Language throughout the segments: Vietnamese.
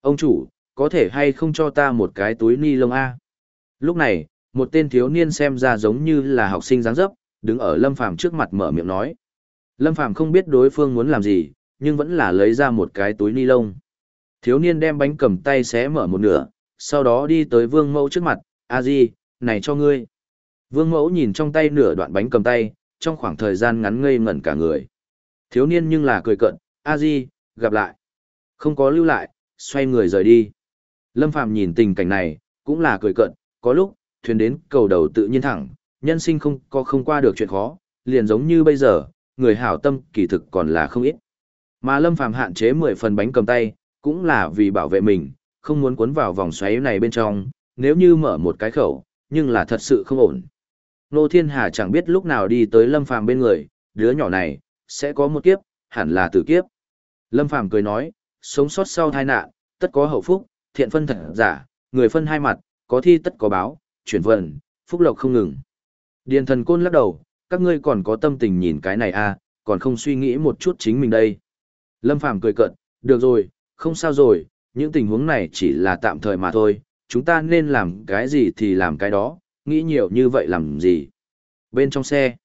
Ông chủ, có thể hay không cho ta một cái túi ni lông A? Lúc này, một tên thiếu niên xem ra giống như là học sinh dáng dấp, đứng ở Lâm Phàm trước mặt mở miệng nói. Lâm Phàm không biết đối phương muốn làm gì, nhưng vẫn là lấy ra một cái túi ni lông. Thiếu niên đem bánh cầm tay xé mở một nửa, sau đó đi tới Vương Mẫu trước mặt, "A Di, này cho ngươi." Vương Mẫu nhìn trong tay nửa đoạn bánh cầm tay, trong khoảng thời gian ngắn ngây ngẩn cả người. Thiếu niên nhưng là cười cận, "A Di, gặp lại." Không có lưu lại, xoay người rời đi. Lâm Phàm nhìn tình cảnh này, cũng là cười cận, có lúc, thuyền đến cầu đầu tự nhiên thẳng, nhân sinh không có không qua được chuyện khó, liền giống như bây giờ, người hảo tâm kỳ thực còn là không ít. Mà Lâm Phàm hạn chế 10 phần bánh cầm tay, cũng là vì bảo vệ mình, không muốn cuốn vào vòng xoáy này bên trong, nếu như mở một cái khẩu, nhưng là thật sự không ổn. Nô Thiên Hà chẳng biết lúc nào đi tới Lâm Phàm bên người, đứa nhỏ này, sẽ có một kiếp, hẳn là tử kiếp. Lâm Phàm cười nói, sống sót sau tai nạn, tất có hậu phúc, thiện phân thật giả, người phân hai mặt, có thi tất có báo, chuyển vận, phúc lộc không ngừng. Điền thần côn lắc đầu, các ngươi còn có tâm tình nhìn cái này à, còn không suy nghĩ một chút chính mình đây. Lâm Phàm cười cợt, được rồi, không sao rồi, những tình huống này chỉ là tạm thời mà thôi, chúng ta nên làm cái gì thì làm cái đó, nghĩ nhiều như vậy làm gì. Bên trong xe,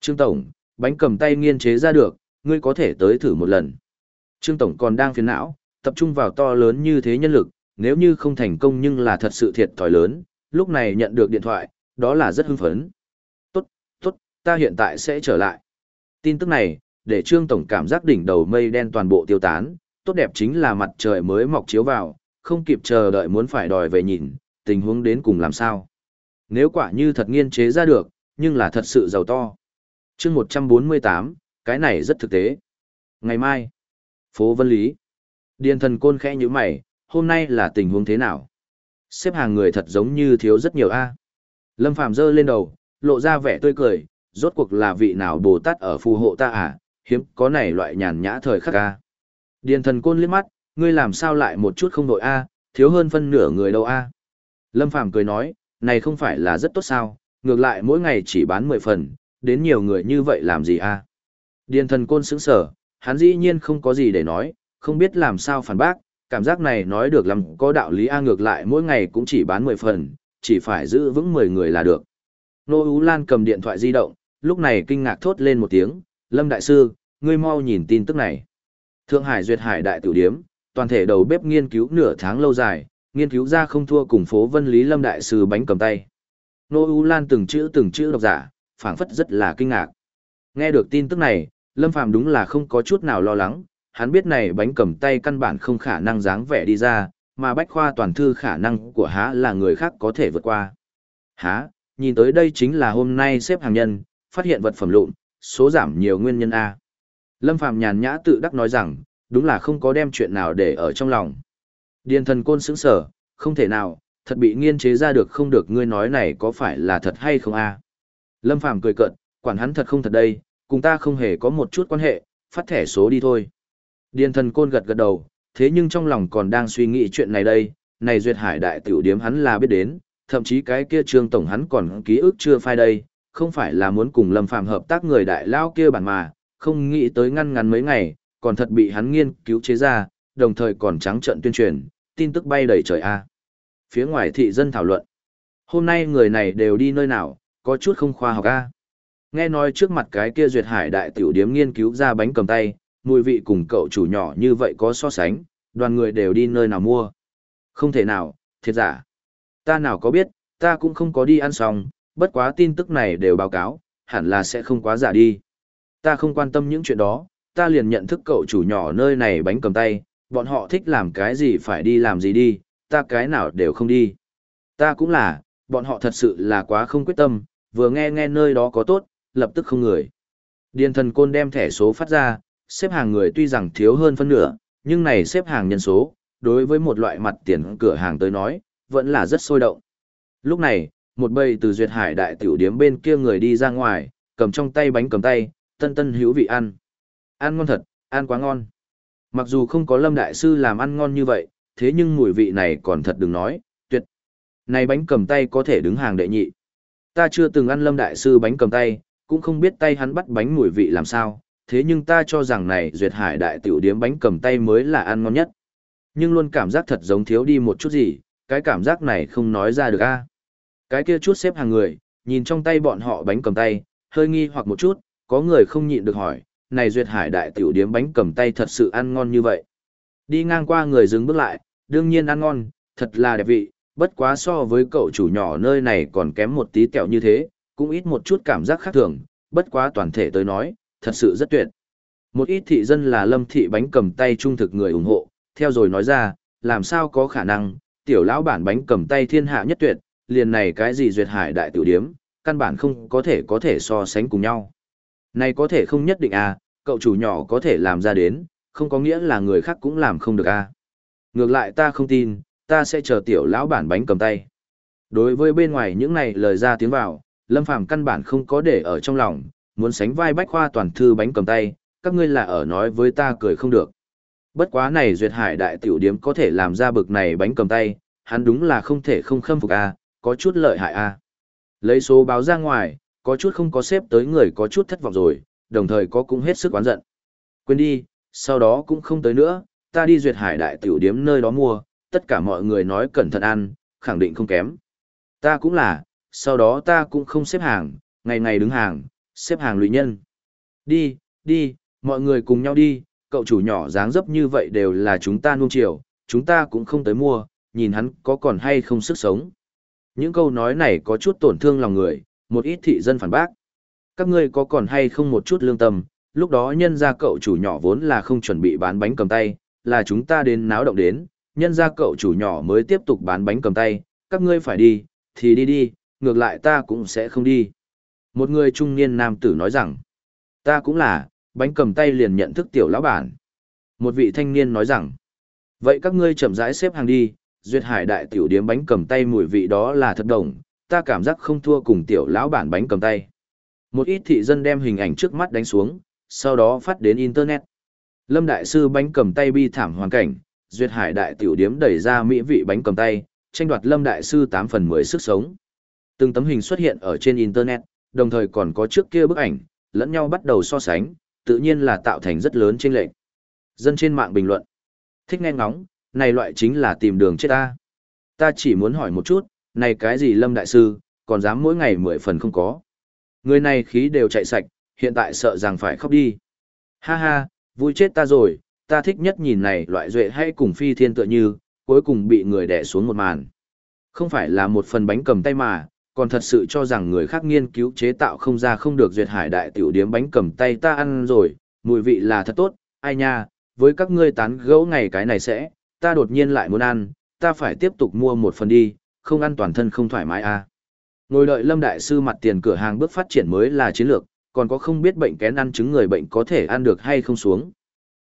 Trương Tổng, bánh cầm tay nghiên chế ra được, ngươi có thể tới thử một lần. Trương Tổng còn đang phiền não, tập trung vào to lớn như thế nhân lực, nếu như không thành công nhưng là thật sự thiệt thòi lớn, lúc này nhận được điện thoại, đó là rất hưng phấn. Tốt, tốt, ta hiện tại sẽ trở lại. Tin tức này, để Trương Tổng cảm giác đỉnh đầu mây đen toàn bộ tiêu tán, tốt đẹp chính là mặt trời mới mọc chiếu vào, không kịp chờ đợi muốn phải đòi về nhìn, tình huống đến cùng làm sao. Nếu quả như thật nghiên chế ra được, nhưng là thật sự giàu to. chương 148, cái này rất thực tế. Ngày mai, phố Vân Lý, Điền thần côn khẽ như mày, hôm nay là tình huống thế nào? Xếp hàng người thật giống như thiếu rất nhiều a. Lâm Phàm giơ lên đầu, lộ ra vẻ tươi cười, rốt cuộc là vị nào Bồ Tát ở phù hộ ta à, hiếm có này loại nhàn nhã thời khắc a. Điền thần côn liếc mắt, ngươi làm sao lại một chút không đội a, thiếu hơn phân nửa người đâu a. Lâm Phàm cười nói, này không phải là rất tốt sao, ngược lại mỗi ngày chỉ bán 10 phần, đến nhiều người như vậy làm gì a? Điền thần côn sững sở, hắn dĩ nhiên không có gì để nói, không biết làm sao phản bác, cảm giác này nói được lắm có đạo lý A ngược lại mỗi ngày cũng chỉ bán 10 phần, chỉ phải giữ vững 10 người là được. Nô Ú Lan cầm điện thoại di động, lúc này kinh ngạc thốt lên một tiếng, Lâm Đại Sư, ngươi mau nhìn tin tức này. Thượng Hải duyệt hải đại tiểu điếm, toàn thể đầu bếp nghiên cứu nửa tháng lâu dài, nghiên cứu ra không thua cùng phố Vân Lý Lâm Đại Sư bánh cầm tay. Nô Ú Lan từng chữ từng chữ đọc giả, phảng phất rất là kinh ngạc. Nghe được tin tức này, Lâm Phàm đúng là không có chút nào lo lắng, hắn biết này bánh cầm tay căn bản không khả năng dáng vẻ đi ra, mà bách khoa toàn thư khả năng của há là người khác có thể vượt qua. Há, nhìn tới đây chính là hôm nay xếp hàng nhân, phát hiện vật phẩm lụn, số giảm nhiều nguyên nhân A. Lâm Phàm nhàn nhã tự đắc nói rằng, đúng là không có đem chuyện nào để ở trong lòng. Điền thần côn sững sở, không thể nào, thật bị nghiên chế ra được không được ngươi nói này có phải là thật hay không a? Lâm Phàm cười cợt, quản hắn thật không thật đây, cùng ta không hề có một chút quan hệ, phát thẻ số đi thôi. Điền thần côn gật gật đầu, thế nhưng trong lòng còn đang suy nghĩ chuyện này đây, này duyệt hải đại tiểu điếm hắn là biết đến, thậm chí cái kia trương tổng hắn còn ký ức chưa phai đây, không phải là muốn cùng lâm phạm hợp tác người đại lao kia bản mà, không nghĩ tới ngăn ngắn mấy ngày, còn thật bị hắn nghiên cứu chế ra, đồng thời còn trắng trận tuyên truyền, tin tức bay đầy trời a. Phía ngoài thị dân thảo luận, hôm nay người này đều đi nơi nào, có chút không khoa học a. Nghe nói trước mặt cái kia duyệt hải đại tiểu điếm nghiên cứu ra bánh cầm tay, mùi vị cùng cậu chủ nhỏ như vậy có so sánh, đoàn người đều đi nơi nào mua. Không thể nào, thiệt giả. Ta nào có biết, ta cũng không có đi ăn xong, bất quá tin tức này đều báo cáo, hẳn là sẽ không quá giả đi. Ta không quan tâm những chuyện đó, ta liền nhận thức cậu chủ nhỏ nơi này bánh cầm tay, bọn họ thích làm cái gì phải đi làm gì đi, ta cái nào đều không đi. Ta cũng là, bọn họ thật sự là quá không quyết tâm, vừa nghe nghe nơi đó có tốt, lập tức không người. Điền thần côn đem thẻ số phát ra, xếp hàng người tuy rằng thiếu hơn phân nửa, nhưng này xếp hàng nhân số, đối với một loại mặt tiền cửa hàng tới nói, vẫn là rất sôi động. Lúc này, một bầy từ duyệt hải đại tiểu điếm bên kia người đi ra ngoài, cầm trong tay bánh cầm tay, tân tân hữu vị ăn. Ăn ngon thật, ăn quá ngon. Mặc dù không có lâm đại sư làm ăn ngon như vậy, thế nhưng mùi vị này còn thật đừng nói, tuyệt. Này bánh cầm tay có thể đứng hàng đệ nhị. Ta chưa từng ăn lâm đại sư bánh cầm tay, cũng không biết tay hắn bắt bánh mùi vị làm sao, thế nhưng ta cho rằng này duyệt hải đại tiểu điếm bánh cầm tay mới là ăn ngon nhất. Nhưng luôn cảm giác thật giống thiếu đi một chút gì, cái cảm giác này không nói ra được a. Cái kia chút xếp hàng người, nhìn trong tay bọn họ bánh cầm tay, hơi nghi hoặc một chút, có người không nhịn được hỏi, này duyệt hải đại tiểu điếm bánh cầm tay thật sự ăn ngon như vậy. Đi ngang qua người dừng bước lại, đương nhiên ăn ngon, thật là đẹp vị, bất quá so với cậu chủ nhỏ nơi này còn kém một tí kẹo như thế, cũng ít một chút cảm giác khác thường, bất quá toàn thể tới nói, thật sự rất tuyệt. Một ít thị dân là lâm thị bánh cầm tay trung thực người ủng hộ, theo rồi nói ra, làm sao có khả năng, tiểu lão bản bánh cầm tay thiên hạ nhất tuyệt, liền này cái gì duyệt hải đại tiểu điếm, căn bản không có thể có thể so sánh cùng nhau. Này có thể không nhất định à, cậu chủ nhỏ có thể làm ra đến, không có nghĩa là người khác cũng làm không được à. Ngược lại ta không tin, ta sẽ chờ tiểu lão bản bánh cầm tay. Đối với bên ngoài những này lời ra tiếng vào, Lâm Phàm căn bản không có để ở trong lòng, muốn sánh vai bách khoa toàn thư bánh cầm tay, các ngươi là ở nói với ta cười không được. Bất quá này duyệt hải đại tiểu điếm có thể làm ra bực này bánh cầm tay, hắn đúng là không thể không khâm phục a, có chút lợi hại a. Lấy số báo ra ngoài, có chút không có xếp tới người có chút thất vọng rồi, đồng thời có cũng hết sức oán giận. Quên đi, sau đó cũng không tới nữa, ta đi duyệt hải đại tiểu điếm nơi đó mua, tất cả mọi người nói cẩn thận ăn, khẳng định không kém. Ta cũng là, sau đó ta cũng không xếp hàng, ngày ngày đứng hàng, xếp hàng lụy nhân. Đi, đi, mọi người cùng nhau đi, cậu chủ nhỏ dáng dấp như vậy đều là chúng ta nuông chiều, chúng ta cũng không tới mua, nhìn hắn có còn hay không sức sống. Những câu nói này có chút tổn thương lòng người, một ít thị dân phản bác. Các ngươi có còn hay không một chút lương tâm, lúc đó nhân ra cậu chủ nhỏ vốn là không chuẩn bị bán bánh cầm tay, là chúng ta đến náo động đến, nhân ra cậu chủ nhỏ mới tiếp tục bán bánh cầm tay, các ngươi phải đi, thì đi đi, ngược lại ta cũng sẽ không đi. Một người trung niên nam tử nói rằng, ta cũng là, bánh cầm tay liền nhận thức tiểu lão bản. Một vị thanh niên nói rằng, vậy các ngươi chậm rãi xếp hàng đi, duyệt hải đại tiểu điếm bánh cầm tay mùi vị đó là thật đồng, ta cảm giác không thua cùng tiểu lão bản bánh cầm tay. Một ít thị dân đem hình ảnh trước mắt đánh xuống, sau đó phát đến Internet. Lâm Đại Sư bánh cầm tay bi thảm hoàn cảnh, duyệt hải đại tiểu điếm đẩy ra mỹ vị bánh cầm tay, tranh đoạt Lâm Đại Sư 8 phần 10 sức sống. Từng tấm hình xuất hiện ở trên Internet, đồng thời còn có trước kia bức ảnh, lẫn nhau bắt đầu so sánh, tự nhiên là tạo thành rất lớn chênh lệch. Dân trên mạng bình luận, thích nghe ngóng, này loại chính là tìm đường chết ta. Ta chỉ muốn hỏi một chút, này cái gì Lâm Đại Sư, còn dám mỗi ngày mười phần không có. Người này khí đều chạy sạch, hiện tại sợ rằng phải khóc đi. Ha ha, vui chết ta rồi, ta thích nhất nhìn này loại duệ hay cùng phi thiên tựa như, cuối cùng bị người đè xuống một màn. Không phải là một phần bánh cầm tay mà, còn thật sự cho rằng người khác nghiên cứu chế tạo không ra không được duyệt hải đại tiểu điếm bánh cầm tay ta ăn rồi, mùi vị là thật tốt, ai nha, với các ngươi tán gẫu ngày cái này sẽ, ta đột nhiên lại muốn ăn, ta phải tiếp tục mua một phần đi, không ăn toàn thân không thoải mái à. Ngồi đợi Lâm Đại Sư mặt tiền cửa hàng bước phát triển mới là chiến lược, còn có không biết bệnh kén ăn chứng người bệnh có thể ăn được hay không xuống.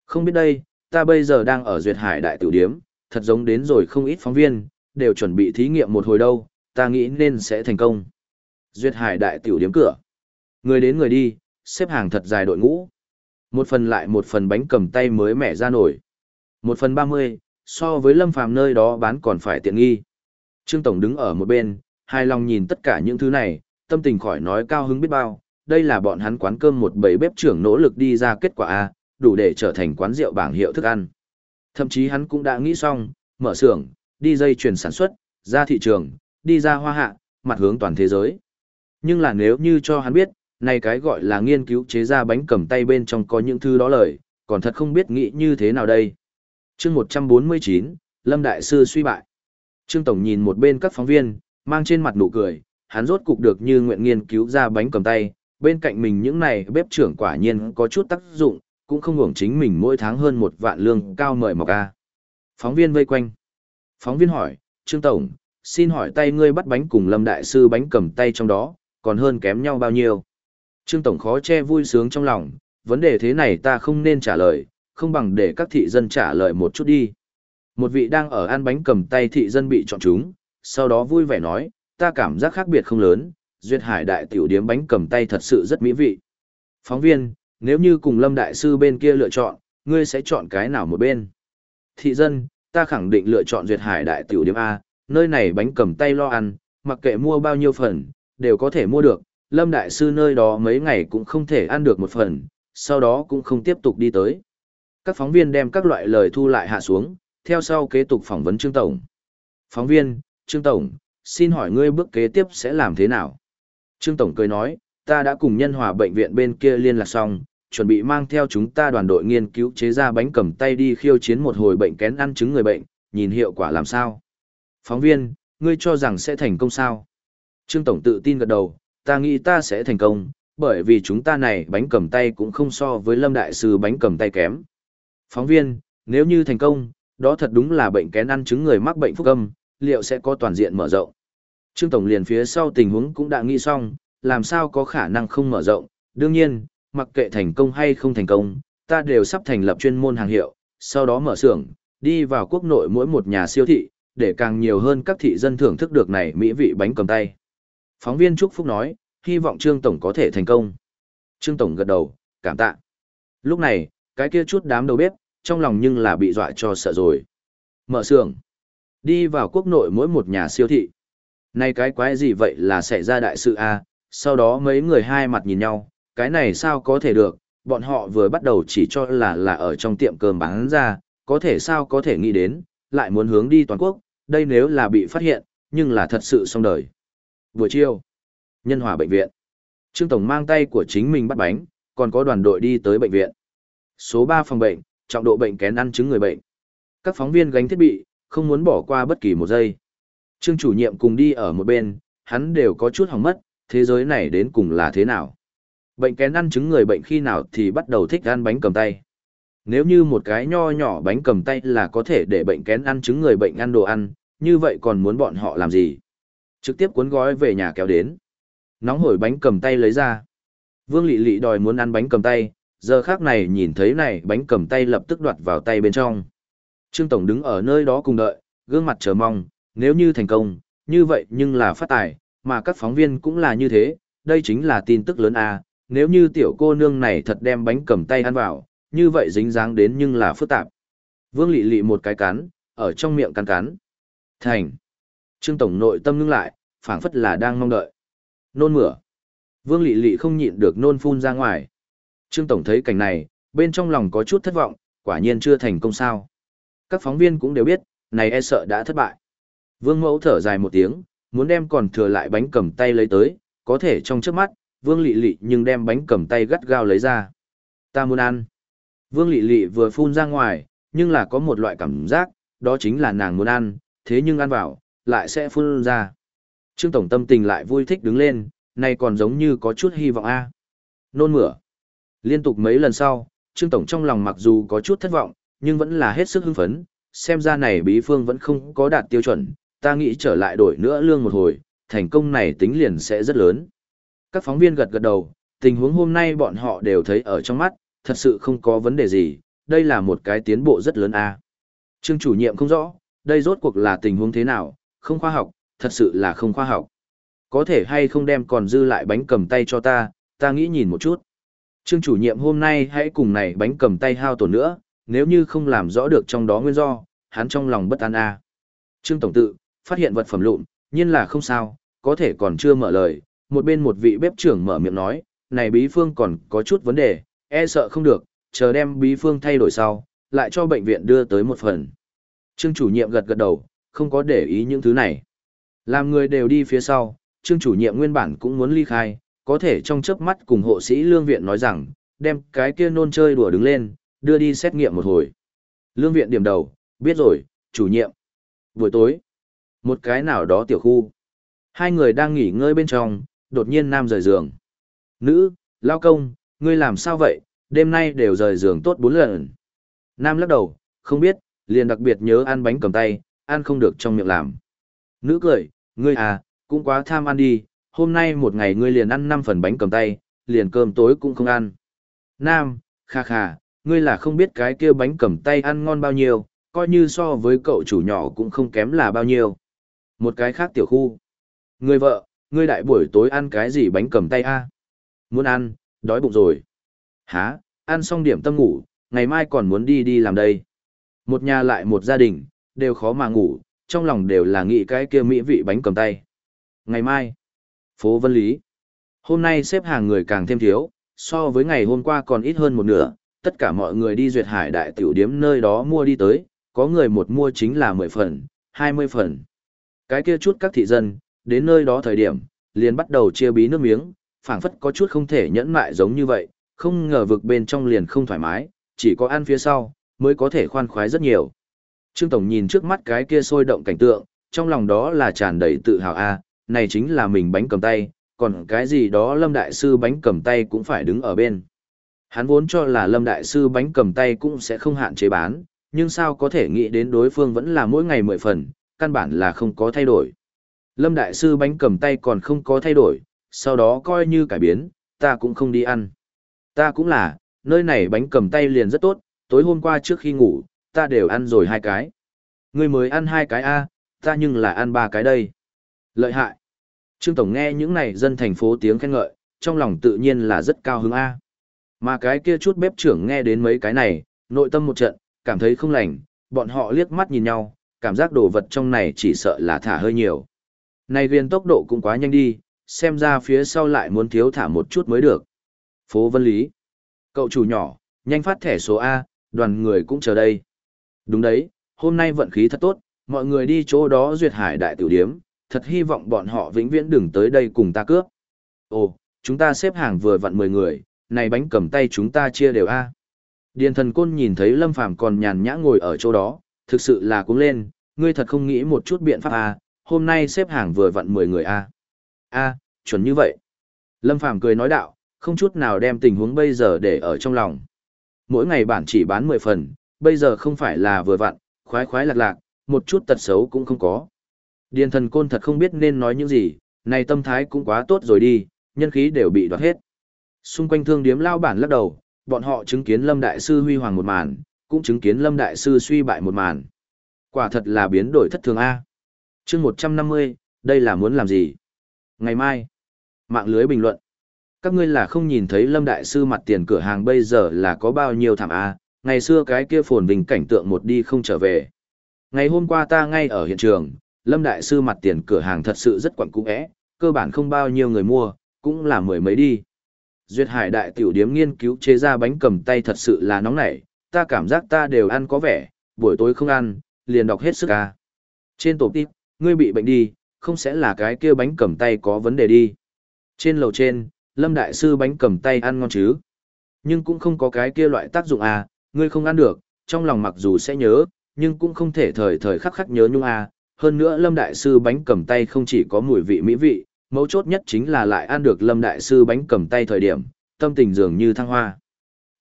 Không biết đây, ta bây giờ đang ở Duyệt Hải Đại Tiểu Điếm, thật giống đến rồi không ít phóng viên, đều chuẩn bị thí nghiệm một hồi đâu, ta nghĩ nên sẽ thành công. Duyệt Hải Đại Tiểu Điếm cửa. Người đến người đi, xếp hàng thật dài đội ngũ. Một phần lại một phần bánh cầm tay mới mẻ ra nổi. Một phần ba mươi, so với lâm phàm nơi đó bán còn phải tiện nghi. Trương Tổng đứng ở một bên, hài lòng nhìn tất cả những thứ này, tâm tình khỏi nói cao hứng biết bao, đây là bọn hắn quán cơm một bầy bếp trưởng nỗ lực đi ra kết quả A, đủ để trở thành quán rượu bảng hiệu thức ăn. Thậm chí hắn cũng đã nghĩ xong, mở xưởng, đi dây chuyển sản xuất, ra thị trường, đi ra hoa hạ, mặt hướng toàn thế giới. Nhưng là nếu như cho hắn biết, này cái gọi là nghiên cứu chế ra bánh cầm tay bên trong có những thứ đó lời, còn thật không biết nghĩ như thế nào đây. chương 149, Lâm Đại Sư suy bại. Trương Tổng nhìn một bên các phóng viên, mang trên mặt nụ cười, hắn rốt cục được như nguyện nghiên cứu ra bánh cầm tay, bên cạnh mình những này bếp trưởng quả nhiên có chút tác dụng, cũng không hưởng chính mình mỗi tháng hơn một vạn lương cao mời mọc a. Phóng viên vây quanh. Phóng viên hỏi, Trương Tổng, xin hỏi tay ngươi bắt bánh cùng Lâm Đại Sư bánh cầm tay trong đó, còn hơn kém nhau bao nhiêu? Trương Tổng khó che vui sướng trong lòng, vấn đề thế này ta không nên trả lời, không bằng để các thị dân trả lời một chút đi. Một vị đang ở ăn bánh cầm tay thị dân bị chọn chúng, sau đó vui vẻ nói, ta cảm giác khác biệt không lớn, duyệt hải đại tiểu điếm bánh cầm tay thật sự rất mỹ vị. Phóng viên, nếu như cùng Lâm Đại Sư bên kia lựa chọn, ngươi sẽ chọn cái nào một bên? Thị dân, ta khẳng định lựa chọn duyệt hải đại tiểu điếm A, nơi này bánh cầm tay lo ăn, mặc kệ mua bao nhiêu phần, đều có thể mua được. Lâm Đại Sư nơi đó mấy ngày cũng không thể ăn được một phần, sau đó cũng không tiếp tục đi tới. Các phóng viên đem các loại lời thu lại hạ xuống, theo sau kế tục phỏng vấn Trương Tổng. Phóng viên, Trương Tổng, xin hỏi ngươi bước kế tiếp sẽ làm thế nào? Trương Tổng cười nói, ta đã cùng nhân hòa bệnh viện bên kia liên lạc xong, chuẩn bị mang theo chúng ta đoàn đội nghiên cứu chế ra bánh cầm tay đi khiêu chiến một hồi bệnh kén ăn trứng người bệnh, nhìn hiệu quả làm sao. Phóng viên, ngươi cho rằng sẽ thành công sao? Trương Tổng tự tin gật đầu, ta nghĩ ta sẽ thành công, bởi vì chúng ta này bánh cầm tay cũng không so với Lâm Đại Sư bánh cầm tay kém. Phóng viên, nếu như thành công, đó thật đúng là bệnh kén ăn trứng người mắc bệnh phúc âm, liệu sẽ có toàn diện mở rộng. Trương Tổng liền phía sau tình huống cũng đã nghĩ xong, làm sao có khả năng không mở rộng, đương nhiên, mặc kệ thành công hay không thành công, ta đều sắp thành lập chuyên môn hàng hiệu, sau đó mở xưởng, đi vào quốc nội mỗi một nhà siêu thị, để càng nhiều hơn các thị dân thưởng thức được này mỹ vị bánh cầm tay. Phóng viên Trúc Phúc nói, hy vọng Trương Tổng có thể thành công. Trương Tổng gật đầu, cảm tạ. Lúc này, cái kia chút đám đầu bếp, trong lòng nhưng là bị dọa cho sợ rồi. Mở xưởng, đi vào quốc nội mỗi một nhà siêu thị. Này cái quái gì vậy là xảy ra đại sự a à? sau đó mấy người hai mặt nhìn nhau, cái này sao có thể được, bọn họ vừa bắt đầu chỉ cho là là ở trong tiệm cơm bán ra, có thể sao có thể nghĩ đến, lại muốn hướng đi toàn quốc, đây nếu là bị phát hiện, nhưng là thật sự xong đời. Buổi chiều, nhân hòa bệnh viện. Trương Tổng mang tay của chính mình bắt bánh, còn có đoàn đội đi tới bệnh viện. Số 3 phòng bệnh, trọng độ bệnh kén ăn chứng người bệnh. Các phóng viên gánh thiết bị, không muốn bỏ qua bất kỳ một giây. Trương chủ nhiệm cùng đi ở một bên, hắn đều có chút hỏng mất, thế giới này đến cùng là thế nào. Bệnh kén ăn chứng người bệnh khi nào thì bắt đầu thích ăn bánh cầm tay. Nếu như một cái nho nhỏ bánh cầm tay là có thể để bệnh kén ăn chứng người bệnh ăn đồ ăn, như vậy còn muốn bọn họ làm gì? Trực tiếp cuốn gói về nhà kéo đến. Nóng hổi bánh cầm tay lấy ra. Vương Lị Lị đòi muốn ăn bánh cầm tay, giờ khác này nhìn thấy này bánh cầm tay lập tức đoạt vào tay bên trong. Trương Tổng đứng ở nơi đó cùng đợi, gương mặt chờ mong, nếu như thành công, như vậy nhưng là phát tài, mà các phóng viên cũng là như thế, đây chính là tin tức lớn à, nếu như tiểu cô nương này thật đem bánh cầm tay ăn vào, như vậy dính dáng đến nhưng là phức tạp. Vương Lị Lị một cái cắn, ở trong miệng cắn cắn. Thành. Trương Tổng nội tâm ngưng lại, phảng phất là đang mong đợi. Nôn mửa. Vương Lị Lị không nhịn được nôn phun ra ngoài. Trương Tổng thấy cảnh này, bên trong lòng có chút thất vọng, quả nhiên chưa thành công sao. Các phóng viên cũng đều biết, này e sợ đã thất bại. Vương Mẫu thở dài một tiếng, muốn đem còn thừa lại bánh cầm tay lấy tới, có thể trong trước mắt, Vương Lị Lị nhưng đem bánh cầm tay gắt gao lấy ra. Ta muốn ăn. Vương Lị Lị vừa phun ra ngoài, nhưng là có một loại cảm giác, đó chính là nàng muốn ăn, thế nhưng ăn vào, lại sẽ phun ra. Trương Tổng tâm tình lại vui thích đứng lên, này còn giống như có chút hy vọng a. Nôn mửa. Liên tục mấy lần sau, Trương Tổng trong lòng mặc dù có chút thất vọng, nhưng vẫn là hết sức hưng phấn, xem ra này bí phương vẫn không có đạt tiêu chuẩn, ta nghĩ trở lại đổi nữa lương một hồi, thành công này tính liền sẽ rất lớn. Các phóng viên gật gật đầu, tình huống hôm nay bọn họ đều thấy ở trong mắt, thật sự không có vấn đề gì, đây là một cái tiến bộ rất lớn a. Trương chủ nhiệm không rõ, đây rốt cuộc là tình huống thế nào, không khoa học, thật sự là không khoa học. Có thể hay không đem còn dư lại bánh cầm tay cho ta, ta nghĩ nhìn một chút. Trương chủ nhiệm hôm nay hãy cùng này bánh cầm tay hao tổn nữa, nếu như không làm rõ được trong đó nguyên do, hắn trong lòng bất an a. Trương tổng tự, phát hiện vật phẩm lụn, nhiên là không sao, có thể còn chưa mở lời, một bên một vị bếp trưởng mở miệng nói, này bí phương còn có chút vấn đề, e sợ không được, chờ đem bí phương thay đổi sau, lại cho bệnh viện đưa tới một phần. Trương chủ nhiệm gật gật đầu, không có để ý những thứ này. Làm người đều đi phía sau, trương chủ nhiệm nguyên bản cũng muốn ly khai, có thể trong chớp mắt cùng hộ sĩ lương viện nói rằng, đem cái kia nôn chơi đùa đứng lên, đưa đi xét nghiệm một hồi. Lương viện điểm đầu, biết rồi, chủ nhiệm. Buổi tối, một cái nào đó tiểu khu. Hai người đang nghỉ ngơi bên trong, đột nhiên nam rời giường. Nữ, lao công, ngươi làm sao vậy, đêm nay đều rời giường tốt bốn lần. Nam lắc đầu, không biết, liền đặc biệt nhớ ăn bánh cầm tay, ăn không được trong miệng làm. Nữ cười, ngươi à, cũng quá tham ăn đi, hôm nay một ngày ngươi liền ăn 5 phần bánh cầm tay, liền cơm tối cũng không ăn. Nam, kha kha, ngươi là không biết cái kia bánh cầm tay ăn ngon bao nhiêu, coi như so với cậu chủ nhỏ cũng không kém là bao nhiêu. Một cái khác tiểu khu. Ngươi vợ, ngươi đại buổi tối ăn cái gì bánh cầm tay a? Muốn ăn, đói bụng rồi. Hả, ăn xong điểm tâm ngủ, ngày mai còn muốn đi đi làm đây. Một nhà lại một gia đình, đều khó mà ngủ, trong lòng đều là nghĩ cái kia mỹ vị bánh cầm tay. Ngày mai, phố Vân Lý. Hôm nay xếp hàng người càng thêm thiếu, so với ngày hôm qua còn ít hơn một nửa, tất cả mọi người đi duyệt hải đại tiểu điếm nơi đó mua đi tới, có người một mua chính là 10 phần, 20 phần. Cái kia chút các thị dân, đến nơi đó thời điểm, liền bắt đầu chia bí nước miếng, phảng phất có chút không thể nhẫn mại giống như vậy, không ngờ vực bên trong liền không thoải mái, chỉ có ăn phía sau, mới có thể khoan khoái rất nhiều. Trương Tổng nhìn trước mắt cái kia sôi động cảnh tượng, trong lòng đó là tràn đầy tự hào a, này chính là mình bánh cầm tay, còn cái gì đó Lâm Đại Sư bánh cầm tay cũng phải đứng ở bên. Hắn vốn cho là Lâm Đại Sư bánh cầm tay cũng sẽ không hạn chế bán, nhưng sao có thể nghĩ đến đối phương vẫn là mỗi ngày mười phần, căn bản là không có thay đổi. Lâm Đại Sư bánh cầm tay còn không có thay đổi, sau đó coi như cải biến, ta cũng không đi ăn. Ta cũng là, nơi này bánh cầm tay liền rất tốt, tối hôm qua trước khi ngủ, ta đều ăn rồi hai cái. Ngươi mới ăn hai cái A, ta nhưng là ăn ba cái đây. Lợi hại. Trương Tổng nghe những này dân thành phố tiếng khen ngợi, trong lòng tự nhiên là rất cao hứng A. Mà cái kia chút bếp trưởng nghe đến mấy cái này, nội tâm một trận, cảm thấy không lành, bọn họ liếc mắt nhìn nhau, cảm giác đồ vật trong này chỉ sợ là thả hơi nhiều. Này viên tốc độ cũng quá nhanh đi, xem ra phía sau lại muốn thiếu thả một chút mới được. Phố Vân Lý. Cậu chủ nhỏ, nhanh phát thẻ số A, đoàn người cũng chờ đây. Đúng đấy, hôm nay vận khí thật tốt, mọi người đi chỗ đó duyệt hải đại tiểu điếm, thật hy vọng bọn họ vĩnh viễn đừng tới đây cùng ta cướp. Ồ, chúng ta xếp hàng vừa vặn 10 người, này bánh cầm tay chúng ta chia đều A. Điền thần côn nhìn thấy Lâm Phàm còn nhàn nhã ngồi ở chỗ đó, thực sự là cũng lên, ngươi thật không nghĩ một chút biện pháp A, hôm nay xếp hàng vừa vặn 10 người A. A, chuẩn như vậy. Lâm Phàm cười nói đạo, không chút nào đem tình huống bây giờ để ở trong lòng. Mỗi ngày bản chỉ bán 10 phần, bây giờ không phải là vừa vặn, khoái khoái lạc lạc, một chút tật xấu cũng không có. Điền thần côn thật không biết nên nói những gì, này tâm thái cũng quá tốt rồi đi, nhân khí đều bị đoạt hết. Xung quanh thương điếm lao bản lắc đầu, bọn họ chứng kiến Lâm Đại Sư huy hoàng một màn, cũng chứng kiến Lâm Đại Sư suy bại một màn. Quả thật là biến đổi thất thường A. chương 150, đây là muốn làm gì? Ngày mai, mạng lưới bình luận. Các ngươi là không nhìn thấy Lâm Đại Sư mặt tiền cửa hàng bây giờ là có bao nhiêu thảm A, ngày xưa cái kia phồn vinh cảnh tượng một đi không trở về. Ngày hôm qua ta ngay ở hiện trường, Lâm Đại Sư mặt tiền cửa hàng thật sự rất quẩn cũ ẽ, cơ bản không bao nhiêu người mua, cũng là mười mấy đi. Duyệt Hải Đại Tiểu Điếm nghiên cứu chế ra bánh cầm tay thật sự là nóng nảy, ta cảm giác ta đều ăn có vẻ, buổi tối không ăn, liền đọc hết sức ca. Trên tổ tiếp, ngươi bị bệnh đi, không sẽ là cái kia bánh cầm tay có vấn đề đi. Trên lầu trên, Lâm Đại Sư bánh cầm tay ăn ngon chứ. Nhưng cũng không có cái kia loại tác dụng à, ngươi không ăn được, trong lòng mặc dù sẽ nhớ, nhưng cũng không thể thời thời khắc khắc nhớ nhung à. Hơn nữa Lâm Đại Sư bánh cầm tay không chỉ có mùi vị mỹ vị, mấu chốt nhất chính là lại ăn được Lâm Đại Sư bánh cầm tay thời điểm, tâm tình dường như thăng hoa.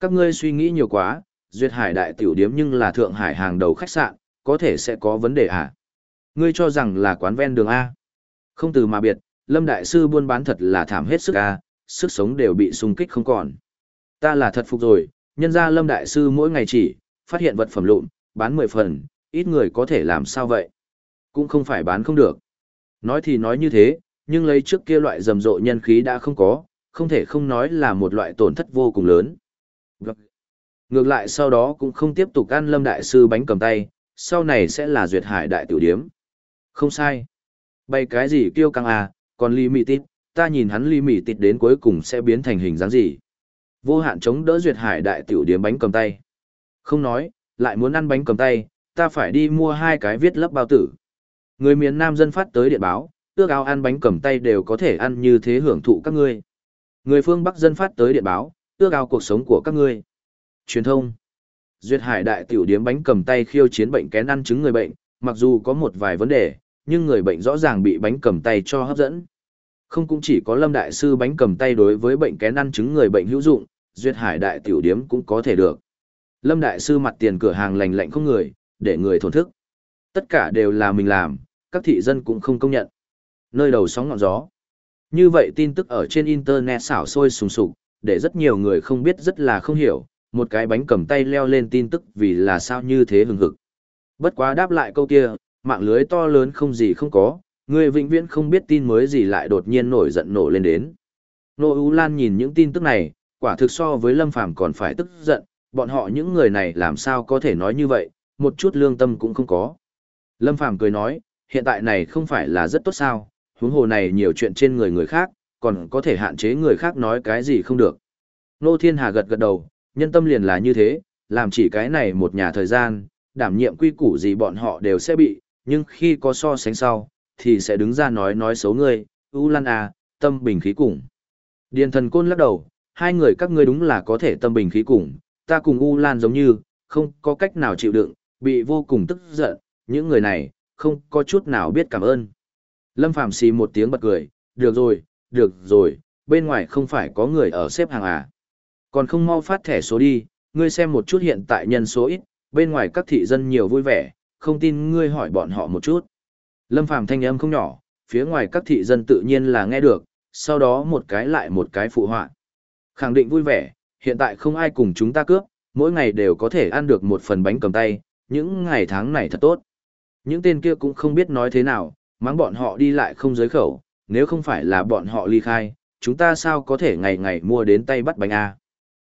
Các ngươi suy nghĩ nhiều quá, Duyệt Hải Đại Tiểu Điếm nhưng là Thượng Hải hàng đầu khách sạn, có thể sẽ có vấn đề à? Ngươi cho rằng là quán ven đường A. Không từ mà biệt, Lâm Đại Sư buôn bán thật là thảm hết sức A, sức sống đều bị sung kích không còn. Ta là thật phục rồi, nhân ra Lâm Đại Sư mỗi ngày chỉ, phát hiện vật phẩm lụn, bán 10 phần, ít người có thể làm sao vậy? Cũng không phải bán không được. Nói thì nói như thế, nhưng lấy trước kia loại rầm rộ nhân khí đã không có, không thể không nói là một loại tổn thất vô cùng lớn. Ngược lại sau đó cũng không tiếp tục ăn Lâm Đại Sư bánh cầm tay, sau này sẽ là duyệt hải đại tiểu điếm. Không sai. Bày cái gì kêu căng à, còn ly mị tít, ta nhìn hắn ly mị tít đến cuối cùng sẽ biến thành hình dáng gì. Vô hạn chống đỡ duyệt hải đại tiểu điếm bánh cầm tay. Không nói, lại muốn ăn bánh cầm tay, ta phải đi mua hai cái viết lấp bao tử. Người miền Nam dân phát tới điện báo, ước ao ăn bánh cầm tay đều có thể ăn như thế hưởng thụ các ngươi. Người phương Bắc dân phát tới điện báo, ước ao cuộc sống của các ngươi. Truyền thông. Duyệt Hải đại tiểu điếm bánh cầm tay khiêu chiến bệnh kén ăn trứng người bệnh, mặc dù có một vài vấn đề, nhưng người bệnh rõ ràng bị bánh cầm tay cho hấp dẫn. Không cũng chỉ có Lâm đại sư bánh cầm tay đối với bệnh kén ăn trứng người bệnh hữu dụng, Duyệt Hải đại tiểu điếm cũng có thể được. Lâm đại sư mặt tiền cửa hàng lành lạnh không người, để người thổn thức. Tất cả đều là mình làm, các thị dân cũng không công nhận. Nơi đầu sóng ngọn gió. Như vậy tin tức ở trên internet xảo sôi sùng sục, để rất nhiều người không biết rất là không hiểu, một cái bánh cầm tay leo lên tin tức vì là sao như thế hừng hực. Bất quá đáp lại câu kia, mạng lưới to lớn không gì không có, người vĩnh viễn không biết tin mới gì lại đột nhiên nổi giận nổ lên đến. Nô U Lan nhìn những tin tức này, quả thực so với Lâm Phàm còn phải tức giận, bọn họ những người này làm sao có thể nói như vậy, một chút lương tâm cũng không có. Lâm Phàm cười nói, hiện tại này không phải là rất tốt sao, huống hồ này nhiều chuyện trên người người khác, còn có thể hạn chế người khác nói cái gì không được. Nô Thiên Hà gật gật đầu, nhân tâm liền là như thế, làm chỉ cái này một nhà thời gian, đảm nhiệm quy củ gì bọn họ đều sẽ bị, nhưng khi có so sánh sau, thì sẽ đứng ra nói nói xấu ngươi, U Lan à, tâm bình khí cùng. Điền thần côn lắc đầu, hai người các ngươi đúng là có thể tâm bình khí cùng, ta cùng U Lan giống như, không có cách nào chịu đựng, bị vô cùng tức giận, những người này, không có chút nào biết cảm ơn. Lâm Phàm xì một tiếng bật cười, được rồi, được rồi, bên ngoài không phải có người ở xếp hàng à. Còn không mau phát thẻ số đi, ngươi xem một chút hiện tại nhân số ít, bên ngoài các thị dân nhiều vui vẻ, không tin ngươi hỏi bọn họ một chút. Lâm Phàm thanh âm không nhỏ, phía ngoài các thị dân tự nhiên là nghe được, sau đó một cái lại một cái phụ họa. Khẳng định vui vẻ, hiện tại không ai cùng chúng ta cướp, mỗi ngày đều có thể ăn được một phần bánh cầm tay, những ngày tháng này thật tốt. Những tên kia cũng không biết nói thế nào, mắng bọn họ đi lại không giới khẩu, nếu không phải là bọn họ ly khai, chúng ta sao có thể ngày ngày mua đến tay bắt bánh A.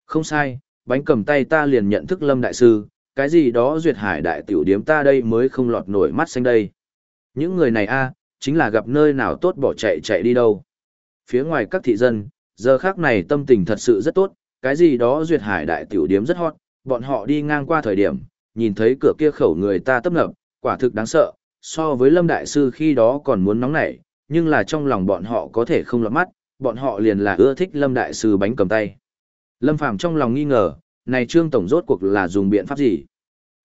Không sai, bánh cầm tay ta liền nhận thức Lâm Đại Sư, cái gì đó duyệt hải đại tiểu điếm ta đây mới không lọt nổi mắt xanh đây. Những người này A, chính là gặp nơi nào tốt bỏ chạy chạy đi đâu. Phía ngoài các thị dân, giờ khác này tâm tình thật sự rất tốt, cái gì đó duyệt hải đại tiểu điếm rất hot, bọn họ đi ngang qua thời điểm, nhìn thấy cửa kia khẩu người ta tấp nập, quả thực đáng sợ, so với Lâm Đại Sư khi đó còn muốn nóng nảy, nhưng là trong lòng bọn họ có thể không lọt mắt, bọn họ liền là ưa thích Lâm Đại Sư bánh cầm tay. Lâm Phàm trong lòng nghi ngờ, này Trương Tổng rốt cuộc là dùng biện pháp gì?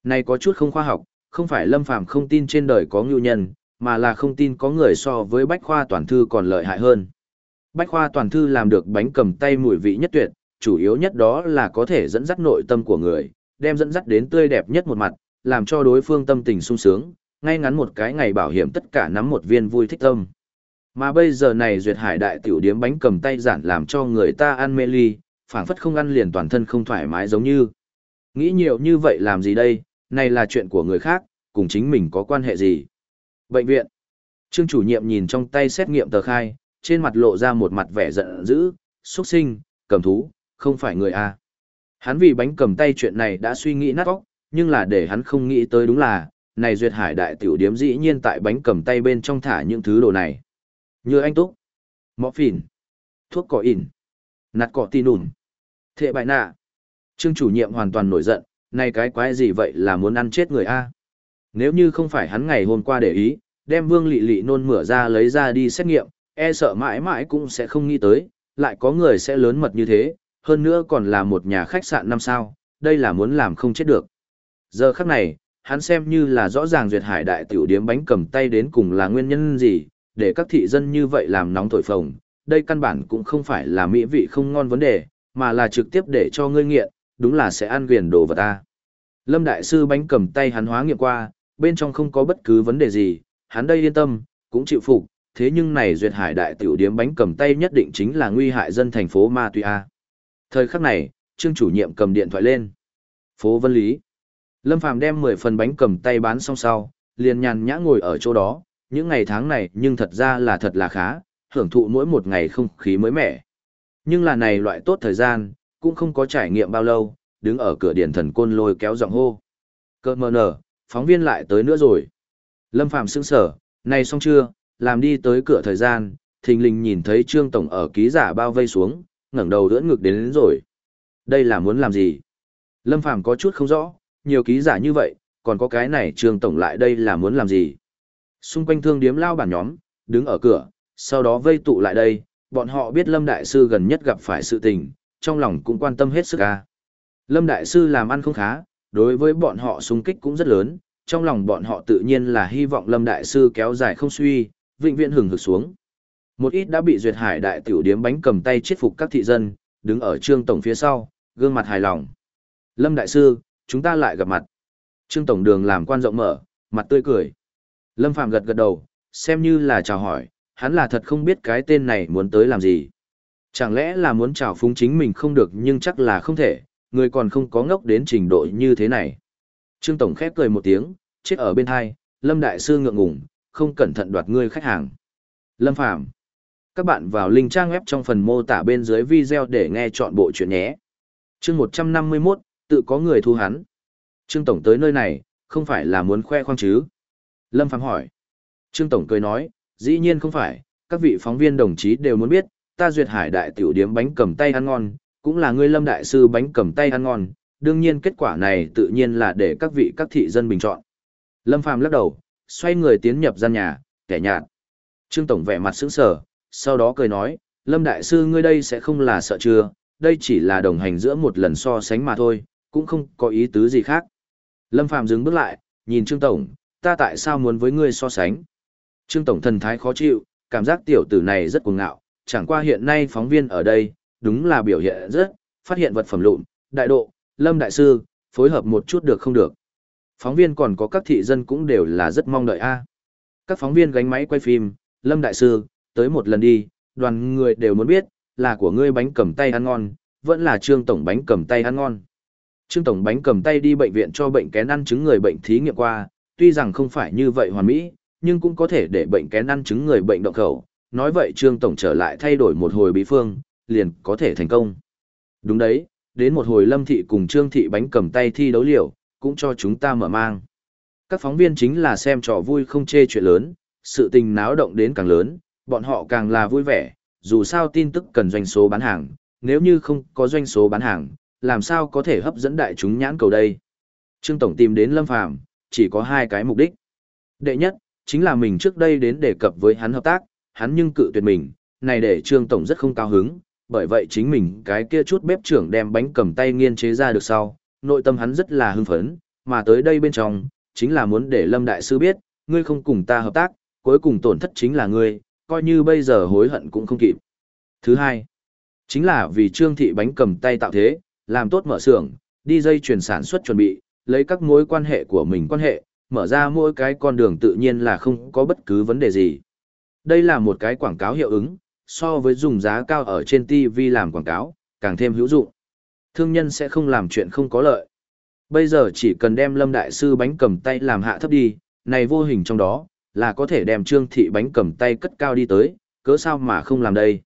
Này có chút không khoa học, không phải Lâm Phàm không tin trên đời có ngưu nhân, mà là không tin có người so với Bách Khoa Toàn Thư còn lợi hại hơn. Bách Khoa Toàn Thư làm được bánh cầm tay mùi vị nhất tuyệt, chủ yếu nhất đó là có thể dẫn dắt nội tâm của người, đem dẫn dắt đến tươi đẹp nhất một mặt, làm cho đối phương tâm tình sung sướng, ngay ngắn một cái ngày bảo hiểm tất cả nắm một viên vui thích tâm. Mà bây giờ này duyệt hải đại tiểu điếm bánh cầm tay giản làm cho người ta ăn mê ly, phảng phất không ăn liền toàn thân không thoải mái giống như. Nghĩ nhiều như vậy làm gì đây, này là chuyện của người khác, cùng chính mình có quan hệ gì. Bệnh viện. Trương chủ nhiệm nhìn trong tay xét nghiệm tờ khai, trên mặt lộ ra một mặt vẻ giận dữ, xuất sinh, cầm thú, không phải người A. Hắn vì bánh cầm tay chuyện này đã suy nghĩ nát óc, nhưng là để hắn không nghĩ tới đúng là, này duyệt hải đại tiểu điếm dĩ nhiên tại bánh cầm tay bên trong thả những thứ đồ này. Như anh túc, mọ phìn, thuốc cỏ in, nạt cỏ tin ủn, thệ bại nạ. Trương chủ nhiệm hoàn toàn nổi giận, này cái quái gì vậy là muốn ăn chết người A. Nếu như không phải hắn ngày hôm qua để ý, đem vương lị lị nôn mửa ra lấy ra đi xét nghiệm, e sợ mãi mãi cũng sẽ không nghĩ tới, lại có người sẽ lớn mật như thế, hơn nữa còn là một nhà khách sạn năm sao, đây là muốn làm không chết được. Giờ khắc này, hắn xem như là rõ ràng duyệt hải đại tiểu điếm bánh cầm tay đến cùng là nguyên nhân gì, để các thị dân như vậy làm nóng thổi phồng, đây căn bản cũng không phải là mỹ vị không ngon vấn đề, mà là trực tiếp để cho ngươi nghiện, đúng là sẽ ăn quyền đồ vật ta. Lâm Đại Sư bánh cầm tay hắn hóa nghiệm qua, bên trong không có bất cứ vấn đề gì, hắn đây yên tâm, cũng chịu phục, thế nhưng này duyệt hải đại tiểu điếm bánh cầm tay nhất định chính là nguy hại dân thành phố Ma Tuy A. Thời khắc này, Trương chủ nhiệm cầm điện thoại lên. Phố Vân Lý. Lâm Phàm đem 10 phần bánh cầm tay bán xong sau, liền nhàn nhã ngồi ở chỗ đó, những ngày tháng này nhưng thật ra là thật là khá, hưởng thụ mỗi một ngày không khí mới mẻ. Nhưng là này loại tốt thời gian, cũng không có trải nghiệm bao lâu, đứng ở cửa điện thần côn lôi kéo giọng hô. Cơ mờ nở, phóng viên lại tới nữa rồi. Lâm Phàm sững sở, này xong chưa, làm đi tới cửa thời gian, thình lình nhìn thấy Trương Tổng ở ký giả bao vây xuống, ngẩng đầu đỡ ngực đến, đến rồi. Đây là muốn làm gì? Lâm Phàm có chút không rõ, nhiều ký giả như vậy, còn có cái này Trương Tổng lại đây là muốn làm gì? Xung quanh thương điếm lao bản nhóm, đứng ở cửa, sau đó vây tụ lại đây, bọn họ biết Lâm Đại Sư gần nhất gặp phải sự tình, trong lòng cũng quan tâm hết sức ca. Lâm Đại Sư làm ăn không khá, đối với bọn họ xung kích cũng rất lớn, trong lòng bọn họ tự nhiên là hy vọng Lâm Đại Sư kéo dài không suy, vĩnh viễn hừng hực xuống. Một ít đã bị duyệt hải đại tiểu điếm bánh cầm tay chết phục các thị dân, đứng ở trương tổng phía sau, gương mặt hài lòng. Lâm Đại Sư, chúng ta lại gặp mặt. Trương Tổng đường làm quan rộng mở, mặt tươi cười. Lâm Phạm gật gật đầu, xem như là chào hỏi, hắn là thật không biết cái tên này muốn tới làm gì. Chẳng lẽ là muốn trào phúng chính mình không được nhưng chắc là không thể, người còn không có ngốc đến trình độ như thế này. Trương Tổng khép cười một tiếng, chết ở bên hai, Lâm Đại Sư ngượng ngùng, không cẩn thận đoạt ngươi khách hàng. Lâm Phạm. Các bạn vào link trang web trong phần mô tả bên dưới video để nghe chọn bộ chuyện nhé. chương 151, tự có người thu hắn. Trương Tổng tới nơi này, không phải là muốn khoe khoang chứ? Lâm Phạm hỏi. Trương Tổng cười nói, dĩ nhiên không phải, các vị phóng viên đồng chí đều muốn biết, ta duyệt hải đại tiểu điếm bánh cầm tay ăn ngon, cũng là ngươi lâm đại sư bánh cầm tay ăn ngon, đương nhiên kết quả này tự nhiên là để các vị các thị dân bình chọn. Lâm Phàm lắc đầu, xoay người tiến nhập gian nhà, kẻ nhạt. Trương Tổng vẻ mặt sững sờ, sau đó cười nói, Lâm Đại Sư ngươi đây sẽ không là sợ chưa, đây chỉ là đồng hành giữa một lần so sánh mà thôi, cũng không có ý tứ gì khác. Lâm Phàm dừng bước lại, nhìn Trương Tổng, ta tại sao muốn với ngươi so sánh? Trương Tổng thần thái khó chịu, cảm giác tiểu tử này rất cuồng ngạo, chẳng qua hiện nay phóng viên ở đây, đúng là biểu hiện rất, phát hiện vật phẩm lụn, đại độ, Lâm Đại Sư, phối hợp một chút được không được. Phóng viên còn có các thị dân cũng đều là rất mong đợi a. Các phóng viên gánh máy quay phim, Lâm Đại Sư, tới một lần đi, đoàn người đều muốn biết, là của ngươi bánh cầm tay ăn ngon, vẫn là Trương Tổng bánh cầm tay ăn ngon. Trương Tổng bánh cầm tay đi bệnh viện cho bệnh kén ăn chứng người bệnh thí nghiệm qua, tuy rằng không phải như vậy hoàn mỹ, nhưng cũng có thể để bệnh kén ăn chứng người bệnh động khẩu. Nói vậy Trương Tổng trở lại thay đổi một hồi bí phương, liền có thể thành công. Đúng đấy, đến một hồi Lâm Thị cùng Trương Thị bánh cầm tay thi đấu liều, cũng cho chúng ta mở mang. Các phóng viên chính là xem trò vui không chê chuyện lớn, sự tình náo động đến càng lớn, bọn họ càng là vui vẻ, dù sao tin tức cần doanh số bán hàng, nếu như không có doanh số bán hàng, làm sao có thể hấp dẫn đại chúng nhãn cầu đây. Trương Tổng tìm đến Lâm Phàm chỉ có hai cái mục đích. Đệ nhất, chính là mình trước đây đến đề cập với hắn hợp tác, hắn nhưng cự tuyệt mình, này để Trương Tổng rất không cao hứng, bởi vậy chính mình cái kia chút bếp trưởng đem bánh cầm tay nghiên chế ra được sau, nội tâm hắn rất là hưng phấn, mà tới đây bên trong, chính là muốn để Lâm Đại Sư biết, ngươi không cùng ta hợp tác, cuối cùng tổn thất chính là ngươi, coi như bây giờ hối hận cũng không kịp. Thứ hai, chính là vì Trương Thị bánh cầm tay tạo thế, làm tốt mở xưởng, đi dây chuyển sản xuất chuẩn bị, lấy các mối quan hệ của mình quan hệ, mở ra mỗi cái con đường tự nhiên là không có bất cứ vấn đề gì. Đây là một cái quảng cáo hiệu ứng, so với dùng giá cao ở trên TV làm quảng cáo, càng thêm hữu dụng. Thương nhân sẽ không làm chuyện không có lợi. Bây giờ chỉ cần đem Lâm Đại Sư bánh cầm tay làm hạ thấp đi, này vô hình trong đó, là có thể đem Trương Thị bánh cầm tay cất cao đi tới, cớ sao mà không làm đây.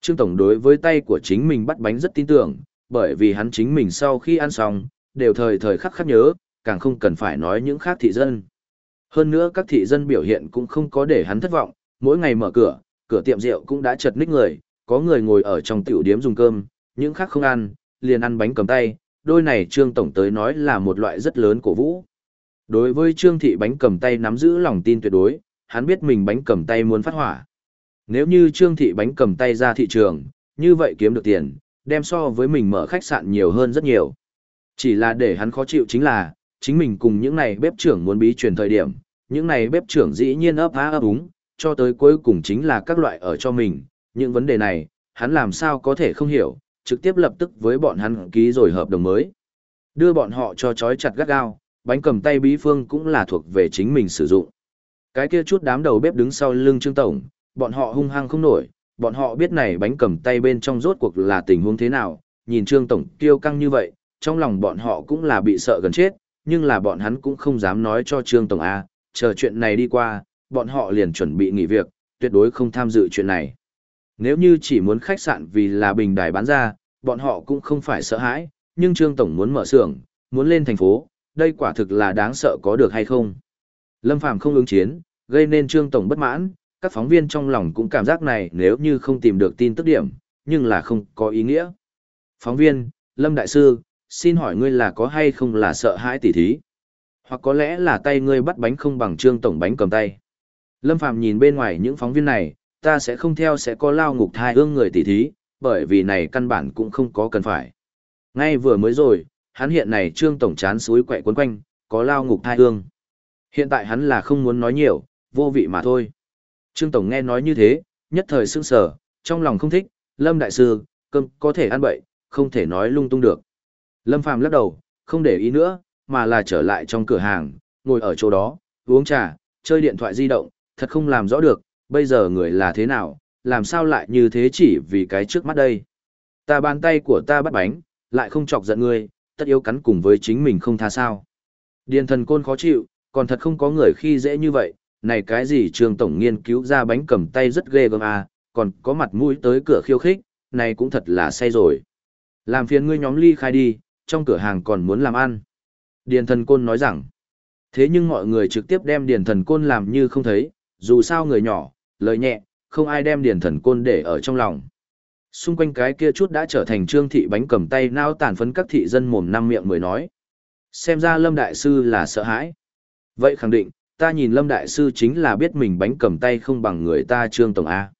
Trương Tổng đối với tay của chính mình bắt bánh rất tin tưởng, bởi vì hắn chính mình sau khi ăn xong, đều thời thời khắc khắc nhớ, càng không cần phải nói những khác thị dân. Hơn nữa các thị dân biểu hiện cũng không có để hắn thất vọng, mỗi ngày mở cửa, cửa tiệm rượu cũng đã chật ních người, có người ngồi ở trong tiểu điếm dùng cơm, những khác không ăn, liền ăn bánh cầm tay, đôi này Trương Tổng tới nói là một loại rất lớn cổ vũ. Đối với Trương Thị bánh cầm tay nắm giữ lòng tin tuyệt đối, hắn biết mình bánh cầm tay muốn phát hỏa. Nếu như Trương Thị bánh cầm tay ra thị trường, như vậy kiếm được tiền, đem so với mình mở khách sạn nhiều hơn rất nhiều. Chỉ là để hắn khó chịu chính là, chính mình cùng những này bếp trưởng muốn bí truyền thời điểm, những này bếp trưởng dĩ nhiên ấp á ấp úng, cho tới cuối cùng chính là các loại ở cho mình, những vấn đề này, hắn làm sao có thể không hiểu, trực tiếp lập tức với bọn hắn ký rồi hợp đồng mới. Đưa bọn họ cho chói chặt gắt gao, bánh cầm tay bí phương cũng là thuộc về chính mình sử dụng. Cái kia chút đám đầu bếp đứng sau lưng Trương Tổng, bọn họ hung hăng không nổi, bọn họ biết này bánh cầm tay bên trong rốt cuộc là tình huống thế nào, nhìn Trương Tổng kiêu căng như vậy, trong lòng bọn họ cũng là bị sợ gần chết, nhưng là bọn hắn cũng không dám nói cho Trương Tổng A, chờ chuyện này đi qua, bọn họ liền chuẩn bị nghỉ việc, tuyệt đối không tham dự chuyện này. Nếu như chỉ muốn khách sạn vì là bình đài bán ra, bọn họ cũng không phải sợ hãi, nhưng Trương Tổng muốn mở xưởng, muốn lên thành phố, đây quả thực là đáng sợ có được hay không. Lâm Phàm không ứng chiến, gây nên Trương Tổng bất mãn, các phóng viên trong lòng cũng cảm giác này nếu như không tìm được tin tức điểm, nhưng là không có ý nghĩa. Phóng viên, Lâm Đại Sư, xin hỏi ngươi là có hay không là sợ hãi tỉ thí? Hoặc có lẽ là tay ngươi bắt bánh không bằng Trương Tổng bánh cầm tay. Lâm Phàm nhìn bên ngoài những phóng viên này, ta sẽ không theo sẽ có lao ngục thai ương người tỉ thí, bởi vì này căn bản cũng không có cần phải. Ngay vừa mới rồi, hắn hiện này trương tổng chán suối quẹ quấn quanh, có lao ngục thai ương. Hiện tại hắn là không muốn nói nhiều, vô vị mà thôi. Trương tổng nghe nói như thế, nhất thời sững sờ, trong lòng không thích, Lâm đại sư, cơm có thể ăn bậy, không thể nói lung tung được. Lâm Phàm lắc đầu, không để ý nữa, mà là trở lại trong cửa hàng, ngồi ở chỗ đó, uống trà, chơi điện thoại di động, thật không làm rõ được, bây giờ người là thế nào, làm sao lại như thế chỉ vì cái trước mắt đây. Ta bàn tay của ta bắt bánh, lại không chọc giận ngươi, tất yếu cắn cùng với chính mình không tha sao. Điền thần côn khó chịu, còn thật không có người khi dễ như vậy, này cái gì trường tổng nghiên cứu ra bánh cầm tay rất ghê gớm à, còn có mặt mũi tới cửa khiêu khích, này cũng thật là say rồi. Làm phiền ngươi nhóm ly khai đi, trong cửa hàng còn muốn làm ăn. Điền thần côn nói rằng, thế nhưng mọi người trực tiếp đem điền thần côn làm như không thấy, dù sao người nhỏ, lời nhẹ, không ai đem điền thần côn để ở trong lòng. Xung quanh cái kia chút đã trở thành trương thị bánh cầm tay nao tàn phấn các thị dân mồm năm miệng mới nói. Xem ra Lâm Đại Sư là sợ hãi. Vậy khẳng định, ta nhìn Lâm Đại Sư chính là biết mình bánh cầm tay không bằng người ta Trương Tổng A.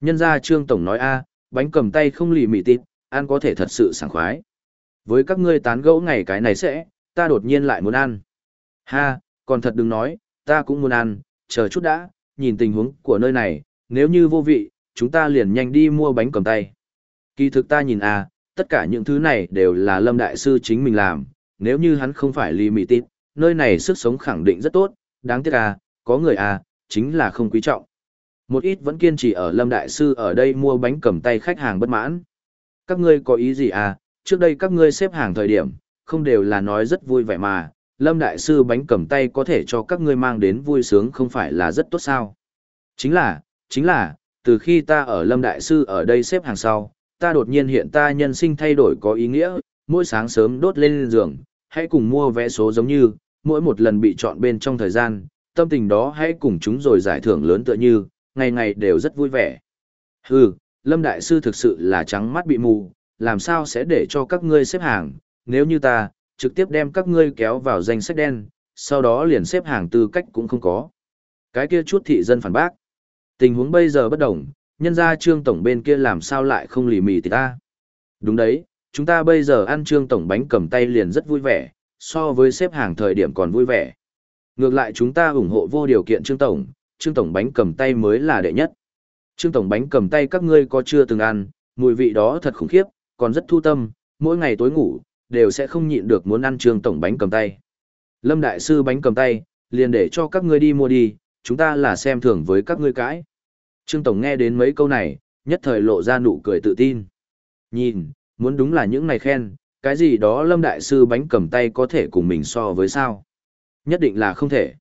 Nhân ra Trương Tổng nói A, bánh cầm tay không lì mị tịt, ăn có thể thật sự sảng khoái. Với các ngươi tán gẫu ngày cái này sẽ, ta đột nhiên lại muốn ăn. Ha, còn thật đừng nói, ta cũng muốn ăn, chờ chút đã, nhìn tình huống của nơi này, nếu như vô vị, chúng ta liền nhanh đi mua bánh cầm tay. Kỳ thực ta nhìn à tất cả những thứ này đều là Lâm Đại Sư chính mình làm, nếu như hắn không phải lì mỹ tít, nơi này sức sống khẳng định rất tốt, đáng tiếc à, có người à, chính là không quý trọng. Một ít vẫn kiên trì ở Lâm Đại Sư ở đây mua bánh cầm tay khách hàng bất mãn. Các ngươi có ý gì à, trước đây các ngươi xếp hàng thời điểm, không đều là nói rất vui vẻ mà, Lâm Đại Sư bánh cầm tay có thể cho các ngươi mang đến vui sướng không phải là rất tốt sao. Chính là, chính là, từ khi ta ở Lâm Đại Sư ở đây xếp hàng sau, ta đột nhiên hiện ta nhân sinh thay đổi có ý nghĩa, mỗi sáng sớm đốt lên giường, hãy cùng mua vé số giống như, mỗi một lần bị chọn bên trong thời gian, tâm tình đó hãy cùng chúng rồi giải thưởng lớn tựa như, ngày ngày đều rất vui vẻ. Hừ, Lâm Đại Sư thực sự là trắng mắt bị mù, làm sao sẽ để cho các ngươi xếp hàng, nếu như ta, trực tiếp đem các ngươi kéo vào danh sách đen, sau đó liền xếp hàng tư cách cũng không có. Cái kia chút thị dân phản bác. Tình huống bây giờ bất đồng, nhân ra trương tổng bên kia làm sao lại không lì mì thì ta. Đúng đấy, chúng ta bây giờ ăn trương tổng bánh cầm tay liền rất vui vẻ, so với xếp hàng thời điểm còn vui vẻ. Ngược lại chúng ta ủng hộ vô điều kiện trương tổng, trương tổng bánh cầm tay mới là đệ nhất. Trương tổng bánh cầm tay các ngươi có chưa từng ăn, mùi vị đó thật khủng khiếp, còn rất thu tâm, mỗi ngày tối ngủ, đều sẽ không nhịn được muốn ăn trương tổng bánh cầm tay. Lâm Đại Sư bánh cầm tay, liền để cho các ngươi đi mua đi, chúng ta là xem thường với các ngươi cãi. Trương Tổng nghe đến mấy câu này, nhất thời lộ ra nụ cười tự tin. Nhìn, muốn đúng là những này khen, cái gì đó Lâm Đại Sư bánh cầm tay có thể cùng mình so với sao? Nhất định là không thể.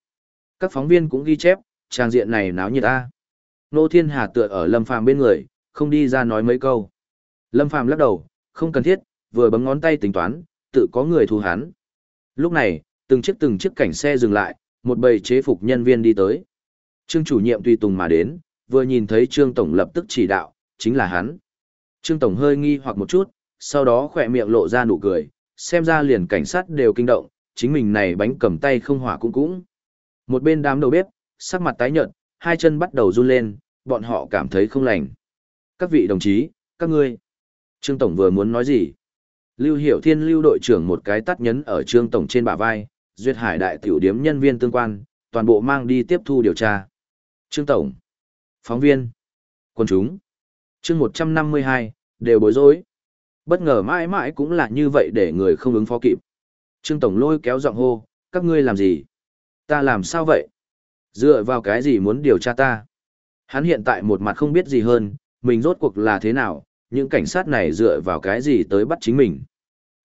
Các phóng viên cũng ghi chép, trang diện này náo nhiệt ta. Nô Thiên Hà tựa ở Lâm Phàm bên người, không đi ra nói mấy câu. Lâm Phàm lắc đầu, không cần thiết, vừa bấm ngón tay tính toán, tự có người thu hắn. Lúc này, từng chiếc từng chiếc cảnh xe dừng lại, một bầy chế phục nhân viên đi tới. Trương chủ nhiệm tùy tùng mà đến, vừa nhìn thấy Trương Tổng lập tức chỉ đạo, chính là hắn. Trương Tổng hơi nghi hoặc một chút, sau đó khỏe miệng lộ ra nụ cười, xem ra liền cảnh sát đều kinh động, chính mình này bánh cầm tay không hỏa cũng cũng. Một bên đám đầu bếp, sắc mặt tái nhợt, hai chân bắt đầu run lên, bọn họ cảm thấy không lành. Các vị đồng chí, các ngươi. Trương Tổng vừa muốn nói gì? Lưu Hiểu Thiên lưu đội trưởng một cái tắt nhấn ở Trương Tổng trên bả vai, duyệt hải đại tiểu điếm nhân viên tương quan, toàn bộ mang đi tiếp thu điều tra. Trương Tổng, phóng viên, quân chúng, chương 152, đều bối rối. Bất ngờ mãi mãi cũng là như vậy để người không ứng phó kịp. Trương Tổng lôi kéo giọng hô, các ngươi làm gì? Ta làm sao vậy? Dựa vào cái gì muốn điều tra ta? Hắn hiện tại một mặt không biết gì hơn, mình rốt cuộc là thế nào, những cảnh sát này dựa vào cái gì tới bắt chính mình.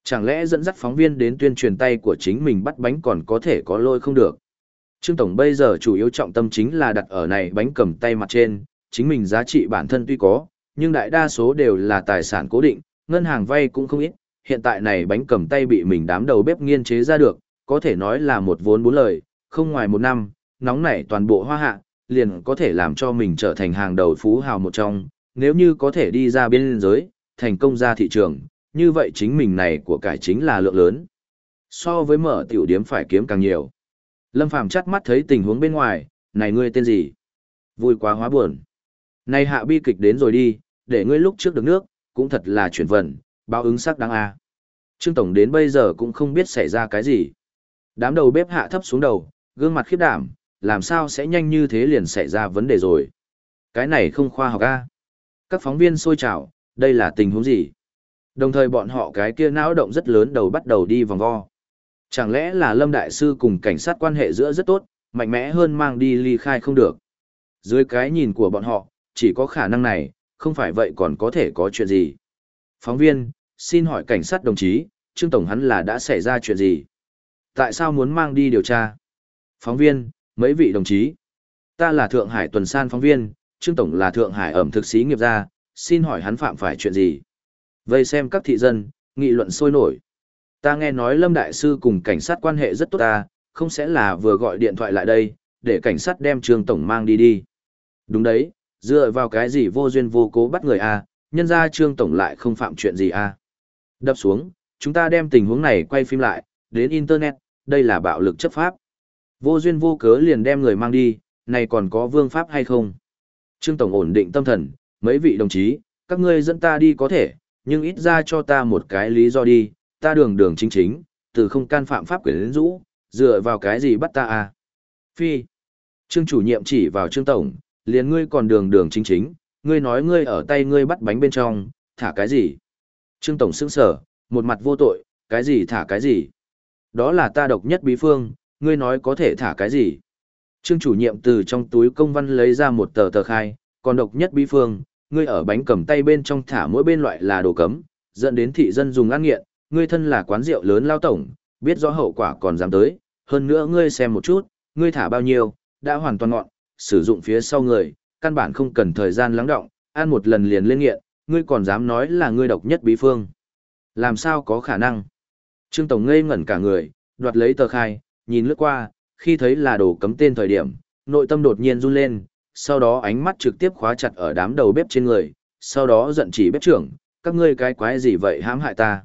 Chẳng lẽ dẫn dắt phóng viên đến tuyên truyền tay của chính mình bắt bánh còn có thể có lôi không được. Trương Tổng bây giờ chủ yếu trọng tâm chính là đặt ở này bánh cầm tay mặt trên, chính mình giá trị bản thân tuy có, nhưng đại đa số đều là tài sản cố định, ngân hàng vay cũng không ít, hiện tại này bánh cầm tay bị mình đám đầu bếp nghiên chế ra được, có thể nói là một vốn bốn lời, không ngoài một năm, nóng nảy toàn bộ hoa hạ, liền có thể làm cho mình trở thành hàng đầu phú hào một trong, nếu như có thể đi ra biên giới, thành công ra thị trường, như vậy chính mình này của cải chính là lượng lớn. So với mở tiểu điếm phải kiếm càng nhiều. Lâm Phàm chắt mắt thấy tình huống bên ngoài, này ngươi tên gì? Vui quá hóa buồn. Này hạ bi kịch đến rồi đi, để ngươi lúc trước được nước, cũng thật là chuyển vận, báo ứng sắc đáng a. Trương Tổng đến bây giờ cũng không biết xảy ra cái gì. Đám đầu bếp hạ thấp xuống đầu, gương mặt khiếp đảm, làm sao sẽ nhanh như thế liền xảy ra vấn đề rồi. Cái này không khoa học a. Các phóng viên sôi trào, đây là tình huống gì? Đồng thời bọn họ cái kia não động rất lớn đầu bắt đầu đi vòng vo. Chẳng lẽ là Lâm Đại Sư cùng cảnh sát quan hệ giữa rất tốt, mạnh mẽ hơn mang đi ly khai không được. Dưới cái nhìn của bọn họ, chỉ có khả năng này, không phải vậy còn có thể có chuyện gì. Phóng viên, xin hỏi cảnh sát đồng chí, Trương Tổng hắn là đã xảy ra chuyện gì? Tại sao muốn mang đi điều tra? Phóng viên, mấy vị đồng chí. Ta là Thượng Hải tuần san phóng viên, Trương Tổng là Thượng Hải ẩm thực sĩ nghiệp gia, xin hỏi hắn phạm phải chuyện gì? Vây xem các thị dân, nghị luận sôi nổi. Ta nghe nói Lâm Đại Sư cùng cảnh sát quan hệ rất tốt ta, không sẽ là vừa gọi điện thoại lại đây, để cảnh sát đem Trương Tổng mang đi đi. Đúng đấy, dựa vào cái gì vô duyên vô cố bắt người à, nhân ra trương tổng lại không phạm chuyện gì à. Đập xuống, chúng ta đem tình huống này quay phim lại, đến Internet, đây là bạo lực chấp pháp. Vô duyên vô cớ liền đem người mang đi, này còn có vương pháp hay không? Trương Tổng ổn định tâm thần, mấy vị đồng chí, các ngươi dẫn ta đi có thể, nhưng ít ra cho ta một cái lý do đi, ta đường đường chính chính, từ không can phạm pháp quyền lĩnh rũ, dựa vào cái gì bắt ta à? Phi. Trương chủ nhiệm chỉ vào Trương Tổng, liền ngươi còn đường đường chính chính, ngươi nói ngươi ở tay ngươi bắt bánh bên trong, thả cái gì? Trương Tổng sững sở, một mặt vô tội, cái gì thả cái gì? Đó là ta độc nhất bí phương, ngươi nói có thể thả cái gì? Trương chủ nhiệm từ trong túi công văn lấy ra một tờ tờ khai, còn độc nhất bí phương, ngươi ở bánh cầm tay bên trong thả mỗi bên loại là đồ cấm, dẫn đến thị dân dùng ăn nghiện, ngươi thân là quán rượu lớn lao tổng, biết rõ hậu quả còn dám tới, hơn nữa ngươi xem một chút, ngươi thả bao nhiêu, đã hoàn toàn ngọn, sử dụng phía sau người, căn bản không cần thời gian lắng động, ăn một lần liền lên nghiện, ngươi còn dám nói là ngươi độc nhất bí phương. Làm sao có khả năng? Trương Tổng ngây ngẩn cả người, đoạt lấy tờ khai, nhìn lướt qua, khi thấy là đồ cấm tên thời điểm, nội tâm đột nhiên run lên, sau đó ánh mắt trực tiếp khóa chặt ở đám đầu bếp trên người, sau đó giận chỉ bếp trưởng, các ngươi cái quái gì vậy hãm hại ta.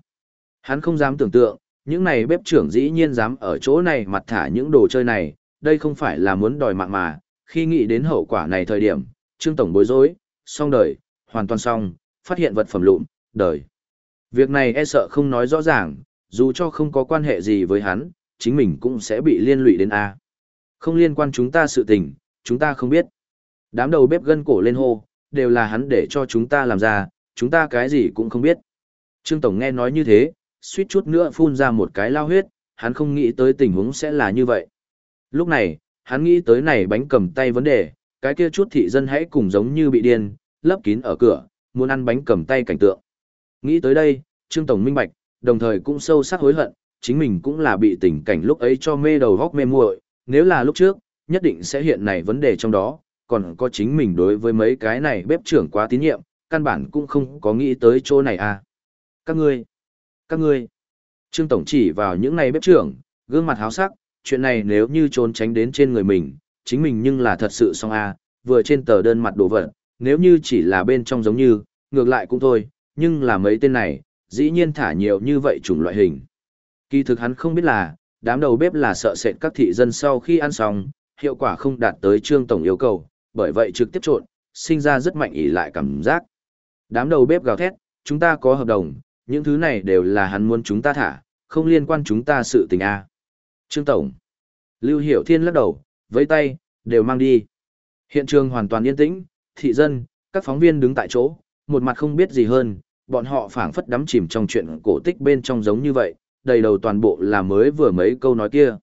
Hắn không dám tưởng tượng, những này bếp trưởng dĩ nhiên dám ở chỗ này mặt thả những đồ chơi này, đây không phải là muốn đòi mạng mà, khi nghĩ đến hậu quả này thời điểm, Trương Tổng bối rối, xong đời, hoàn toàn xong, phát hiện vật phẩm lụn, đời. Việc này e sợ không nói rõ ràng, dù cho không có quan hệ gì với hắn, chính mình cũng sẽ bị liên lụy đến A. Không liên quan chúng ta sự tình, chúng ta không biết. Đám đầu bếp gân cổ lên hô, đều là hắn để cho chúng ta làm ra, chúng ta cái gì cũng không biết. Trương Tổng nghe nói như thế, suýt chút nữa phun ra một cái lao huyết, hắn không nghĩ tới tình huống sẽ là như vậy. Lúc này, hắn nghĩ tới này bánh cầm tay vấn đề, cái kia chút thị dân hãy cùng giống như bị điên, lấp kín ở cửa, muốn ăn bánh cầm tay cảnh tượng. Nghĩ tới đây, Trương Tổng minh bạch, đồng thời cũng sâu sắc hối hận, chính mình cũng là bị tình cảnh lúc ấy cho mê đầu góc mê muội, nếu là lúc trước, nhất định sẽ hiện này vấn đề trong đó, còn có chính mình đối với mấy cái này bếp trưởng quá tín nhiệm, căn bản cũng không có nghĩ tới chỗ này à. Các ngươi, các ngươi, Trương Tổng chỉ vào những này bếp trưởng, gương mặt háo sắc, chuyện này nếu như trốn tránh đến trên người mình, chính mình nhưng là thật sự xong à, vừa trên tờ đơn mặt đồ vật, nếu như chỉ là bên trong giống như, ngược lại cũng thôi, nhưng là mấy tên này, dĩ nhiên thả nhiều như vậy chủng loại hình. Kỳ thực hắn không biết là, đám đầu bếp là sợ sệt các thị dân sau khi ăn xong, hiệu quả không đạt tới trương tổng yêu cầu, bởi vậy trực tiếp trộn, sinh ra rất mạnh ý lại cảm giác. Đám đầu bếp gào thét, chúng ta có hợp đồng, những thứ này đều là hắn muốn chúng ta thả, không liên quan chúng ta sự tình a. Trương tổng. Lưu Hiểu Thiên lắc đầu, với tay, đều mang đi. Hiện trường hoàn toàn yên tĩnh, thị dân, các phóng viên đứng tại chỗ, một mặt không biết gì hơn, bọn họ phảng phất đắm chìm trong chuyện cổ tích bên trong giống như vậy, đầy đầu toàn bộ là mới vừa mấy câu nói kia.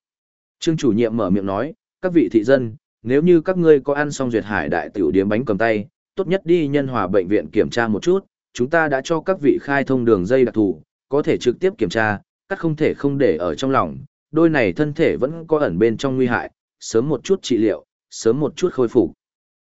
Trương chủ nhiệm mở miệng nói, các vị thị dân, nếu như các ngươi có ăn xong duyệt hải đại tiểu điếm bánh cầm tay, tốt nhất đi nhân hòa bệnh viện kiểm tra một chút, chúng ta đã cho các vị khai thông đường dây đặc thù, có thể trực tiếp kiểm tra, các không thể không để ở trong lòng, đôi này thân thể vẫn có ẩn bên trong nguy hại, sớm một chút trị liệu, sớm một chút khôi phục.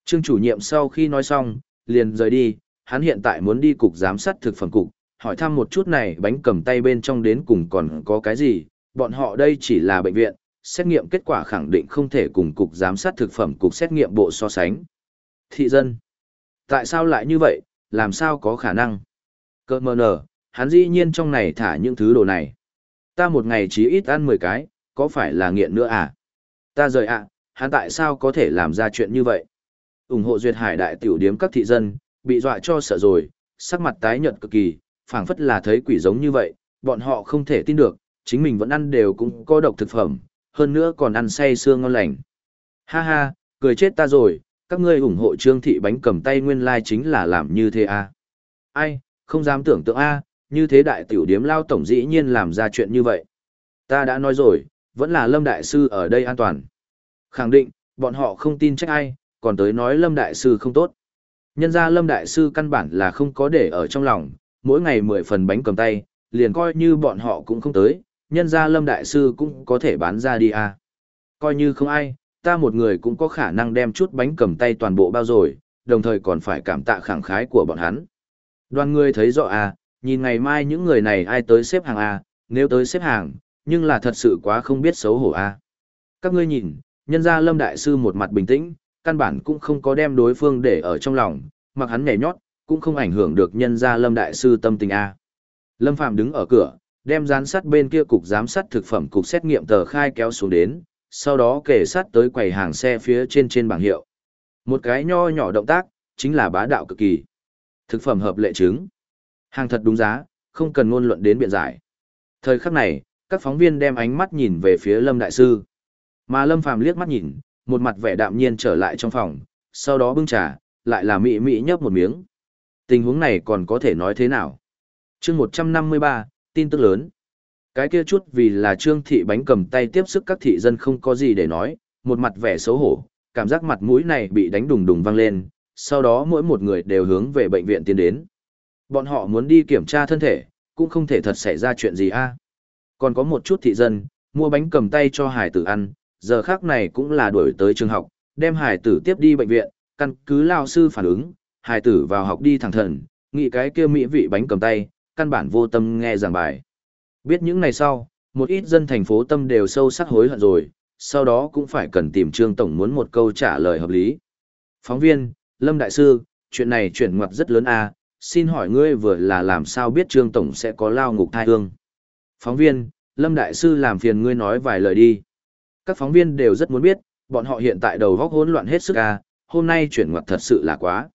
Trương chủ nhiệm sau khi nói xong, liền rời đi, hắn hiện tại muốn đi cục giám sát thực phẩm cục, hỏi thăm một chút này bánh cầm tay bên trong đến cùng còn có cái gì, bọn họ đây chỉ là bệnh viện, xét nghiệm kết quả khẳng định không thể cùng cục giám sát thực phẩm cục xét nghiệm bộ so sánh. Thị dân, tại sao lại như vậy, làm sao có khả năng? Cơ mờ nở, hắn dĩ nhiên trong này thả những thứ đồ này. Ta một ngày chỉ ít ăn 10 cái, có phải là nghiện nữa à? Ta rời ạ, à, hắn tại sao có thể làm ra chuyện như vậy? ủng hộ duyệt hải đại tiểu điếm các thị dân, bị dọa cho sợ rồi, sắc mặt tái nhợt cực kỳ, phảng phất là thấy quỷ giống như vậy, bọn họ không thể tin được, chính mình vẫn ăn đều cũng có độc thực phẩm, hơn nữa còn ăn say xương ngon lành. Ha ha, cười chết ta rồi, các ngươi ủng hộ trương thị bánh cầm tay nguyên lai like chính là làm như thế à. Ai, không dám tưởng tượng a, như thế đại tiểu điếm lao tổng dĩ nhiên làm ra chuyện như vậy. Ta đã nói rồi, vẫn là Lâm Đại Sư ở đây an toàn. Khẳng định, bọn họ không tin trách ai, còn tới nói Lâm Đại Sư không tốt. Nhân ra Lâm Đại Sư căn bản là không có để ở trong lòng, mỗi ngày mười phần bánh cầm tay, liền coi như bọn họ cũng không tới, nhân ra Lâm Đại Sư cũng có thể bán ra đi à. Coi như không ai, ta một người cũng có khả năng đem chút bánh cầm tay toàn bộ bao rồi, đồng thời còn phải cảm tạ khẳng khái của bọn hắn. Đoàn người thấy rõ à, nhìn ngày mai những người này ai tới xếp hàng à, nếu tới xếp hàng, nhưng là thật sự quá không biết xấu hổ à. Các ngươi nhìn, nhân ra Lâm Đại Sư một mặt bình tĩnh, căn bản cũng không có đem đối phương để ở trong lòng, mặc hắn nhảy nhót, cũng không ảnh hưởng được nhân gia Lâm Đại Sư tâm tình A. Lâm Phạm đứng ở cửa, đem giám sát bên kia cục giám sát thực phẩm cục xét nghiệm tờ khai kéo xuống đến, sau đó kể sát tới quầy hàng xe phía trên trên bảng hiệu. Một cái nho nhỏ động tác, chính là bá đạo cực kỳ. Thực phẩm hợp lệ chứng. Hàng thật đúng giá, không cần ngôn luận đến biện giải. Thời khắc này, các phóng viên đem ánh mắt nhìn về phía Lâm Đại Sư. Mà Lâm Phàm liếc mắt nhìn, một mặt vẻ đạm nhiên trở lại trong phòng, sau đó bưng trà, lại là mị mị nhấp một miếng. Tình huống này còn có thể nói thế nào? chương 153, tin tức lớn. Cái kia chút vì là trương thị bánh cầm tay tiếp sức các thị dân không có gì để nói, một mặt vẻ xấu hổ, cảm giác mặt mũi này bị đánh đùng đùng văng lên, sau đó mỗi một người đều hướng về bệnh viện tiến đến. Bọn họ muốn đi kiểm tra thân thể, cũng không thể thật xảy ra chuyện gì a. Còn có một chút thị dân, mua bánh cầm tay cho hải tử ăn, giờ khác này cũng là đuổi tới trường học, đem hải tử tiếp đi bệnh viện, căn cứ lao sư phản ứng, hải tử vào học đi thẳng thần, nghĩ cái kia mỹ vị bánh cầm tay, căn bản vô tâm nghe giảng bài. Biết những ngày sau, một ít dân thành phố tâm đều sâu sắc hối hận rồi, sau đó cũng phải cần tìm Trương Tổng muốn một câu trả lời hợp lý. Phóng viên, Lâm Đại Sư, chuyện này chuyển ngoặt rất lớn a xin hỏi ngươi vừa là làm sao biết Trương Tổng sẽ có lao ngục thai hương. Phóng viên, Lâm Đại Sư làm phiền ngươi nói vài lời đi. Các phóng viên đều rất muốn biết, bọn họ hiện tại đầu góc hỗn loạn hết sức à, hôm nay chuyển ngoặt thật sự là quá.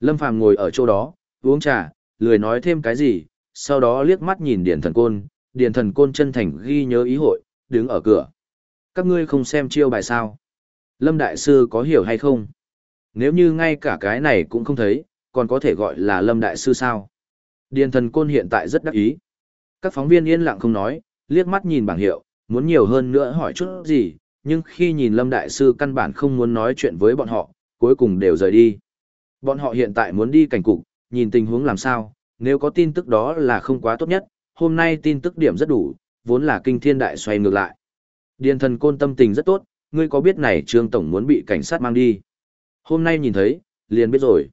Lâm Phàm ngồi ở chỗ đó, uống trà, lười nói thêm cái gì, sau đó liếc mắt nhìn Điền Thần Côn, Điền Thần Côn chân thành ghi nhớ ý hội, đứng ở cửa. Các ngươi không xem chiêu bài sao? Lâm Đại Sư có hiểu hay không? Nếu như ngay cả cái này cũng không thấy, còn có thể gọi là Lâm Đại Sư sao? Điền Thần Côn hiện tại rất đắc ý. Các phóng viên yên lặng không nói, liếc mắt nhìn bảng hiệu, muốn nhiều hơn nữa hỏi chút gì, nhưng khi nhìn Lâm Đại Sư căn bản không muốn nói chuyện với bọn họ, cuối cùng đều rời đi. Bọn họ hiện tại muốn đi cảnh cục, nhìn tình huống làm sao, nếu có tin tức đó là không quá tốt nhất, hôm nay tin tức điểm rất đủ, vốn là kinh thiên đại xoay ngược lại. Điền thần côn tâm tình rất tốt, ngươi có biết này Trương Tổng muốn bị cảnh sát mang đi. Hôm nay nhìn thấy, liền biết rồi.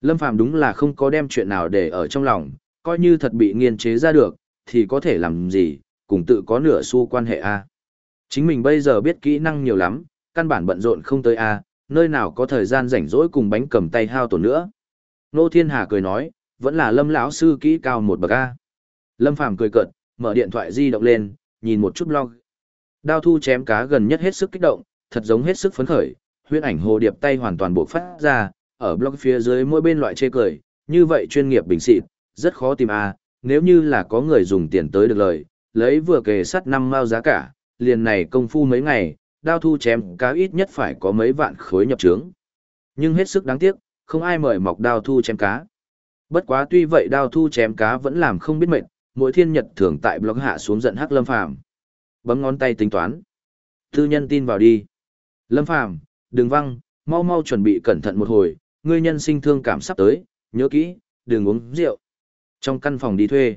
Lâm Phàm đúng là không có đem chuyện nào để ở trong lòng, coi như thật bị nghiên chế ra được, thì có thể làm gì, cùng tự có nửa xu quan hệ a. Chính mình bây giờ biết kỹ năng nhiều lắm, căn bản bận rộn không tới a, nơi nào có thời gian rảnh rỗi cùng bánh cầm tay hao tổn nữa. Nô Thiên Hà cười nói, vẫn là Lâm lão sư kỹ cao một bậc a. Lâm Phàm cười cợt, mở điện thoại di động lên, nhìn một chút blog. Đao thu chém cá gần nhất hết sức kích động, thật giống hết sức phấn khởi, huyễn ảnh hồ điệp tay hoàn toàn bộc phát ra, ở blog phía dưới mỗi bên loại chê cười, như vậy chuyên nghiệp bình xịt, rất khó tìm a, nếu như là có người dùng tiền tới được lời, lấy vừa kề sắt năm mao giá cả, liền này công phu mấy ngày, đao thu chém cá ít nhất phải có mấy vạn khối nhập trướng. Nhưng hết sức đáng tiếc, không ai mời mọc đao thu chém cá. Bất quá tuy vậy đao thu chém cá vẫn làm không biết mệnh, mỗi thiên nhật thường tại blog hạ xuống giận hắc lâm phàm. Bấm ngón tay tính toán. Tư nhân tin vào đi. Lâm phàm, đừng văng, mau mau chuẩn bị cẩn thận một hồi, ngươi nhân sinh thương cảm sắp tới, nhớ kỹ, đừng uống rượu. Trong căn phòng đi thuê,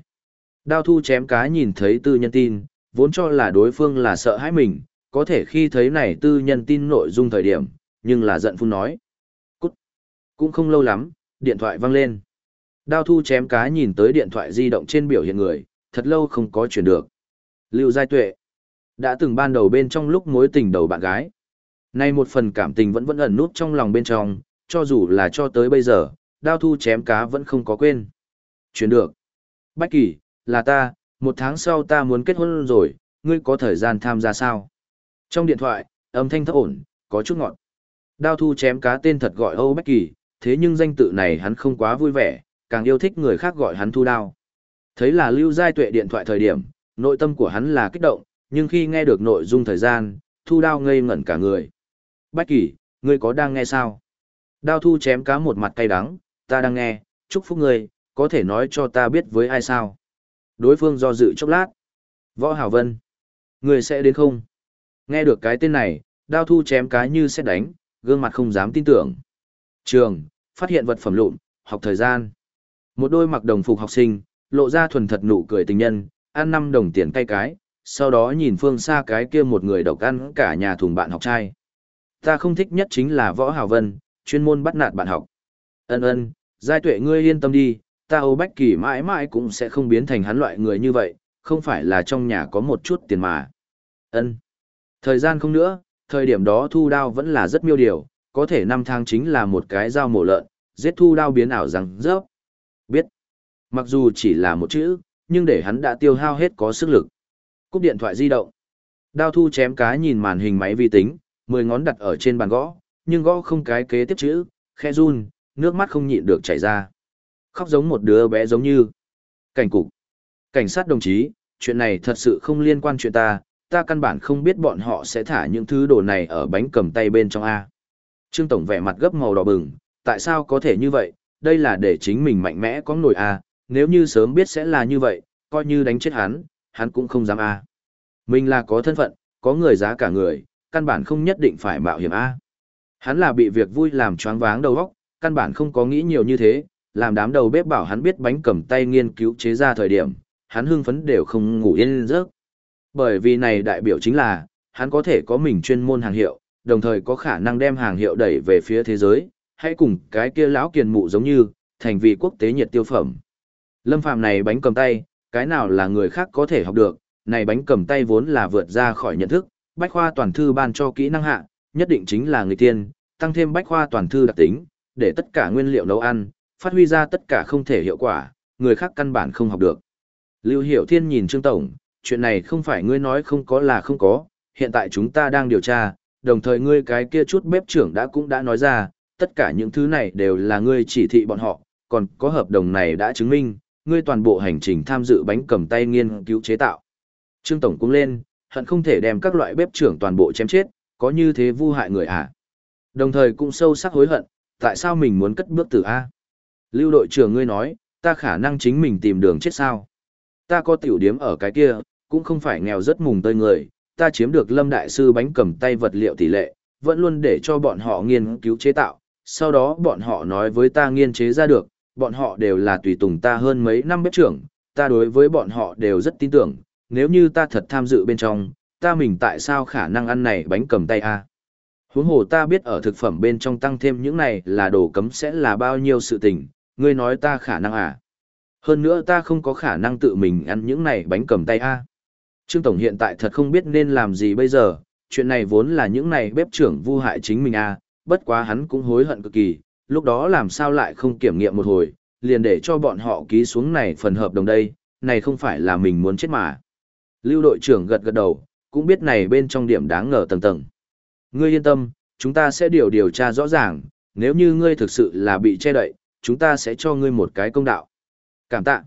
đao thu chém cá nhìn thấy tư nhân tin, vốn cho là đối phương là sợ hãi mình, có thể khi thấy này tư nhân tin nội dung thời điểm, nhưng là giận phun nói. Cút. Cũng không lâu lắm, điện thoại vang lên. Đao thu chém cá nhìn tới điện thoại di động trên biểu hiện người, thật lâu không có chuyển được. Lưu Giai Tuệ. Đã từng ban đầu bên trong lúc mối tình đầu bạn gái. Nay một phần cảm tình vẫn vẫn ẩn nút trong lòng bên trong, cho dù là cho tới bây giờ, đao thu chém cá vẫn không có quên. Chuyển được. Bách Kỳ, là ta, một tháng sau ta muốn kết hôn rồi, ngươi có thời gian tham gia sao? Trong điện thoại, âm thanh thấp ổn, có chút ngọn. Đao thu chém cá tên thật gọi Âu Bách Kỳ, thế nhưng danh tự này hắn không quá vui vẻ, càng yêu thích người khác gọi hắn thu đao. Thấy là lưu giai tuệ điện thoại thời điểm, nội tâm của hắn là kích động, nhưng khi nghe được nội dung thời gian, thu đao ngây ngẩn cả người. Bách Kỳ, ngươi có đang nghe sao? Đao thu chém cá một mặt cay đắng, ta đang nghe, chúc phúc ngươi, có thể nói cho ta biết với ai sao? Đối phương do dự chốc lát. Võ Hảo Vân, ngươi sẽ đến không? Nghe được cái tên này, đao thu chém cá như xét đánh, gương mặt không dám tin tưởng. Trường, phát hiện vật phẩm lụn, học thời gian. Một đôi mặc đồng phục học sinh, lộ ra thuần thật nụ cười tình nhân, ăn năm đồng tiền cay cái, sau đó nhìn phương xa cái kia một người độc ăn cả nhà thùng bạn học trai. Ta không thích nhất chính là Võ Hào Vân, chuyên môn bắt nạt bạn học. Ân ân, giai tuệ ngươi yên tâm đi, ta Âu Bách Kỳ mãi mãi cũng sẽ không biến thành hắn loại người như vậy, không phải là trong nhà có một chút tiền mà. Ân. Thời gian không nữa, thời điểm đó thu đao vẫn là rất miêu điều, có thể năm tháng chính là một cái dao mổ lợn, giết thu đao biến ảo rằng rớp. Biết. Mặc dù chỉ là một chữ, nhưng để hắn đã tiêu hao hết có sức lực. Cúp điện thoại di động. Đao thu chém cá nhìn màn hình máy vi tính, mười ngón đặt ở trên bàn gõ, nhưng gõ không cái kế tiếp chữ, khe run, nước mắt không nhịn được chảy ra. Khóc giống một đứa bé giống như. Cảnh cục. Cảnh sát đồng chí, chuyện này thật sự không liên quan chuyện ta, ta căn bản không biết bọn họ sẽ thả những thứ đồ này ở bánh cầm tay bên trong A. Trương Tổng vẻ mặt gấp màu đỏ bừng, tại sao có thể như vậy, đây là để chính mình mạnh mẽ có nổi A, nếu như sớm biết sẽ là như vậy, coi như đánh chết hắn, hắn cũng không dám A. Mình là có thân phận, có người giá cả người, căn bản không nhất định phải mạo hiểm A. Hắn là bị việc vui làm choáng váng đầu óc, căn bản không có nghĩ nhiều như thế, làm đám đầu bếp bảo hắn biết bánh cầm tay nghiên cứu chế ra thời điểm, hắn hưng phấn đều không ngủ yên giấc. Bởi vì này đại biểu chính là, hắn có thể có mình chuyên môn hàng hiệu, đồng thời có khả năng đem hàng hiệu đẩy về phía thế giới, hãy cùng cái kia lão kiền mụ giống như, thành vì quốc tế nhiệt tiêu phẩm. Lâm Phàm này bánh cầm tay, cái nào là người khác có thể học được, này bánh cầm tay vốn là vượt ra khỏi nhận thức, bách khoa toàn thư ban cho kỹ năng hạ, nhất định chính là người tiên, tăng thêm bách khoa toàn thư đặc tính, để tất cả nguyên liệu nấu ăn, phát huy ra tất cả không thể hiệu quả, người khác căn bản không học được. Lưu Hiểu Thiên nhìn Trương Tổng, chuyện này không phải ngươi nói không có là không có, hiện tại chúng ta đang điều tra, đồng thời ngươi cái kia chút bếp trưởng đã cũng đã nói ra, tất cả những thứ này đều là ngươi chỉ thị bọn họ, còn có hợp đồng này đã chứng minh, ngươi toàn bộ hành trình tham dự bánh cầm tay nghiên cứu chế tạo. Trương Tổng cũng lên, hận không thể đem các loại bếp trưởng toàn bộ chém chết, có như thế vu hại người à. Đồng thời cũng sâu sắc hối hận, tại sao mình muốn cất bước từ A. Lưu đội trưởng ngươi nói, ta khả năng chính mình tìm đường chết sao. Ta có tiểu điếm ở cái kia, cũng không phải nghèo rất mùng tơi người, ta chiếm được lâm đại sư bánh cầm tay vật liệu tỷ lệ, vẫn luôn để cho bọn họ nghiên cứu chế tạo, sau đó bọn họ nói với ta nghiên chế ra được, bọn họ đều là tùy tùng ta hơn mấy năm bếp trưởng, ta đối với bọn họ đều rất tin tưởng, nếu như ta thật tham dự bên trong, ta mình tại sao khả năng ăn này bánh cầm tay a? Huống hồ ta biết ở thực phẩm bên trong tăng thêm những này là đồ cấm sẽ là bao nhiêu sự tình, ngươi nói ta khả năng à? Hơn nữa ta không có khả năng tự mình ăn những này bánh cầm tay a. Trương Tổng hiện tại thật không biết nên làm gì bây giờ, chuyện này vốn là những này bếp trưởng vu hại chính mình à? bất quá hắn cũng hối hận cực kỳ, lúc đó làm sao lại không kiểm nghiệm một hồi, liền để cho bọn họ ký xuống này phần hợp đồng đây, này không phải là mình muốn chết mà. Lưu đội trưởng gật gật đầu, cũng biết này bên trong điểm đáng ngờ tầng tầng. Ngươi yên tâm, chúng ta sẽ điều điều tra rõ ràng, nếu như ngươi thực sự là bị che đậy, chúng ta sẽ cho ngươi một cái công đạo. Cảm tạ.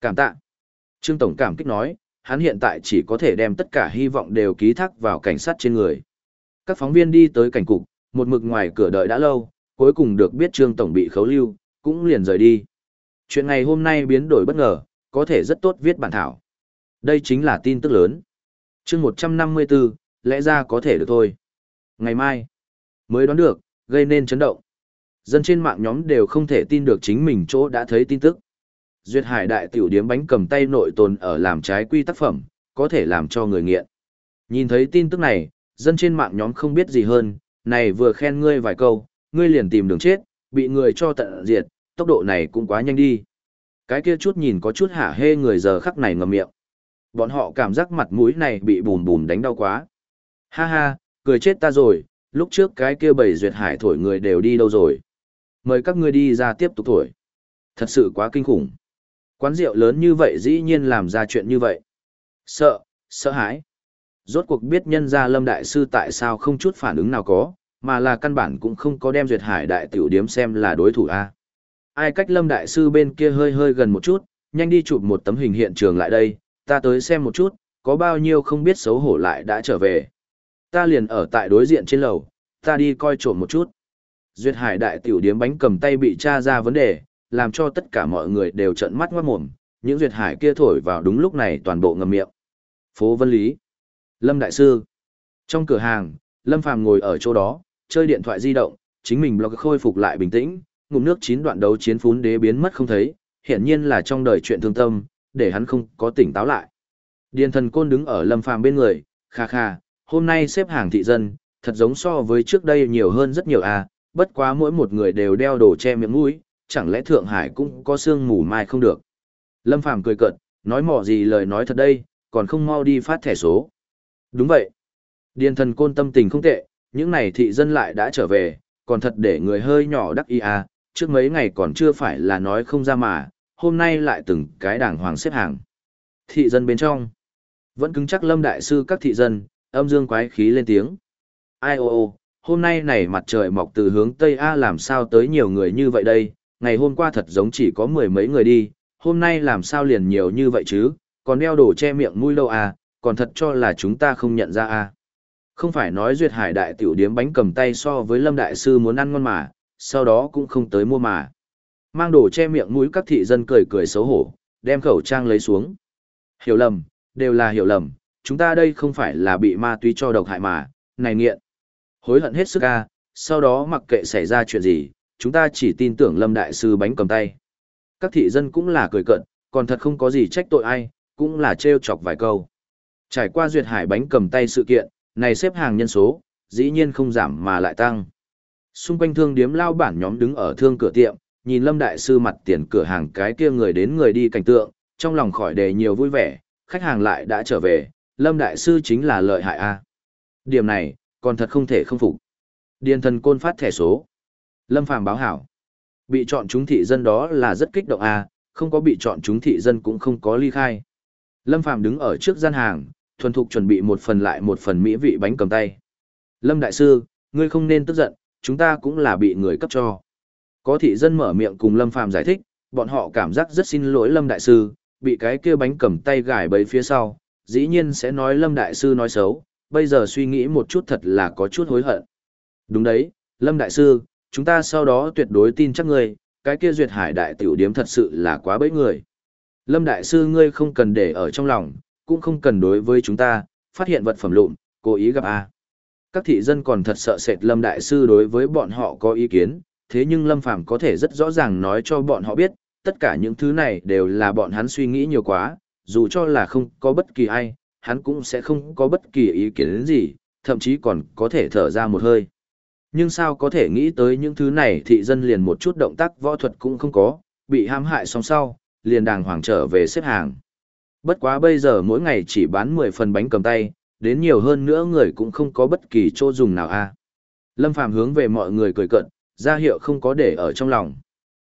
Cảm tạ. Trương Tổng cảm kích nói, hắn hiện tại chỉ có thể đem tất cả hy vọng đều ký thác vào cảnh sát trên người. Các phóng viên đi tới cảnh cục, một mực ngoài cửa đợi đã lâu, cuối cùng được biết Trương Tổng bị khấu lưu, cũng liền rời đi. Chuyện ngày hôm nay biến đổi bất ngờ, có thể rất tốt viết bản thảo. Đây chính là tin tức lớn. chương 154, lẽ ra có thể được thôi. Ngày mai, mới đoán được, gây nên chấn động. Dân trên mạng nhóm đều không thể tin được chính mình chỗ đã thấy tin tức. Duyệt hải đại tiểu điếm bánh cầm tay nội tồn ở làm trái quy tác phẩm, có thể làm cho người nghiện. Nhìn thấy tin tức này, dân trên mạng nhóm không biết gì hơn, này vừa khen ngươi vài câu, ngươi liền tìm đường chết, bị người cho tận diệt, tốc độ này cũng quá nhanh đi. Cái kia chút nhìn có chút hả hê người giờ khắc này ngậm miệng. Bọn họ cảm giác mặt mũi này bị bùn bùn đánh đau quá. Ha ha, cười chết ta rồi, lúc trước cái kia bầy duyệt hải thổi người đều đi đâu rồi. Mời các ngươi đi ra tiếp tục thổi. Thật sự quá kinh khủng. Quán rượu lớn như vậy dĩ nhiên làm ra chuyện như vậy. Sợ, sợ hãi. Rốt cuộc biết nhân gia lâm đại sư tại sao không chút phản ứng nào có, mà là căn bản cũng không có đem duyệt hải đại tiểu điếm xem là đối thủ a. Ai cách lâm đại sư bên kia hơi hơi gần một chút, nhanh đi chụp một tấm hình hiện trường lại đây, ta tới xem một chút, có bao nhiêu không biết xấu hổ lại đã trở về. Ta liền ở tại đối diện trên lầu, ta đi coi trộm một chút. Duyệt hải đại tiểu điếm bánh cầm tay bị tra ra vấn đề, làm cho tất cả mọi người đều trợn mắt ngoát mồm, những duyệt hải kia thổi vào đúng lúc này toàn bộ ngầm miệng. Phố Vân Lý. Lâm Đại Sư. Trong cửa hàng, Lâm Phàm ngồi ở chỗ đó, chơi điện thoại di động, chính mình blog khôi phục lại bình tĩnh, ngụm nước chín đoạn đấu chiến phún đế biến mất không thấy, hiển nhiên là trong đời chuyện thương tâm, để hắn không có tỉnh táo lại. Điền thần côn đứng ở Lâm Phàm bên người, kha kha, hôm nay xếp hàng thị dân, thật giống so với trước đây nhiều hơn rất nhiều à, bất quá mỗi một người đều đeo đồ che miệng mũi, chẳng lẽ Thượng Hải cũng có sương mù mai không được. Lâm Phàm cười cợt, nói mỏ gì lời nói thật đây, còn không mau đi phát thẻ số. Đúng vậy. Điền thần côn tâm tình không tệ, những này thị dân lại đã trở về, còn thật để người hơi nhỏ đắc ý à, trước mấy ngày còn chưa phải là nói không ra mà, hôm nay lại từng cái đảng hoàng xếp hàng. Thị dân bên trong, vẫn cứng chắc lâm đại sư các thị dân, âm dương quái khí lên tiếng. Ai ô ô, hôm nay này mặt trời mọc từ hướng Tây A làm sao tới nhiều người như vậy đây, ngày hôm qua thật giống chỉ có mười mấy người đi, hôm nay làm sao liền nhiều như vậy chứ, còn đeo đồ che miệng mũi đâu à, còn thật cho là chúng ta không nhận ra à. Không phải nói duyệt hải đại tiểu điếm bánh cầm tay so với lâm đại sư muốn ăn ngon mà, sau đó cũng không tới mua mà. Mang đồ che miệng mũi các thị dân cười cười xấu hổ, đem khẩu trang lấy xuống. Hiểu lầm, đều là hiểu lầm, chúng ta đây không phải là bị ma túy cho độc hại mà, này nghiện. Hối hận hết sức à? sau đó mặc kệ xảy ra chuyện gì, chúng ta chỉ tin tưởng lâm đại sư bánh cầm tay. Các thị dân cũng là cười cận, còn thật không có gì trách tội ai, cũng là trêu chọc vài câu. Trải qua duyệt hải bánh cầm tay sự kiện, này xếp hàng nhân số, dĩ nhiên không giảm mà lại tăng. Xung quanh thương điếm lao bản nhóm đứng ở thương cửa tiệm, nhìn Lâm Đại Sư mặt tiền cửa hàng cái kia người đến người đi cảnh tượng, trong lòng khỏi đề nhiều vui vẻ, khách hàng lại đã trở về, Lâm Đại Sư chính là lợi hại a. Điểm này, còn thật không thể không phục. Điền thần côn phát thẻ số. Lâm Phàm báo hảo. Bị chọn chúng thị dân đó là rất kích động a, không có bị chọn chúng thị dân cũng không có ly khai. Lâm Phàm đứng ở trước gian hàng, thuần thục chuẩn bị một phần lại một phần mỹ vị bánh cầm tay. Lâm Đại Sư, ngươi không nên tức giận, chúng ta cũng là bị người cấp cho. Có thị dân mở miệng cùng Lâm Phàm giải thích, bọn họ cảm giác rất xin lỗi Lâm Đại Sư, bị cái kia bánh cầm tay gài bấy phía sau, dĩ nhiên sẽ nói Lâm Đại Sư nói xấu, bây giờ suy nghĩ một chút thật là có chút hối hận. Đúng đấy, Lâm Đại Sư, chúng ta sau đó tuyệt đối tin chắc ngươi, cái kia duyệt hải đại tiểu điếm thật sự là quá bẫy người. Lâm Đại Sư ngươi không cần để ở trong lòng, cũng không cần đối với chúng ta, phát hiện vật phẩm lụn, cố ý gặp A. Các thị dân còn thật sợ sệt Lâm Đại Sư đối với bọn họ có ý kiến, thế nhưng Lâm Phàm có thể rất rõ ràng nói cho bọn họ biết, tất cả những thứ này đều là bọn hắn suy nghĩ nhiều quá, dù cho là không có bất kỳ ai, hắn cũng sẽ không có bất kỳ ý kiến gì, thậm chí còn có thể thở ra một hơi. Nhưng sao có thể nghĩ tới những thứ này thị dân liền một chút động tác võ thuật cũng không có, bị hãm hại xong sau, liền đàng hoàng trở về xếp hàng. Bất quá bây giờ mỗi ngày chỉ bán 10 phần bánh cầm tay, đến nhiều hơn nữa người cũng không có bất kỳ chỗ dùng nào a. Lâm Phàm hướng về mọi người cười cận, ra hiệu không có để ở trong lòng.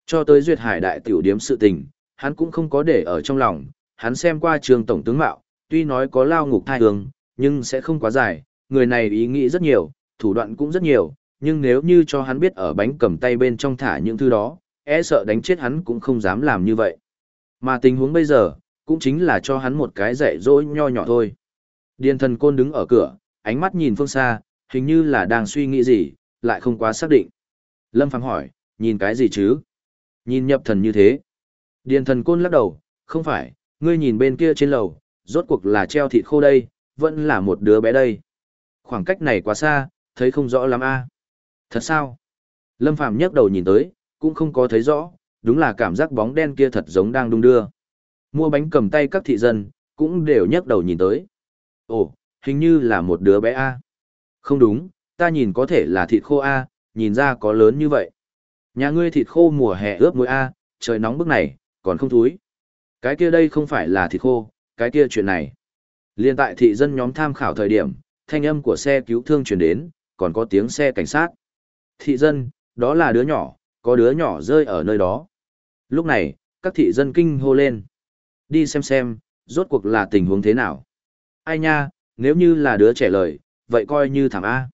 Cho tới duyệt hải đại tiểu điếm sự tình, hắn cũng không có để ở trong lòng, hắn xem qua trường tổng tướng mạo, tuy nói có lao ngục thai hương, nhưng sẽ không quá dài, người này ý nghĩ rất nhiều, thủ đoạn cũng rất nhiều, nhưng nếu như cho hắn biết ở bánh cầm tay bên trong thả những thứ đó, e sợ đánh chết hắn cũng không dám làm như vậy. Mà tình huống bây giờ, cũng chính là cho hắn một cái dạy dỗ nho nhỏ thôi. Điền thần côn đứng ở cửa, ánh mắt nhìn phương xa, hình như là đang suy nghĩ gì, lại không quá xác định. Lâm Phàm hỏi, nhìn cái gì chứ? Nhìn nhập thần như thế. Điền thần côn lắc đầu, không phải, ngươi nhìn bên kia trên lầu, rốt cuộc là treo thịt khô đây, vẫn là một đứa bé đây. Khoảng cách này quá xa, thấy không rõ lắm a. Thật sao? Lâm Phàm nhấc đầu nhìn tới, cũng không có thấy rõ, đúng là cảm giác bóng đen kia thật giống đang đung đưa. Mua bánh cầm tay các thị dân, cũng đều nhấc đầu nhìn tới. Ồ, hình như là một đứa bé A. Không đúng, ta nhìn có thể là thịt khô A, nhìn ra có lớn như vậy. Nhà ngươi thịt khô mùa hè ướp muối A, trời nóng bức này, còn không thúi. Cái kia đây không phải là thịt khô, cái kia chuyện này. Liên tại thị dân nhóm tham khảo thời điểm, thanh âm của xe cứu thương chuyển đến, còn có tiếng xe cảnh sát. Thị dân, đó là đứa nhỏ, có đứa nhỏ rơi ở nơi đó. Lúc này, các thị dân kinh hô lên. Đi xem xem, rốt cuộc là tình huống thế nào. Ai nha, nếu như là đứa trẻ lời, vậy coi như thảm A.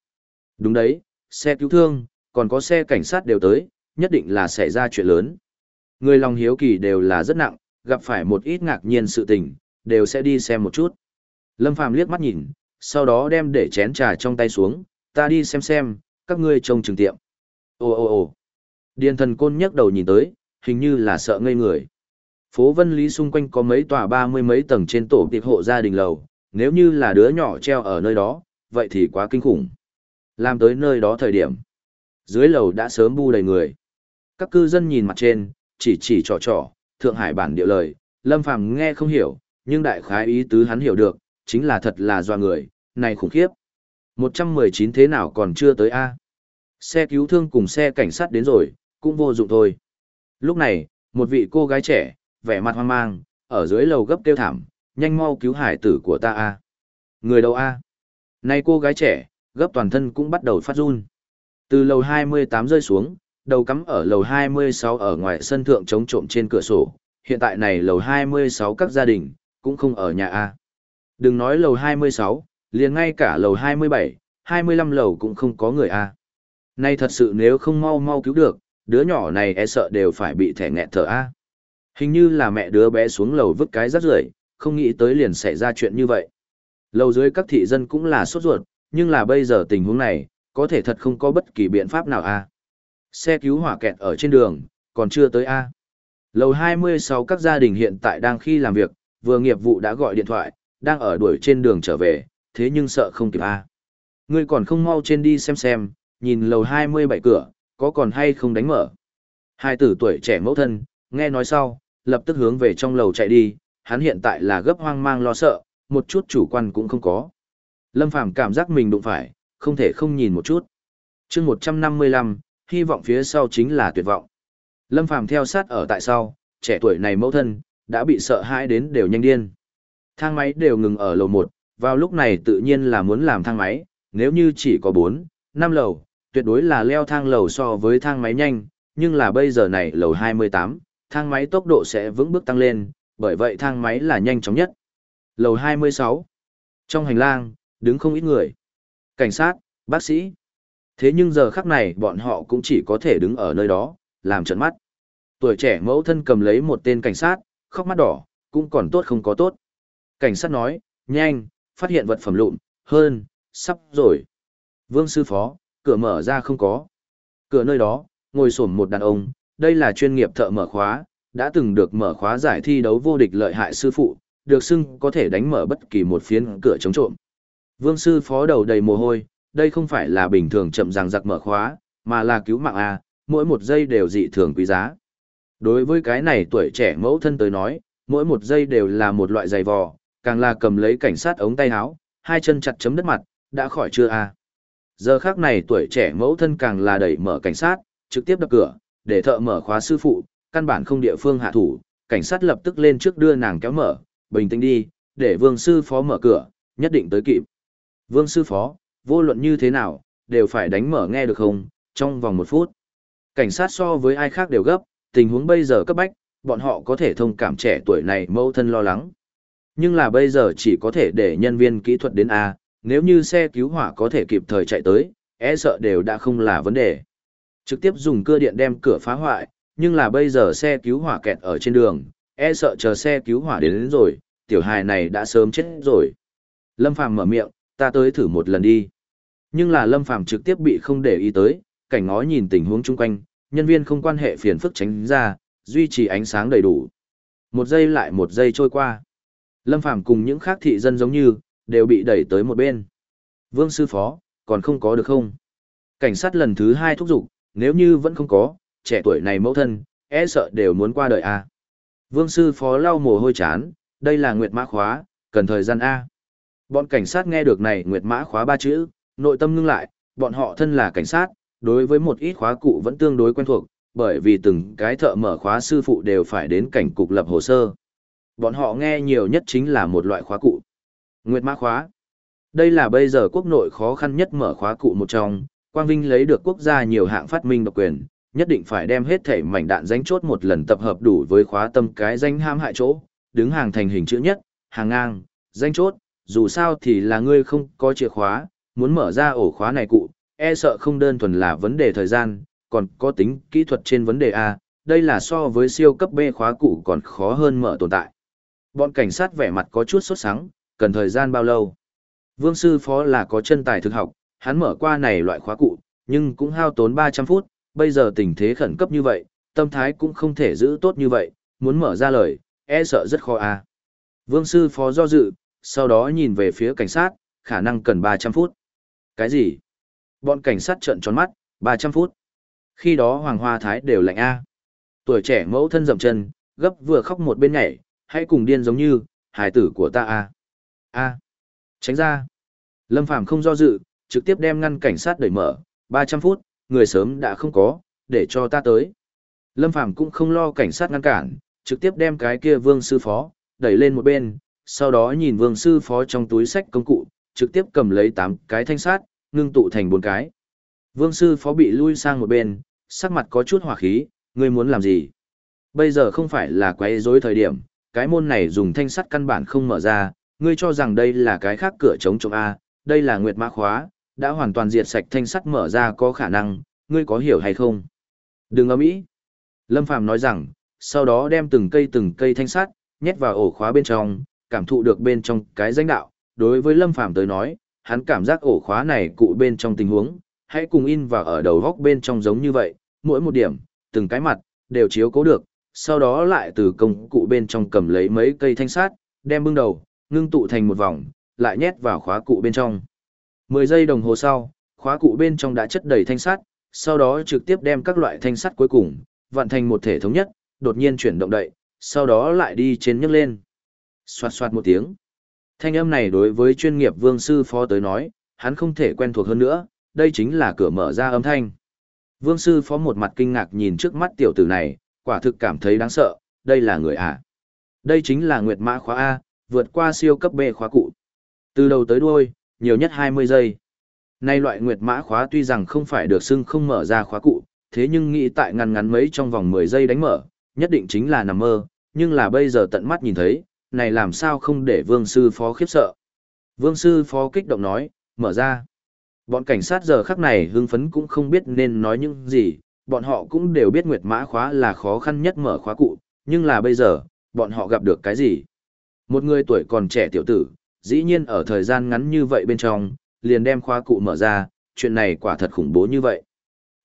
Đúng đấy, xe cứu thương, còn có xe cảnh sát đều tới, nhất định là xảy ra chuyện lớn. Người lòng hiếu kỳ đều là rất nặng, gặp phải một ít ngạc nhiên sự tình, đều sẽ đi xem một chút. Lâm Phàm liếc mắt nhìn, sau đó đem để chén trà trong tay xuống, ta đi xem xem, các ngươi trông trường tiệm. Ồ ồ ồ. Điền thần côn nhấc đầu nhìn tới, hình như là sợ ngây người. Phố Vân Lý xung quanh có mấy tòa ba mươi mấy tầng trên tổ tiệp hộ gia đình lầu, nếu như là đứa nhỏ treo ở nơi đó, vậy thì quá kinh khủng. Làm tới nơi đó thời điểm, dưới lầu đã sớm bu đầy người. Các cư dân nhìn mặt trên, chỉ chỉ trò trò, Thượng Hải bản địa lời, Lâm Phàm nghe không hiểu, nhưng đại khái ý tứ hắn hiểu được, chính là thật là doa người, này khủng khiếp. 119 thế nào còn chưa tới A. Xe cứu thương cùng xe cảnh sát đến rồi, cũng vô dụng thôi. Lúc này, một vị cô gái trẻ, vẻ mặt hoang mang, ở dưới lầu gấp kêu thảm, nhanh mau cứu hải tử của ta a. Người đâu a? Nay cô gái trẻ, gấp toàn thân cũng bắt đầu phát run. Từ lầu 28 rơi xuống, Đầu cắm ở lầu 26 ở ngoài sân thượng chống trộm trên cửa sổ, hiện tại này lầu 26 các gia đình, cũng không ở nhà A. Đừng nói lầu 26, liền ngay cả lầu 27, 25 lầu cũng không có người A. Nay thật sự nếu không mau mau cứu được, đứa nhỏ này e sợ đều phải bị thẻ nghẹt thở A. Hình như là mẹ đứa bé xuống lầu vứt cái rác rưởi, không nghĩ tới liền xảy ra chuyện như vậy. Lầu dưới các thị dân cũng là sốt ruột, nhưng là bây giờ tình huống này, có thể thật không có bất kỳ biện pháp nào a. Xe cứu hỏa kẹt ở trên đường, còn chưa tới a. Lầu 26 các gia đình hiện tại đang khi làm việc, vừa nghiệp vụ đã gọi điện thoại, đang ở đuổi trên đường trở về, thế nhưng sợ không kịp a. Ngươi còn không mau trên đi xem xem, nhìn lầu 27 cửa, có còn hay không đánh mở. Hai tử tuổi trẻ mẫu thân, nghe nói sau, lập tức hướng về trong lầu chạy đi, hắn hiện tại là gấp hoang mang lo sợ, một chút chủ quan cũng không có. Lâm Phàm cảm giác mình đụng phải, không thể không nhìn một chút. chương 155, hy vọng phía sau chính là tuyệt vọng. Lâm Phàm theo sát ở tại sau, trẻ tuổi này mẫu thân, đã bị sợ hãi đến đều nhanh điên. Thang máy đều ngừng ở lầu 1, vào lúc này tự nhiên là muốn làm thang máy, nếu như chỉ có 4, 5 lầu, tuyệt đối là leo thang lầu so với thang máy nhanh, nhưng là bây giờ này lầu 28, thang máy tốc độ sẽ vững bước tăng lên, bởi vậy thang máy là nhanh chóng nhất. Lầu 26. Trong hành lang, đứng không ít người. Cảnh sát, bác sĩ. Thế nhưng giờ khắc này bọn họ cũng chỉ có thể đứng ở nơi đó, làm trận mắt. Tuổi trẻ mẫu thân cầm lấy một tên cảnh sát, khóc mắt đỏ, cũng còn tốt không có tốt. Cảnh sát nói, nhanh, phát hiện vật phẩm lụn, hơn, sắp rồi. Vương sư phó, cửa mở ra không có. Cửa nơi đó, ngồi xổm một đàn ông, đây là chuyên nghiệp thợ mở khóa, đã từng được mở khóa giải thi đấu vô địch lợi hại sư phụ, được xưng có thể đánh mở bất kỳ một phiến cửa chống trộm. Vương sư phó đầu đầy mồ hôi, đây không phải là bình thường chậm ràng giặc mở khóa, mà là cứu mạng A, mỗi một giây đều dị thường quý giá. Đối với cái này tuổi trẻ mẫu thân tới nói, mỗi một giây đều là một loại giày vò, càng là cầm lấy cảnh sát ống tay áo, hai chân chặt chấm đất mặt, đã khỏi chưa A. Giờ khác này tuổi trẻ mẫu thân càng là đẩy mở cảnh sát, trực tiếp đập cửa, để thợ mở khóa sư phụ, căn bản không địa phương hạ thủ, cảnh sát lập tức lên trước đưa nàng kéo mở, bình tĩnh đi, để vương sư phó mở cửa, nhất định tới kịp. Vương sư phó, vô luận như thế nào, đều phải đánh mở nghe được không, trong vòng một phút. Cảnh sát so với ai khác đều gấp, tình huống bây giờ cấp bách, bọn họ có thể thông cảm trẻ tuổi này mẫu thân lo lắng. Nhưng là bây giờ chỉ có thể để nhân viên kỹ thuật đến A, nếu như xe cứu hỏa có thể kịp thời chạy tới, e sợ đều đã không là vấn đề. Trực tiếp dùng cưa điện đem cửa phá hoại, nhưng là bây giờ xe cứu hỏa kẹt ở trên đường, e sợ chờ xe cứu hỏa đến, đến rồi, tiểu hài này đã sớm chết rồi. Lâm Phàm mở miệng, ta tới thử một lần đi. Nhưng là Lâm Phàm trực tiếp bị không để ý tới, cảnh ngó nhìn tình huống chung quanh, nhân viên không quan hệ phiền phức tránh ra, duy trì ánh sáng đầy đủ. Một giây lại một giây trôi qua. Lâm Phàm cùng những khác thị dân giống như, đều bị đẩy tới một bên. Vương sư phó, còn không có được không? Cảnh sát lần thứ hai thúc giục, nếu như vẫn không có, trẻ tuổi này mẫu thân, e sợ đều muốn qua đời a. Vương sư phó lau mồ hôi chán, đây là nguyệt mã khóa, cần thời gian a. Bọn cảnh sát nghe được này nguyệt mã khóa ba chữ, nội tâm ngưng lại, bọn họ thân là cảnh sát, đối với một ít khóa cụ vẫn tương đối quen thuộc, bởi vì từng cái thợ mở khóa sư phụ đều phải đến cảnh cục lập hồ sơ. Bọn họ nghe nhiều nhất chính là một loại khóa cụ. Nguyệt mã khóa. Đây là bây giờ quốc nội khó khăn nhất mở khóa cụ một trong, Quang Vinh lấy được quốc gia nhiều hạng phát minh độc quyền, nhất định phải đem hết thể mảnh đạn danh chốt một lần tập hợp đủ với khóa tâm cái danh ham hại chỗ, đứng hàng thành hình chữ nhất, hàng ngang, danh chốt, dù sao thì là ngươi không có chìa khóa, muốn mở ra ổ khóa này cụ, e sợ không đơn thuần là vấn đề thời gian, còn có tính kỹ thuật trên vấn đề A, đây là so với siêu cấp B khóa cụ còn khó hơn mở tồn tại. Bọn cảnh sát vẻ mặt có chút sốt sắng, cần thời gian bao lâu? Vương sư phó là có chân tài thực học, hắn mở qua này loại khóa cụ, nhưng cũng hao tốn 300 phút, bây giờ tình thế khẩn cấp như vậy, tâm thái cũng không thể giữ tốt như vậy, muốn mở ra lời, e sợ rất khó a. Vương sư phó do dự, sau đó nhìn về phía cảnh sát, khả năng cần 300 phút. Cái gì? Bọn cảnh sát trợn tròn mắt, 300 phút. Khi đó Hoàng Hoa Thái đều lạnh a. Tuổi trẻ mẫu thân dậm chân, gấp vừa khóc một bên nhảy, hãy cùng điên giống như, hài tử của ta a. A. Tránh ra. Lâm Phàm không do dự, trực tiếp đem ngăn cảnh sát đẩy mở, 300 phút, người sớm đã không có, để cho ta tới. Lâm Phàm cũng không lo cảnh sát ngăn cản, trực tiếp đem cái kia vương sư phó, đẩy lên một bên, sau đó nhìn vương sư phó trong túi sách công cụ, trực tiếp cầm lấy 8 cái thanh sát, ngưng tụ thành 4 cái. Vương sư phó bị lui sang một bên, sắc mặt có chút hỏa khí, ngươi muốn làm gì? Bây giờ không phải là quấy rối thời điểm, cái môn này dùng thanh sắt căn bản không mở ra, ngươi cho rằng đây là cái khác cửa chống trộm A, đây là nguyệt mã khóa, đã hoàn toàn diệt sạch thanh sắt mở ra có khả năng, ngươi có hiểu hay không? Đừng ấm ý. Lâm Phàm nói rằng, sau đó đem từng cây từng cây thanh sắt, nhét vào ổ khóa bên trong, cảm thụ được bên trong cái danh đạo. Đối với Lâm Phàm tới nói, hắn cảm giác ổ khóa này cụ bên trong tình huống, hãy cùng in vào ở đầu góc bên trong giống như vậy, mỗi một điểm, từng cái mặt, đều chiếu cố được, sau đó lại từ công cụ bên trong cầm lấy mấy cây thanh sắt, đem bưng đầu, ngưng tụ thành một vòng, lại nhét vào khóa cụ bên trong. 10 giây đồng hồ sau, khóa cụ bên trong đã chất đầy thanh sắt, sau đó trực tiếp đem các loại thanh sắt cuối cùng, vận thành một thể thống nhất, đột nhiên chuyển động đậy, sau đó lại đi trên nhấc lên. Xoạt xoạt một tiếng. Thanh âm này đối với chuyên nghiệp vương sư phó tới nói, hắn không thể quen thuộc hơn nữa, đây chính là cửa mở ra âm thanh. Vương sư phó một mặt kinh ngạc nhìn trước mắt tiểu tử này, quả thực cảm thấy đáng sợ, đây là người à. Đây chính là Nguyệt Mã khóa A, vượt qua siêu cấp B khóa cụ. Từ đầu tới đuôi, nhiều nhất 20 giây. Nay loại Nguyệt Mã khóa tuy rằng không phải được xưng không mở ra khóa cụ, thế nhưng nghĩ tại ngăn ngắn mấy trong vòng 10 giây đánh mở, nhất định chính là nằm mơ, nhưng là bây giờ tận mắt nhìn thấy, này làm sao không để vương sư phó khiếp sợ. Vương sư phó kích động nói, mở ra. Bọn cảnh sát giờ khắc này hưng phấn cũng không biết nên nói những gì, bọn họ cũng đều biết nguyệt mã khóa là khó khăn nhất mở khóa cụ, nhưng là bây giờ, bọn họ gặp được cái gì? Một người tuổi còn trẻ tiểu tử, dĩ nhiên ở thời gian ngắn như vậy bên trong, liền đem khóa cụ mở ra, chuyện này quả thật khủng bố như vậy.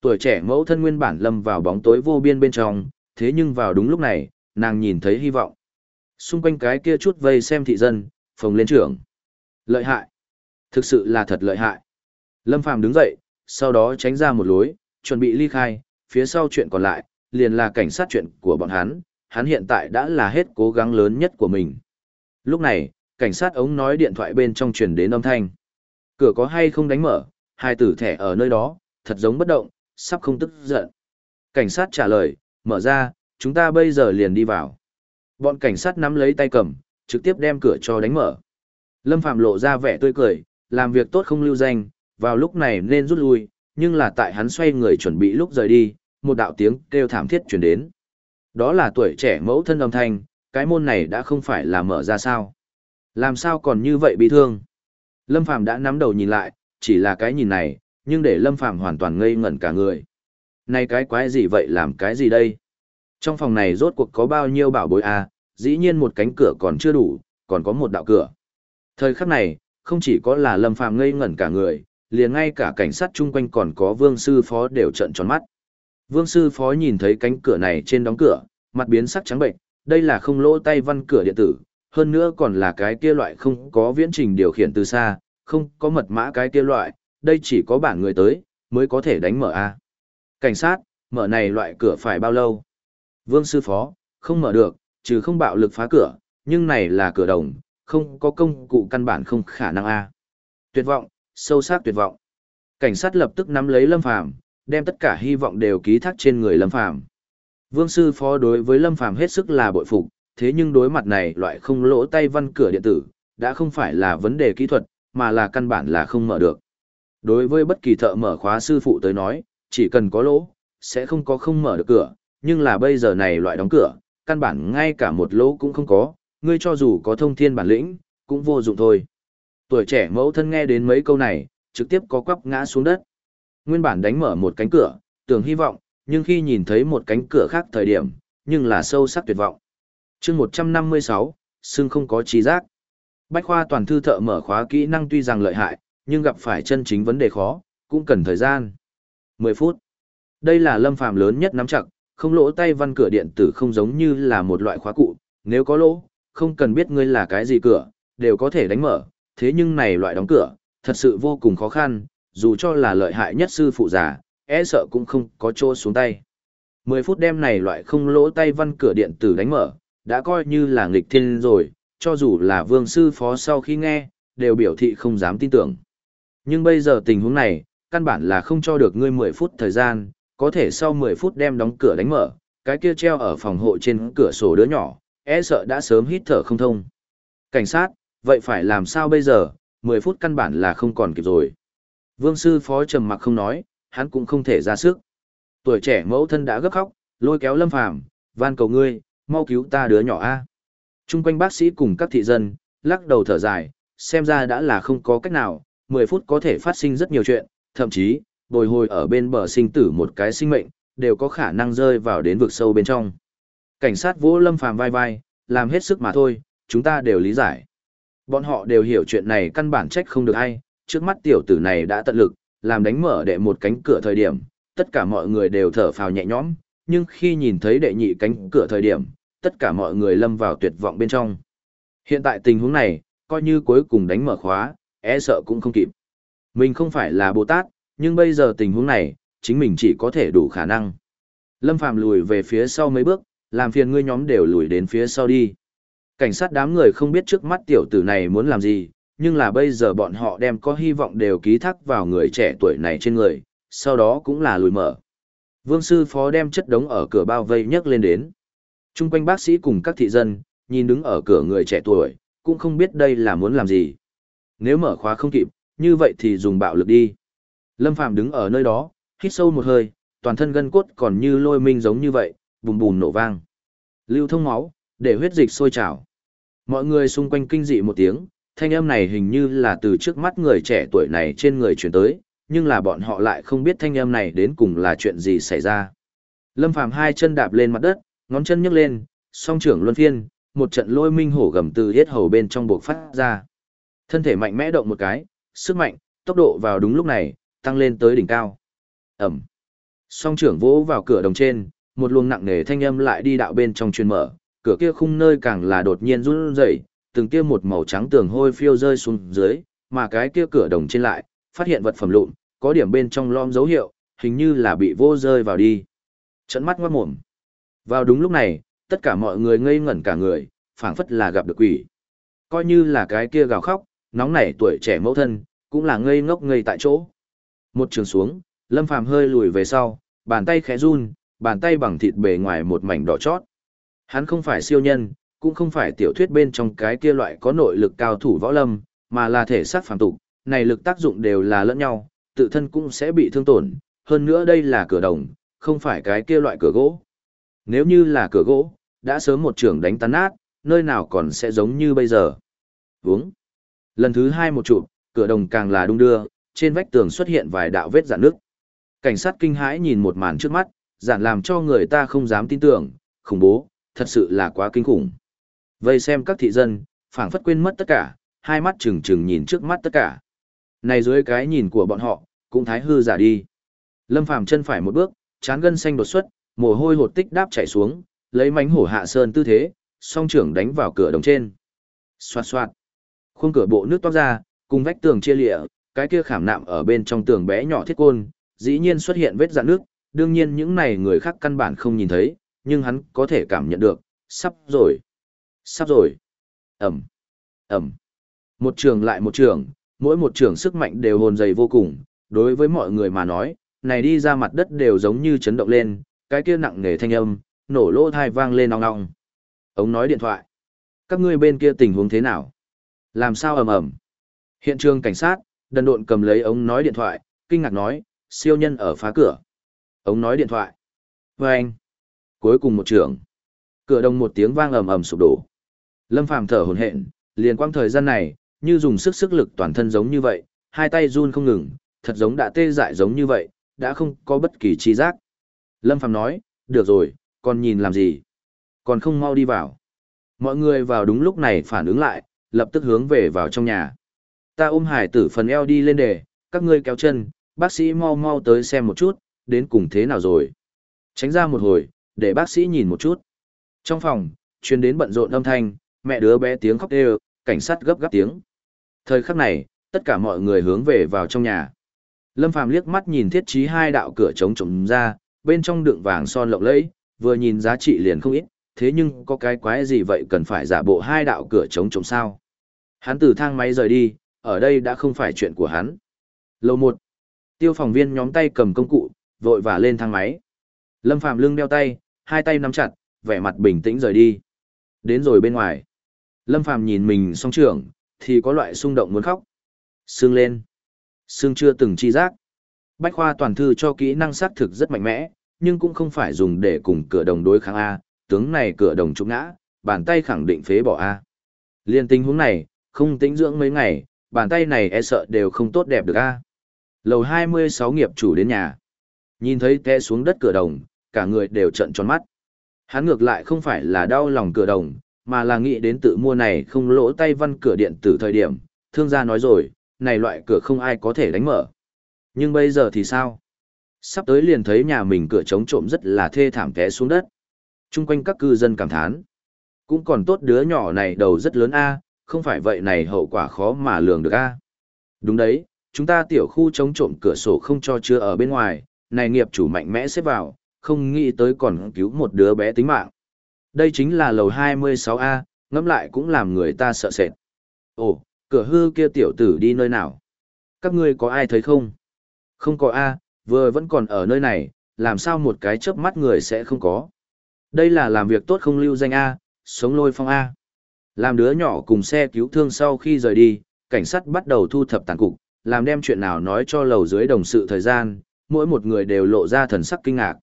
Tuổi trẻ mẫu thân nguyên bản lâm vào bóng tối vô biên bên trong, thế nhưng vào đúng lúc này, nàng nhìn thấy hy vọng. Xung quanh cái kia chút vây xem thị dân, phồng lên trưởng. Lợi hại. Thực sự là thật lợi hại. Lâm Phàm đứng dậy, sau đó tránh ra một lối, chuẩn bị ly khai, phía sau chuyện còn lại, liền là cảnh sát chuyện của bọn hắn, hắn hiện tại đã là hết cố gắng lớn nhất của mình. Lúc này, cảnh sát ống nói điện thoại bên trong truyền đến âm thanh. Cửa có hay không đánh mở, hai tử thẻ ở nơi đó, thật giống bất động, sắp không tức giận. Cảnh sát trả lời, mở ra, chúng ta bây giờ liền đi vào. Bọn cảnh sát nắm lấy tay cầm, trực tiếp đem cửa cho đánh mở. Lâm Phạm lộ ra vẻ tươi cười, làm việc tốt không lưu danh, vào lúc này nên rút lui, nhưng là tại hắn xoay người chuẩn bị lúc rời đi, một đạo tiếng kêu thảm thiết truyền đến. Đó là tuổi trẻ mẫu thân âm thanh, cái môn này đã không phải là mở ra sao. Làm sao còn như vậy bị thương? Lâm Phàm đã nắm đầu nhìn lại, chỉ là cái nhìn này, nhưng để Lâm Phàm hoàn toàn ngây ngẩn cả người. Này cái quái gì vậy làm cái gì đây? Trong phòng này rốt cuộc có bao nhiêu bảo bối à, dĩ nhiên một cánh cửa còn chưa đủ, còn có một đạo cửa. Thời khắc này, không chỉ có là Lâm Phàm ngây ngẩn cả người, liền ngay cả cảnh sát chung quanh còn có vương sư phó đều trợn tròn mắt. Vương sư phó nhìn thấy cánh cửa này trên đóng cửa, mặt biến sắc trắng bệnh, đây là không lỗ tay văn cửa điện tử, hơn nữa còn là cái kia loại không có viễn trình điều khiển từ xa, không có mật mã cái kia loại, đây chỉ có bản người tới, mới có thể đánh mở a. Cảnh sát, mở này loại cửa phải bao lâu? Vương sư phó, không mở được, trừ không bạo lực phá cửa, nhưng này là cửa đồng, không có công cụ căn bản không khả năng a. Tuyệt vọng, sâu sắc tuyệt vọng. Cảnh sát lập tức nắm lấy Lâm Phàm, đem tất cả hy vọng đều ký thác trên người Lâm Phàm. Vương sư phó đối với Lâm Phàm hết sức là bội phục, thế nhưng đối mặt này loại không lỗ tay văn cửa điện tử, đã không phải là vấn đề kỹ thuật, mà là căn bản là không mở được. Đối với bất kỳ thợ mở khóa sư phụ tới nói, chỉ cần có lỗ, sẽ không có không mở được cửa, nhưng là bây giờ này loại đóng cửa, căn bản ngay cả một lỗ cũng không có, ngươi cho dù có thông thiên bản lĩnh, cũng vô dụng thôi. Tuổi trẻ mẫu thân nghe đến mấy câu này, trực tiếp có quắp ngã xuống đất. Nguyên bản đánh mở một cánh cửa, tưởng hy vọng, nhưng khi nhìn thấy một cánh cửa khác thời điểm, nhưng là sâu sắc tuyệt vọng. chương 156, xương không có trí giác. Bách khoa toàn thư thợ mở khóa kỹ năng tuy rằng lợi hại, nhưng gặp phải chân chính vấn đề khó, cũng cần thời gian. 10 phút. Đây là lâm phàm lớn nhất nắm chặt, không lỗ tay văn cửa điện tử không giống như là một loại khóa cụ, nếu có lỗ, không cần biết ngươi là cái gì cửa, đều có thể đánh mở, thế nhưng này loại đóng cửa, thật sự vô cùng khó khăn, dù cho là lợi hại nhất sư phụ già, e sợ cũng không có chỗ xuống tay. 10 phút đêm này loại không lỗ tay văn cửa điện tử đánh mở, đã coi như là nghịch thiên rồi, cho dù là vương sư phó sau khi nghe, đều biểu thị không dám tin tưởng. Nhưng bây giờ tình huống này, căn bản là không cho được ngươi 10 phút thời gian, có thể sau 10 phút đem đóng cửa đánh mở, cái kia treo ở phòng hộ trên cửa sổ đứa nhỏ, e sợ đã sớm hít thở không thông. Cảnh sát, vậy phải làm sao bây giờ, 10 phút căn bản là không còn kịp rồi. Vương sư phó trầm mặc không nói, hắn cũng không thể ra sức. Tuổi trẻ mẫu thân đã gấp khóc, lôi kéo Lâm Phàm, van cầu ngươi, mau cứu ta đứa nhỏ a. Trung quanh bác sĩ cùng các thị dân, lắc đầu thở dài, xem ra đã là không có cách nào, 10 phút có thể phát sinh rất nhiều chuyện, thậm chí, bồi hồi ở bên bờ sinh tử một cái sinh mệnh, đều có khả năng rơi vào đến vực sâu bên trong. Cảnh sát vỗ Lâm Phàm vai vai, làm hết sức mà thôi, chúng ta đều lý giải. Bọn họ đều hiểu chuyện này căn bản trách không được ai, trước mắt tiểu tử này đã tận lực, làm đánh mở đệ một cánh cửa thời điểm, tất cả mọi người đều thở phào nhẹ nhõm, nhưng khi nhìn thấy đệ nhị cánh cửa thời điểm, tất cả mọi người lâm vào tuyệt vọng bên trong. Hiện tại tình huống này, coi như cuối cùng đánh mở khóa, e sợ cũng không kịp. Mình không phải là Bồ Tát, nhưng bây giờ tình huống này, chính mình chỉ có thể đủ khả năng. Lâm Phàm lùi về phía sau mấy bước, làm phiền ngươi nhóm đều lùi đến phía sau đi. Cảnh sát đám người không biết trước mắt tiểu tử này muốn làm gì, nhưng là bây giờ bọn họ đem có hy vọng đều ký thác vào người trẻ tuổi này trên người, sau đó cũng là lùi mở. Vương sư phó đem chất đống ở cửa bao vây nhấc lên đến. Trung quanh bác sĩ cùng các thị dân, nhìn đứng ở cửa người trẻ tuổi, cũng không biết đây là muốn làm gì. Nếu mở khóa không kịp, như vậy thì dùng bạo lực đi. Lâm Phàm đứng ở nơi đó, hít sâu một hơi, toàn thân gân cốt còn như lôi minh giống như vậy, bùm bùm nổ vang. Lưu thông máu, để huyết dịch sôi trào. Mọi người xung quanh kinh dị một tiếng, thanh âm này hình như là từ trước mắt người trẻ tuổi này trên người truyền tới, nhưng là bọn họ lại không biết thanh âm này đến cùng là chuyện gì xảy ra. Lâm Phàm hai chân đạp lên mặt đất, ngón chân nhấc lên, song trưởng luân phiên, một trận lôi minh hổ gầm từ hết hầu bên trong buộc phát ra. Thân thể mạnh mẽ động một cái, sức mạnh, tốc độ vào đúng lúc này, tăng lên tới đỉnh cao. Ẩm. Song trưởng vỗ vào cửa đồng trên, một luồng nặng nề thanh âm lại đi đạo bên trong truyền mở, cửa kia khung nơi càng là đột nhiên run rẩy, từng kia một màu trắng tường hôi phiêu rơi xuống dưới, mà cái kia cửa đồng trên lại, phát hiện vật phẩm lụn, có điểm bên trong lom dấu hiệu, hình như là bị vô rơi vào đi. Trận mắt ngoát mồm. Vào đúng lúc này, tất cả mọi người ngây ngẩn cả người, phảng phất là gặp được quỷ. Coi như là cái kia gào khóc, nóng nảy tuổi trẻ mẫu thân, cũng là ngây ngốc ngây tại chỗ. Một trường xuống, Lâm Phàm hơi lùi về sau, bàn tay khẽ run, bàn tay bằng thịt bề ngoài một mảnh đỏ chót. Hắn không phải siêu nhân, cũng không phải tiểu thuyết bên trong cái kia loại có nội lực cao thủ võ lâm, mà là thể xác phàm tục, này lực tác dụng đều là lẫn nhau, tự thân cũng sẽ bị thương tổn, hơn nữa đây là cửa đồng, không phải cái kia loại cửa gỗ. Nếu như là cửa gỗ, đã sớm một trường đánh tan nát, nơi nào còn sẽ giống như bây giờ. Vúng. Lần thứ hai một chụp, cửa đồng càng là đung đưa, trên vách tường xuất hiện vài đạo vết dạn nước. Cảnh sát kinh hãi nhìn một màn trước mắt, giản làm cho người ta không dám tin tưởng, khủng bố, thật sự là quá kinh khủng. Vây xem các thị dân, phảng phất quên mất tất cả, hai mắt trừng trừng nhìn trước mắt tất cả. Này dưới cái nhìn của bọn họ, cũng thái hư giả đi. Lâm Phàm chân phải một bước, chán gân xanh đột xuất, mồ hôi hột tích đáp chảy xuống, lấy mánh hổ hạ sơn tư thế, song trưởng đánh vào cửa đồng trên. Xoạt xoạt. Khung cửa bộ nước toát ra, cùng vách tường chia lịa, cái kia khảm nạm ở bên trong tường bé nhỏ thiết côn, dĩ nhiên xuất hiện vết dạn nước, đương nhiên những này người khác căn bản không nhìn thấy, nhưng hắn có thể cảm nhận được, sắp rồi. Sắp rồi. Ẩm. Ẩm. Một trường lại một trường, mỗi một trường sức mạnh đều hồn dày vô cùng, đối với mọi người mà nói, này đi ra mặt đất đều giống như chấn động lên, cái kia nặng nề thanh âm, nổ lỗ thai vang lên ong ong. Ống nói điện thoại. Các ngươi bên kia tình huống thế nào? Làm sao ầm ầm? Hiện trường cảnh sát, đần độn cầm lấy ống nói điện thoại, kinh ngạc nói, siêu nhân ở phá cửa. Ống nói điện thoại. Và anh. Cuối cùng một trường. Cửa đồng một tiếng vang ầm ầm sụp đổ. Lâm Phàm thở hổn hển, liền quang thời gian này, như dùng sức sức lực toàn thân giống như vậy, hai tay run không ngừng, thật giống đã tê dại giống như vậy, đã không có bất kỳ chi giác. Lâm Phàm nói, được rồi, còn nhìn làm gì? Còn không mau đi vào. Mọi người vào đúng lúc này phản ứng lại, lập tức hướng về vào trong nhà. Ta ôm hải tử phần eo đi lên đề, các ngươi kéo chân, bác sĩ mau mau tới xem một chút, đến cùng thế nào rồi. Tránh ra một hồi, để bác sĩ nhìn một chút. Trong phòng, truyền đến bận rộn âm thanh, mẹ đứa bé tiếng khóc đều, cảnh sát gấp gáp tiếng. Thời khắc này, tất cả mọi người hướng về vào trong nhà. Lâm Phàm liếc mắt nhìn thiết trí hai đạo cửa trống trộm ra, bên trong đựng vàng son lộng lẫy, vừa nhìn giá trị liền không ít, thế nhưng có cái quái gì vậy cần phải giả bộ hai đạo cửa trống trộm sao? Hắn từ thang máy rời đi, ở đây đã không phải chuyện của hắn. Lầu một, Tiêu phòng viên nhóm tay cầm công cụ, vội vã lên thang máy. Lâm Phàm lưng đeo tay, hai tay nắm chặt, vẻ mặt bình tĩnh rời đi. Đến rồi bên ngoài. Lâm Phàm nhìn mình song trưởng, thì có loại xung động muốn khóc. Sương lên. Sương chưa từng chi giác. Bách khoa toàn thư cho kỹ năng xác thực rất mạnh mẽ, nhưng cũng không phải dùng để cùng cửa đồng đối kháng A, tướng này cửa đồng trúng ngã, bàn tay khẳng định phế bỏ A. Liên tình huống này, không tính dưỡng mấy ngày, bàn tay này e sợ đều không tốt đẹp được A. Lầu 26 nghiệp chủ đến nhà. Nhìn thấy té xuống đất cửa đồng, cả người đều trận tròn mắt. Hắn ngược lại không phải là đau lòng cửa đồng, mà là nghĩ đến tự mua này không lỗ tay văn cửa điện tử thời điểm. Thương gia nói rồi, này loại cửa không ai có thể đánh mở. Nhưng bây giờ thì sao? Sắp tới liền thấy nhà mình cửa chống trộm rất là thê thảm té xuống đất. Trung quanh các cư dân cảm thán. Cũng còn tốt đứa nhỏ này đầu rất lớn a, không phải vậy này hậu quả khó mà lường được a. Đúng đấy, chúng ta tiểu khu chống trộm cửa sổ không cho chưa ở bên ngoài, này nghiệp chủ mạnh mẽ xếp vào, không nghĩ tới còn cứu một đứa bé tính mạng. Đây chính là lầu 26A, ngẫm lại cũng làm người ta sợ sệt. Ồ, cửa hư kia tiểu tử đi nơi nào? Các ngươi có ai thấy không? Không có A, vừa vẫn còn ở nơi này, làm sao một cái chớp mắt người sẽ không có. Đây là làm việc tốt không lưu danh A, sống lôi phong A. Làm đứa nhỏ cùng xe cứu thương sau khi rời đi, cảnh sát bắt đầu thu thập tàn cục, làm đem chuyện nào nói cho lầu dưới đồng sự thời gian, mỗi một người đều lộ ra thần sắc kinh ngạc.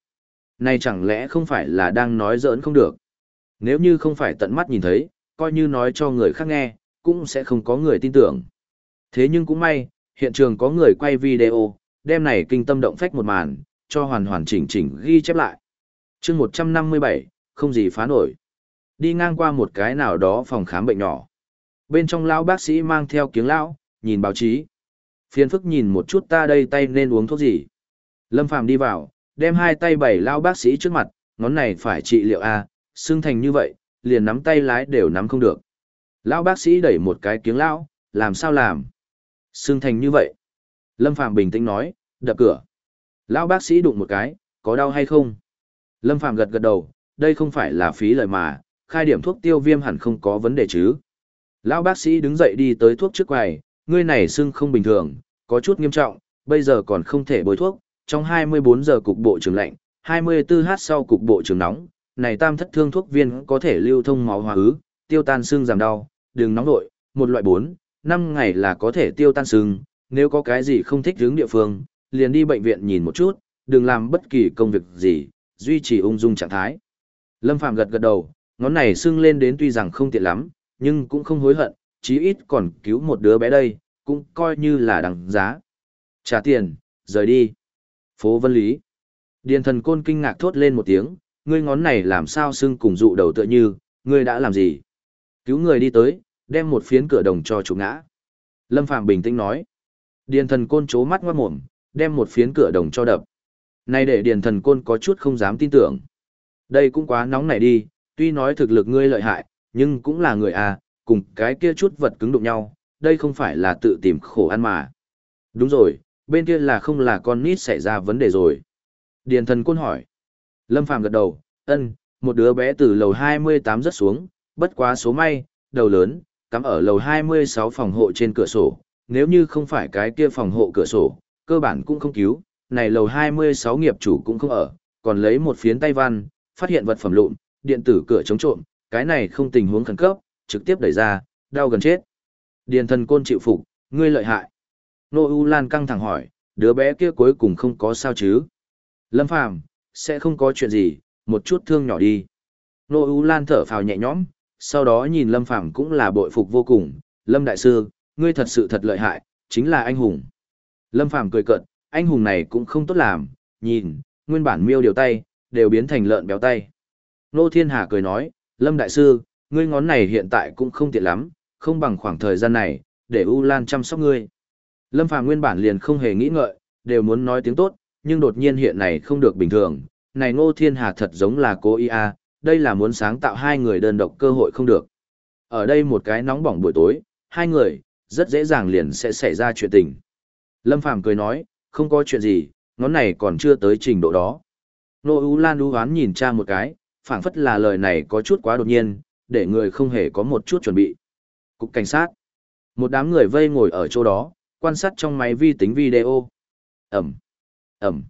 Này chẳng lẽ không phải là đang nói giỡn không được? Nếu như không phải tận mắt nhìn thấy, coi như nói cho người khác nghe, cũng sẽ không có người tin tưởng. Thế nhưng cũng may, hiện trường có người quay video, đem này kinh tâm động phách một màn, cho hoàn hoàn chỉnh chỉnh ghi chép lại. chương 157, không gì phá nổi. Đi ngang qua một cái nào đó phòng khám bệnh nhỏ. Bên trong lão bác sĩ mang theo kiếng lão, nhìn báo chí. Phiền phức nhìn một chút ta đây tay nên uống thuốc gì. Lâm Phàm đi vào, đem hai tay bảy lao bác sĩ trước mặt, ngón này phải trị liệu A, xương thành như vậy, liền nắm tay lái đều nắm không được. Lão bác sĩ đẩy một cái kiếng lão, làm sao làm? Xương thành như vậy. Lâm Phàm bình tĩnh nói, đập cửa. Lão bác sĩ đụng một cái, có đau hay không? Lâm Phàm gật gật đầu, đây không phải là phí lời mà, khai điểm thuốc tiêu viêm hẳn không có vấn đề chứ. Lão bác sĩ đứng dậy đi tới thuốc trước quầy, ngươi này sưng không bình thường, có chút nghiêm trọng, bây giờ còn không thể bôi thuốc, trong 24 giờ cục bộ trường lạnh, 24h sau cục bộ trường nóng, này tam thất thương thuốc viên có thể lưu thông máu hóa ứ, tiêu tan xương giảm đau, đừng nóng nội, một loại 4, 5 ngày là có thể tiêu tan xương, nếu có cái gì không thích hướng địa phương, liền đi bệnh viện nhìn một chút, đừng làm bất kỳ công việc gì, duy trì ung dung trạng thái. Lâm Phạm gật gật đầu, ngón này xương lên đến tuy rằng không tiện lắm, nhưng cũng không hối hận, chí ít còn cứu một đứa bé đây, cũng coi như là đằng giá. Trả tiền, rời đi. Phố Vân Lý. Điền thần côn kinh ngạc thốt lên một tiếng, ngươi ngón này làm sao xưng cùng dụ đầu tựa như, ngươi đã làm gì? Cứu người đi tới, đem một phiến cửa đồng cho chủ ngã. Lâm Phàm bình tĩnh nói. Điền thần côn chố mắt ngoát mồm, đem một phiến cửa đồng cho đập. Này để điền thần côn có chút không dám tin tưởng. Đây cũng quá nóng này đi, tuy nói thực lực ngươi lợi hại, nhưng cũng là người à, cùng cái kia chút vật cứng đụng nhau, đây không phải là tự tìm khổ ăn mà. Đúng rồi, bên kia là không là con nít xảy ra vấn đề rồi. Điền thần côn hỏi. Lâm Phàm gật đầu, ân, một đứa bé từ lầu 28 rớt xuống, bất quá số may, đầu lớn, cắm ở lầu 26 phòng hộ trên cửa sổ, nếu như không phải cái kia phòng hộ cửa sổ, cơ bản cũng không cứu, này lầu 26 nghiệp chủ cũng không ở, còn lấy một phiến tay văn, phát hiện vật phẩm lụn, điện tử cửa chống trộm, cái này không tình huống khẩn cấp, trực tiếp đẩy ra, đau gần chết. Điền thần côn chịu phục, ngươi lợi hại. Nô U Lan căng thẳng hỏi, đứa bé kia cuối cùng không có sao chứ? Lâm Phàm sẽ không có chuyện gì, một chút thương nhỏ đi. Nô U Lan thở phào nhẹ nhõm, sau đó nhìn Lâm Phàm cũng là bội phục vô cùng, Lâm Đại Sư, ngươi thật sự thật lợi hại, chính là anh hùng. Lâm Phàm cười cợt, anh hùng này cũng không tốt làm, nhìn, nguyên bản miêu điều tay, đều biến thành lợn béo tay. Nô Thiên Hà cười nói, Lâm Đại Sư, ngươi ngón này hiện tại cũng không tiện lắm, không bằng khoảng thời gian này, để U Lan chăm sóc ngươi. Lâm Phàm nguyên bản liền không hề nghĩ ngợi, đều muốn nói tiếng tốt, nhưng đột nhiên hiện này không được bình thường, này Ngô Thiên Hà thật giống là cố ý a, đây là muốn sáng tạo hai người đơn độc cơ hội không được. Ở đây một cái nóng bỏng buổi tối, hai người, rất dễ dàng liền sẽ xảy ra chuyện tình. Lâm Phàm cười nói, không có chuyện gì, ngón này còn chưa tới trình độ đó. Nô U Lan đu hoán nhìn cha một cái, phảng phất là lời này có chút quá đột nhiên, để người không hề có một chút chuẩn bị. Cục cảnh sát. Một đám người vây ngồi ở chỗ đó, quan sát trong máy vi tính video. Ẩm, Ẩm.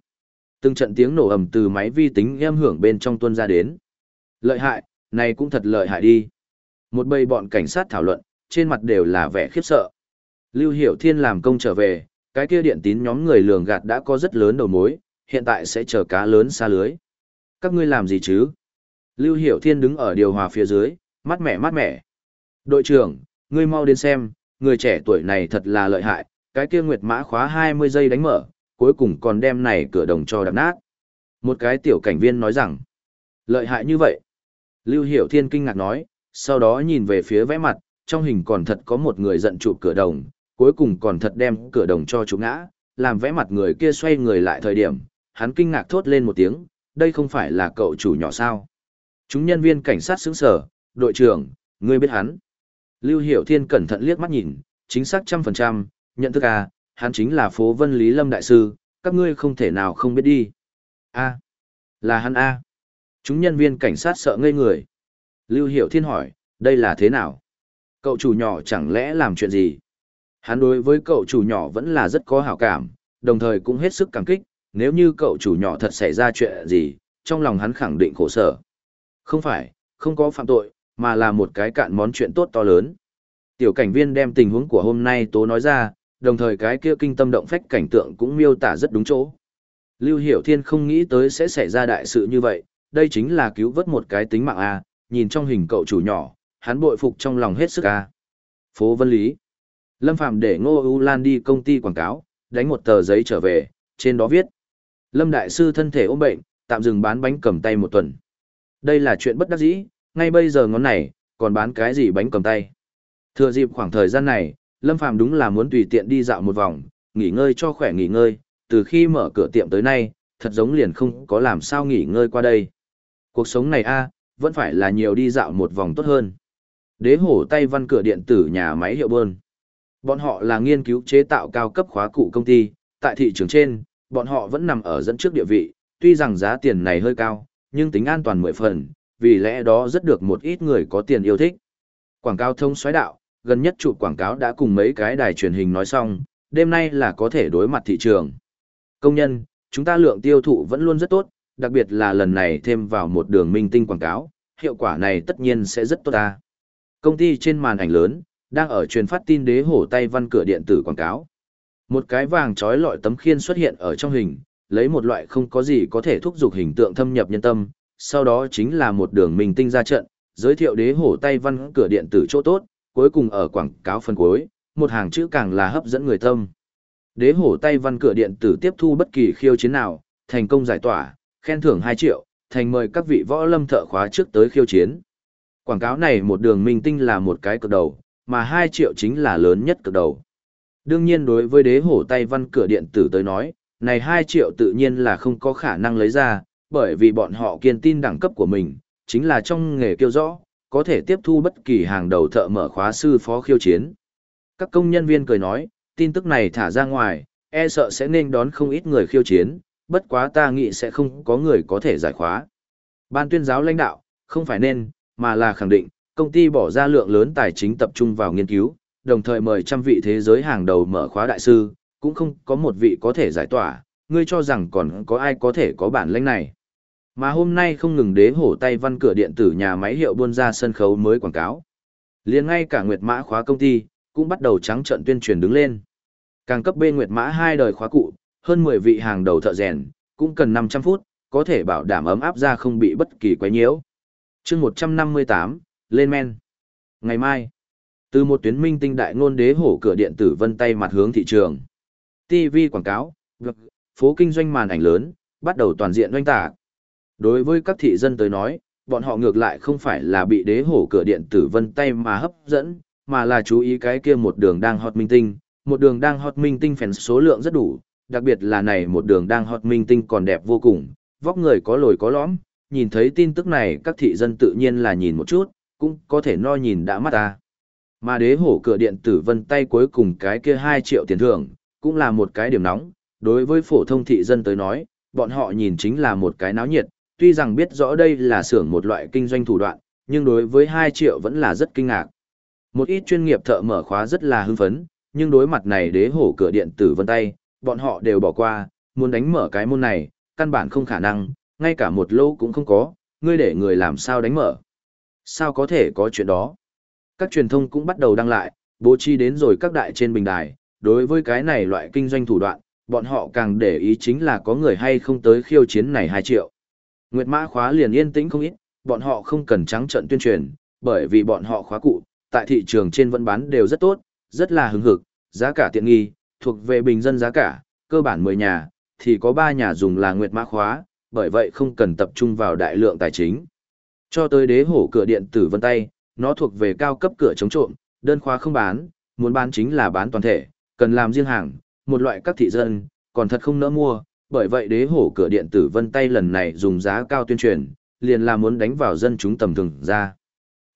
Từng trận tiếng nổ ầm từ máy vi tính em hưởng bên trong tuân ra đến. Lợi hại, này cũng thật lợi hại đi. Một bầy bọn cảnh sát thảo luận, trên mặt đều là vẻ khiếp sợ. Lưu Hiểu Thiên làm công trở về, cái kia điện tín nhóm người lường gạt đã có rất lớn đầu mối, hiện tại sẽ chờ cá lớn xa lưới. Các ngươi làm gì chứ? Lưu Hiểu Thiên đứng ở điều hòa phía dưới, mắt mẻ mắt mẻ. Đội trưởng, ngươi mau đến xem, người trẻ tuổi này thật là lợi hại, cái kia nguyệt mã khóa 20 giây đánh mở, cuối cùng còn đem này cửa đồng cho đập nát. Một cái tiểu cảnh viên nói rằng, lợi hại như vậy. Lưu Hiểu Thiên kinh ngạc nói, sau đó nhìn về phía vẽ mặt, trong hình còn thật có một người giận chụp cửa đồng, cuối cùng còn thật đem cửa đồng cho chụp ngã, làm vẽ mặt người kia xoay người lại thời điểm, hắn kinh ngạc thốt lên một tiếng, đây không phải là cậu chủ nhỏ sao. Chúng nhân viên cảnh sát sững sở, đội trưởng, ngươi biết hắn. Lưu Hiểu Thiên cẩn thận liếc mắt nhìn, chính xác trăm phần trăm, nhận thức à, hắn chính là phố Vân Lý Lâm Đại Sư, các ngươi không thể nào không biết đi. a là hắn a Chúng nhân viên cảnh sát sợ ngây người. Lưu Hiểu Thiên hỏi, đây là thế nào? Cậu chủ nhỏ chẳng lẽ làm chuyện gì? Hắn đối với cậu chủ nhỏ vẫn là rất có hảo cảm, đồng thời cũng hết sức cảm kích, nếu như cậu chủ nhỏ thật xảy ra chuyện gì, trong lòng hắn khẳng định khổ sở. Không phải, không có phạm tội, mà là một cái cạn món chuyện tốt to lớn. Tiểu cảnh viên đem tình huống của hôm nay tố nói ra, đồng thời cái kia kinh tâm động phách cảnh tượng cũng miêu tả rất đúng chỗ. Lưu Hiểu Thiên không nghĩ tới sẽ xảy ra đại sự như vậy, đây chính là cứu vớt một cái tính mạng A, nhìn trong hình cậu chủ nhỏ, hắn bội phục trong lòng hết sức A. Phố Vân Lý Lâm Phạm để Ngô U Lan đi công ty quảng cáo, đánh một tờ giấy trở về, trên đó viết. Lâm Đại Sư thân thể ốm bệnh, tạm dừng bán bánh cầm tay một tuần. Đây là chuyện bất đắc dĩ, ngay bây giờ ngón này, còn bán cái gì bánh cầm tay. Thừa dịp khoảng thời gian này, Lâm Phàm đúng là muốn tùy tiện đi dạo một vòng, nghỉ ngơi cho khỏe nghỉ ngơi, từ khi mở cửa tiệm tới nay, thật giống liền không có làm sao nghỉ ngơi qua đây. Cuộc sống này a, vẫn phải là nhiều đi dạo một vòng tốt hơn. Đế hổ tay văn cửa điện tử nhà máy hiệu bơn. Bọn họ là nghiên cứu chế tạo cao cấp khóa cụ công ty, tại thị trường trên, bọn họ vẫn nằm ở dẫn trước địa vị, tuy rằng giá tiền này hơi cao, nhưng tính an toàn mười phần, vì lẽ đó rất được một ít người có tiền yêu thích. Quảng cáo thông xoáy đạo, gần nhất chụp quảng cáo đã cùng mấy cái đài truyền hình nói xong, đêm nay là có thể đối mặt thị trường. Công nhân, chúng ta lượng tiêu thụ vẫn luôn rất tốt, đặc biệt là lần này thêm vào một đường minh tinh quảng cáo, hiệu quả này tất nhiên sẽ rất tốt ta. Công ty trên màn ảnh lớn, đang ở truyền phát tin đế hổ tay văn cửa điện tử quảng cáo. Một cái vàng trói lọi tấm khiên xuất hiện ở trong hình, lấy một loại không có gì có thể thúc giục hình tượng thâm nhập nhân tâm, sau đó chính là một đường minh tinh ra trận, giới thiệu đế hổ tay văn cửa điện tử chỗ tốt, cuối cùng ở quảng cáo phần cuối, một hàng chữ càng là hấp dẫn người tâm. Đế hổ tay văn cửa điện tử tiếp thu bất kỳ khiêu chiến nào, thành công giải tỏa, khen thưởng 2 triệu, thành mời các vị võ lâm thợ khóa trước tới khiêu chiến. Quảng cáo này một đường minh tinh là một cái cực đầu, mà 2 triệu chính là lớn nhất cực đầu. Đương nhiên đối với đế hổ tay văn cửa điện tử tới nói, này 2 triệu tự nhiên là không có khả năng lấy ra, bởi vì bọn họ kiên tin đẳng cấp của mình, chính là trong nghề kêu rõ, có thể tiếp thu bất kỳ hàng đầu thợ mở khóa sư phó khiêu chiến. Các công nhân viên cười nói, tin tức này thả ra ngoài, e sợ sẽ nên đón không ít người khiêu chiến, bất quá ta nghĩ sẽ không có người có thể giải khóa. Ban tuyên giáo lãnh đạo, không phải nên, mà là khẳng định, công ty bỏ ra lượng lớn tài chính tập trung vào nghiên cứu, đồng thời mời trăm vị thế giới hàng đầu mở khóa đại sư, cũng không có một vị có thể giải tỏa, ngươi cho rằng còn có ai có thể có bản lĩnh này. Mà hôm nay không ngừng đế hổ tay văn cửa điện tử nhà máy hiệu buôn ra sân khấu mới quảng cáo. liền ngay cả Nguyệt Mã khóa công ty, cũng bắt đầu trắng trận tuyên truyền đứng lên. Càng cấp bên Nguyệt Mã hai đời khóa cụ, hơn 10 vị hàng đầu thợ rèn, cũng cần 500 phút, có thể bảo đảm ấm áp ra không bị bất kỳ quấy nhiễu. chương 158, lên men. Ngày mai, từ một tuyến minh tinh đại ngôn đế hổ cửa điện tử vân tay mặt hướng thị trường. TV quảng cáo, vâng, phố kinh doanh màn ảnh lớn, bắt đầu toàn diện doanh tạc. Đối với các thị dân tới nói, bọn họ ngược lại không phải là bị đế hổ cửa điện tử vân tay mà hấp dẫn, mà là chú ý cái kia một đường đang hot minh tinh, một đường đang hot minh tinh phèn số lượng rất đủ, đặc biệt là này một đường đang hot minh tinh còn đẹp vô cùng, vóc người có lồi có lõm, nhìn thấy tin tức này các thị dân tự nhiên là nhìn một chút, cũng có thể no nhìn đã mắt ta. Mà đế hổ cửa điện tử vân tay cuối cùng cái kia 2 triệu tiền thưởng, cũng là một cái điểm nóng, đối với phổ thông thị dân tới nói, bọn họ nhìn chính là một cái náo nhiệt, tuy rằng biết rõ đây là xưởng một loại kinh doanh thủ đoạn, nhưng đối với 2 triệu vẫn là rất kinh ngạc. Một ít chuyên nghiệp thợ mở khóa rất là hưng phấn, nhưng đối mặt này đế hổ cửa điện tử vân tay, bọn họ đều bỏ qua, muốn đánh mở cái môn này, căn bản không khả năng, ngay cả một lô cũng không có, ngươi để người làm sao đánh mở. Sao có thể có chuyện đó? Các truyền thông cũng bắt đầu đăng lại, bố trí đến rồi các đại trên bình đài, đối với cái này loại kinh doanh thủ đoạn, Bọn họ càng để ý chính là có người hay không tới khiêu chiến này 2 triệu. Nguyệt mã khóa liền yên tĩnh không ít, bọn họ không cần trắng trận tuyên truyền, bởi vì bọn họ khóa cụ, tại thị trường trên vẫn bán đều rất tốt, rất là hứng hực, giá cả tiện nghi, thuộc về bình dân giá cả, cơ bản 10 nhà, thì có 3 nhà dùng là Nguyệt mã khóa, bởi vậy không cần tập trung vào đại lượng tài chính. Cho tới đế hổ cửa điện tử vân tay, nó thuộc về cao cấp cửa chống trộm, đơn khóa không bán, muốn bán chính là bán toàn thể, cần làm riêng hàng, một loại các thị dân, còn thật không nỡ mua, bởi vậy đế hổ cửa điện tử vân tay lần này dùng giá cao tuyên truyền, liền là muốn đánh vào dân chúng tầm thường ra.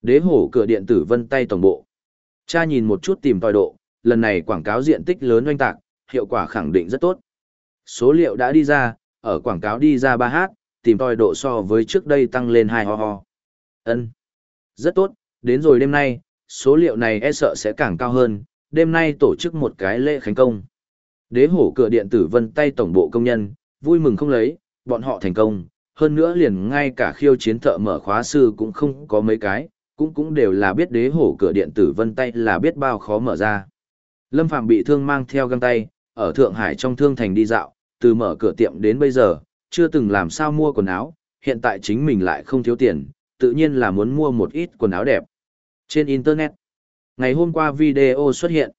Đế hổ cửa điện tử vân tay tổng bộ. Cha nhìn một chút tìm tòi độ, lần này quảng cáo diện tích lớn oanh tạc, hiệu quả khẳng định rất tốt. Số liệu đã đi ra, ở quảng cáo đi ra 3H, tìm tòi độ so với trước đây tăng lên 2 ho ho. Ân, Rất tốt, đến rồi đêm nay, số liệu này e sợ sẽ càng cao hơn, đêm nay tổ chức một cái lễ khánh công. Đế hổ cửa điện tử vân tay tổng bộ công nhân, vui mừng không lấy, bọn họ thành công, hơn nữa liền ngay cả khiêu chiến thợ mở khóa sư cũng không có mấy cái, cũng cũng đều là biết đế hổ cửa điện tử vân tay là biết bao khó mở ra. Lâm Phạm bị thương mang theo găng tay, ở Thượng Hải trong thương thành đi dạo, từ mở cửa tiệm đến bây giờ, chưa từng làm sao mua quần áo, hiện tại chính mình lại không thiếu tiền, tự nhiên là muốn mua một ít quần áo đẹp. Trên Internet, ngày hôm qua video xuất hiện.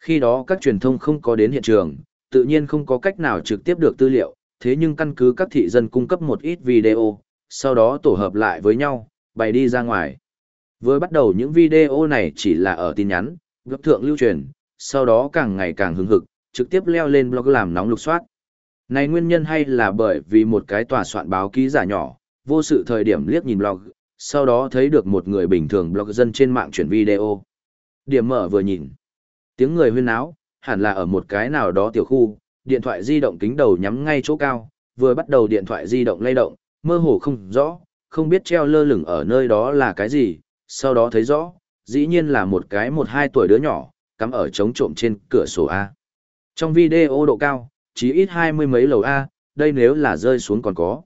Khi đó các truyền thông không có đến hiện trường, tự nhiên không có cách nào trực tiếp được tư liệu, thế nhưng căn cứ các thị dân cung cấp một ít video, sau đó tổ hợp lại với nhau, bày đi ra ngoài. Với bắt đầu những video này chỉ là ở tin nhắn, gấp thượng lưu truyền, sau đó càng ngày càng hứng hực, trực tiếp leo lên blog làm nóng lục soát. Này nguyên nhân hay là bởi vì một cái tòa soạn báo ký giả nhỏ, vô sự thời điểm liếc nhìn blog, sau đó thấy được một người bình thường blog dân trên mạng chuyển video. Điểm mở vừa nhìn. Tiếng người huyên náo, hẳn là ở một cái nào đó tiểu khu, điện thoại di động kính đầu nhắm ngay chỗ cao, vừa bắt đầu điện thoại di động lay động, mơ hồ không rõ, không biết treo lơ lửng ở nơi đó là cái gì, sau đó thấy rõ, dĩ nhiên là một cái một hai tuổi đứa nhỏ, cắm ở trống trộm trên cửa sổ A. Trong video độ cao, chỉ ít hai mươi mấy lầu A, đây nếu là rơi xuống còn có.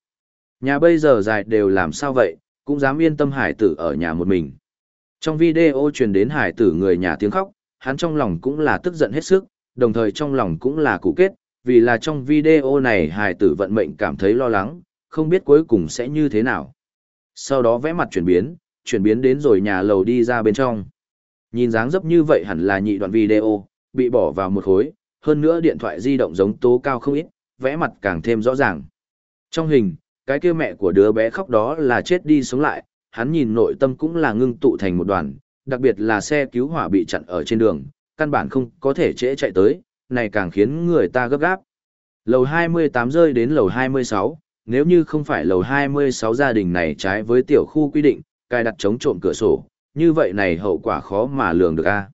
Nhà bây giờ dài đều làm sao vậy, cũng dám yên tâm hải tử ở nhà một mình. Trong video truyền đến hải tử người nhà tiếng khóc, hắn trong lòng cũng là tức giận hết sức, đồng thời trong lòng cũng là cụ kết, vì là trong video này hải tử vận mệnh cảm thấy lo lắng, không biết cuối cùng sẽ như thế nào. Sau đó vẽ mặt chuyển biến, chuyển biến đến rồi nhà lầu đi ra bên trong. Nhìn dáng dấp như vậy hẳn là nhị đoạn video, bị bỏ vào một khối, hơn nữa điện thoại di động giống tố cao không ít, vẽ mặt càng thêm rõ ràng. Trong hình, cái kia mẹ của đứa bé khóc đó là chết đi sống lại, hắn nhìn nội tâm cũng là ngưng tụ thành một đoàn, đặc biệt là xe cứu hỏa bị chặn ở trên đường, căn bản không có thể trễ chạy tới, này càng khiến người ta gấp gáp. Lầu 28 rơi đến lầu 26, nếu như không phải lầu 26 gia đình này trái với tiểu khu quy định, cài đặt chống trộm cửa sổ, như vậy này hậu quả khó mà lường được a.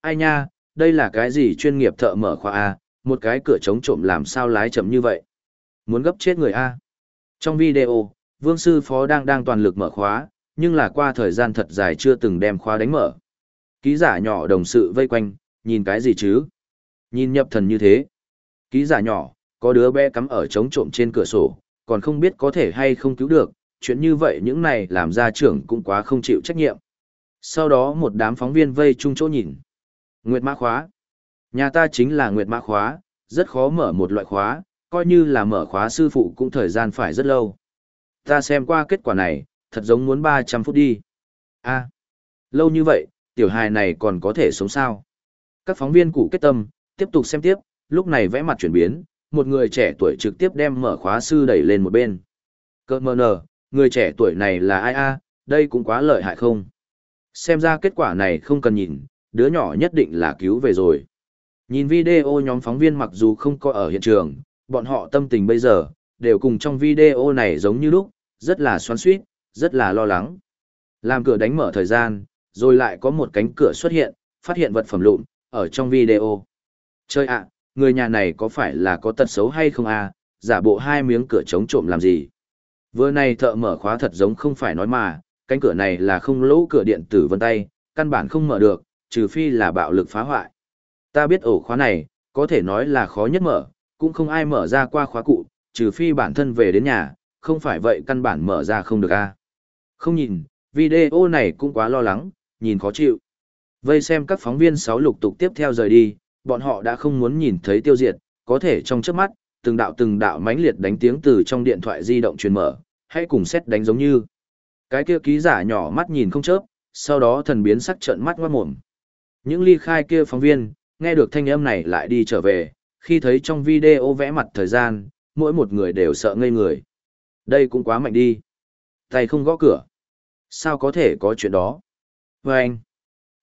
Ai nha, đây là cái gì chuyên nghiệp thợ mở khóa a, một cái cửa chống trộm làm sao lái chậm như vậy? Muốn gấp chết người a. Trong video, Vương sư phó đang đang toàn lực mở khóa, nhưng là qua thời gian thật dài chưa từng đem khóa đánh mở. Ký giả nhỏ đồng sự vây quanh, nhìn cái gì chứ? Nhìn nhập thần như thế. Ký giả nhỏ, có đứa bé cắm ở chống trộm trên cửa sổ, còn không biết có thể hay không cứu được, chuyện như vậy những này làm ra trưởng cũng quá không chịu trách nhiệm. Sau đó một đám phóng viên vây chung chỗ nhìn. Nguyệt mã khóa. Nhà ta chính là Nguyệt mã khóa, rất khó mở một loại khóa, coi như là mở khóa sư phụ cũng thời gian phải rất lâu. Ta xem qua kết quả này, thật giống muốn 300 phút đi. a lâu như vậy, tiểu hài này còn có thể sống sao? Các phóng viên cụ kết tâm, tiếp tục xem tiếp, lúc này vẽ mặt chuyển biến, một người trẻ tuổi trực tiếp đem mở khóa sư đẩy lên một bên. Cơ mờ nờ, người trẻ tuổi này là ai a đây cũng quá lợi hại không? Xem ra kết quả này không cần nhìn, đứa nhỏ nhất định là cứu về rồi. Nhìn video nhóm phóng viên mặc dù không có ở hiện trường, bọn họ tâm tình bây giờ, đều cùng trong video này giống như lúc, rất là xoắn suýt, rất là lo lắng. Làm cửa đánh mở thời gian, rồi lại có một cánh cửa xuất hiện, phát hiện vật phẩm lụn, ở trong video. Chơi ạ, người nhà này có phải là có tật xấu hay không à, giả bộ hai miếng cửa chống trộm làm gì? Vừa này thợ mở khóa thật giống không phải nói mà, cánh cửa này là không lỗ cửa điện tử vân tay, căn bản không mở được, trừ phi là bạo lực phá hoại. Ta biết ổ khóa này, có thể nói là khó nhất mở, cũng không ai mở ra qua khóa cụ, trừ phi bản thân về đến nhà, không phải vậy căn bản mở ra không được a. Không nhìn, video này cũng quá lo lắng, nhìn khó chịu. Vây xem các phóng viên sáu lục tục tiếp theo rời đi, bọn họ đã không muốn nhìn thấy tiêu diệt, có thể trong chớp mắt, từng đạo từng đạo mãnh liệt đánh tiếng từ trong điện thoại di động truyền mở, hãy cùng xét đánh giống như. Cái kia ký giả nhỏ mắt nhìn không chớp, sau đó thần biến sắc trợn mắt ngoát mồm. Những ly khai kia phóng viên, nghe được thanh âm này lại đi trở về, khi thấy trong video vẽ mặt thời gian, mỗi một người đều sợ ngây người. Đây cũng quá mạnh đi. Tay không gõ cửa. Sao có thể có chuyện đó? Và anh,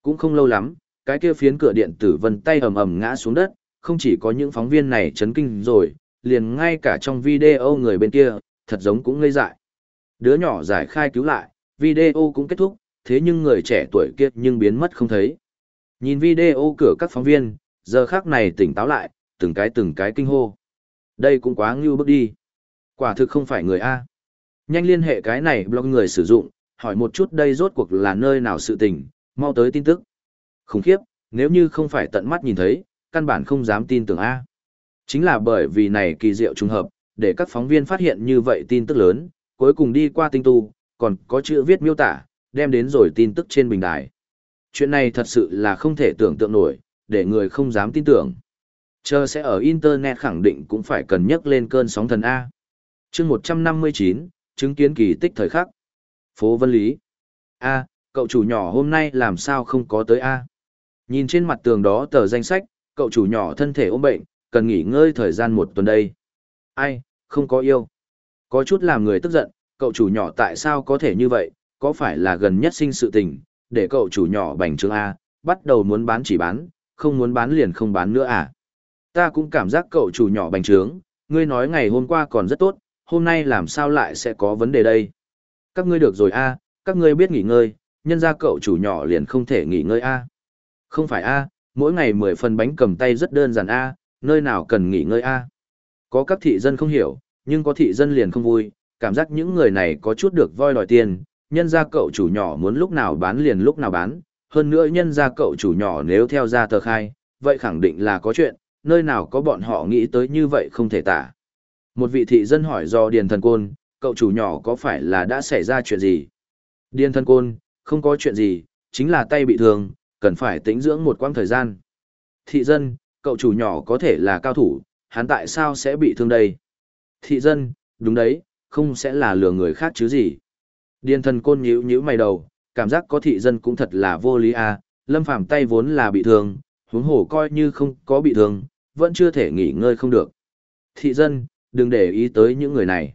cũng không lâu lắm, cái kia phiến cửa điện tử vân tay ầm ầm ngã xuống đất, không chỉ có những phóng viên này chấn kinh rồi, liền ngay cả trong video người bên kia, thật giống cũng ngây dại. Đứa nhỏ giải khai cứu lại, video cũng kết thúc, thế nhưng người trẻ tuổi kia nhưng biến mất không thấy. Nhìn video cửa các phóng viên, giờ khác này tỉnh táo lại, từng cái từng cái kinh hô. Đây cũng quá ngưu bước đi. Quả thực không phải người A. Nhanh liên hệ cái này blog người sử dụng, hỏi một chút đây rốt cuộc là nơi nào sự tình, mau tới tin tức. Khủng khiếp, nếu như không phải tận mắt nhìn thấy, căn bản không dám tin tưởng A. Chính là bởi vì này kỳ diệu trùng hợp, để các phóng viên phát hiện như vậy tin tức lớn, cuối cùng đi qua tinh tu, còn có chữ viết miêu tả, đem đến rồi tin tức trên bình đài. Chuyện này thật sự là không thể tưởng tượng nổi, để người không dám tin tưởng. Chờ sẽ ở Internet khẳng định cũng phải cần nhắc lên cơn sóng thần A. chương 159, chứng kiến kỳ tích thời khắc. Phố Vân Lý. A, cậu chủ nhỏ hôm nay làm sao không có tới A. Nhìn trên mặt tường đó tờ danh sách, cậu chủ nhỏ thân thể ốm bệnh, cần nghỉ ngơi thời gian một tuần đây. Ai, không có yêu. Có chút làm người tức giận, cậu chủ nhỏ tại sao có thể như vậy, có phải là gần nhất sinh sự tình, để cậu chủ nhỏ bành trướng A, bắt đầu muốn bán chỉ bán, không muốn bán liền không bán nữa à. Ta cũng cảm giác cậu chủ nhỏ bành trướng, ngươi nói ngày hôm qua còn rất tốt, hôm nay làm sao lại sẽ có vấn đề đây. Các ngươi được rồi a, các ngươi biết nghỉ ngơi, nhân ra cậu chủ nhỏ liền không thể nghỉ ngơi a. Không phải a, mỗi ngày 10 phần bánh cầm tay rất đơn giản a, nơi nào cần nghỉ ngơi a. Có các thị dân không hiểu, nhưng có thị dân liền không vui, cảm giác những người này có chút được voi đòi tiền, nhân ra cậu chủ nhỏ muốn lúc nào bán liền lúc nào bán, hơn nữa nhân ra cậu chủ nhỏ nếu theo ra tờ khai, vậy khẳng định là có chuyện, nơi nào có bọn họ nghĩ tới như vậy không thể tả. Một vị thị dân hỏi do Điền Thần Côn, cậu chủ nhỏ có phải là đã xảy ra chuyện gì? Điên Thần Côn, không có chuyện gì, chính là tay bị thương, cần phải tĩnh dưỡng một quãng thời gian. Thị dân, cậu chủ nhỏ có thể là cao thủ, hắn tại sao sẽ bị thương đây? Thị dân, đúng đấy, không sẽ là lừa người khác chứ gì? Điền Thần Côn nhíu nhíu mày đầu, cảm giác có thị dân cũng thật là vô lý à, Lâm Phàm tay vốn là bị thương, huống hồ coi như không có bị thương, vẫn chưa thể nghỉ ngơi không được. Thị dân, đừng để ý tới những người này.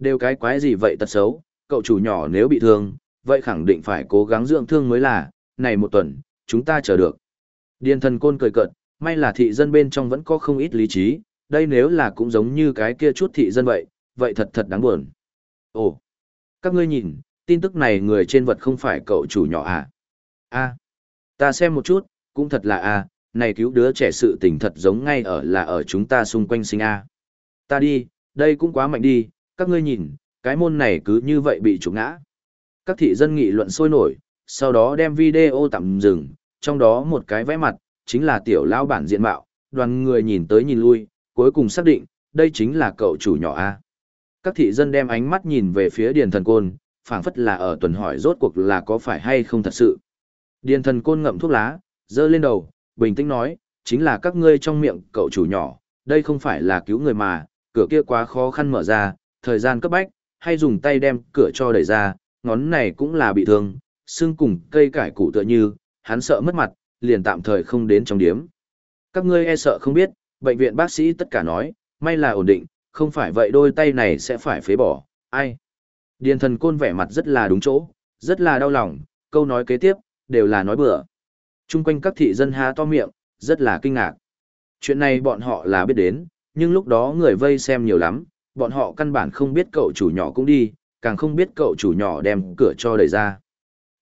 Đều cái quái gì vậy tật xấu, cậu chủ nhỏ nếu bị thương, vậy khẳng định phải cố gắng dưỡng thương mới là, này một tuần, chúng ta chờ được. Điền thần côn cười cợt, may là thị dân bên trong vẫn có không ít lý trí, đây nếu là cũng giống như cái kia chút thị dân vậy, vậy thật thật đáng buồn. Ồ, các ngươi nhìn, tin tức này người trên vật không phải cậu chủ nhỏ à? a ta xem một chút, cũng thật là a này cứu đứa trẻ sự tình thật giống ngay ở là ở chúng ta xung quanh sinh a Ta đi, đây cũng quá mạnh đi, các ngươi nhìn, cái môn này cứ như vậy bị trục ngã. Các thị dân nghị luận sôi nổi, sau đó đem video tạm dừng, trong đó một cái vẽ mặt, chính là tiểu lao bản diện mạo, đoàn người nhìn tới nhìn lui, cuối cùng xác định, đây chính là cậu chủ nhỏ A. Các thị dân đem ánh mắt nhìn về phía Điền Thần Côn, phảng phất là ở tuần hỏi rốt cuộc là có phải hay không thật sự. Điền Thần Côn ngậm thuốc lá, giơ lên đầu, bình tĩnh nói, chính là các ngươi trong miệng cậu chủ nhỏ, đây không phải là cứu người mà, cửa kia quá khó khăn mở ra, thời gian cấp bách, hay dùng tay đem cửa cho đẩy ra, ngón này cũng là bị thương, xương cùng cây cải củ tựa như, hắn sợ mất mặt, liền tạm thời không đến trong điếm. Các ngươi e sợ không biết, bệnh viện bác sĩ tất cả nói, may là ổn định, không phải vậy đôi tay này sẽ phải phế bỏ, ai. Điền thần côn vẻ mặt rất là đúng chỗ, rất là đau lòng, câu nói kế tiếp, đều là nói bừa. Trung quanh các thị dân há to miệng, rất là kinh ngạc. Chuyện này bọn họ là biết đến, nhưng lúc đó người vây xem nhiều lắm, bọn họ căn bản không biết cậu chủ nhỏ cũng đi, càng không biết cậu chủ nhỏ đem cửa cho đẩy ra.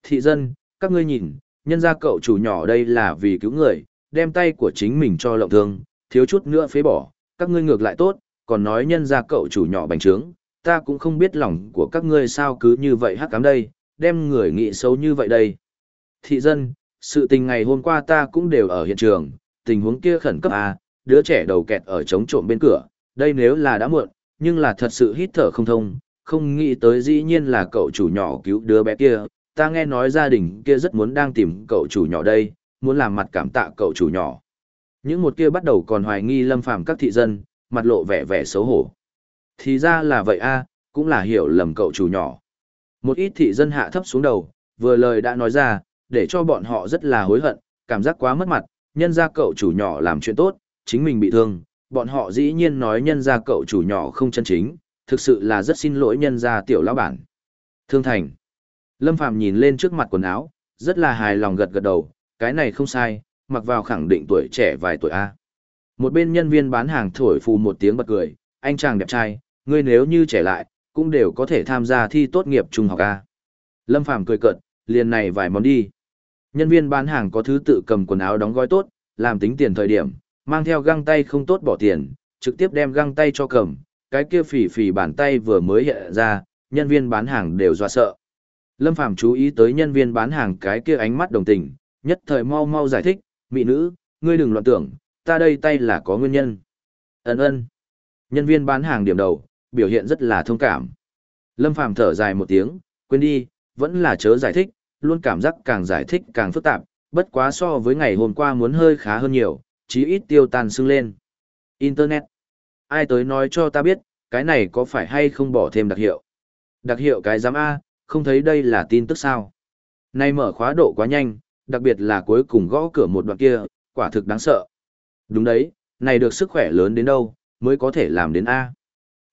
Thị dân, các ngươi nhìn, nhân ra cậu chủ nhỏ đây là vì cứu người, đem tay của chính mình cho lộng thương, thiếu chút nữa phế bỏ, các ngươi ngược lại tốt, còn nói nhân ra cậu chủ nhỏ bành trướng, ta cũng không biết lòng của các ngươi sao cứ như vậy hắc cám đây, đem người nghĩ xấu như vậy đây. Thị dân, sự tình ngày hôm qua ta cũng đều ở hiện trường, tình huống kia khẩn cấp à, đứa trẻ đầu kẹt ở chống trộm bên cửa, đây nếu là đã muộn, nhưng là thật sự hít thở không thông, không nghĩ tới dĩ nhiên là cậu chủ nhỏ cứu đứa bé kia, ta nghe nói gia đình kia rất muốn đang tìm cậu chủ nhỏ đây, muốn làm mặt cảm tạ cậu chủ nhỏ. Những một kia bắt đầu còn hoài nghi lâm phàm các thị dân, mặt lộ vẻ vẻ xấu hổ. Thì ra là vậy a, cũng là hiểu lầm cậu chủ nhỏ. Một ít thị dân hạ thấp xuống đầu, vừa lời đã nói ra, để cho bọn họ rất là hối hận, cảm giác quá mất mặt, nhân ra cậu chủ nhỏ làm chuyện tốt, chính mình bị thương, bọn họ dĩ nhiên nói nhân ra cậu chủ nhỏ không chân chính, thực sự là rất xin lỗi nhân ra tiểu lão bản. Thương thành. Lâm Phàm nhìn lên trước mặt quần áo, rất là hài lòng gật gật đầu, cái này không sai, mặc vào khẳng định tuổi trẻ vài tuổi A. Một bên nhân viên bán hàng thổi phù một tiếng bật cười, anh chàng đẹp trai, ngươi nếu như trẻ lại, cũng đều có thể tham gia thi tốt nghiệp trung học A. Lâm Phàm cười cợt, liền này vài món đi. Nhân viên bán hàng có thứ tự cầm quần áo đóng gói tốt, làm tính tiền thời điểm, mang theo găng tay không tốt bỏ tiền, trực tiếp đem găng tay cho cầm, cái kia phỉ phỉ bàn tay vừa mới hiện ra, nhân viên bán hàng đều dọa sợ. Lâm Phàm chú ý tới nhân viên bán hàng cái kia ánh mắt đồng tình, nhất thời mau mau giải thích, mỹ nữ, ngươi đừng loạn tưởng, ta đây tay là có nguyên nhân. Ấn ơn. Nhân viên bán hàng điểm đầu, biểu hiện rất là thông cảm. Lâm Phàm thở dài một tiếng, quên đi, vẫn là chớ giải thích, luôn cảm giác càng giải thích càng phức tạp, bất quá so với ngày hôm qua muốn hơi khá hơn nhiều, chí ít tiêu tan sưng lên. Internet. Ai tới nói cho ta biết, cái này có phải hay không bỏ thêm đặc hiệu? Đặc hiệu cái giám A, không thấy đây là tin tức sao? Nay mở khóa độ quá nhanh, đặc biệt là cuối cùng gõ cửa một đoạn kia, quả thực đáng sợ. Đúng đấy, này được sức khỏe lớn đến đâu, mới có thể làm đến A.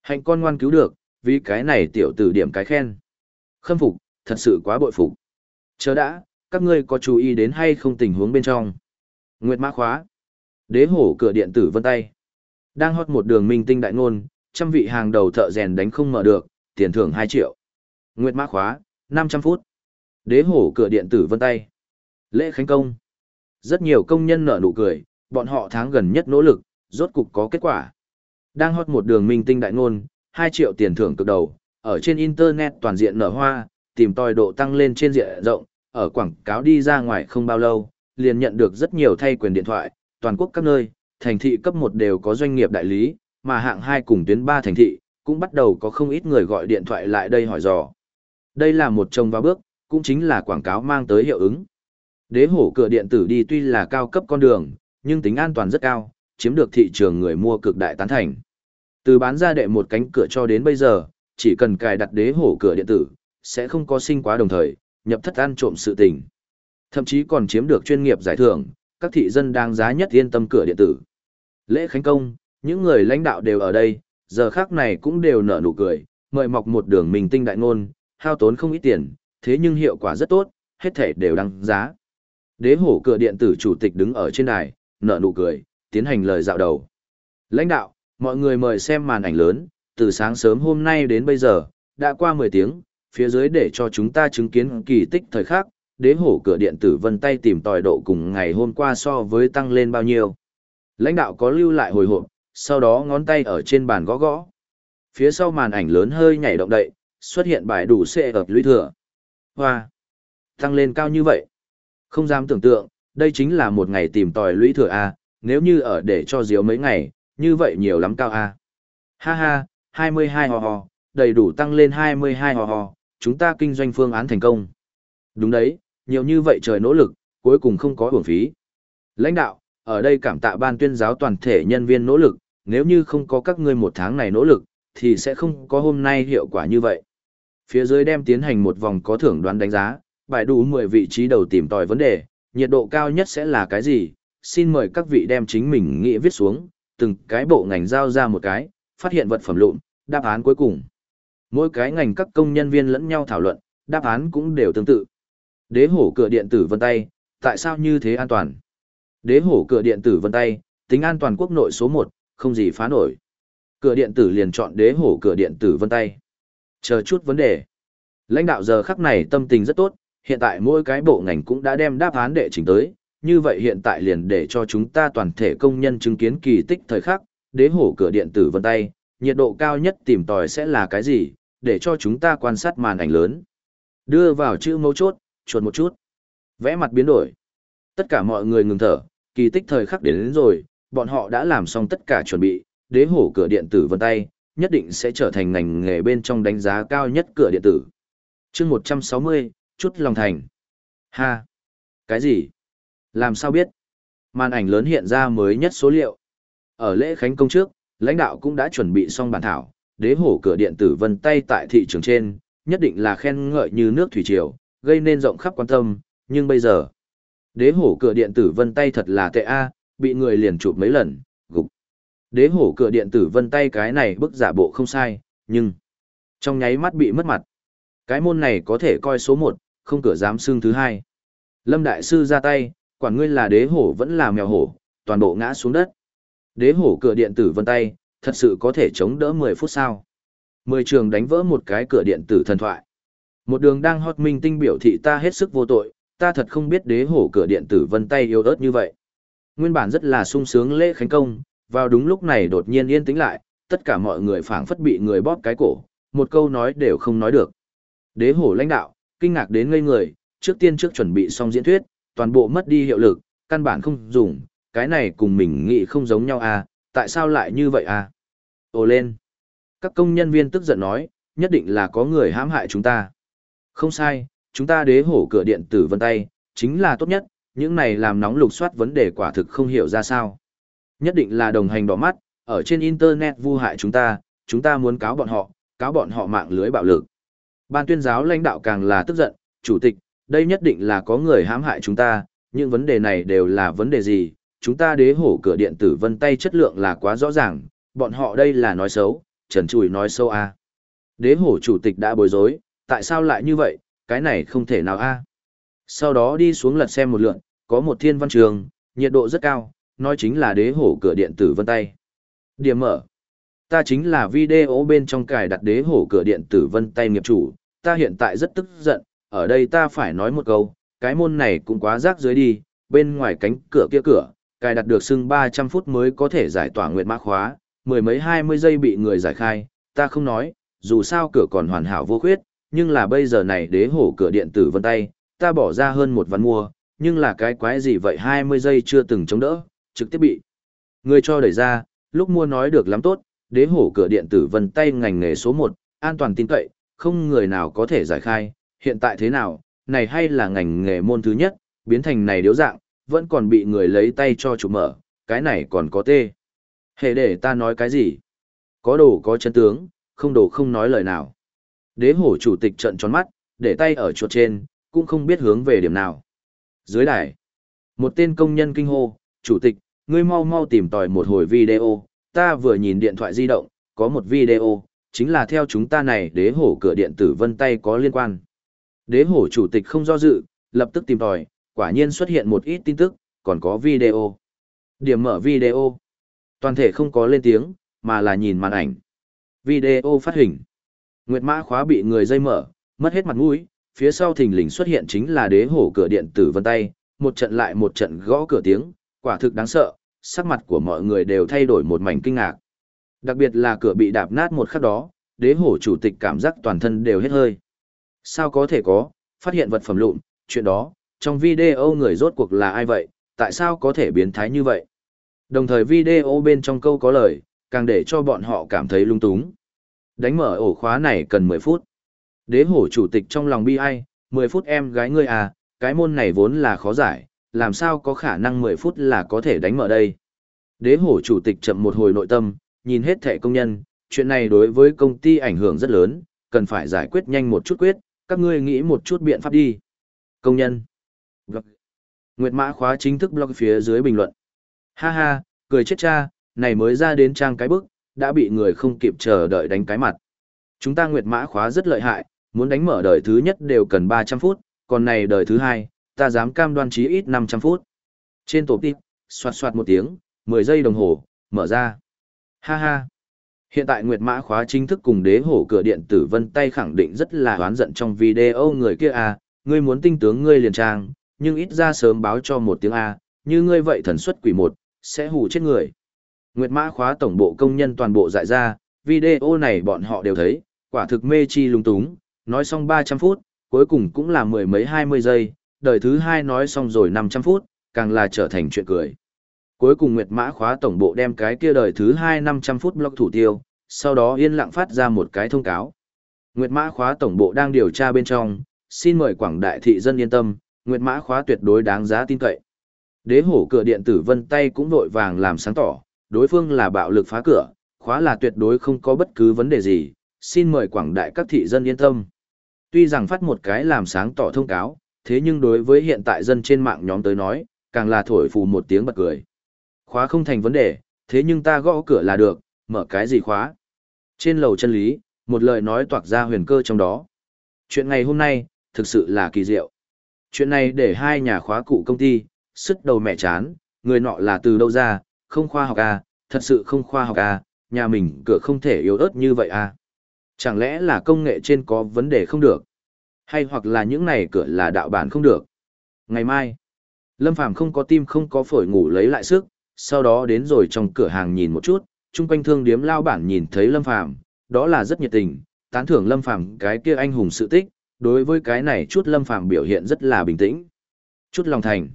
Hạnh con ngoan cứu được, vì cái này tiểu tử điểm cái khen. Khâm phục, thật sự quá bội phục. Chờ đã, các ngươi có chú ý đến hay không tình huống bên trong? Nguyệt mã khóa. Đế hổ cửa điện tử vân tay. Đang hót một đường minh tinh đại ngôn, trăm vị hàng đầu thợ rèn đánh không mở được, tiền thưởng 2 triệu. Nguyệt mã khóa, 500 phút. Đế hổ cửa điện tử vân tay. Lễ khánh công. Rất nhiều công nhân nở nụ cười, bọn họ tháng gần nhất nỗ lực, rốt cục có kết quả. Đang hót một đường minh tinh đại ngôn, 2 triệu tiền thưởng cực đầu, ở trên internet toàn diện nở hoa, tìm tòi độ tăng lên trên diện rộng, ở quảng cáo đi ra ngoài không bao lâu, liền nhận được rất nhiều thay quyền điện thoại, toàn quốc các nơi, thành thị cấp 1 đều có doanh nghiệp đại lý, mà hạng 2 cùng tuyến 3 thành thị, cũng bắt đầu có không ít người gọi điện thoại lại đây hỏi dò. Đây là một trông vào bước, cũng chính là quảng cáo mang tới hiệu ứng. Đế hổ cửa điện tử đi tuy là cao cấp con đường, nhưng tính an toàn rất cao, chiếm được thị trường người mua cực đại tán thành. Từ bán ra đệ một cánh cửa cho đến bây giờ, chỉ cần cài đặt đế hổ cửa điện tử, sẽ không có sinh quá đồng thời, nhập thất ăn trộm sự tình. Thậm chí còn chiếm được chuyên nghiệp giải thưởng, các thị dân đang giá nhất yên tâm cửa điện tử. Lễ khánh công, những người lãnh đạo đều ở đây, giờ khác này cũng đều nở nụ cười, mời mọc một đường mình tinh đại ngôn, hao tốn không ít tiền, thế nhưng hiệu quả rất tốt, hết thể đều đăng giá. Đế hổ cửa điện tử chủ tịch đứng ở trên đài, nở nụ cười, tiến hành lời dạo đầu. Lãnh đạo, mọi người mời xem màn ảnh lớn, từ sáng sớm hôm nay đến bây giờ, đã qua 10 tiếng, phía dưới để cho chúng ta chứng kiến kỳ tích thời khắc, đế hổ cửa điện tử vân tay tìm tòi độ cùng ngày hôm qua so với tăng lên bao nhiêu. Lãnh đạo có lưu lại hồi hộp, sau đó ngón tay ở trên bàn gõ gõ. Phía sau màn ảnh lớn hơi nhảy động đậy, xuất hiện bài đủ xệ ập lũy thừa. Hoa! Tăng lên cao như vậy. Không dám tưởng tượng, đây chính là một ngày tìm tòi lũy thừa A, nếu như ở để cho diếu mấy ngày, như vậy nhiều lắm cao A. Ha ha, 22 hò hò, đầy đủ tăng lên 22 hò hò, chúng ta kinh doanh phương án thành công. Đúng đấy, nhiều như vậy trời nỗ lực, cuối cùng không có uổng phí. Lãnh đạo, ở đây cảm tạ ban tuyên giáo toàn thể nhân viên nỗ lực, nếu như không có các ngươi một tháng này nỗ lực, thì sẽ không có hôm nay hiệu quả như vậy. Phía dưới đem tiến hành một vòng có thưởng đoán đánh giá, bài đủ 10 vị trí đầu tìm tòi vấn đề, nhiệt độ cao nhất sẽ là cái gì? Xin mời các vị đem chính mình nghĩ viết xuống, từng cái bộ ngành giao ra một cái, phát hiện vật phẩm lụn, đáp án cuối cùng. Mỗi cái ngành các công nhân viên lẫn nhau thảo luận, đáp án cũng đều tương tự. Đế hổ cửa điện tử vân tay, tại sao như thế an toàn? Đế hổ cửa điện tử vân tay, tính an toàn quốc nội số 1, không gì phá nổi. Cửa điện tử liền chọn đế hổ cửa điện tử vân tay. Chờ chút vấn đề. Lãnh đạo giờ khắc này tâm tình rất tốt, hiện tại mỗi cái bộ ngành cũng đã đem đáp án đệ trình tới, như vậy hiện tại liền để cho chúng ta toàn thể công nhân chứng kiến kỳ tích thời khắc, đế hổ cửa điện tử vân tay, nhiệt độ cao nhất tìm tòi sẽ là cái gì, để cho chúng ta quan sát màn ảnh lớn. Đưa vào chữ mấu chốt, chuột một chút. Vẽ mặt biến đổi. Tất cả mọi người ngừng thở, kỳ tích thời khắc đến, đến rồi, bọn họ đã làm xong tất cả chuẩn bị, đế hổ cửa điện tử vân tay, nhất định sẽ trở thành ngành nghề bên trong đánh giá cao nhất cửa điện tử. chương 160, chút lòng thành. Ha! Cái gì? Làm sao biết? Màn ảnh lớn hiện ra mới nhất số liệu. Ở lễ khánh công trước, lãnh đạo cũng đã chuẩn bị xong bản thảo, đế hổ cửa điện tử vân tay tại thị trường trên, nhất định là khen ngợi như nước thủy triều, gây nên rộng khắp quan tâm, nhưng bây giờ, đế hổ cửa điện tử vân tay thật là tệ a, bị người liền chụp mấy lần, gục. Đế hổ cửa điện tử vân tay cái này bức giả bộ không sai, nhưng trong nháy mắt bị mất mặt. Cái môn này có thể coi số một, không cửa dám xương thứ hai. Lâm Đại Sư ra tay, quản ngươi là đế hổ vẫn là mèo hổ, toàn bộ ngã xuống đất. Đế hổ cửa điện tử vân tay, thật sự có thể chống đỡ 10 phút sao. 10 trường đánh vỡ một cái cửa điện tử thần thoại. Một đường đang hot minh tinh biểu thị ta hết sức vô tội, ta thật không biết đế hổ cửa điện tử vân tay yêu ớt như vậy. Nguyên bản rất là sung sướng lễ khánh công, vào đúng lúc này đột nhiên yên tĩnh lại, tất cả mọi người phảng phất bị người bóp cái cổ, một câu nói đều không nói được. Đế hổ lãnh đạo, kinh ngạc đến ngây người, trước tiên trước chuẩn bị xong diễn thuyết, toàn bộ mất đi hiệu lực, căn bản không dùng, cái này cùng mình nghĩ không giống nhau à, tại sao lại như vậy à? Ồ lên! Các công nhân viên tức giận nói, nhất định là có người hãm hại chúng ta. Không sai, chúng ta đế hổ cửa điện tử vân tay, chính là tốt nhất, những này làm nóng lục soát vấn đề quả thực không hiểu ra sao. Nhất định là đồng hành đỏ mắt, ở trên Internet vu hại chúng ta, chúng ta muốn cáo bọn họ, cáo bọn họ mạng lưới bạo lực. Ban tuyên giáo lãnh đạo càng là tức giận, chủ tịch, đây nhất định là có người hãm hại chúng ta, những vấn đề này đều là vấn đề gì, chúng ta đế hổ cửa điện tử vân tay chất lượng là quá rõ ràng, bọn họ đây là nói xấu, trần chùi nói sâu à? Đế hổ chủ tịch đã bối rối, tại sao lại như vậy, cái này không thể nào a. Sau đó đi xuống lật xem một lượn, có một thiên văn trường, nhiệt độ rất cao, nói chính là đế hổ cửa điện tử vân tay. Điểm mở. Ta chính là video bên trong cài đặt đế hổ cửa điện tử vân tay nghiệp chủ, ta hiện tại rất tức giận, ở đây ta phải nói một câu, cái môn này cũng quá rác dưới đi, bên ngoài cánh cửa kia cửa, cài đặt được xưng 300 phút mới có thể giải tỏa nguyệt mã khóa, mười mấy hai mươi giây bị người giải khai, ta không nói, dù sao cửa còn hoàn hảo vô khuyết, nhưng là bây giờ này đế hổ cửa điện tử vân tay, ta bỏ ra hơn một văn mua, nhưng là cái quái gì vậy 20 giây chưa từng chống đỡ, trực tiếp bị. Người cho đẩy ra, lúc mua nói được lắm tốt, đế hổ cửa điện tử vân tay ngành nghề số 1, an toàn tin cậy, không người nào có thể giải khai, hiện tại thế nào, này hay là ngành nghề môn thứ nhất, biến thành này điếu dạng, vẫn còn bị người lấy tay cho chủ mở, cái này còn có tê. Hệ để ta nói cái gì? Có đồ có chân tướng, không đồ không nói lời nào. Đế hổ chủ tịch trận tròn mắt, để tay ở chuột trên, cũng không biết hướng về điểm nào. Dưới đài, một tên công nhân kinh hô, chủ tịch, ngươi mau mau tìm tòi một hồi video, ta vừa nhìn điện thoại di động, có một video, chính là theo chúng ta này đế hổ cửa điện tử vân tay có liên quan. Đế hổ chủ tịch không do dự, lập tức tìm tòi, quả nhiên xuất hiện một ít tin tức, còn có video. Điểm mở video. Toàn thể không có lên tiếng, mà là nhìn màn ảnh. Video phát hình. Nguyệt mã khóa bị người dây mở, mất hết mặt mũi, phía sau thình lình xuất hiện chính là đế hổ cửa điện tử vân tay, một trận lại một trận gõ cửa tiếng, quả thực đáng sợ, sắc mặt của mọi người đều thay đổi một mảnh kinh ngạc. Đặc biệt là cửa bị đạp nát một khắc đó, đế hổ chủ tịch cảm giác toàn thân đều hết hơi. Sao có thể có, phát hiện vật phẩm lụn, chuyện đó, trong video người rốt cuộc là ai vậy, tại sao có thể biến thái như vậy? Đồng thời video bên trong câu có lời, càng để cho bọn họ cảm thấy lung túng. Đánh mở ổ khóa này cần 10 phút. Đế hổ chủ tịch trong lòng bi ai, 10 phút em gái ngươi à, cái môn này vốn là khó giải, làm sao có khả năng 10 phút là có thể đánh mở đây. Đế hổ chủ tịch chậm một hồi nội tâm, nhìn hết thẻ công nhân, chuyện này đối với công ty ảnh hưởng rất lớn, cần phải giải quyết nhanh một chút quyết, các ngươi nghĩ một chút biện pháp đi. Công nhân. Vâng. Nguyệt mã khóa chính thức blog phía dưới bình luận. Ha ha, cười chết cha, này mới ra đến trang cái bức, đã bị người không kịp chờ đợi đánh cái mặt. Chúng ta nguyệt mã khóa rất lợi hại, muốn đánh mở đời thứ nhất đều cần 300 phút, còn này đời thứ hai, ta dám cam đoan chí ít 500 phút. Trên tổ tip, soạt soạt một tiếng, 10 giây đồng hồ, mở ra. Ha ha. Hiện tại Nguyệt Mã khóa chính thức cùng đế hổ cửa điện tử vân tay khẳng định rất là oán giận trong video người kia à, ngươi muốn tinh tướng ngươi liền trang, nhưng ít ra sớm báo cho một tiếng A, như ngươi vậy thần xuất quỷ một, sẽ hù chết người. Nguyệt Mã khóa tổng bộ công nhân toàn bộ dại ra, video này bọn họ đều thấy, quả thực mê chi lung túng, nói xong 300 phút, cuối cùng cũng là mười mấy 20 giây, đời thứ hai nói xong rồi 500 phút, càng là trở thành chuyện cười. Cuối cùng Nguyệt Mã khóa tổng bộ đem cái kia đời thứ hai 500 phút block thủ tiêu, sau đó yên lặng phát ra một cái thông cáo. Nguyệt Mã khóa tổng bộ đang điều tra bên trong, xin mời quảng đại thị dân yên tâm, Nguyệt Mã khóa tuyệt đối đáng giá tin cậy. Đế hổ cửa điện tử vân tay cũng vội vàng làm sáng tỏ, đối phương là bạo lực phá cửa, khóa là tuyệt đối không có bất cứ vấn đề gì, xin mời quảng đại các thị dân yên tâm. Tuy rằng phát một cái làm sáng tỏ thông cáo, thế nhưng đối với hiện tại dân trên mạng nhóm tới nói, càng là thổi phù một tiếng bật cười. Khóa không thành vấn đề, thế nhưng ta gõ cửa là được, mở cái gì khóa. Trên lầu chân lý, một lời nói toạc ra huyền cơ trong đó. Chuyện ngày hôm nay, thực sự là kỳ diệu. Chuyện này để hai nhà khóa cụ công ty, sức đầu mẹ chán, người nọ là từ đâu ra, không khoa học à, thật sự không khoa học à, nhà mình cửa không thể yếu ớt như vậy à. Chẳng lẽ là công nghệ trên có vấn đề không được? Hay hoặc là những này cửa là đạo bản không được? Ngày mai, Lâm Phàm không có tim không có phổi ngủ lấy lại sức, sau đó đến rồi trong cửa hàng nhìn một chút, chung quanh thương điếm lao bản nhìn thấy Lâm Phàm, đó là rất nhiệt tình, tán thưởng Lâm Phàm cái kia anh hùng sự tích, đối với cái này chút Lâm Phàm biểu hiện rất là bình tĩnh. Chút lòng thành.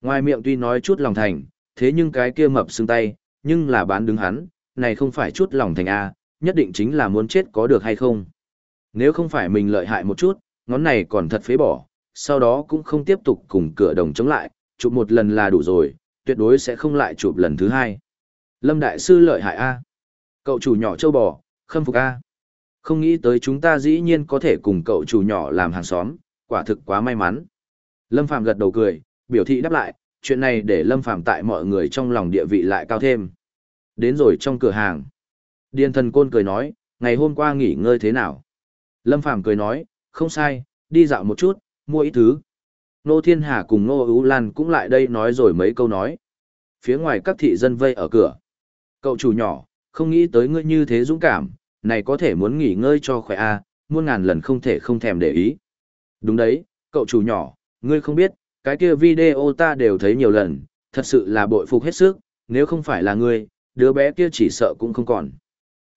Ngoài miệng tuy nói chút lòng thành, thế nhưng cái kia mập xương tay, nhưng là bán đứng hắn, này không phải chút lòng thành A, nhất định chính là muốn chết có được hay không. Nếu không phải mình lợi hại một chút, ngón này còn thật phế bỏ, sau đó cũng không tiếp tục cùng cửa đồng chống lại, chụp một lần là đủ rồi, tuyệt đối sẽ không lại chụp lần thứ hai. Lâm Đại Sư lợi hại A. Cậu chủ nhỏ châu bò, khâm phục A. Không nghĩ tới chúng ta dĩ nhiên có thể cùng cậu chủ nhỏ làm hàng xóm, quả thực quá may mắn. Lâm phạm gật đầu cười, biểu thị đáp lại, chuyện này để Lâm Phàm tại mọi người trong lòng địa vị lại cao thêm. Đến rồi trong cửa hàng. Điền thần côn cười nói, ngày hôm qua nghỉ ngơi thế nào? Lâm Phàm cười nói, không sai, đi dạo một chút, mua ít thứ. Nô Thiên Hà cùng Nô Ú Lan cũng lại đây nói rồi mấy câu nói. Phía ngoài các thị dân vây ở cửa. Cậu chủ nhỏ, không nghĩ tới ngươi như thế dũng cảm, này có thể muốn nghỉ ngơi cho khỏe a, à, muôn ngàn lần không thể không thèm để ý. Đúng đấy, cậu chủ nhỏ, ngươi không biết, cái kia video ta đều thấy nhiều lần, thật sự là bội phục hết sức, nếu không phải là ngươi, đứa bé kia chỉ sợ cũng không còn.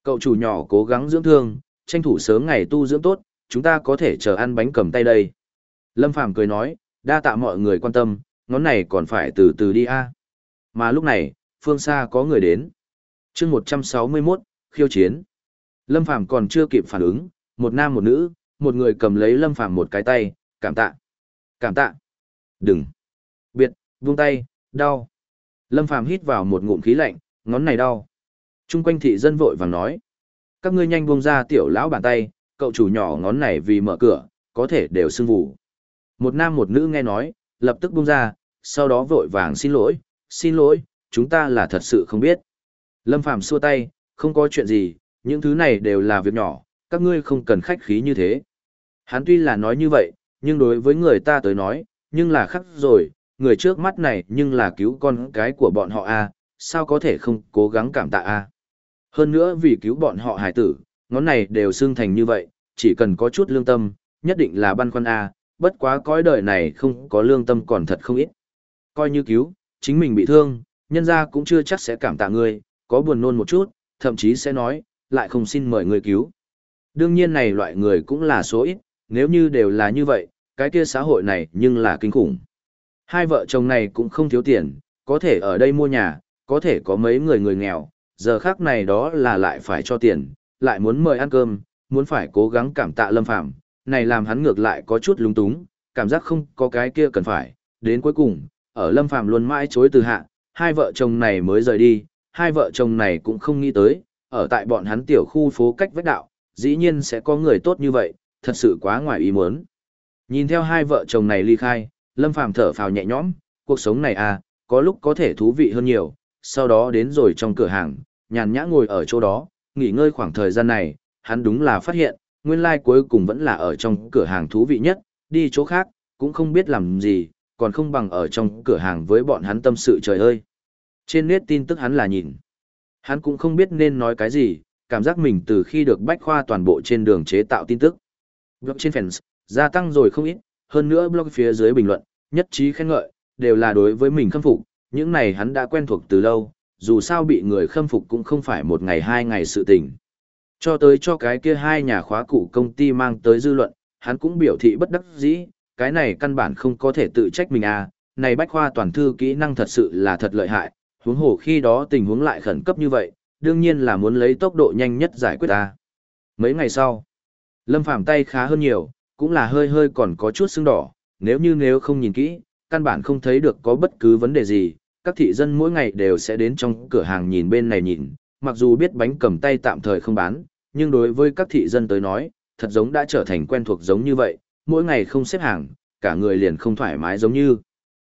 Cậu chủ nhỏ cố gắng dưỡng thương, tranh thủ sớm ngày tu dưỡng tốt, chúng ta có thể chờ ăn bánh cầm tay đây. Lâm Phàm cười nói, đa tạ mọi người quan tâm, ngón này còn phải từ từ đi a. Mà lúc này, phương xa có người đến. chương 161, khiêu chiến. Lâm Phàm còn chưa kịp phản ứng, một nam một nữ, một người cầm lấy Lâm Phàm một cái tay, cảm tạ. Cảm tạ. Đừng. Biệt, buông tay, đau. Lâm Phàm hít vào một ngụm khí lạnh, ngón này đau. Trung quanh thị dân vội vàng nói. Các ngươi nhanh buông ra tiểu lão bàn tay, cậu chủ nhỏ ngón này vì mở cửa, có thể đều sưng vụ. Một nam một nữ nghe nói, lập tức buông ra, sau đó vội vàng xin lỗi, xin lỗi, chúng ta là thật sự không biết. Lâm Phàm xua tay, không có chuyện gì, những thứ này đều là việc nhỏ, các ngươi không cần khách khí như thế. Hắn tuy là nói như vậy, nhưng đối với người ta tới nói, nhưng là khắc rồi, người trước mắt này nhưng là cứu con cái của bọn họ a, sao có thể không cố gắng cảm tạ a. Hơn nữa vì cứu bọn họ hải tử, ngón này đều xương thành như vậy, chỉ cần có chút lương tâm, nhất định là băn khoăn a, bất quá cõi đời này không có lương tâm còn thật không ít. Coi như cứu, chính mình bị thương, nhân ra cũng chưa chắc sẽ cảm tạ ngươi, có buồn nôn một chút, thậm chí sẽ nói, lại không xin mời người cứu. Đương nhiên này loại người cũng là số ít, nếu như đều là như vậy, cái kia xã hội này nhưng là kinh khủng. Hai vợ chồng này cũng không thiếu tiền, có thể ở đây mua nhà, có thể có mấy người người nghèo, giờ khác này đó là lại phải cho tiền, lại muốn mời ăn cơm, muốn phải cố gắng cảm tạ lâm phạm, này làm hắn ngược lại có chút lúng túng, cảm giác không có cái kia cần phải, đến cuối cùng, ở lâm phạm luôn mãi chối từ hạ, hai vợ chồng này mới rời đi, hai vợ chồng này cũng không nghĩ tới, ở tại bọn hắn tiểu khu phố cách vách đạo, dĩ nhiên sẽ có người tốt như vậy, thật sự quá ngoài ý muốn. Nhìn theo hai vợ chồng này ly khai, Lâm Phàm thở phào nhẹ nhõm, cuộc sống này à, có lúc có thể thú vị hơn nhiều, sau đó đến rồi trong cửa hàng, nhàn nhã ngồi ở chỗ đó, nghỉ ngơi khoảng thời gian này, hắn đúng là phát hiện, nguyên lai like cuối cùng vẫn là ở trong cửa hàng thú vị nhất, đi chỗ khác, cũng không biết làm gì, còn không bằng ở trong cửa hàng với bọn hắn tâm sự trời ơi. Trên nét tin tức hắn là nhìn. Hắn cũng không biết nên nói cái gì, cảm giác mình từ khi được bách khoa toàn bộ trên đường chế tạo tin tức. Blockchain fans, gia tăng rồi không ít, hơn nữa blog phía dưới bình luận, nhất trí khen ngợi, đều là đối với mình khâm phục, những này hắn đã quen thuộc từ lâu, dù sao bị người khâm phục cũng không phải một ngày hai ngày sự tình. Cho tới cho cái kia hai nhà khóa cụ công ty mang tới dư luận, hắn cũng biểu thị bất đắc dĩ, cái này căn bản không có thể tự trách mình à, này bách khoa toàn thư kỹ năng thật sự là thật lợi hại, huống hồ khi đó tình huống lại khẩn cấp như vậy, đương nhiên là muốn lấy tốc độ nhanh nhất giải quyết ta. Mấy ngày sau, Lâm Phàm tay khá hơn nhiều, cũng là hơi hơi còn có chút sưng đỏ, nếu như nếu không nhìn kỹ, căn bản không thấy được có bất cứ vấn đề gì, các thị dân mỗi ngày đều sẽ đến trong cửa hàng nhìn bên này nhìn, mặc dù biết bánh cầm tay tạm thời không bán, nhưng đối với các thị dân tới nói, thật giống đã trở thành quen thuộc giống như vậy, mỗi ngày không xếp hàng, cả người liền không thoải mái giống như.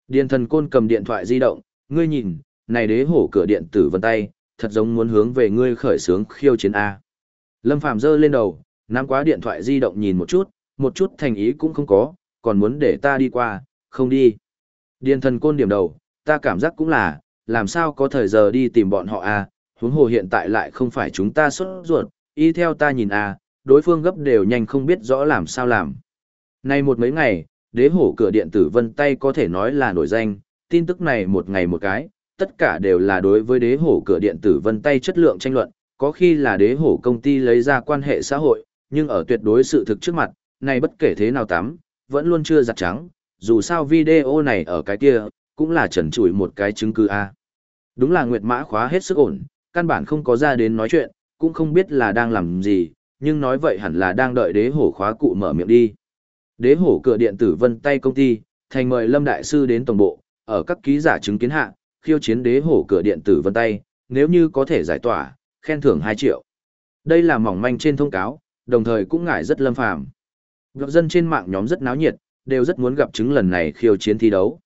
Điền thần côn cầm điện thoại di động, ngươi nhìn, này đế hổ cửa điện tử vân tay, thật giống muốn hướng về ngươi khởi sướng khiêu chiến A. Lâm Phàm giơ lên đầu, nắm quá điện thoại di động nhìn một chút, một chút thành ý cũng không có, còn muốn để ta đi qua, không đi. Điền thần côn điểm đầu, ta cảm giác cũng là, làm sao có thời giờ đi tìm bọn họ à? huống hồ hiện tại lại không phải chúng ta xuất ruột, y theo ta nhìn à, đối phương gấp đều nhanh không biết rõ làm sao làm. Nay một mấy ngày, đế hổ cửa điện tử vân tay có thể nói là nổi danh, tin tức này một ngày một cái, tất cả đều là đối với đế hổ cửa điện tử vân tay chất lượng tranh luận, có khi là đế hổ công ty lấy ra quan hệ xã hội, nhưng ở tuyệt đối sự thực trước mặt, này bất kể thế nào tắm, vẫn luôn chưa giặt trắng, dù sao video này ở cái kia, cũng là trần trụi một cái chứng cứ A. Đúng là Nguyệt Mã khóa hết sức ổn, căn bản không có ra đến nói chuyện, cũng không biết là đang làm gì, nhưng nói vậy hẳn là đang đợi đế hổ khóa cụ mở miệng đi. Đế hổ cửa điện tử vân tay công ty, thành mời Lâm Đại Sư đến tổng bộ, ở các ký giả chứng kiến hạ, khiêu chiến đế hổ cửa điện tử vân tay, nếu như có thể giải tỏa, khen thưởng 2 triệu. Đây là mỏng manh trên thông cáo, đồng thời cũng ngại rất lâm phàm. Gặp dân trên mạng nhóm rất náo nhiệt, đều rất muốn gặp chứng lần này khiêu chiến thi đấu.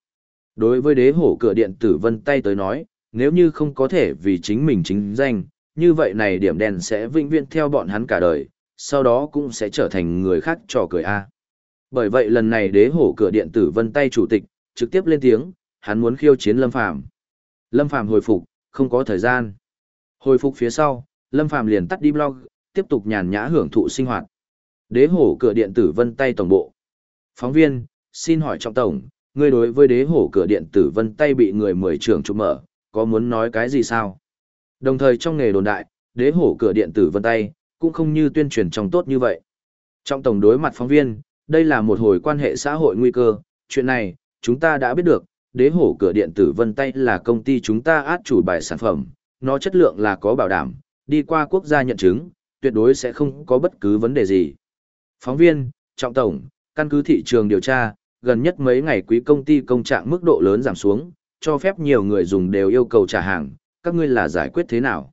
Đối với đế hổ cửa điện tử vân tay tới nói, nếu như không có thể vì chính mình chính danh, như vậy này điểm đen sẽ vĩnh viễn theo bọn hắn cả đời, sau đó cũng sẽ trở thành người khác trò cười a. Bởi vậy lần này đế hổ cửa điện tử vân tay chủ tịch, trực tiếp lên tiếng, hắn muốn khiêu chiến Lâm Phàm. Lâm Phàm hồi phục, không có thời gian. Hồi phục phía sau, Lâm Phàm liền tắt đi blog, tiếp tục nhàn nhã hưởng thụ sinh hoạt. Đế hổ cửa điện tử vân tay tổng bộ. Phóng viên, xin hỏi trọng tổng, ngươi đối với đế hổ cửa điện tử vân tay bị người mười trưởng chụp mở, có muốn nói cái gì sao? Đồng thời trong nghề đồn đại, đế hổ cửa điện tử vân tay, cũng không như tuyên truyền trong tốt như vậy. Trọng tổng đối mặt phóng viên, đây là một hồi quan hệ xã hội nguy cơ, chuyện này, chúng ta đã biết được, đế hổ cửa điện tử vân tay là công ty chúng ta át chủ bài sản phẩm, nó chất lượng là có bảo đảm, đi qua quốc gia nhận chứng, tuyệt đối sẽ không có bất cứ vấn đề gì. Phóng viên, trọng tổng, căn cứ thị trường điều tra, gần nhất mấy ngày quý công ty công trạng mức độ lớn giảm xuống, cho phép nhiều người dùng đều yêu cầu trả hàng, các ngươi là giải quyết thế nào?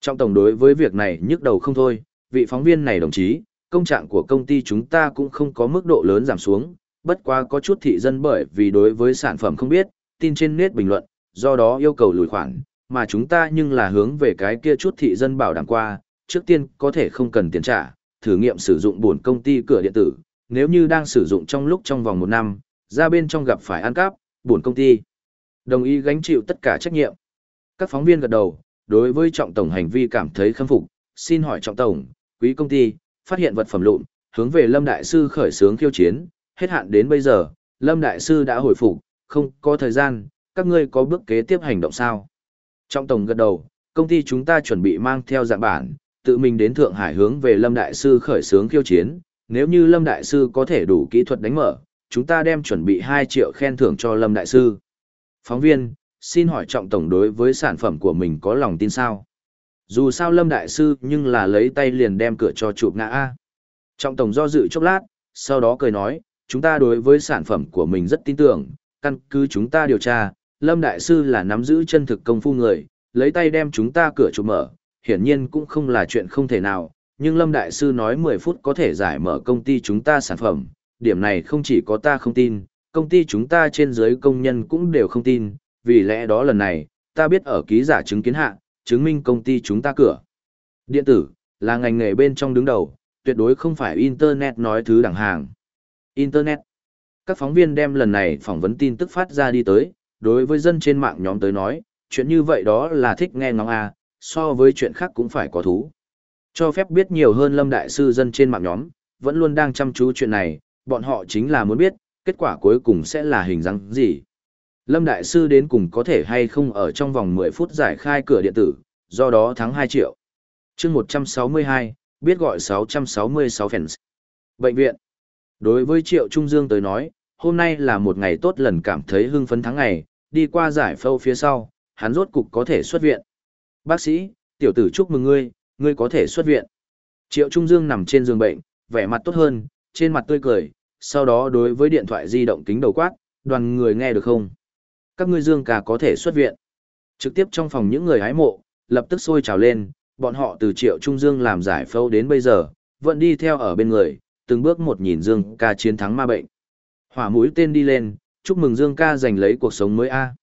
Trọng tổng đối với việc này nhức đầu không thôi, vị phóng viên này đồng chí, công trạng của công ty chúng ta cũng không có mức độ lớn giảm xuống, bất quá có chút thị dân bởi vì đối với sản phẩm không biết, tin trên nét bình luận, do đó yêu cầu lùi khoản, mà chúng ta nhưng là hướng về cái kia chút thị dân bảo đảm qua, trước tiên có thể không cần tiền trả, thử nghiệm sử dụng buồn công ty cửa điện tử, nếu như đang sử dụng trong lúc trong vòng một năm, ra bên trong gặp phải ăn cắp, buồn công ty. Đồng ý gánh chịu tất cả trách nhiệm. Các phóng viên gật đầu, đối với trọng tổng hành vi cảm thấy khâm phục, xin hỏi trọng tổng, quý công ty, phát hiện vật phẩm lụn, hướng về Lâm Đại Sư khởi xướng khiêu chiến, hết hạn đến bây giờ, Lâm Đại Sư đã hồi phục, không có thời gian, các ngươi có bước kế tiếp hành động sao? Trọng tổng gật đầu, công ty chúng ta chuẩn bị mang theo dạng bản, tự mình đến Thượng Hải hướng về Lâm Đại Sư khởi xướng khiêu chiến, nếu như Lâm Đại Sư có thể đủ kỹ thuật đánh mở, chúng ta đem chuẩn bị 2 triệu khen thưởng cho Lâm Đại Sư. Phóng viên, xin hỏi trọng tổng đối với sản phẩm của mình có lòng tin sao? Dù sao Lâm Đại Sư nhưng là lấy tay liền đem cửa cho chụp ngã A. Trọng tổng do dự chốc lát, sau đó cười nói, chúng ta đối với sản phẩm của mình rất tin tưởng, căn cứ chúng ta điều tra, Lâm Đại Sư là nắm giữ chân thực công phu người, lấy tay đem chúng ta cửa chụp mở, hiển nhiên cũng không là chuyện không thể nào, nhưng Lâm Đại Sư nói 10 phút có thể giải mở công ty chúng ta sản phẩm, điểm này không chỉ có ta không tin, công ty chúng ta trên dưới công nhân cũng đều không tin, vì lẽ đó lần này, ta biết ở ký giả chứng kiến hạ, chứng minh công ty chúng ta cửa. Điện tử, là ngành nghề bên trong đứng đầu, tuyệt đối không phải Internet nói thứ đẳng hàng. Internet. Các phóng viên đem lần này phỏng vấn tin tức phát ra đi tới, đối với dân trên mạng nhóm tới nói, chuyện như vậy đó là thích nghe ngóng à? So với chuyện khác cũng phải có thú. Cho phép biết nhiều hơn Lâm Đại Sư dân trên mạng nhóm, vẫn luôn đang chăm chú chuyện này, bọn họ chính là muốn biết, kết quả cuối cùng sẽ là hình dáng gì. Lâm Đại Sư đến cùng có thể hay không ở trong vòng 10 phút giải khai cửa điện tử, do đó thắng 2 triệu. chương 162, biết gọi 666 fans. Bệnh viện. Đối với Triệu Trung Dương tới nói, hôm nay là một ngày tốt lần cảm thấy hưng phấn tháng ngày, đi qua giải phâu phía sau, hắn rốt cục có thể xuất viện. Bác sĩ, tiểu tử chúc mừng ngươi, ngươi có thể xuất viện. Triệu Trung Dương nằm trên giường bệnh, vẻ mặt tốt hơn, trên mặt tươi cười, sau đó đối với điện thoại di động kính đầu quát, Đoàn người nghe được không? Các ngươi Dương ca có thể xuất viện. Trực tiếp trong phòng những người hái mộ, lập tức sôi trào lên, bọn họ từ triệu trung Dương làm giải phẫu đến bây giờ, vẫn đi theo ở bên người, từng bước một nhìn Dương ca chiến thắng ma bệnh. Hỏa mũi tên đi lên, chúc mừng Dương ca giành lấy cuộc sống mới a.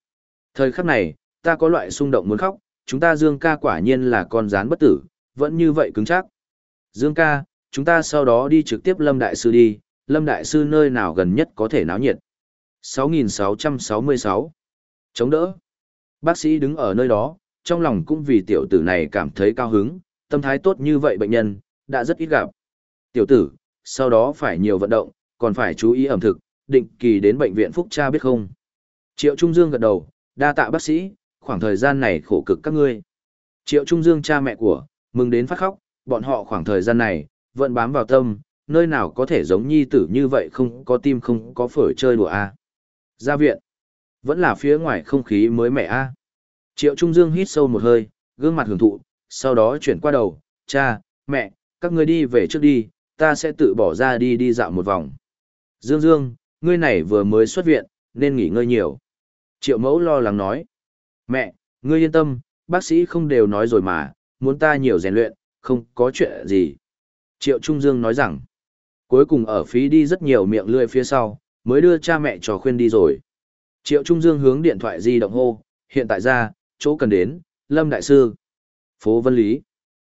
Thời khắc này, ta có loại xung động muốn khóc, chúng ta Dương ca quả nhiên là con rán bất tử, vẫn như vậy cứng chắc. Dương ca, chúng ta sau đó đi trực tiếp Lâm Đại Sư đi, Lâm Đại Sư nơi nào gần nhất có thể náo nhiệt. 6666 Chống đỡ. Bác sĩ đứng ở nơi đó, trong lòng cũng vì tiểu tử này cảm thấy cao hứng, tâm thái tốt như vậy bệnh nhân, đã rất ít gặp. Tiểu tử, sau đó phải nhiều vận động, còn phải chú ý ẩm thực, định kỳ đến bệnh viện Phúc Cha biết không. Triệu Trung Dương gật đầu, đa tạ bác sĩ, khoảng thời gian này khổ cực các ngươi. Triệu Trung Dương cha mẹ của, mừng đến phát khóc, bọn họ khoảng thời gian này, vẫn bám vào tâm, nơi nào có thể giống nhi tử như vậy không có tim không có phổi chơi đùa a à. Ra viện, vẫn là phía ngoài không khí mới mẻ a Triệu Trung Dương hít sâu một hơi, gương mặt hưởng thụ, sau đó chuyển qua đầu, cha, mẹ, các ngươi đi về trước đi, ta sẽ tự bỏ ra đi đi dạo một vòng. Dương Dương, ngươi này vừa mới xuất viện, nên nghỉ ngơi nhiều. Triệu mẫu lo lắng nói. Mẹ, ngươi yên tâm, bác sĩ không đều nói rồi mà, muốn ta nhiều rèn luyện, không có chuyện gì. Triệu Trung Dương nói rằng, cuối cùng ở phí đi rất nhiều miệng lươi phía sau, mới đưa cha mẹ trò khuyên đi rồi. Triệu Trung Dương hướng điện thoại di động hô, hiện tại ra, chỗ cần đến, Lâm Đại Sư. Phố Vân Lý.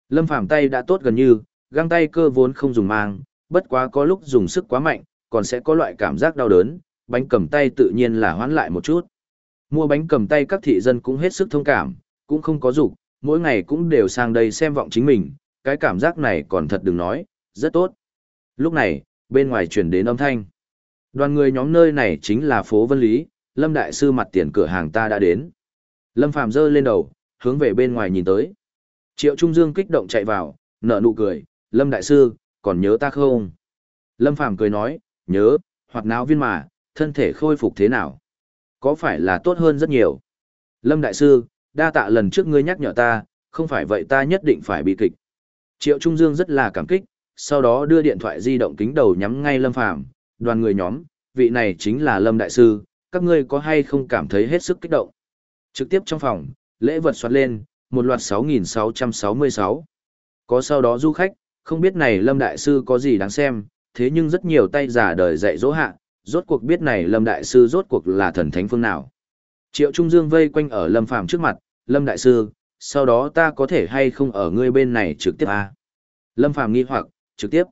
Lâm Phàm tay đã tốt gần như, găng tay cơ vốn không dùng mang, bất quá có lúc dùng sức quá mạnh, còn sẽ có loại cảm giác đau đớn, bánh cầm tay tự nhiên là hoán lại một chút. Mua bánh cầm tay các thị dân cũng hết sức thông cảm, cũng không có dục, mỗi ngày cũng đều sang đây xem vọng chính mình, cái cảm giác này còn thật đừng nói, rất tốt. Lúc này, bên ngoài chuyển đến âm thanh. Đoàn người nhóm nơi này chính là phố Vân Lý, Lâm Đại Sư mặt tiền cửa hàng ta đã đến. Lâm Phàm giơ lên đầu, hướng về bên ngoài nhìn tới. Triệu Trung Dương kích động chạy vào, nở nụ cười, Lâm Đại Sư, còn nhớ ta không? Lâm Phàm cười nói, nhớ, hoạt não viên mà, thân thể khôi phục thế nào? Có phải là tốt hơn rất nhiều? Lâm Đại Sư, đa tạ lần trước ngươi nhắc nhở ta, không phải vậy ta nhất định phải bị kịch. Triệu Trung Dương rất là cảm kích, sau đó đưa điện thoại di động kính đầu nhắm ngay Lâm Phàm đoàn người nhóm, vị này chính là Lâm Đại Sư, các ngươi có hay không cảm thấy hết sức kích động? Trực tiếp trong phòng, lễ vật soát lên, một loạt 6.666. Có sau đó du khách, không biết này Lâm Đại Sư có gì đáng xem, thế nhưng rất nhiều tay giả đời dạy dỗ hạ, rốt cuộc biết này Lâm Đại Sư rốt cuộc là thần thánh phương nào. Triệu Trung Dương vây quanh ở Lâm Phàm trước mặt, Lâm Đại Sư, sau đó ta có thể hay không ở ngươi bên này trực tiếp à? Lâm Phàm nghi hoặc, trực tiếp.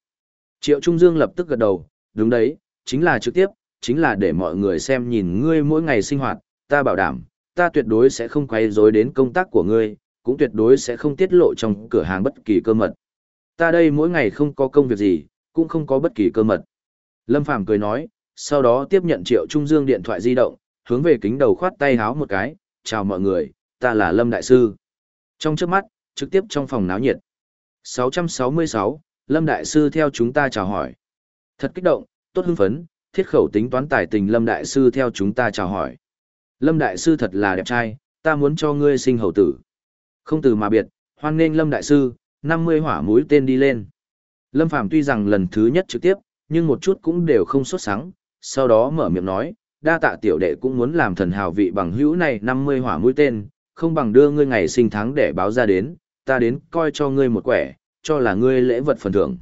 Triệu Trung Dương lập tức gật đầu, đúng đấy, chính là trực tiếp, chính là để mọi người xem nhìn ngươi mỗi ngày sinh hoạt, ta bảo đảm, ta tuyệt đối sẽ không quay rối đến công tác của ngươi, cũng tuyệt đối sẽ không tiết lộ trong cửa hàng bất kỳ cơ mật. Ta đây mỗi ngày không có công việc gì, cũng không có bất kỳ cơ mật. Lâm Phàm cười nói, sau đó tiếp nhận Triệu Trung Dương điện thoại di động, hướng về kính đầu khoát tay háo một cái, chào mọi người, ta là Lâm Đại Sư. Trong trước mắt, trực tiếp trong phòng náo nhiệt. 666, Lâm Đại Sư theo chúng ta chào hỏi. Thật kích động, tốt hưng phấn, thiết khẩu tính toán tài tình Lâm Đại Sư theo chúng ta chào hỏi. Lâm Đại Sư thật là đẹp trai, ta muốn cho ngươi sinh hậu tử. Không từ mà biệt, hoan nghênh Lâm Đại Sư, 50 hỏa mũi tên đi lên. Lâm Phàm tuy rằng lần thứ nhất trực tiếp, nhưng một chút cũng đều không xuất sáng, sau đó mở miệng nói, đa tạ tiểu đệ cũng muốn làm thần hào vị bằng hữu này 50 hỏa mũi tên, không bằng đưa ngươi ngày sinh tháng để báo ra đến, ta đến coi cho ngươi một quẻ, cho là ngươi lễ vật phần thưởng.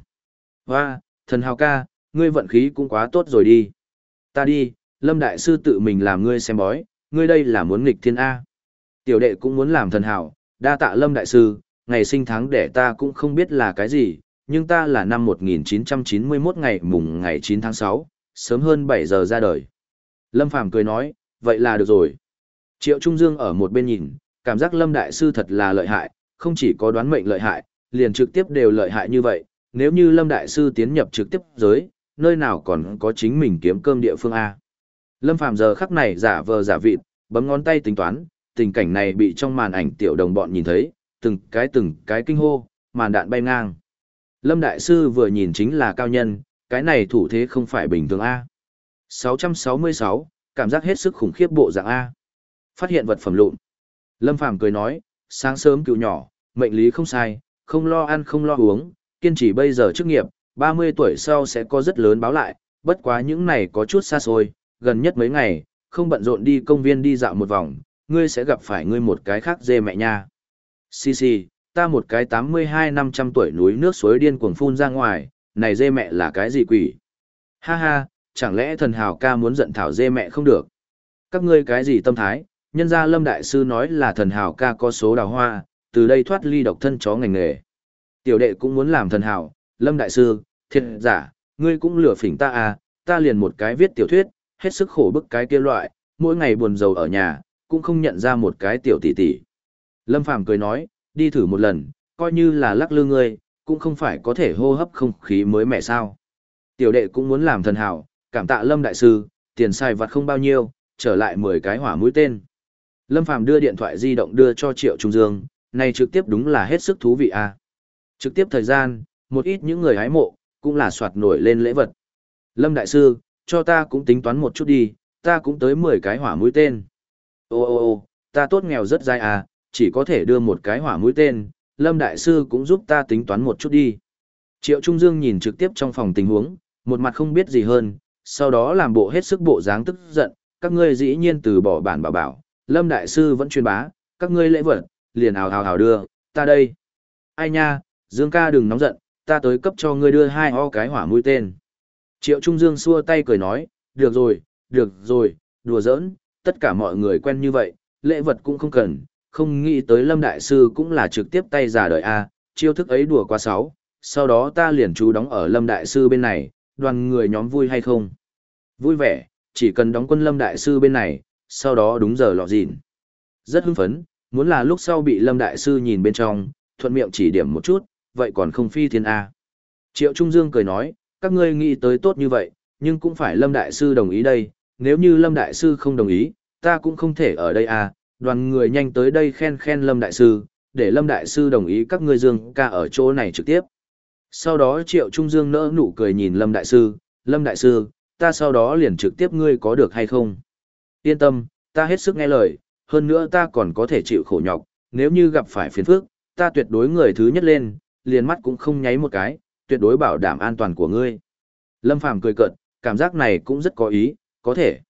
Hoa, thần hào ca, ngươi vận khí cũng quá tốt rồi đi. Ta đi, Lâm Đại Sư tự mình làm ngươi xem bói, ngươi đây là muốn nghịch thiên A. Tiểu đệ cũng muốn làm thần hảo, đa tạ lâm đại sư, ngày sinh tháng để ta cũng không biết là cái gì, nhưng ta là năm 1991 ngày mùng ngày 9 tháng 6, sớm hơn 7 giờ ra đời. Lâm Phàm cười nói, vậy là được rồi. Triệu Trung Dương ở một bên nhìn, cảm giác Lâm Đại Sư thật là lợi hại, không chỉ có đoán mệnh lợi hại, liền trực tiếp đều lợi hại như vậy. Nếu như Lâm Đại Sư tiến nhập trực tiếp giới, nơi nào còn có chính mình kiếm cơm địa phương A. Lâm Phàm giờ khắc này giả vờ giả vịt, bấm ngón tay tính toán, tình cảnh này bị trong màn ảnh tiểu đồng bọn nhìn thấy, từng cái từng cái kinh hô, màn đạn bay ngang. Lâm Đại Sư vừa nhìn chính là cao nhân, cái này thủ thế không phải bình thường A. 666, cảm giác hết sức khủng khiếp bộ dạng A. Phát hiện vật phẩm lụn. Lâm Phàm cười nói, sáng sớm cựu nhỏ, mệnh lý không sai, không lo ăn không lo uống, kiên trì bây giờ chức nghiệp, 30 tuổi sau sẽ có rất lớn báo lại, bất quá những này có chút xa xôi, gần nhất mấy ngày, không bận rộn đi công viên đi dạo một vòng, ngươi sẽ gặp phải ngươi một cái khác dê mẹ nha. Xì xì, ta một cái 82 năm trăm tuổi núi nước suối điên cuồng phun ra ngoài, này dê mẹ là cái gì quỷ? Ha ha, chẳng lẽ thần hào ca muốn giận thảo dê mẹ không được? Các ngươi cái gì tâm thái, nhân gia lâm đại sư nói là thần hào ca có số đào hoa, từ đây thoát ly độc thân chó ngành nghề. Tiểu đệ cũng muốn làm thần hào, lâm đại sư, thiệt giả, ngươi cũng lừa phỉnh ta à, ta liền một cái viết tiểu thuyết, hết sức khổ bức cái kia loại, mỗi ngày buồn rầu ở nhà, cũng không nhận ra một cái tiểu tỷ tỷ. Lâm Phàm cười nói, đi thử một lần, coi như là lắc lư ngươi, cũng không phải có thể hô hấp không khí mới mẻ sao. Tiểu đệ cũng muốn làm thần hảo, cảm tạ Lâm Đại Sư, tiền sai vặt không bao nhiêu, trở lại 10 cái hỏa mũi tên. Lâm Phàm đưa điện thoại di động đưa cho Triệu Trung Dương, này trực tiếp đúng là hết sức thú vị à. Trực tiếp thời gian, một ít những người hái mộ, cũng là soạt nổi lên lễ vật. Lâm Đại Sư, cho ta cũng tính toán một chút đi, ta cũng tới 10 cái hỏa mũi tên. Ô ô ô, ta tốt nghèo rất dai à, chỉ có thể đưa một cái hỏa mũi tên, Lâm Đại Sư cũng giúp ta tính toán một chút đi. Triệu Trung Dương nhìn trực tiếp trong phòng tình huống, một mặt không biết gì hơn, sau đó làm bộ hết sức bộ dáng tức giận, các ngươi dĩ nhiên từ bỏ bản bảo bảo, Lâm Đại Sư vẫn truyền bá, các ngươi lễ vật, liền ào ào ào đưa, ta đây. Ai nha, Dương ca đừng nóng giận, ta tới cấp cho ngươi đưa hai o cái hỏa mũi tên. Triệu Trung Dương xua tay cười nói, được rồi, được rồi, đùa giỡn, tất cả mọi người quen như vậy, lễ vật cũng không cần, không nghĩ tới Lâm Đại Sư cũng là trực tiếp tay giả đời A, chiêu thức ấy đùa qua sáu, sau đó ta liền chú đóng ở Lâm Đại Sư bên này, đoàn người nhóm vui hay không? Vui vẻ, chỉ cần đóng quân Lâm Đại Sư bên này, sau đó đúng giờ lọ dịn. Rất hưng phấn, muốn là lúc sau bị Lâm Đại Sư nhìn bên trong, thuận miệng chỉ điểm một chút, vậy còn không phi thiên A. Triệu Trung Dương cười nói, các ngươi nghĩ tới tốt như vậy, nhưng cũng phải Lâm Đại Sư đồng ý đây, nếu như Lâm Đại Sư không đồng ý, ta cũng không thể ở đây à, đoàn người nhanh tới đây khen khen Lâm Đại Sư, để Lâm Đại Sư đồng ý các ngươi dương ca ở chỗ này trực tiếp. Sau đó Triệu Trung Dương nỡ nụ cười nhìn Lâm Đại Sư, Lâm Đại Sư, ta sau đó liền trực tiếp ngươi có được hay không? Yên tâm, ta hết sức nghe lời, hơn nữa ta còn có thể chịu khổ nhọc, nếu như gặp phải phiền phức, ta tuyệt đối người thứ nhất lên, liền mắt cũng không nháy một cái, tuyệt đối bảo đảm an toàn của ngươi. Lâm Phàm cười cợt, cảm giác này cũng rất có ý, có thể.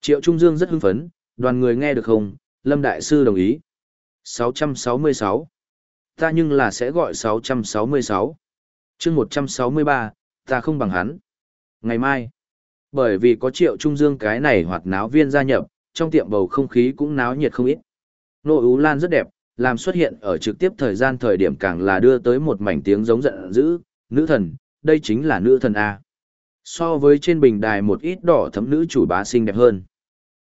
Triệu Trung Dương rất hưng phấn, đoàn người nghe được không, Lâm Đại Sư đồng ý. 666. Ta nhưng là sẽ gọi 666. chương 163, ta không bằng hắn. Ngày mai, bởi vì có Triệu Trung Dương cái này hoặc náo viên gia nhập, trong tiệm bầu không khí cũng náo nhiệt không ít. Nô Ú Lan rất đẹp, làm xuất hiện ở trực tiếp thời gian thời điểm càng là đưa tới một mảnh tiếng giống giận dữ, nữ thần, đây chính là nữ thần A. So với trên bình đài một ít đỏ thấm nữ chủ bá xinh đẹp hơn.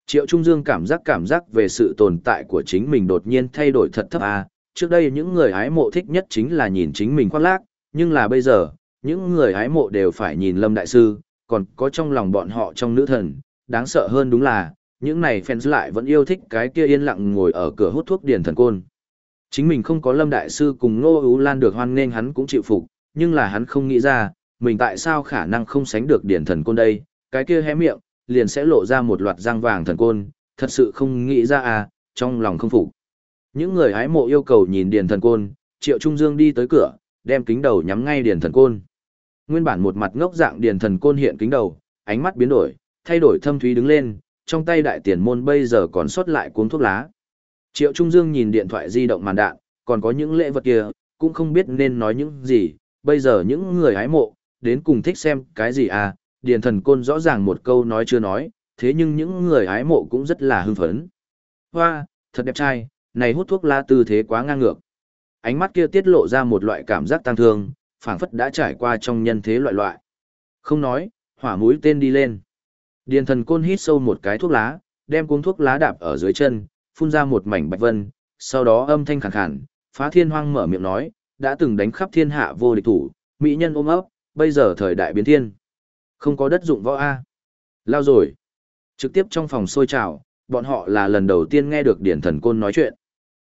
Triệu Trung Dương cảm giác cảm giác về sự tồn tại của chính mình đột nhiên thay đổi thật thấp à, trước đây những người hái mộ thích nhất chính là nhìn chính mình khoác lác, nhưng là bây giờ, những người hái mộ đều phải nhìn Lâm Đại Sư, còn có trong lòng bọn họ trong nữ thần, đáng sợ hơn đúng là, những này fans lại vẫn yêu thích cái kia yên lặng ngồi ở cửa hút thuốc điền thần côn. Chính mình không có Lâm Đại Sư cùng Ngô Ú Lan được hoan nghênh hắn cũng chịu phục, nhưng là hắn không nghĩ ra, mình tại sao khả năng không sánh được Điền thần côn đây, cái kia hé miệng, liền sẽ lộ ra một loạt răng vàng thần côn, thật sự không nghĩ ra à, trong lòng không phục. Những người hái mộ yêu cầu nhìn điền thần côn, Triệu Trung Dương đi tới cửa, đem kính đầu nhắm ngay điền thần côn. Nguyên bản một mặt ngốc dạng điền thần côn hiện kính đầu, ánh mắt biến đổi, thay đổi thâm thúy đứng lên, trong tay đại tiền môn bây giờ còn sót lại cuốn thuốc lá. Triệu Trung Dương nhìn điện thoại di động màn đạn, còn có những lễ vật kia, cũng không biết nên nói những gì, bây giờ những người hái mộ, đến cùng thích xem cái gì à, điền thần côn rõ ràng một câu nói chưa nói, thế nhưng những người hái mộ cũng rất là hưng phấn. Hoa, thật đẹp trai, này hút thuốc lá tư thế quá ngang ngược. Ánh mắt kia tiết lộ ra một loại cảm giác tăng thương, phảng phất đã trải qua trong nhân thế loại loại. Không nói, hỏa mũi tên đi lên. Điền thần côn hít sâu một cái thuốc lá, đem cuống thuốc lá đạp ở dưới chân, phun ra một mảnh bạch vân, sau đó âm thanh khàn khàn, phá thiên hoang mở miệng nói, đã từng đánh khắp thiên hạ vô địch thủ, mỹ nhân ôm ấp, bây giờ thời đại biến thiên. Không có đất dụng võ A. Lao rồi. Trực tiếp trong phòng sôi trào, bọn họ là lần đầu tiên nghe được điển thần côn nói chuyện.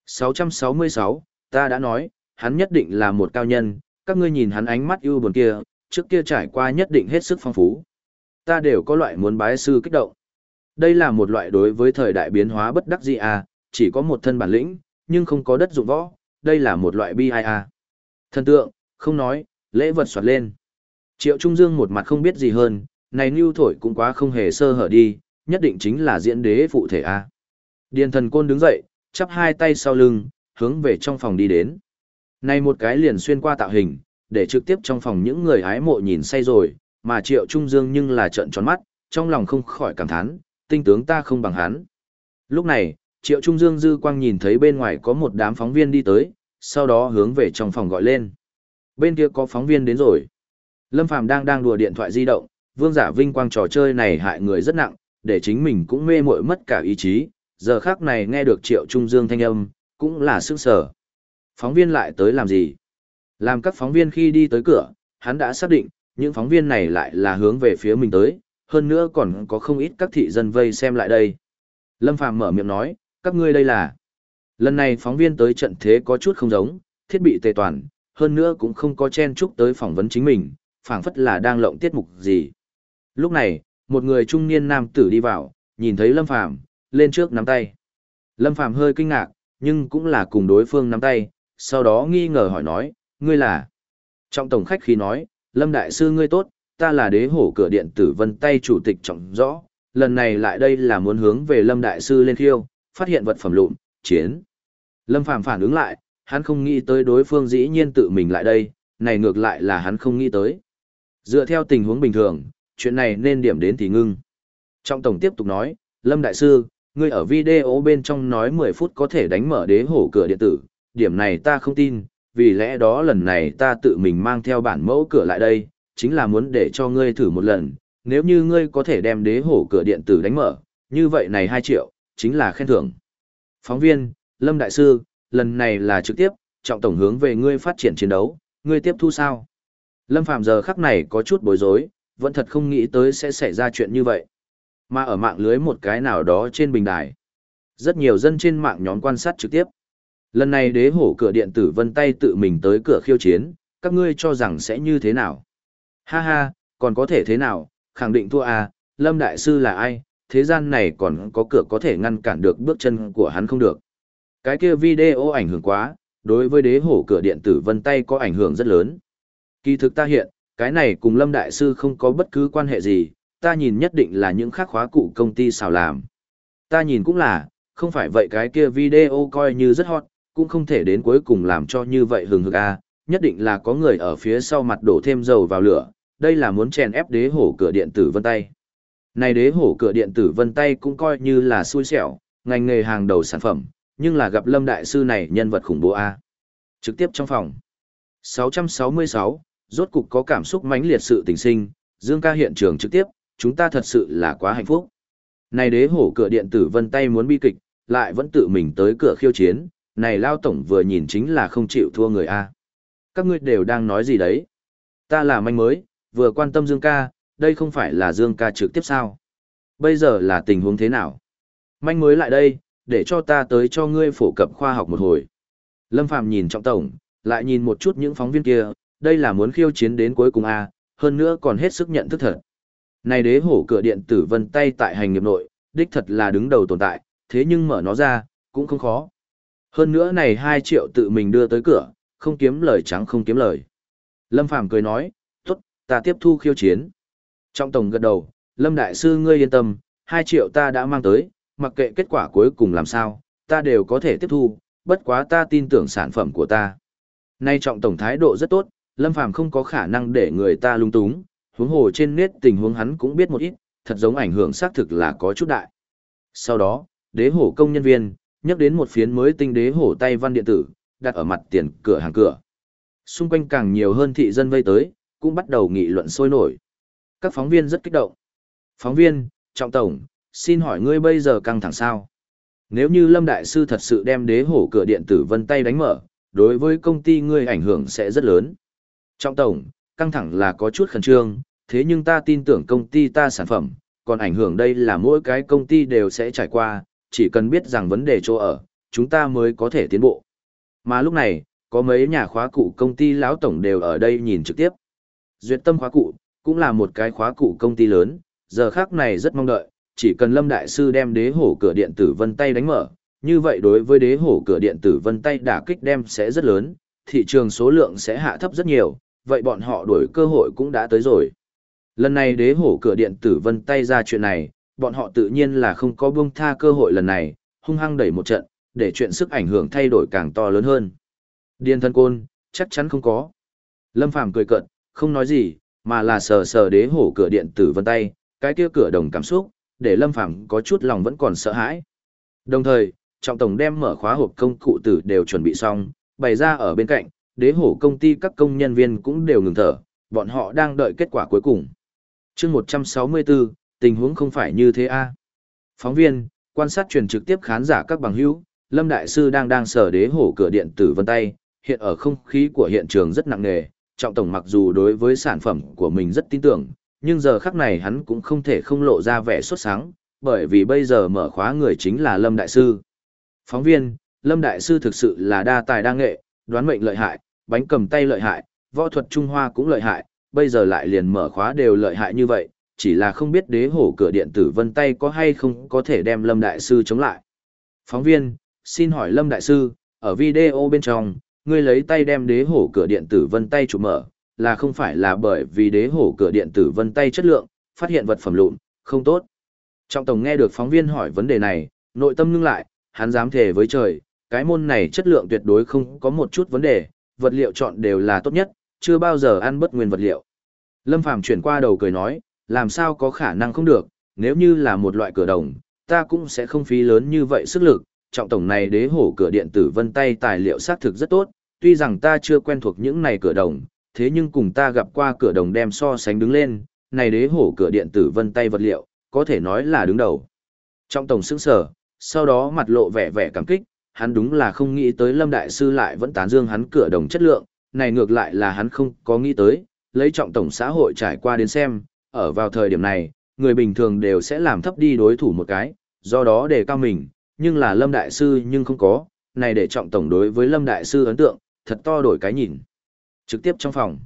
666, ta đã nói, hắn nhất định là một cao nhân, các ngươi nhìn hắn ánh mắt ưu buồn kia, trước kia trải qua nhất định hết sức phong phú. Ta đều có loại muốn bái sư kích động. Đây là một loại đối với thời đại biến hóa bất đắc dĩ à, chỉ có một thân bản lĩnh, nhưng không có đất dụng võ, đây là một loại bi ai à. Thần tượng, không nói, lễ vật soạt lên. Triệu Trung Dương một mặt không biết gì hơn, này Nưu thổi cũng quá không hề sơ hở đi, nhất định chính là diễn đế phụ thể A. Điền thần côn đứng dậy, chắp hai tay sau lưng, hướng về trong phòng đi đến. Này một cái liền xuyên qua tạo hình, để trực tiếp trong phòng những người hái mộ nhìn say rồi, mà Triệu Trung Dương nhưng là trợn tròn mắt, trong lòng không khỏi cảm thán, tinh tướng ta không bằng hắn. Lúc này, Triệu Trung Dương dư quang nhìn thấy bên ngoài có một đám phóng viên đi tới, sau đó hướng về trong phòng gọi lên. Bên kia có phóng viên đến rồi. Lâm Phàm đang đang đùa điện thoại di động, vương giả vinh quang trò chơi này hại người rất nặng, để chính mình cũng mê muội mất cả ý chí, giờ khác này nghe được Triệu Trung Dương thanh âm, cũng là sức sở. Phóng viên lại tới làm gì? Làm các phóng viên khi đi tới cửa, hắn đã xác định, những phóng viên này lại là hướng về phía mình tới, hơn nữa còn có không ít các thị dân vây xem lại đây. Lâm Phàm mở miệng nói, các ngươi đây là. Lần này phóng viên tới trận thế có chút không giống, thiết bị tề toàn, hơn nữa cũng không có chen chúc tới phỏng vấn chính mình, phảng phất là đang lộng tiết mục gì. Lúc này, một người trung niên nam tử đi vào, nhìn thấy Lâm Phàm, lên trước nắm tay. Lâm Phàm hơi kinh ngạc, nhưng cũng là cùng đối phương nắm tay, sau đó nghi ngờ hỏi nói, ngươi là. Trọng tổng khách khi nói, Lâm Đại Sư ngươi tốt, ta là đế hổ cửa điện tử vân tay chủ tịch trọng rõ, lần này lại đây là muốn hướng về Lâm Đại Sư lên khiêu, phát hiện vật phẩm lụn, chiến. Lâm Phàm phản ứng lại, hắn không nghĩ tới đối phương dĩ nhiên tự mình lại đây, này ngược lại là hắn không nghĩ tới. Dựa theo tình huống bình thường, chuyện này nên điểm đến thì ngưng. Trọng tổng tiếp tục nói, Lâm Đại Sư, ngươi ở video bên trong nói 10 phút có thể đánh mở đế hổ cửa điện tử, điểm này ta không tin, vì lẽ đó lần này ta tự mình mang theo bản mẫu cửa lại đây, chính là muốn để cho ngươi thử một lần, nếu như ngươi có thể đem đế hổ cửa điện tử đánh mở, như vậy này 2 triệu, chính là khen thưởng. Phóng viên, Lâm Đại Sư, lần này là trực tiếp, trọng tổng hướng về ngươi phát triển chiến đấu, ngươi tiếp thu sao? Lâm Phạm giờ khắc này có chút bối rối, vẫn thật không nghĩ tới sẽ xảy ra chuyện như vậy. Mà ở mạng lưới một cái nào đó trên bình đài. Rất nhiều dân trên mạng nhóm quan sát trực tiếp. Lần này đế hổ cửa điện tử vân tay tự mình tới cửa khiêu chiến, các ngươi cho rằng sẽ như thế nào? Ha ha, còn có thể thế nào, khẳng định thua à, Lâm Đại Sư là ai, thế gian này còn có cửa có thể ngăn cản được bước chân của hắn không được. Cái kia video ảnh hưởng quá, đối với đế hổ cửa điện tử vân tay có ảnh hưởng rất lớn. Kỳ thực ta hiện, cái này cùng Lâm Đại Sư không có bất cứ quan hệ gì, ta nhìn nhất định là những khắc khóa cụ công ty xào làm. Ta nhìn cũng là, không phải vậy cái kia video coi như rất hot, cũng không thể đến cuối cùng làm cho như vậy hừng hực a, nhất định là có người ở phía sau mặt đổ thêm dầu vào lửa, đây là muốn chèn ép đế hổ cửa điện tử vân tay. Này đế hổ cửa điện tử vân tay cũng coi như là xui xẻo, ngành nghề hàng đầu sản phẩm, nhưng là gặp Lâm Đại Sư này nhân vật khủng bố A. Trực tiếp trong phòng. 666, rốt cục có cảm xúc mãnh liệt sự tình sinh, Dương ca hiện trường trực tiếp, chúng ta thật sự là quá hạnh phúc. Này đế hổ cửa điện tử vân tay muốn bi kịch, lại vẫn tự mình tới cửa khiêu chiến, này lao tổng vừa nhìn chính là không chịu thua người A. Các ngươi đều đang nói gì đấy? Ta là manh mới, vừa quan tâm Dương ca, đây không phải là Dương ca trực tiếp sao? Bây giờ là tình huống thế nào? Manh mới lại đây, để cho ta tới cho ngươi phổ cập khoa học một hồi. Lâm Phàm nhìn trọng tổng, lại nhìn một chút những phóng viên kia, đây là muốn khiêu chiến đến cuối cùng a, hơn nữa còn hết sức nhận thức thật. Này đế hổ cửa điện tử vân tay tại hành nghiệp nội, đích thật là đứng đầu tồn tại, thế nhưng mở nó ra, cũng không khó. Hơn nữa này 2 triệu tự mình đưa tới cửa, không kiếm lời trắng không kiếm lời. Lâm Phàm cười nói, tốt, ta tiếp thu khiêu chiến. Trọng tổng gật đầu, Lâm Đại Sư ngươi yên tâm, 2 triệu ta đã mang tới, mặc kệ kết quả cuối cùng làm sao, ta đều có thể tiếp thu, bất quá ta tin tưởng sản phẩm của ta. Nay trọng tổng thái độ rất tốt, Lâm Phàm không có khả năng để người ta lung túng, huống hồ trên nét tình huống hắn cũng biết một ít, thật giống ảnh hưởng xác thực là có chút đại. Sau đó, đế hổ công nhân viên, nhắc đến một phiến mới tinh đế hổ tay văn điện tử, đặt ở mặt tiền cửa hàng cửa. Xung quanh càng nhiều hơn thị dân vây tới, cũng bắt đầu nghị luận sôi nổi. Các phóng viên rất kích động. Phóng viên, trọng tổng, xin hỏi ngươi bây giờ căng thẳng sao? Nếu như Lâm Đại Sư thật sự đem đế hổ cửa điện tử vân tay đánh mở, đối với công ty ngươi ảnh hưởng sẽ rất lớn. Trọng tổng, căng thẳng là có chút khẩn trương, thế nhưng ta tin tưởng công ty ta sản phẩm, còn ảnh hưởng đây là mỗi cái công ty đều sẽ trải qua, chỉ cần biết rằng vấn đề chỗ ở, chúng ta mới có thể tiến bộ. Mà lúc này, có mấy nhà khóa cụ công ty lão tổng đều ở đây nhìn trực tiếp. Duyệt tâm khóa cụ, cũng là một cái khóa cụ công ty lớn, giờ khác này rất mong đợi, chỉ cần Lâm Đại Sư đem đế hổ cửa điện tử vân tay đánh mở, như vậy đối với đế hổ cửa điện tử vân tay đả kích đem sẽ rất lớn, thị trường số lượng sẽ hạ thấp rất nhiều, vậy bọn họ đổi cơ hội cũng đã tới rồi. Lần này đế hổ cửa điện tử vân tay ra chuyện này, bọn họ tự nhiên là không có buông tha cơ hội lần này, hung hăng đẩy một trận, để chuyện sức ảnh hưởng thay đổi càng to lớn hơn. Điên thân côn, chắc chắn không có. Lâm Phàm cười cợt, không nói gì, mà là sờ sờ đế hổ cửa điện tử vân tay, cái kia cửa đồng cảm xúc, để Lâm Phàm có chút lòng vẫn còn sợ hãi. Đồng thời, trọng tổng đem mở khóa hộp công cụ tử đều chuẩn bị xong, bày ra ở bên cạnh, đế hổ công ty các công nhân viên cũng đều ngừng thở, bọn họ đang đợi kết quả cuối cùng. chương 164, tình huống không phải như thế a Phóng viên, quan sát truyền trực tiếp khán giả các bằng hữu, Lâm Đại Sư đang đang sở đế hổ cửa điện tử vân tay, hiện ở không khí của hiện trường rất nặng nề, trọng tổng mặc dù đối với sản phẩm của mình rất tin tưởng, nhưng giờ khắc này hắn cũng không thể không lộ ra vẻ xuất sáng, bởi vì bây giờ mở khóa người chính là Lâm Đại Sư. Phóng viên, Lâm Đại Sư thực sự là đa tài đa nghệ, đoán mệnh lợi hại, bánh cầm tay lợi hại, võ thuật Trung Hoa cũng lợi hại, bây giờ lại liền mở khóa đều lợi hại như vậy, chỉ là không biết đế hổ cửa điện tử vân tay có hay không có thể đem Lâm Đại Sư chống lại. Phóng viên, xin hỏi Lâm Đại Sư, ở video bên trong, ngươi lấy tay đem đế hổ cửa điện tử vân tay chụp mở, là không phải là bởi vì đế hổ cửa điện tử vân tay chất lượng, phát hiện vật phẩm lụn, không tốt. Trọng Tổng nghe được phóng viên hỏi vấn đề này, nội tâm ngưng lại, hắn dám thề với trời, cái môn này chất lượng tuyệt đối không có một chút vấn đề, vật liệu chọn đều là tốt nhất, chưa bao giờ ăn bất nguyên vật liệu. Lâm Phàm chuyển qua đầu cười nói, làm sao có khả năng không được, nếu như là một loại cửa đồng, ta cũng sẽ không phí lớn như vậy sức lực, trọng tổng này đế hổ cửa điện tử vân tay tài liệu xác thực rất tốt, tuy rằng ta chưa quen thuộc những này cửa đồng, thế nhưng cùng ta gặp qua cửa đồng đem so sánh đứng lên, này đế hổ cửa điện tử vân tay vật liệu, có thể nói là đứng đầu. Trọng tổng sững sở, sau đó mặt lộ vẻ vẻ cảm kích, hắn đúng là không nghĩ tới Lâm Đại Sư lại vẫn tán dương hắn cửa đồng chất lượng, này ngược lại là hắn không có nghĩ tới, lấy trọng tổng xã hội trải qua đến xem, ở vào thời điểm này, người bình thường đều sẽ làm thấp đi đối thủ một cái, do đó để cao mình, nhưng là Lâm Đại Sư nhưng không có, này để trọng tổng đối với Lâm Đại Sư ấn tượng, thật to đổi cái nhìn. Trực tiếp trong phòng.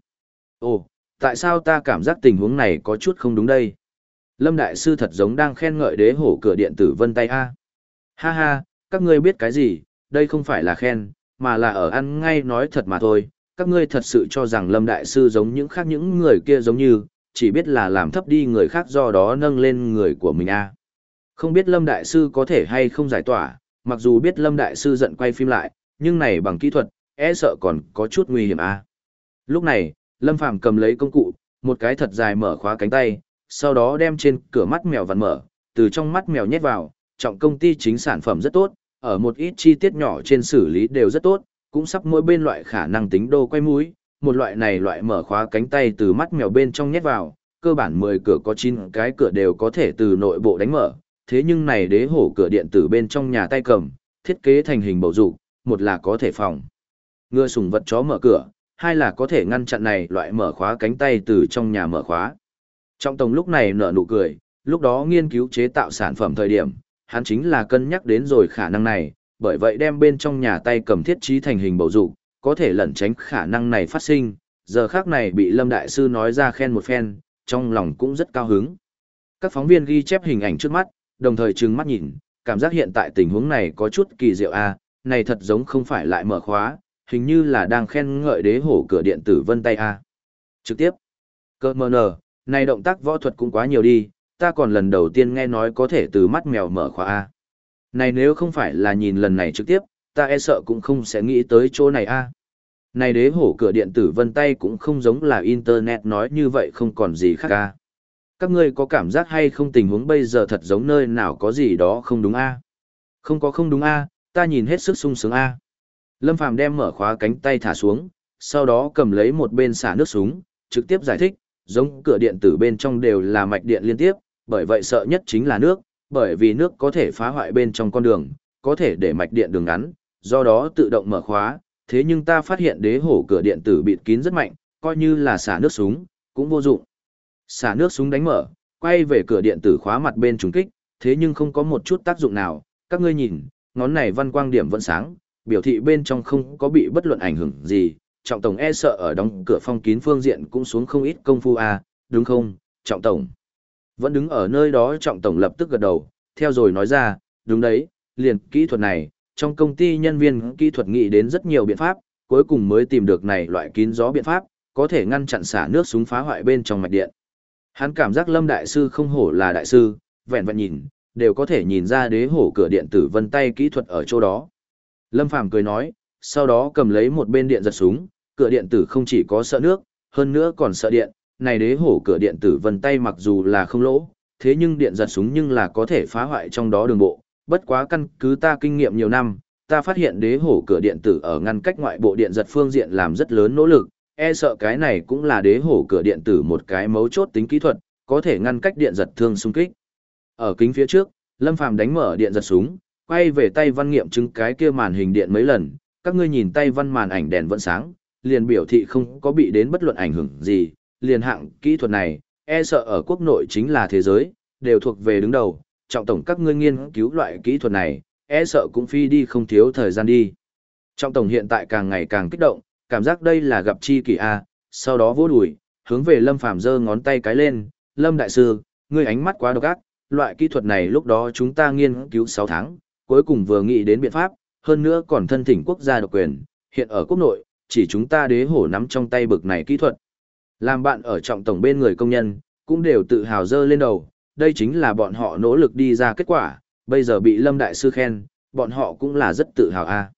Ồ, tại sao ta cảm giác tình huống này có chút không đúng đây? Lâm Đại Sư thật giống đang khen ngợi đế hổ cửa điện tử vân tay A. Ha ha, các ngươi biết cái gì, đây không phải là khen, mà là ở ăn ngay nói thật mà thôi. Các ngươi thật sự cho rằng Lâm Đại Sư giống những khác những người kia giống như, chỉ biết là làm thấp đi người khác do đó nâng lên người của mình a. Không biết Lâm Đại Sư có thể hay không giải tỏa, mặc dù biết Lâm Đại Sư giận quay phim lại, nhưng này bằng kỹ thuật, e sợ còn có chút nguy hiểm a. Lúc này, Lâm Phàm cầm lấy công cụ, một cái thật dài mở khóa cánh tay, sau đó đem trên cửa mắt mèo vặn mở, từ trong mắt mèo nhét vào, trọng công ty chính sản phẩm rất tốt, ở một ít chi tiết nhỏ trên xử lý đều rất tốt, cũng sắp mỗi bên loại khả năng tính đô quay mũi, một loại này loại mở khóa cánh tay từ mắt mèo bên trong nhét vào, cơ bản 10 cửa có 9 cái cửa đều có thể từ nội bộ đánh mở, thế nhưng này đế hổ cửa điện tử bên trong nhà tay cầm, thiết kế thành hình bầu dục, một là có thể phòng. Ngựa sùng vật chó mở cửa, hai là có thể ngăn chặn này loại mở khóa cánh tay từ trong nhà mở khóa. Trong tổng lúc này nở nụ cười, lúc đó nghiên cứu chế tạo sản phẩm thời điểm, hắn chính là cân nhắc đến rồi khả năng này, bởi vậy đem bên trong nhà tay cầm thiết trí thành hình bầu dục, có thể lẩn tránh khả năng này phát sinh, giờ khác này bị Lâm Đại Sư nói ra khen một phen, trong lòng cũng rất cao hứng. Các phóng viên ghi chép hình ảnh trước mắt, đồng thời trừng mắt nhìn, cảm giác hiện tại tình huống này có chút kỳ diệu a, này thật giống không phải lại mở khóa, hình như là đang khen ngợi đế hổ cửa điện tử vân tay a. Trực tiếp. Cơ mờ nờ, này động tác võ thuật cũng quá nhiều đi, ta còn lần đầu tiên nghe nói có thể từ mắt mèo mở khóa a. Này nếu không phải là nhìn lần này trực tiếp, ta e sợ cũng không sẽ nghĩ tới chỗ này a. Này đế hổ cửa điện tử vân tay cũng không giống là internet nói như vậy không còn gì khác a. Các ngươi có cảm giác hay không tình huống bây giờ thật giống nơi nào có gì đó không đúng a? Không có không đúng a, ta nhìn hết sức sung sướng a. Lâm Phàm đem mở khóa cánh tay thả xuống, sau đó cầm lấy một bên xả nước súng, trực tiếp giải thích, giống cửa điện tử bên trong đều là mạch điện liên tiếp, bởi vậy sợ nhất chính là nước, bởi vì nước có thể phá hoại bên trong con đường, có thể để mạch điện đường ngắn, do đó tự động mở khóa, thế nhưng ta phát hiện đế hổ cửa điện tử bịt kín rất mạnh, coi như là xả nước súng, cũng vô dụng. Xả nước súng đánh mở, quay về cửa điện tử khóa mặt bên trùng kích, thế nhưng không có một chút tác dụng nào, các ngươi nhìn, ngón này văn quang điểm vẫn sáng, biểu thị bên trong không có bị bất luận ảnh hưởng gì, trọng tổng e sợ ở đóng cửa phong kín phương diện cũng xuống không ít công phu a, à, đúng không, trọng tổng. Vẫn đứng ở nơi đó trọng tổng lập tức gật đầu, theo rồi nói ra, đúng đấy, liền kỹ thuật này, trong công ty nhân viên kỹ thuật nghĩ đến rất nhiều biện pháp, cuối cùng mới tìm được này loại kín gió biện pháp, có thể ngăn chặn xả nước súng phá hoại bên trong mạch điện. Hắn cảm giác Lâm Đại Sư không hổ là Đại Sư, vẹn vẹn nhìn, đều có thể nhìn ra đế hổ cửa điện tử vân tay kỹ thuật ở chỗ đó. Lâm Phàm cười nói, sau đó cầm lấy một bên điện giật súng, cửa điện tử không chỉ có sợ nước, hơn nữa còn sợ điện, này đế hổ cửa điện tử vân tay mặc dù là không lỗ, thế nhưng điện giật súng nhưng là có thể phá hoại trong đó đường bộ, bất quá căn cứ ta kinh nghiệm nhiều năm, ta phát hiện đế hổ cửa điện tử ở ngăn cách ngoại bộ điện giật phương diện làm rất lớn nỗ lực, e sợ cái này cũng là đế hổ cửa điện tử một cái mấu chốt tính kỹ thuật, có thể ngăn cách điện giật thương xung kích. Ở kính phía trước, Lâm Phàm đánh mở điện giật súng, quay về tay văn nghiệm chứng cái kia màn hình điện mấy lần, các ngươi nhìn tay văn màn ảnh đèn vẫn sáng, liền biểu thị không có bị đến bất luận ảnh hưởng gì, liền hạng kỹ thuật này, e sợ ở quốc nội chính là thế giới, đều thuộc về đứng đầu, trọng tổng các ngươi nghiên cứu loại kỹ thuật này, e sợ cũng phi đi không thiếu thời gian đi. Trọng tổng hiện tại càng ngày càng kích động, cảm giác đây là gặp chi kỷ A, sau đó vô đùi, hướng về Lâm Phàm giơ ngón tay cái lên, Lâm Đại Sư, ngươi ánh mắt quá độc ác, loại kỹ thuật này lúc đó chúng ta nghiên cứu 6 tháng, cuối cùng vừa nghĩ đến biện pháp, hơn nữa còn thân thỉnh quốc gia độc quyền, hiện ở quốc nội, chỉ chúng ta đế hổ nắm trong tay bực này kỹ thuật. Làm bạn ở trọng tổng bên người công nhân, cũng đều tự hào dơ lên đầu, đây chính là bọn họ nỗ lực đi ra kết quả, bây giờ bị Lâm Đại Sư khen, bọn họ cũng là rất tự hào a.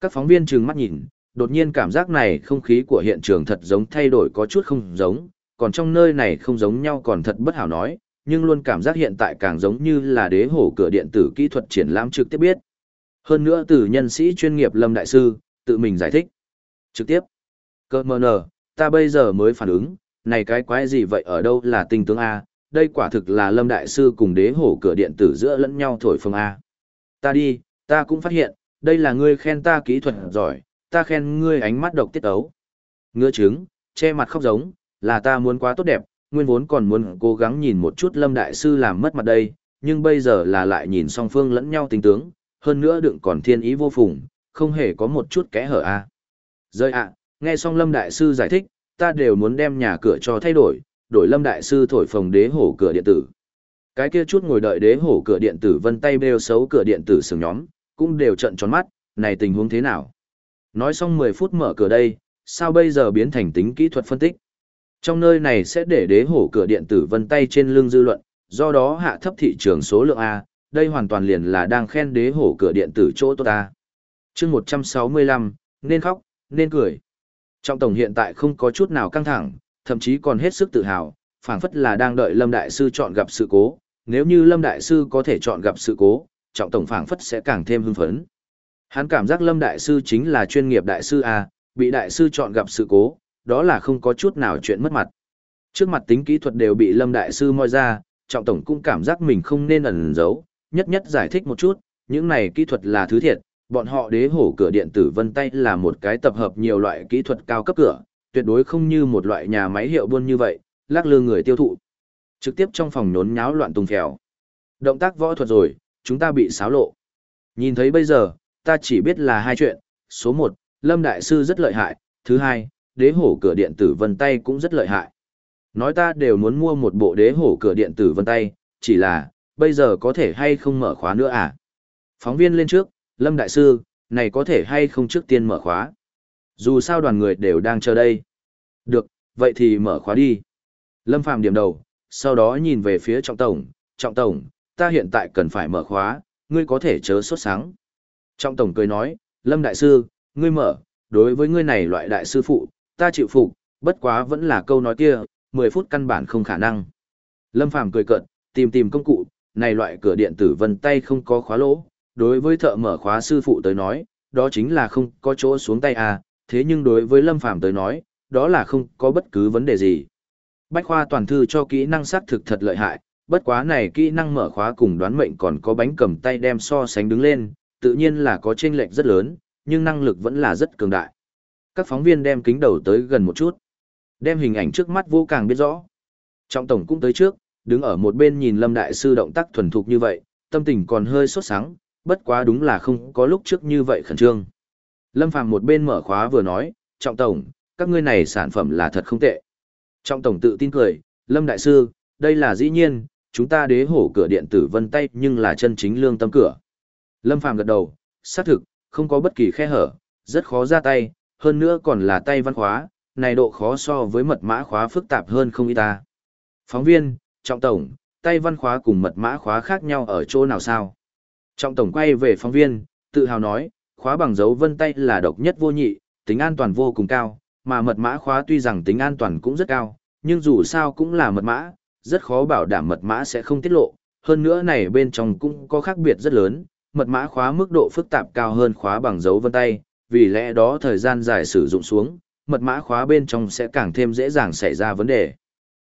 Các phóng viên trừng mắt nhìn, đột nhiên cảm giác này không khí của hiện trường thật giống thay đổi có chút không giống, còn trong nơi này không giống nhau còn thật bất hảo nói, nhưng luôn cảm giác hiện tại càng giống như là đế hổ cửa điện tử kỹ thuật triển lãm trực tiếp biết. Hơn nữa từ nhân sĩ chuyên nghiệp Lâm Đại Sư, tự mình giải thích. Trực tiếp. Cơ mờ nờ, ta bây giờ mới phản ứng, này cái quái gì vậy ở đâu là tinh tướng A, đây quả thực là Lâm Đại Sư cùng đế hổ cửa điện tử giữa lẫn nhau thổi phồng A. Ta đi, ta cũng phát hiện, đây là ngươi khen ta kỹ thuật giỏi, ta khen ngươi ánh mắt độc tiết ấu. Ngựa trứng, che mặt khóc giống, là ta muốn quá tốt đẹp, nguyên vốn còn muốn cố gắng nhìn một chút Lâm Đại Sư làm mất mặt đây, nhưng bây giờ là lại nhìn song phương lẫn nhau tình tướng, hơn nữa đựng còn thiên ý vô phùng, không hề có một chút kẽ hở a. Rơi ạ, nghe xong Lâm Đại Sư giải thích, ta đều muốn đem nhà cửa cho thay đổi, đổi Lâm Đại Sư thổi phồng đế hổ cửa điện tử. Cái kia chút ngồi đợi đế hổ cửa điện tử vân tay bêu xấu cửa điện tử sừng nhóm, cũng đều trận tròn mắt, này tình huống thế nào? Nói xong 10 phút mở cửa đây, sao bây giờ biến thành tính kỹ thuật phân tích? Trong nơi này sẽ để đế hổ cửa điện tử vân tay trên lưng dư luận, do đó hạ thấp thị trường số lượng A, đây hoàn toàn liền là đang khen đế hổ cửa điện tử chỗ tốt ta. chương 165, nên khóc, nên cười. Trọng tổng hiện tại không có chút nào căng thẳng, thậm chí còn hết sức tự hào, phảng phất là đang đợi Lâm Đại Sư chọn gặp sự cố, nếu như Lâm Đại Sư có thể chọn gặp sự cố, trọng tổng phảng phất sẽ càng thêm hưng phấn. Hắn cảm giác Lâm Đại Sư chính là chuyên nghiệp Đại Sư A, bị Đại Sư chọn gặp sự cố, đó là không có chút nào chuyện mất mặt. Trước mặt tính kỹ thuật đều bị Lâm Đại Sư moi ra, trọng tổng cũng cảm giác mình không nên ẩn giấu, nhất nhất giải thích một chút, những này kỹ thuật là thứ thiệt, bọn họ đế hổ cửa điện tử vân tay là một cái tập hợp nhiều loại kỹ thuật cao cấp cửa, tuyệt đối không như một loại nhà máy hiệu buôn như vậy, lắc lư người tiêu thụ. Trực tiếp trong phòng nhốn nháo loạn tung phèo. Động tác võ thuật rồi, chúng ta bị xáo lộ. Nhìn thấy bây giờ, ta chỉ biết là hai chuyện, số một, Lâm Đại Sư rất lợi hại, thứ hai, đế hổ cửa điện tử vân tay cũng rất lợi hại. Nói ta đều muốn mua một bộ đế hổ cửa điện tử vân tay, chỉ là, bây giờ có thể hay không mở khóa nữa à? Phóng viên lên trước, Lâm Đại Sư, này có thể hay không trước tiên mở khóa? Dù sao đoàn người đều đang chờ đây. Được, vậy thì mở khóa đi. Lâm Phàm điểm đầu, sau đó nhìn về phía Trọng Tổng, Trọng Tổng, ta hiện tại cần phải mở khóa, ngươi có thể chớ sốt sáng. Trọng Tổng cười nói, Lâm Đại Sư, ngươi mở, đối với ngươi này loại đại sư phụ, ta chịu phục, bất quá vẫn là câu nói kia, 10 phút căn bản không khả năng. Lâm Phàm cười cợt, tìm tìm công cụ, này loại cửa điện tử vân tay không có khóa lỗ, đối với thợ mở khóa sư phụ tới nói, đó chính là không có chỗ xuống tay à, thế nhưng đối với Lâm Phàm tới nói, đó là không có bất cứ vấn đề gì. Bách khoa toàn thư cho kỹ năng xác thực thật lợi hại, bất quá này kỹ năng mở khóa cùng đoán mệnh còn có bánh cầm tay đem so sánh đứng lên, tự nhiên là có chênh lệch rất lớn, nhưng năng lực vẫn là rất cường đại. Các phóng viên đem kính đầu tới gần một chút, đem hình ảnh trước mắt vô càng biết rõ. Trọng tổng cũng tới trước, đứng ở một bên nhìn Lâm đại sư động tác thuần thục như vậy, tâm tình còn hơi sốt sắng, bất quá đúng là không có lúc trước như vậy khẩn trương. Lâm Phàm một bên mở khóa vừa nói, "Trọng tổng, các ngươi này sản phẩm là thật không tệ." Trọng tổng tự tin cười, "Lâm đại sư, đây là dĩ nhiên, chúng ta đế hổ cửa điện tử vân tay nhưng là chân chính lương tâm cửa." Lâm Phàm gật đầu, xác thực, không có bất kỳ khe hở, rất khó ra tay, hơn nữa còn là tay văn khóa, này độ khó so với mật mã khóa phức tạp hơn không ít ta. Phóng viên, trọng tổng, tay văn khóa cùng mật mã khóa khác nhau ở chỗ nào sao? Trọng tổng quay về phóng viên, tự hào nói, khóa bằng dấu vân tay là độc nhất vô nhị, tính an toàn vô cùng cao, mà mật mã khóa tuy rằng tính an toàn cũng rất cao, nhưng dù sao cũng là mật mã, rất khó bảo đảm mật mã sẽ không tiết lộ, hơn nữa này bên trong cũng có khác biệt rất lớn, mật mã khóa mức độ phức tạp cao hơn khóa bằng dấu vân tay, vì lẽ đó thời gian dài sử dụng xuống, mật mã khóa bên trong sẽ càng thêm dễ dàng xảy ra vấn đề.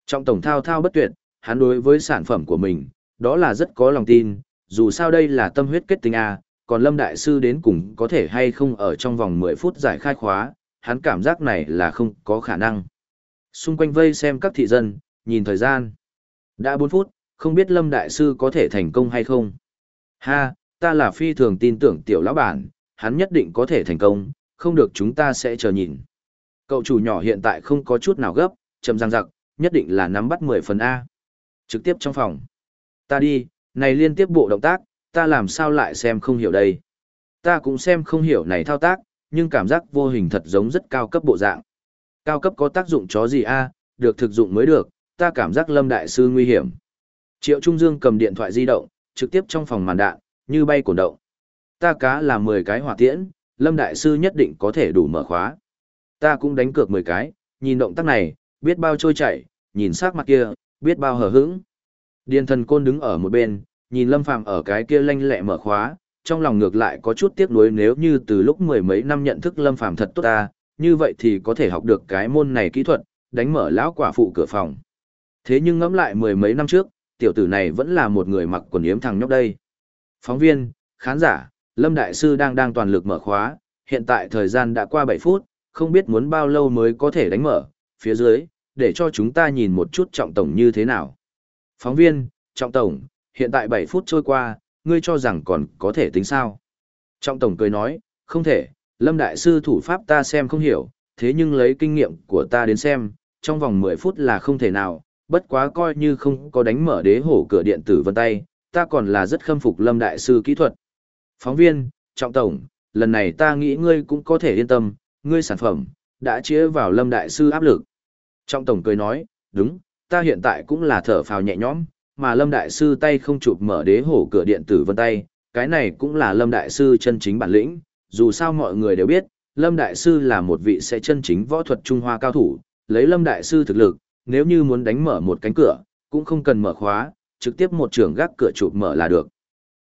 Trong tổng thao thao bất tuyệt, hắn đối với sản phẩm của mình, đó là rất có lòng tin, dù sao đây là tâm huyết kết tinh A, còn Lâm Đại Sư đến cùng có thể hay không ở trong vòng 10 phút giải khai khóa, hắn cảm giác này là không có khả năng. Xung quanh vây xem các thị dân, nhìn thời gian. Đã 4 phút, không biết Lâm Đại Sư có thể thành công hay không. Ha, ta là phi thường tin tưởng tiểu lão bản, hắn nhất định có thể thành công, không được chúng ta sẽ chờ nhìn. Cậu chủ nhỏ hiện tại không có chút nào gấp, chậm răng giặc, nhất định là nắm bắt 10 phần A. Trực tiếp trong phòng. Ta đi, này liên tiếp bộ động tác, ta làm sao lại xem không hiểu đây. Ta cũng xem không hiểu này thao tác, nhưng cảm giác vô hình thật giống rất cao cấp bộ dạng. Cao cấp có tác dụng chó gì a? được thực dụng mới được, ta cảm giác Lâm Đại Sư nguy hiểm. Triệu Trung Dương cầm điện thoại di động, trực tiếp trong phòng màn đạn, như bay cổ động. Ta cá là 10 cái hỏa tiễn, Lâm Đại Sư nhất định có thể đủ mở khóa. Ta cũng đánh cược 10 cái, nhìn động tác này, biết bao trôi chảy, nhìn sắc mặt kia, biết bao hở hững. Điền thần côn đứng ở một bên, nhìn Lâm Phàm ở cái kia lanh lẹ mở khóa, trong lòng ngược lại có chút tiếc nuối nếu như từ lúc mười mấy năm nhận thức Lâm Phàm thật tốt ta, như vậy thì có thể học được cái môn này kỹ thuật, đánh mở lão quả phụ cửa phòng. Thế nhưng ngẫm lại mười mấy năm trước, tiểu tử này vẫn là một người mặc quần yếm thằng nhóc đây. Phóng viên, khán giả, Lâm Đại Sư đang đang toàn lực mở khóa, hiện tại thời gian đã qua 7 phút, không biết muốn bao lâu mới có thể đánh mở, phía dưới, để cho chúng ta nhìn một chút trọng tổng như thế nào. Phóng viên, trọng tổng, hiện tại 7 phút trôi qua, ngươi cho rằng còn có thể tính sao. Trọng tổng cười nói, không thể, Lâm Đại Sư thủ pháp ta xem không hiểu, thế nhưng lấy kinh nghiệm của ta đến xem, trong vòng 10 phút là không thể nào, bất quá coi như không có đánh mở đế hổ cửa điện tử vân tay, ta còn là rất khâm phục Lâm Đại Sư kỹ thuật. Phóng viên, Trọng Tổng, lần này ta nghĩ ngươi cũng có thể yên tâm, ngươi sản phẩm, đã chĩa vào Lâm Đại Sư áp lực. Trọng Tổng cười nói, đúng, ta hiện tại cũng là thở phào nhẹ nhõm, mà Lâm Đại Sư tay không chụp mở đế hổ cửa điện tử vân tay, cái này cũng là Lâm Đại Sư chân chính bản lĩnh, dù sao mọi người đều biết, Lâm Đại Sư là một vị sẽ chân chính võ thuật Trung Hoa cao thủ, lấy Lâm Đại Sư thực lực, nếu như muốn đánh mở một cánh cửa, cũng không cần mở khóa, trực tiếp một trường gác cửa chụp mở là được.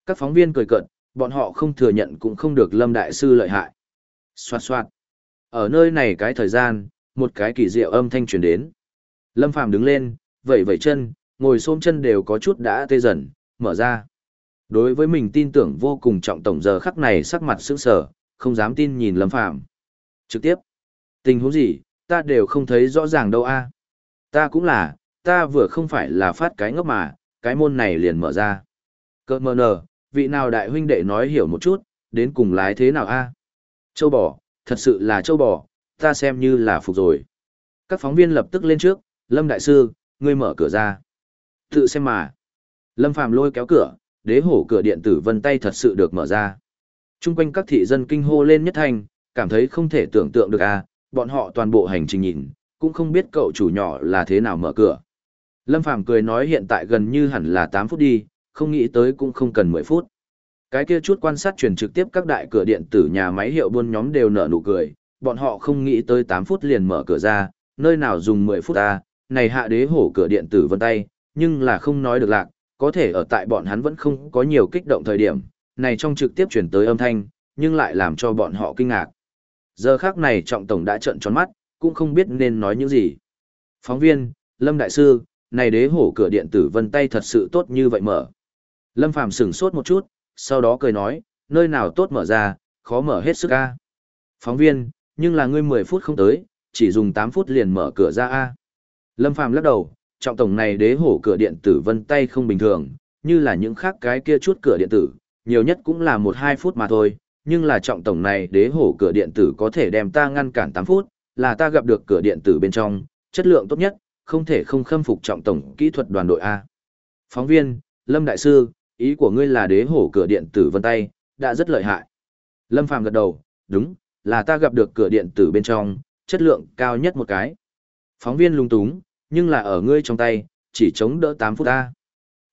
Các phóng viên cười cợt, bọn họ không thừa nhận cũng không được Lâm Đại Sư lợi hại. Xoạt xoạt. Ở nơi này cái thời gian, một cái kỳ diệu âm thanh truyền đến. Lâm Phàm đứng lên, vẩy vẩy chân, ngồi xôm chân đều có chút đã tê dần, mở ra. Đối với mình tin tưởng vô cùng trọng tổng giờ khắc này sắc mặt sững sờ, không dám tin nhìn Lâm Phàm. Trực tiếp. Tình huống gì, ta đều không thấy rõ ràng đâu a. Ta cũng là, ta vừa không phải là phát cái ngốc mà, cái môn này liền mở ra. Cơ mờ nờ, vị nào đại huynh đệ nói hiểu một chút, đến cùng lái thế nào a? Châu bò, thật sự là châu bò, ta xem như là phục rồi. Các phóng viên lập tức lên trước, Lâm Đại Sư, ngươi mở cửa ra. Tự xem mà. Lâm Phàm lôi kéo cửa, đế hổ cửa điện tử vân tay thật sự được mở ra. Trung quanh các thị dân kinh hô lên nhất thành, cảm thấy không thể tưởng tượng được à, bọn họ toàn bộ hành trình nhìn, cũng không biết cậu chủ nhỏ là thế nào mở cửa. Lâm Phàm cười nói hiện tại gần như hẳn là 8 phút đi, không nghĩ tới cũng không cần 10 phút. Cái kia chút quan sát truyền trực tiếp các đại cửa điện tử nhà máy hiệu buôn nhóm đều nở nụ cười, bọn họ không nghĩ tới 8 phút liền mở cửa ra, nơi nào dùng 10 phút à, này hạ đế hổ cửa điện tử vân tay, nhưng là không nói được lạc, có thể ở tại bọn hắn vẫn không có nhiều kích động thời điểm, này trong trực tiếp chuyển tới âm thanh, nhưng lại làm cho bọn họ kinh ngạc. Giờ khác này trọng tổng đã trợn tròn mắt, cũng không biết nên nói những gì. Phóng viên, Lâm Đại Sư, này đế hổ cửa điện tử vân tay thật sự tốt như vậy mở. Lâm Phàm sửng sốt một chút, sau đó cười nói, nơi nào tốt mở ra, khó mở hết sức a. Phóng viên, nhưng là ngươi 10 phút không tới, chỉ dùng 8 phút liền mở cửa ra a. Lâm Phàm lắc đầu, trọng tổng này đế hổ cửa điện tử vân tay không bình thường, như là những khác cái kia chút cửa điện tử, nhiều nhất cũng là 1-2 phút mà thôi, nhưng là trọng tổng này đế hổ cửa điện tử có thể đem ta ngăn cản 8 phút, là ta gặp được cửa điện tử bên trong, chất lượng tốt nhất, không thể không khâm phục trọng tổng kỹ thuật đoàn đội A. Phóng viên, Lâm Đại Sư, ý của ngươi là đế hổ cửa điện tử vân tay, đã rất lợi hại. Lâm Phàm gật đầu, đúng, là ta gặp được cửa điện tử bên trong, chất lượng cao nhất một cái. Phóng viên lung túng, nhưng là ở ngươi trong tay, chỉ chống đỡ 8 phút ta.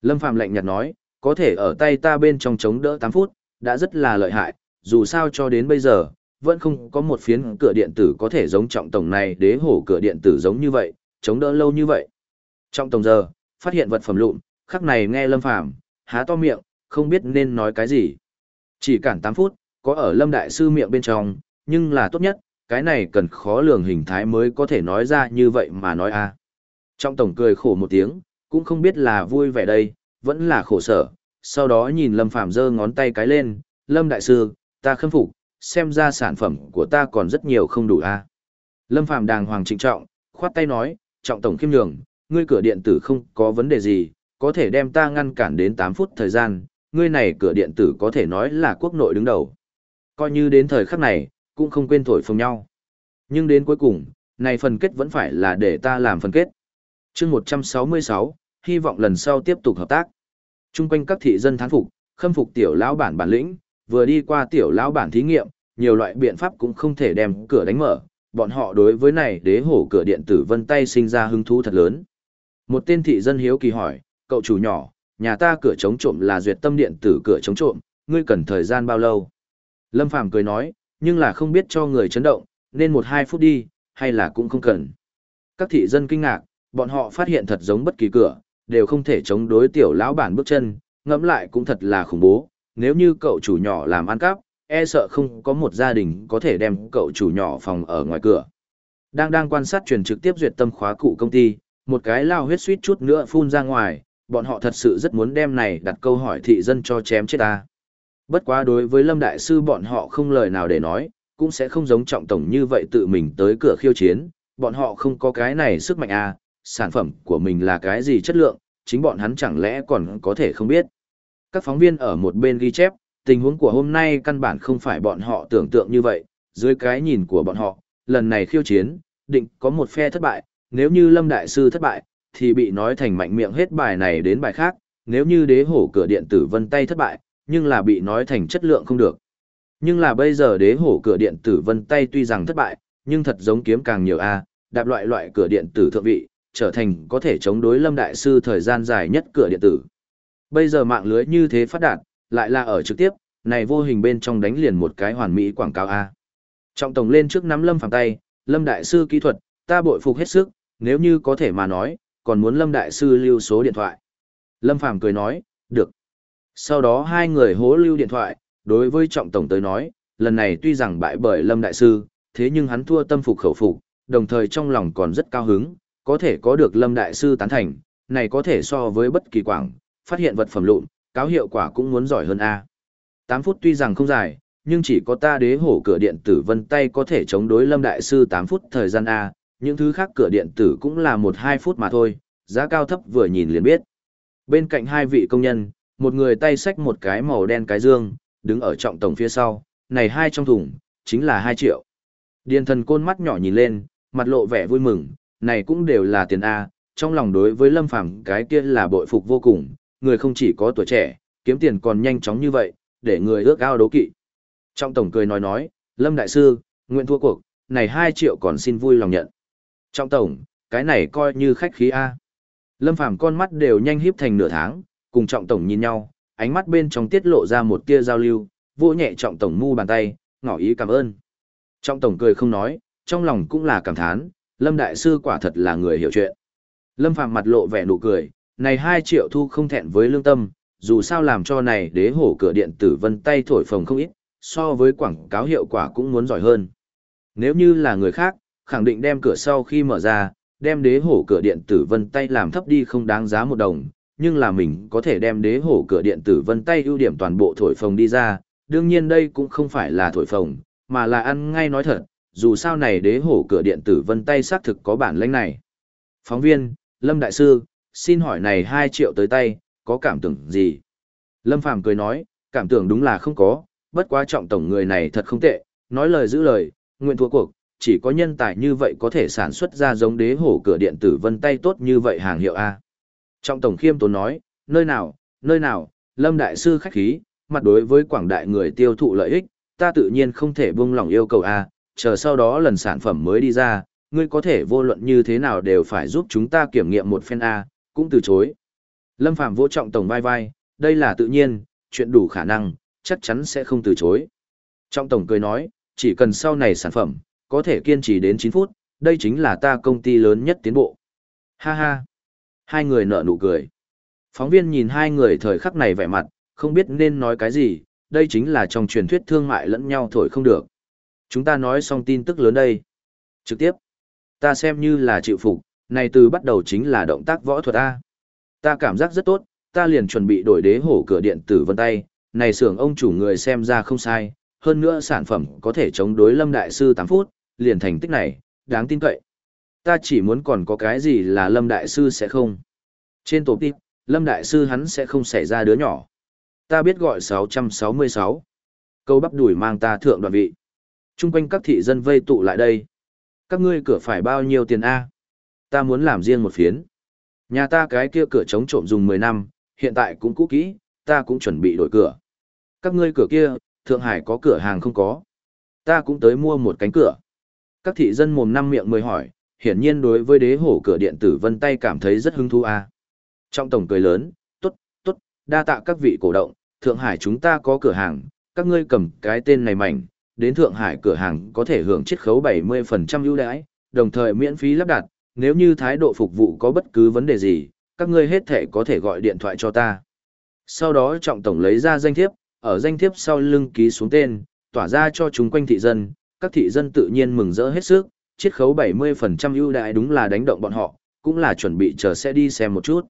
Lâm Phàm lạnh nhạt nói, có thể ở tay ta bên trong chống đỡ 8 phút, đã rất là lợi hại, dù sao cho đến bây giờ, vẫn không có một phiến cửa điện tử có thể giống trọng tổng này đế hổ cửa điện tử giống như vậy, chống đỡ lâu như vậy. trọng tổng giờ, phát hiện vật phẩm lụn, khắc này nghe Lâm Phàm há to miệng, không biết nên nói cái gì. Chỉ cản 8 phút, có ở Lâm Đại Sư miệng bên trong, nhưng là tốt nhất, cái này cần khó lường hình thái mới có thể nói ra như vậy mà nói a. Trọng tổng cười khổ một tiếng, cũng không biết là vui vẻ đây, vẫn là khổ sở, sau đó nhìn Lâm Phàm giơ ngón tay cái lên, Lâm Đại Sư, ta khâm phục, xem ra sản phẩm của ta còn rất nhiều không đủ a. Lâm Phàm đàng hoàng trịnh trọng, khoát tay nói, trọng tổng khiêm nhường, ngươi cửa điện tử không có vấn đề gì, có thể đem ta ngăn cản đến 8 phút thời gian, ngươi này cửa điện tử có thể nói là quốc nội đứng đầu. Coi như đến thời khắc này, cũng không quên thổi phồng nhau. Nhưng đến cuối cùng, này phần kết vẫn phải là để ta làm phần kết chương 166, hy vọng lần sau tiếp tục hợp tác. Trung quanh các thị dân thán phục, khâm phục tiểu lão bản bản lĩnh, vừa đi qua tiểu lão bản thí nghiệm, nhiều loại biện pháp cũng không thể đem cửa đánh mở, bọn họ đối với này đế hổ cửa điện tử vân tay sinh ra hứng thú thật lớn. Một tên thị dân hiếu kỳ hỏi, cậu chủ nhỏ, nhà ta cửa chống trộm là duyệt tâm điện tử cửa chống trộm, ngươi cần thời gian bao lâu? Lâm Phàm cười nói, nhưng là không biết cho người chấn động, nên một hai phút đi, hay là cũng không cần. Các thị dân kinh ngạc, bọn họ phát hiện thật giống bất kỳ cửa, đều không thể chống đối tiểu lão bản bước chân, ngẫm lại cũng thật là khủng bố, nếu như cậu chủ nhỏ làm ăn cắp, e sợ không có một gia đình có thể đem cậu chủ nhỏ phòng ở ngoài cửa. Đang đang quan sát truyền trực tiếp duyệt tâm khóa cụ công ty, một cái lao huyết suýt chút nữa phun ra ngoài, bọn họ thật sự rất muốn đem này đặt câu hỏi thị dân cho chém chết ta. Bất quá đối với Lâm Đại Sư bọn họ không lời nào để nói, cũng sẽ không giống trọng tổng như vậy tự mình tới cửa khiêu chiến, bọn họ không có cái này sức mạnh à, sản phẩm của mình là cái gì chất lượng, chính bọn hắn chẳng lẽ còn có thể không biết. Các phóng viên ở một bên ghi chép, tình huống của hôm nay căn bản không phải bọn họ tưởng tượng như vậy, dưới cái nhìn của bọn họ, lần này khiêu chiến, định có một phe thất bại, nếu như Lâm Đại Sư thất bại, thì bị nói thành mạnh miệng hết bài này đến bài khác, nếu như đế hổ cửa điện tử vân tay thất bại, nhưng là bị nói thành chất lượng không được. Nhưng là bây giờ đế hổ cửa điện tử vân tay tuy rằng thất bại, nhưng thật giống kiếm càng nhiều a, đạp loại loại cửa điện tử thượng vị, trở thành có thể chống đối Lâm Đại Sư thời gian dài nhất cửa điện tử. Bây giờ mạng lưới như thế phát đạt, lại là ở trực tiếp, này vô hình bên trong đánh liền một cái hoàn mỹ quảng cáo A. Trọng tổng lên trước nắm Lâm phẳng tay, Lâm Đại Sư kỹ thuật, ta bội phục hết sức, nếu như có thể mà nói, còn muốn Lâm Đại Sư lưu số điện thoại. Lâm Phàm cười nói, được. Sau đó hai người hố lưu điện thoại, đối với Trọng Tổng tới nói, lần này tuy rằng bại bởi Lâm Đại Sư, thế nhưng hắn thua tâm phục khẩu phục, đồng thời trong lòng còn rất cao hứng, có thể có được Lâm Đại Sư tán thành, này có thể so với bất kỳ quảng, phát hiện vật phẩm lụn, cáo hiệu quả cũng muốn giỏi hơn A. 8 phút tuy rằng không dài, nhưng chỉ có ta đế hổ cửa điện tử vân tay có thể chống đối Lâm Đại Sư 8 phút thời gian A, những thứ khác cửa điện tử cũng là 1-2 phút mà thôi, giá cao thấp vừa nhìn liền biết. Bên cạnh hai vị công nhân, một người tay xách một cái màu đen cái dương, đứng ở trọng tổng phía sau, này hai trong thùng, chính là 2 triệu. Điền thần côn mắt nhỏ nhìn lên, mặt lộ vẻ vui mừng, này cũng đều là tiền A, trong lòng đối với Lâm Phàm cái kia là bội phục vô cùng, người không chỉ có tuổi trẻ, kiếm tiền còn nhanh chóng như vậy, để người ước ao đấu kỵ. Trọng tổng cười nói nói, Lâm Đại Sư, nguyện thua cuộc, này 2 triệu còn xin vui lòng nhận. Trọng tổng, cái này coi như khách khí A. Lâm Phàm con mắt đều nhanh híp thành nửa tháng, cùng trọng tổng nhìn nhau, ánh mắt bên trong tiết lộ ra một tia giao lưu, vỗ nhẹ trọng tổng mu bàn tay, ngỏ ý cảm ơn. Trọng tổng cười không nói, trong lòng cũng là cảm thán, Lâm Đại Sư quả thật là người hiểu chuyện. Lâm Phàm mặt lộ vẻ nụ cười, này 2 triệu thu không thẹn với lương tâm, dù sao làm cho này đế hổ cửa điện tử vân tay thổi phồng không ít, so với quảng cáo hiệu quả cũng muốn giỏi hơn. Nếu như là người khác, khẳng định đem cửa sau khi mở ra, đem đế hổ cửa điện tử vân tay làm thấp đi không đáng giá một đồng, nhưng là mình có thể đem đế hổ cửa điện tử vân tay ưu điểm toàn bộ thổi phồng đi ra, đương nhiên đây cũng không phải là thổi phồng, mà là ăn ngay nói thật, dù sao này đế hổ cửa điện tử vân tay xác thực có bản lĩnh này. Phóng viên, Lâm Đại Sư, xin hỏi này 2 triệu tới tay, có cảm tưởng gì? Lâm Phàm cười nói, cảm tưởng đúng là không có, bất quá trọng tổng người này thật không tệ, nói lời giữ lời, nguyện thua cuộc, chỉ có nhân tài như vậy có thể sản xuất ra giống đế hổ cửa điện tử vân tay tốt như vậy hàng hiệu A. Trọng tổng khiêm tốn nói, nơi nào, nơi nào, Lâm Đại Sư khách khí, mặt đối với quảng đại người tiêu thụ lợi ích, ta tự nhiên không thể buông lòng yêu cầu A, chờ sau đó lần sản phẩm mới đi ra, ngươi có thể vô luận như thế nào đều phải giúp chúng ta kiểm nghiệm một phen A, cũng từ chối. Lâm Phạm vô trọng tổng vai vai, đây là tự nhiên, chuyện đủ khả năng, chắc chắn sẽ không từ chối. Trọng tổng cười nói, chỉ cần sau này sản phẩm, có thể kiên trì đến 9 phút, đây chính là ta công ty lớn nhất tiến bộ. Ha ha. Hai người nở nụ cười. Phóng viên nhìn hai người thời khắc này vẻ mặt, không biết nên nói cái gì, đây chính là trong truyền thuyết thương mại lẫn nhau thổi không được. Chúng ta nói xong tin tức lớn đây. Trực tiếp. Ta xem như là chịu phục, này từ bắt đầu chính là động tác võ thuật A. Ta cảm giác rất tốt, ta liền chuẩn bị đổi đế hổ cửa điện tử vân tay, này xưởng ông chủ người xem ra không sai, hơn nữa sản phẩm có thể chống đối Lâm Đại Sư 8 phút, liền thành tích này, đáng tin cậy. Ta chỉ muốn còn có cái gì là Lâm Đại Sư sẽ không. Trên tổ tiếp, Lâm Đại Sư hắn sẽ không xảy ra đứa nhỏ. Ta biết gọi 666. Câu bắp đuổi mang ta thượng đoạn vị. Trung quanh các thị dân vây tụ lại đây. Các ngươi cửa phải bao nhiêu tiền A? Ta muốn làm riêng một phiến. Nhà ta cái kia cửa chống trộm dùng 10 năm, hiện tại cũng cũ kỹ, ta cũng chuẩn bị đổi cửa. Các ngươi cửa kia, Thượng Hải có cửa hàng không có. Ta cũng tới mua một cánh cửa. Các thị dân mồm năm miệng mười hỏi, hiển nhiên đối với đế hổ cửa điện tử vân tay cảm thấy rất hứng thú a. Trong tổng cười lớn, tốt, tốt, đa tạ các vị cổ động, Thượng Hải chúng ta có cửa hàng, các ngươi cầm cái tên này mảnh, đến Thượng Hải cửa hàng có thể hưởng chiết khấu 70% ưu đãi, đồng thời miễn phí lắp đặt, nếu như thái độ phục vụ có bất cứ vấn đề gì, các ngươi hết thể có thể gọi điện thoại cho ta. Sau đó trọng tổng lấy ra danh thiếp, ở danh thiếp sau lưng ký xuống tên, tỏa ra cho chúng quanh thị dân, các thị dân tự nhiên mừng rỡ hết sức, chiết khấu 70% ưu đãi đúng là đánh động bọn họ, cũng là chuẩn bị chờ sẽ đi xem một chút.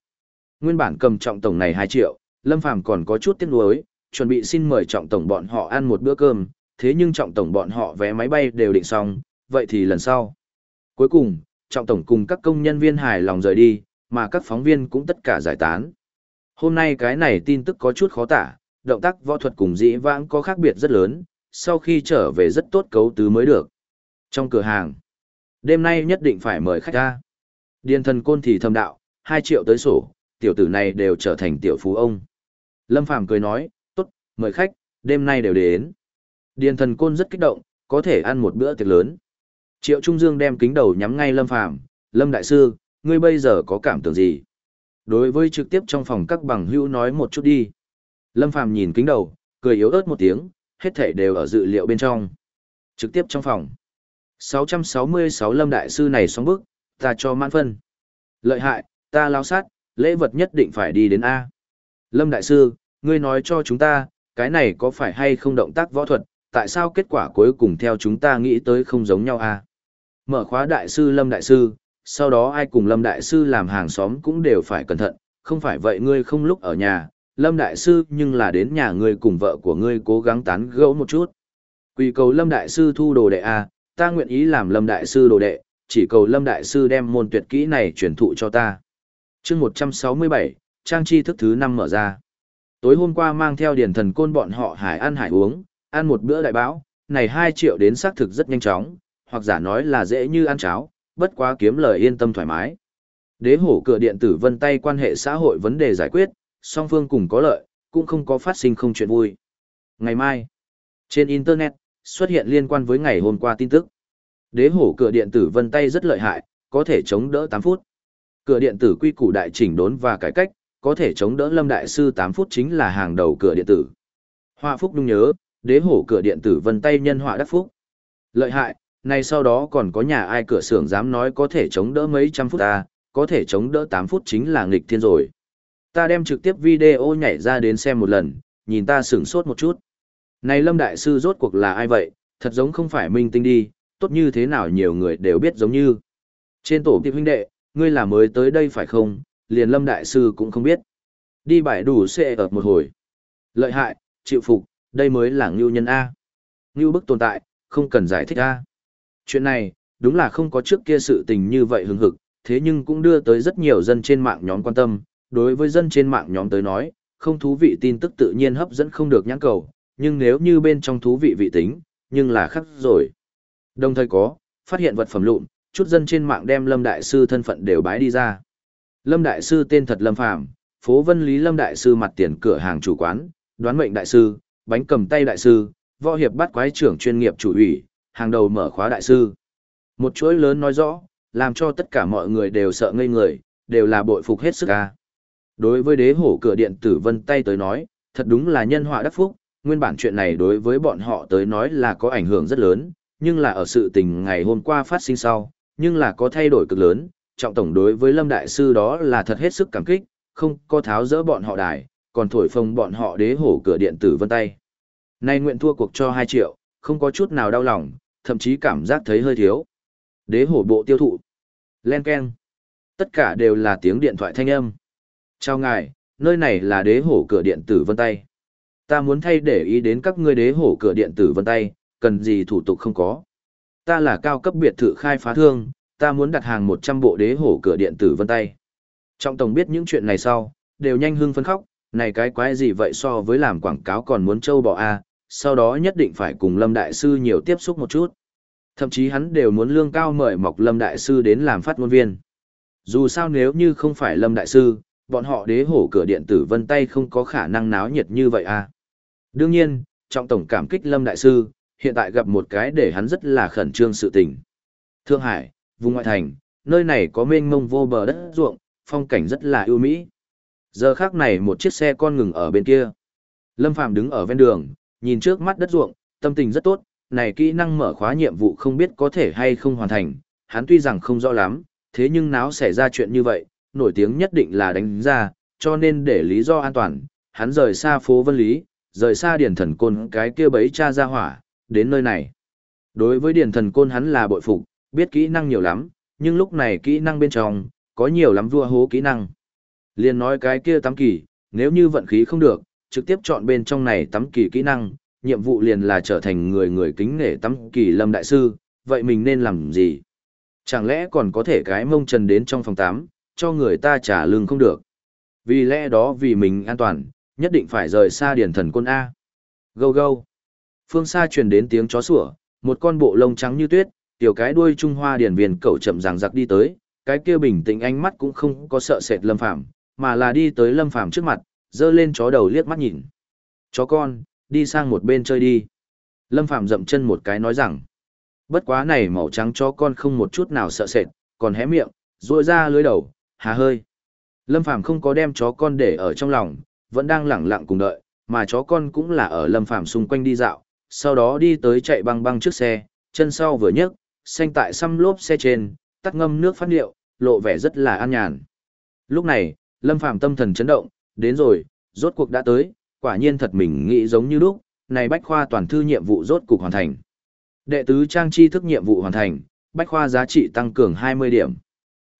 Nguyên bản cầm trọng tổng này 2 triệu, Lâm Phàm còn có chút tiếc nuối, chuẩn bị xin mời trọng tổng bọn họ ăn một bữa cơm, thế nhưng trọng tổng bọn họ vé máy bay đều định xong, vậy thì lần sau. Cuối cùng, trọng tổng cùng các công nhân viên hài lòng rời đi, mà các phóng viên cũng tất cả giải tán. Hôm nay cái này tin tức có chút khó tả, động tác võ thuật cùng dĩ vãng có khác biệt rất lớn, sau khi trở về rất tốt cấu tứ mới được. Trong cửa hàng, đêm nay nhất định phải mời khách ra. Điền thần côn thì thầm đạo, 2 triệu tới sổ, tiểu tử này đều trở thành tiểu phú ông. Lâm Phàm cười nói, tốt, mời khách, đêm nay đều đến. Điền thần côn rất kích động, có thể ăn một bữa tiệc lớn. Triệu Trung Dương đem kính đầu nhắm ngay Lâm Phàm Lâm Đại Sư, ngươi bây giờ có cảm tưởng gì? Đối với trực tiếp trong phòng các bằng hữu nói một chút đi. Lâm Phàm nhìn kính đầu, cười yếu ớt một tiếng, hết thảy đều ở dự liệu bên trong. Trực tiếp trong phòng. 666 Lâm Đại Sư này xong bước, ta cho mãn phân. Lợi hại, ta lao sát, lễ vật nhất định phải đi đến A. Lâm Đại Sư, ngươi nói cho chúng ta, cái này có phải hay không động tác võ thuật, tại sao kết quả cuối cùng theo chúng ta nghĩ tới không giống nhau A. Mở khóa Đại Sư Lâm Đại Sư, sau đó ai cùng Lâm Đại Sư làm hàng xóm cũng đều phải cẩn thận, không phải vậy ngươi không lúc ở nhà, Lâm Đại Sư nhưng là đến nhà ngươi cùng vợ của ngươi cố gắng tán gẫu một chút. Quỳ cầu Lâm Đại Sư thu đồ đệ A, ta nguyện ý làm Lâm Đại Sư đồ đệ, chỉ cầu Lâm Đại Sư đem môn tuyệt kỹ này truyền thụ cho ta. chương 167, trang chi thức thứ năm mở ra. Tối hôm qua mang theo điển thần côn bọn họ hải ăn hải uống, ăn một bữa đại báo, này 2 triệu đến xác thực rất nhanh chóng, hoặc giả nói là dễ như ăn cháo, bất quá kiếm lời yên tâm thoải mái. Đế hổ cửa điện tử vân tay quan hệ xã hội vấn đề giải quyết, song phương cùng có lợi, cũng không có phát sinh không chuyện vui. Ngày mai, trên Internet, xuất hiện liên quan với ngày hôm qua tin tức. Đế hổ cửa điện tử vân tay rất lợi hại, có thể chống đỡ 8 phút. Cửa điện tử quy củ đại chỉnh đốn và cải cách, có thể chống đỡ lâm đại sư 8 phút chính là hàng đầu cửa điện tử. Họa phúc đúng nhớ, đế hổ cửa điện tử vân tay nhân họa đắc phúc. Lợi hại, này sau đó còn có nhà ai cửa xưởng dám nói có thể chống đỡ mấy trăm phút ta, có thể chống đỡ 8 phút chính là nghịch thiên rồi. Ta đem trực tiếp video nhảy ra đến xem một lần, nhìn ta sửng sốt một chút. Này Lâm Đại Sư rốt cuộc là ai vậy, thật giống không phải minh tinh đi, tốt như thế nào nhiều người đều biết giống như. Trên tổ tiệp huynh đệ, ngươi là mới tới đây phải không, liền Lâm Đại Sư cũng không biết. Đi bài đủ xe ở một hồi. Lợi hại, chịu phục, đây mới là ngưu nhân A. Ngưu bức tồn tại, không cần giải thích A. Chuyện này, đúng là không có trước kia sự tình như vậy hứng hực, thế nhưng cũng đưa tới rất nhiều dân trên mạng nhóm quan tâm. Đối với dân trên mạng nhóm tới nói, không thú vị tin tức tự nhiên hấp dẫn không được nhãn cầu, nhưng nếu như bên trong thú vị vị tính, nhưng là khắc rồi. Đồng thời có, phát hiện vật phẩm lụn, chút dân trên mạng đem Lâm Đại Sư thân phận đều bái đi ra. Lâm Đại Sư tên thật Lâm Phàm phố Vân Lý Lâm Đại Sư mặt tiền cửa hàng chủ quán, đoán mệnh Đại Sư, bánh cầm tay Đại Sư, võ hiệp bắt quái trưởng chuyên nghiệp chủ ủy, hàng đầu mở khóa Đại Sư. Một chuỗi lớn nói rõ, làm cho tất cả mọi người đều sợ ngây người, đều là bội phục hết sức ca. Đối với đế hổ cửa điện tử vân tay tới nói, thật đúng là nhân họa đắc phúc, nguyên bản chuyện này đối với bọn họ tới nói là có ảnh hưởng rất lớn, nhưng là ở sự tình ngày hôm qua phát sinh sau, nhưng là có thay đổi cực lớn, trọng tổng đối với Lâm Đại Sư đó là thật hết sức cảm kích, không có tháo dỡ bọn họ đài, còn thổi phồng bọn họ đế hổ cửa điện tử vân tay. Nay nguyện thua cuộc cho 2 triệu, không có chút nào đau lòng, thậm chí cảm giác thấy hơi thiếu. Đế hổ bộ tiêu thụ. Len Ken. Tất cả đều là tiếng điện thoại thanh âm. Chào ngài, nơi này là đế hổ cửa điện tử vân tay. Ta muốn thay để ý đến các ngươi đế hổ cửa điện tử vân tay, cần gì thủ tục không có. Ta là cao cấp biệt thự khai phá thương, ta muốn đặt hàng 100 bộ đế hổ cửa điện tử vân tay. Trọng tổng biết những chuyện này sau, đều nhanh hưng phấn khóc, này cái quái gì vậy so với làm quảng cáo còn muốn trâu bò a, sau đó nhất định phải cùng Lâm Đại Sư nhiều tiếp xúc một chút. Thậm chí hắn đều muốn lương cao mời mọc Lâm Đại Sư đến làm phát ngôn viên. Dù sao nếu như không phải Lâm Đại Sư, bọn họ đế hổ cửa điện tử vân tay không có khả năng náo nhiệt như vậy à. Đương nhiên, trọng tổng cảm kích Lâm Đại Sư, hiện tại gặp một cái để hắn rất là khẩn trương sự tình. Thương Hải, vùng ngoại thành, nơi này có mênh mông vô bờ đất ruộng, phong cảnh rất là ưu mỹ. Giờ khác này một chiếc xe con ngừng ở bên kia. Lâm Phạm đứng ở ven đường, nhìn trước mắt đất ruộng, tâm tình rất tốt, này kỹ năng mở khóa nhiệm vụ không biết có thể hay không hoàn thành, hắn tuy rằng không rõ lắm, thế nhưng náo xảy ra chuyện như vậy, nổi tiếng nhất định là đánh ra, cho nên để lý do an toàn, hắn rời xa phố Vân Lý, rời xa điển Thần Côn cái kia bấy cha ra hỏa, đến nơi này. Đối với điển Thần Côn hắn là bội phục, biết kỹ năng nhiều lắm, nhưng lúc này kỹ năng bên trong, có nhiều lắm vua hố kỹ năng. Liên nói cái kia tắm kỳ, nếu như vận khí không được, trực tiếp chọn bên trong này tắm kỳ kỹ năng, nhiệm vụ liền là trở thành người người kính nể tắm kỳ lâm đại sư, vậy mình nên làm gì? Chẳng lẽ còn có thể cái mông trần đến trong phòng tắm, cho người ta trả lương không được? Vì lẽ đó vì mình an toàn, nhất định phải rời xa điển thần quân A. Gâu gâu. Phương xa truyền đến tiếng chó sủa, một con bộ lông trắng như tuyết, tiểu cái đuôi Trung Hoa điển viền cẩu chậm ràng giặc đi tới, cái kia bình tĩnh ánh mắt cũng không có sợ sệt lâm phạm, mà là đi tới lâm phạm trước mặt, dơ lên chó đầu liếc mắt nhìn. Chó con, đi sang một bên chơi đi. Lâm Phạm dậm chân một cái nói rằng, bất quá này màu trắng chó con không một chút nào sợ sệt, còn hé miệng, dội ra lưới đầu, hà hơi. Lâm Phạm không có đem chó con để ở trong lòng, vẫn đang lẳng lặng cùng đợi, mà chó con cũng là ở Lâm Phạm xung quanh đi dạo, sau đó đi tới chạy băng băng trước xe, chân sau vừa nhấc, xanh tại xăm lốp xe trên, tắt ngâm nước phát điệu, lộ vẻ rất là an nhàn. Lúc này, Lâm Phạm tâm thần chấn động, đến rồi, rốt cuộc đã tới, quả nhiên thật mình nghĩ giống như lúc, này bách khoa toàn thư nhiệm vụ rốt cục hoàn thành. Đệ tứ trang tri thức nhiệm vụ hoàn thành, bách khoa giá trị tăng cường 20 điểm.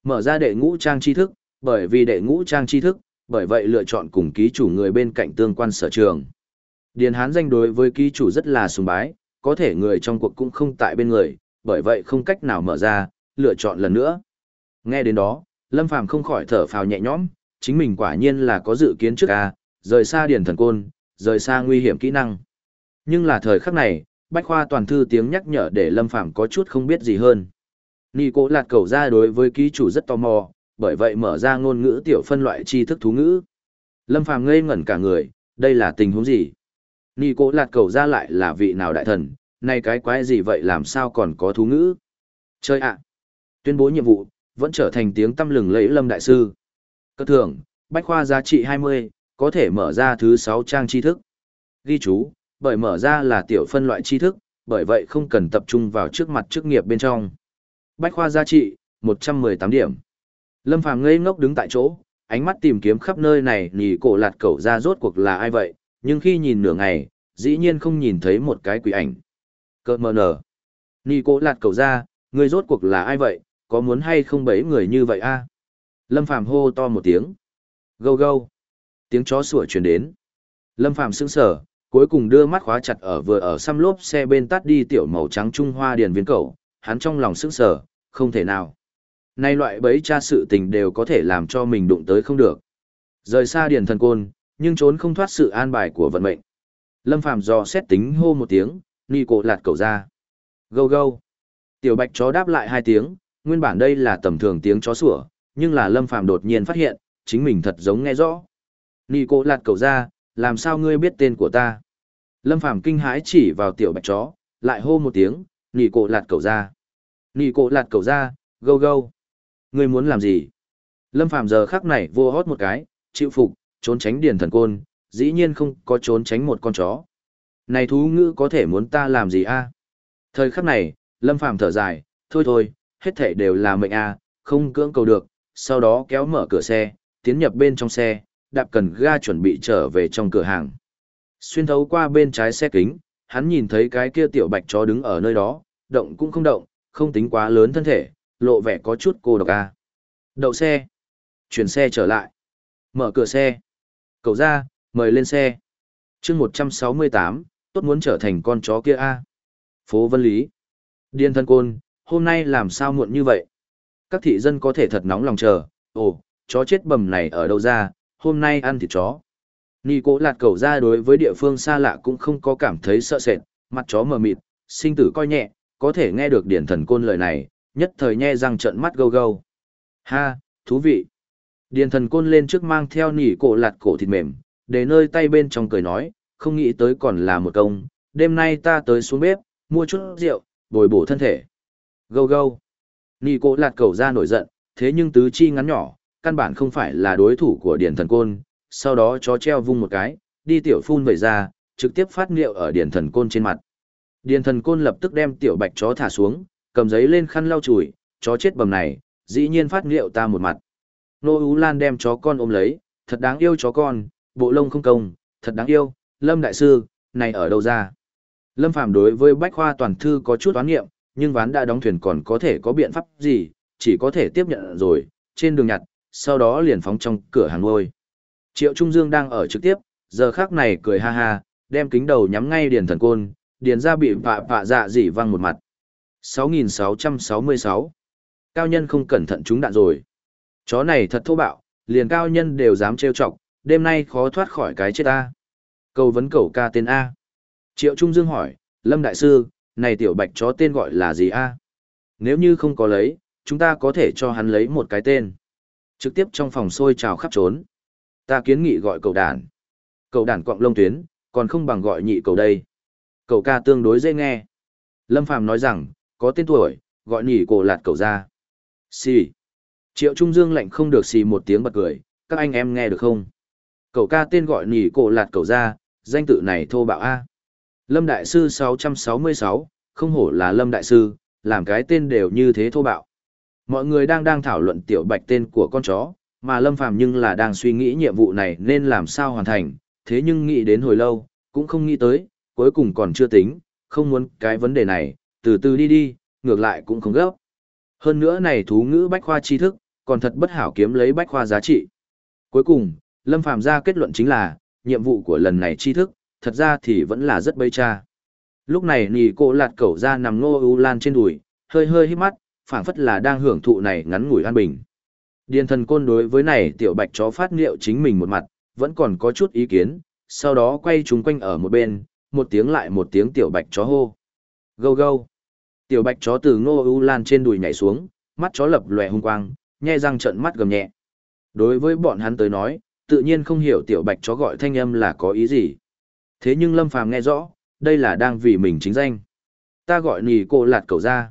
Mở ra đệ ngũ trang tri thức, bởi vì đệ ngũ trang tri thức, bởi vậy lựa chọn cùng ký chủ người bên cạnh tương quan sở trường. Điền Hán danh đối với ký chủ rất là sùng bái, có thể người trong cuộc cũng không tại bên người, bởi vậy không cách nào mở ra, lựa chọn lần nữa. Nghe đến đó, Lâm Phàm không khỏi thở phào nhẹ nhõm, chính mình quả nhiên là có dự kiến trước a, rời xa điển thần côn, rời xa nguy hiểm kỹ năng. Nhưng là thời khắc này, Bách Khoa toàn thư tiếng nhắc nhở để Lâm Phàm có chút không biết gì hơn. Nị cố lạt cầu ra đối với ký chủ rất tò mò, bởi vậy mở ra ngôn ngữ tiểu phân loại tri thức thú ngữ. Lâm Phàm ngây ngẩn cả người, đây là tình huống gì? Nị cố lạt cầu ra lại là vị nào đại thần, nay cái quái gì vậy làm sao còn có thú ngữ? Chơi ạ! Tuyên bố nhiệm vụ, vẫn trở thành tiếng tâm lừng lẫy Lâm Đại Sư. Cơ thưởng, Bách Khoa giá trị 20, có thể mở ra thứ 6 trang tri thức. Ghi chú, bởi mở ra là tiểu phân loại tri thức, bởi vậy không cần tập trung vào trước mặt chức nghiệp bên trong. Bách khoa giá trị, 118 điểm. Lâm Phàm ngây ngốc đứng tại chỗ, ánh mắt tìm kiếm khắp nơi này nhỉ cổ lạt cẩu ra rốt cuộc là ai vậy, nhưng khi nhìn nửa ngày, dĩ nhiên không nhìn thấy một cái quỷ ảnh. Cơ mờ nở. nhỉ cổ lạt cẩu ra, người rốt cuộc là ai vậy, có muốn hay không bấy người như vậy a? Lâm Phàm hô to một tiếng. Gâu gâu. Tiếng chó sủa truyền đến. Lâm Phàm sững sờ, cuối cùng đưa mắt khóa chặt ở vừa ở xăm lốp xe bên tắt đi tiểu màu trắng Trung Hoa điền viên cầu, hắn trong lòng sững sờ, không thể nào. Nay loại bấy cha sự tình đều có thể làm cho mình đụng tới không được. Rời xa điền thần côn, nhưng trốn không thoát sự an bài của vận mệnh. Lâm Phàm dò xét tính hô một tiếng, ni cổ lạt cầu ra. Gâu gâu. Tiểu bạch chó đáp lại hai tiếng, nguyên bản đây là tầm thường tiếng chó sủa, nhưng là Lâm Phàm đột nhiên phát hiện, chính mình thật giống nghe rõ. Nị cổ lạt cầu ra, làm sao ngươi biết tên của ta? Lâm Phàm kinh hãi chỉ vào tiểu bạch chó, lại hô một tiếng, nị cổ lạt cầu ra. Nị cổ lạt cầu ra, gâu gâu. Ngươi muốn làm gì? Lâm Phàm giờ khắc này vô hót một cái, chịu phục, trốn tránh điền thần côn, dĩ nhiên không có trốn tránh một con chó. Này thú ngữ có thể muốn ta làm gì a? Thời khắc này, Lâm Phàm thở dài, thôi thôi, hết thể đều là mệnh a, không cưỡng cầu được, sau đó kéo mở cửa xe, tiến nhập bên trong xe, đạp cần ga chuẩn bị trở về trong cửa hàng. Xuyên thấu qua bên trái xe kính, hắn nhìn thấy cái kia tiểu bạch chó đứng ở nơi đó, động cũng không động, không tính quá lớn thân thể, lộ vẻ có chút cô độc a. Đậu xe. Chuyển xe trở lại. Mở cửa xe. Cậu ra, mời lên xe. chương 168, tốt muốn trở thành con chó kia a. Phố Vân Lý. Điên thân côn, hôm nay làm sao muộn như vậy? Các thị dân có thể thật nóng lòng chờ, ồ, chó chết bầm này ở đâu ra, hôm nay ăn thịt chó. Nì cố lạt cầu ra đối với địa phương xa lạ cũng không có cảm thấy sợ sệt, mặt chó mờ mịt, sinh tử coi nhẹ, có thể nghe được điển thần côn lời này, nhất thời nhe răng trận mắt gâu gâu. Ha, thú vị. Điền thần côn lên trước mang theo nỉ cổ lạt cổ thịt mềm, để nơi tay bên trong cười nói, không nghĩ tới còn là một công, đêm nay ta tới xuống bếp, mua chút rượu, bồi bổ thân thể. Gâu gâu. Nì cổ lạt cầu ra nổi giận, thế nhưng tứ chi ngắn nhỏ, căn bản không phải là đối thủ của điền thần côn, sau đó chó treo vung một cái, đi tiểu phun vẩy ra, trực tiếp phát liệu ở điền thần côn trên mặt. Điền thần côn lập tức đem tiểu bạch chó thả xuống, cầm giấy lên khăn lau chùi, chó chết bầm này, dĩ nhiên phát liệu ta một mặt. Nô Ú Lan đem chó con ôm lấy, thật đáng yêu chó con, bộ lông không công, thật đáng yêu, Lâm Đại Sư, này ở đâu ra? Lâm Phàm đối với Bách Khoa Toàn Thư có chút toán nghiệm, nhưng ván đã đóng thuyền còn có thể có biện pháp gì, chỉ có thể tiếp nhận rồi, trên đường nhặt, sau đó liền phóng trong cửa hàng ngôi. Triệu Trung Dương đang ở trực tiếp, giờ khác này cười ha ha, đem kính đầu nhắm ngay điền thần côn, điền ra bị vạ vạ dạ dỉ văng một mặt. 6666 Cao nhân không cẩn thận trúng đạn rồi. Chó này thật thô bạo, liền cao nhân đều dám trêu chọc, đêm nay khó thoát khỏi cái chết A. Cầu vấn cầu ca tên A. Triệu Trung Dương hỏi, Lâm Đại Sư, này tiểu bạch chó tên gọi là gì A? Nếu như không có lấy, chúng ta có thể cho hắn lấy một cái tên. Trực tiếp trong phòng sôi trào khắp trốn. Ta kiến nghị gọi cầu đàn. Cầu đàn quặng lông tuyến, còn không bằng gọi nhị cầu đây. Cầu ca tương đối dễ nghe. Lâm Phàm nói rằng, có tên tuổi, gọi nhị cổ lạt cầu ra. Xì. Triệu Trung Dương lạnh không được xì một tiếng bật cười, các anh em nghe được không? Cậu ca tên gọi nhị cổ lạt cầu ra, danh tự này thô bạo A. Lâm Đại Sư 666, không hổ là Lâm Đại Sư, làm cái tên đều như thế thô bạo. Mọi người đang đang thảo luận tiểu bạch tên của con chó, mà Lâm Phàm nhưng là đang suy nghĩ nhiệm vụ này nên làm sao hoàn thành, thế nhưng nghĩ đến hồi lâu, cũng không nghĩ tới, cuối cùng còn chưa tính, không muốn cái vấn đề này, từ từ đi đi, ngược lại cũng không gấp. Hơn nữa này thú ngữ bách khoa tri thức, còn thật bất hảo kiếm lấy bách khoa giá trị. Cuối cùng, Lâm Phàm ra kết luận chính là, nhiệm vụ của lần này tri thức, thật ra thì vẫn là rất bây cha. Lúc này nì cô lạt cẩu ra nằm ngô u lan trên đùi, hơi hơi hít mắt, phảng phất là đang hưởng thụ này ngắn ngủi an bình. Điền thần côn đối với này tiểu bạch chó phát liệu chính mình một mặt, vẫn còn có chút ý kiến, sau đó quay chúng quanh ở một bên, một tiếng lại một tiếng tiểu bạch chó hô. Gâu gâu. Tiểu bạch chó từ ngô u lan trên đùi nhảy xuống, mắt chó lập lòe hung quang, nhe răng trợn mắt gầm nhẹ. Đối với bọn hắn tới nói, tự nhiên không hiểu tiểu bạch chó gọi thanh âm là có ý gì. Thế nhưng Lâm Phàm nghe rõ, đây là đang vì mình chính danh. Ta gọi nì cô lạt cầu ra.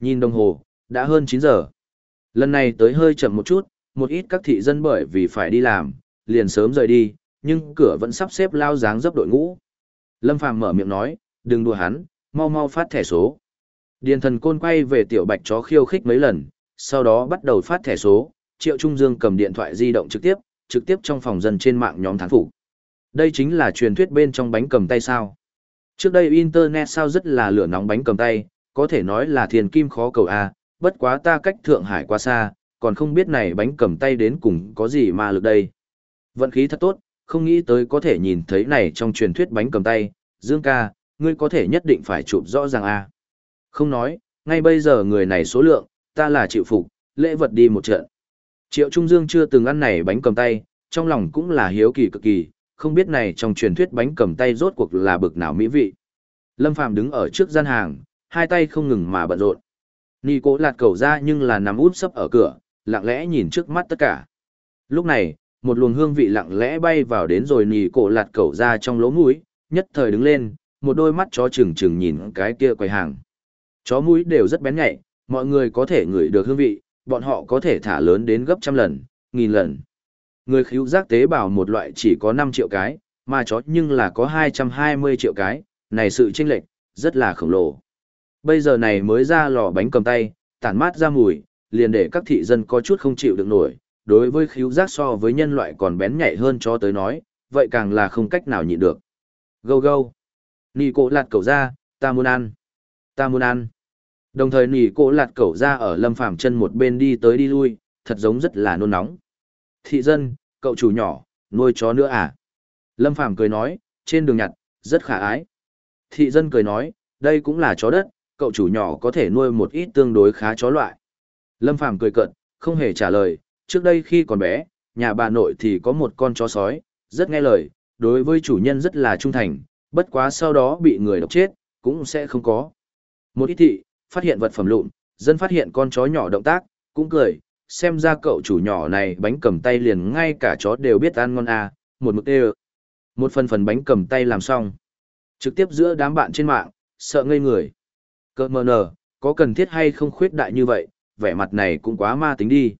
Nhìn đồng hồ, đã hơn 9 giờ. Lần này tới hơi chậm một chút, một ít các thị dân bởi vì phải đi làm, liền sớm rời đi, nhưng cửa vẫn sắp xếp lao dáng dấp đội ngũ. Lâm Phàm mở miệng nói, đừng đùa hắn, mau mau phát thẻ số. Điền thần côn quay về tiểu bạch chó khiêu khích mấy lần, sau đó bắt đầu phát thẻ số, Triệu Trung Dương cầm điện thoại di động trực tiếp, trực tiếp trong phòng dân trên mạng nhóm thán phục. Đây chính là truyền thuyết bên trong bánh cầm tay sao. Trước đây Internet sao rất là lửa nóng bánh cầm tay, có thể nói là thiền kim khó cầu A, bất quá ta cách Thượng Hải quá xa, còn không biết này bánh cầm tay đến cùng có gì mà lực đây. Vận khí thật tốt, không nghĩ tới có thể nhìn thấy này trong truyền thuyết bánh cầm tay, Dương ca, ngươi có thể nhất định phải chụp rõ ràng A. Không nói, ngay bây giờ người này số lượng, ta là chịu phục, lễ vật đi một trận. Triệu Trung Dương chưa từng ăn này bánh cầm tay, trong lòng cũng là hiếu kỳ cực kỳ, không biết này trong truyền thuyết bánh cầm tay rốt cuộc là bực nào mỹ vị. Lâm Phàm đứng ở trước gian hàng, hai tay không ngừng mà bận rộn. Nì cố lạt cầu ra nhưng là nằm út sấp ở cửa, lặng lẽ nhìn trước mắt tất cả. Lúc này, một luồng hương vị lặng lẽ bay vào đến rồi nì cổ lạt cầu ra trong lỗ mũi, nhất thời đứng lên, một đôi mắt chó trừng trừng nhìn cái kia quầy hàng. Chó mũi đều rất bén nhạy, mọi người có thể ngửi được hương vị, bọn họ có thể thả lớn đến gấp trăm lần, nghìn lần. Người khíu giác tế bào một loại chỉ có 5 triệu cái, mà chó nhưng là có 220 triệu cái, này sự chênh lệch, rất là khổng lồ. Bây giờ này mới ra lò bánh cầm tay, tản mát ra mùi, liền để các thị dân có chút không chịu được nổi, đối với khíu giác so với nhân loại còn bén nhạy hơn cho tới nói, vậy càng là không cách nào nhịn được. Gâu gâu. Nì cổ lạt cầu ra, ta muốn ăn. Ta muốn ăn. Đồng thời nì cổ lạt cẩu ra ở lâm phàm chân một bên đi tới đi lui, thật giống rất là nôn nóng. Thị dân, cậu chủ nhỏ, nuôi chó nữa à? Lâm phàm cười nói, trên đường nhặt, rất khả ái. Thị dân cười nói, đây cũng là chó đất, cậu chủ nhỏ có thể nuôi một ít tương đối khá chó loại. Lâm phàm cười cợt, không hề trả lời, trước đây khi còn bé, nhà bà nội thì có một con chó sói, rất nghe lời, đối với chủ nhân rất là trung thành, bất quá sau đó bị người độc chết, cũng sẽ không có. Một ít thị, phát hiện vật phẩm lụn, dân phát hiện con chó nhỏ động tác, cũng cười, xem ra cậu chủ nhỏ này bánh cầm tay liền ngay cả chó đều biết ăn ngon à, một mực đều. Một phần phần bánh cầm tay làm xong. Trực tiếp giữa đám bạn trên mạng, sợ ngây người. Cơ mờ nở, có cần thiết hay không khuyết đại như vậy, vẻ mặt này cũng quá ma tính đi.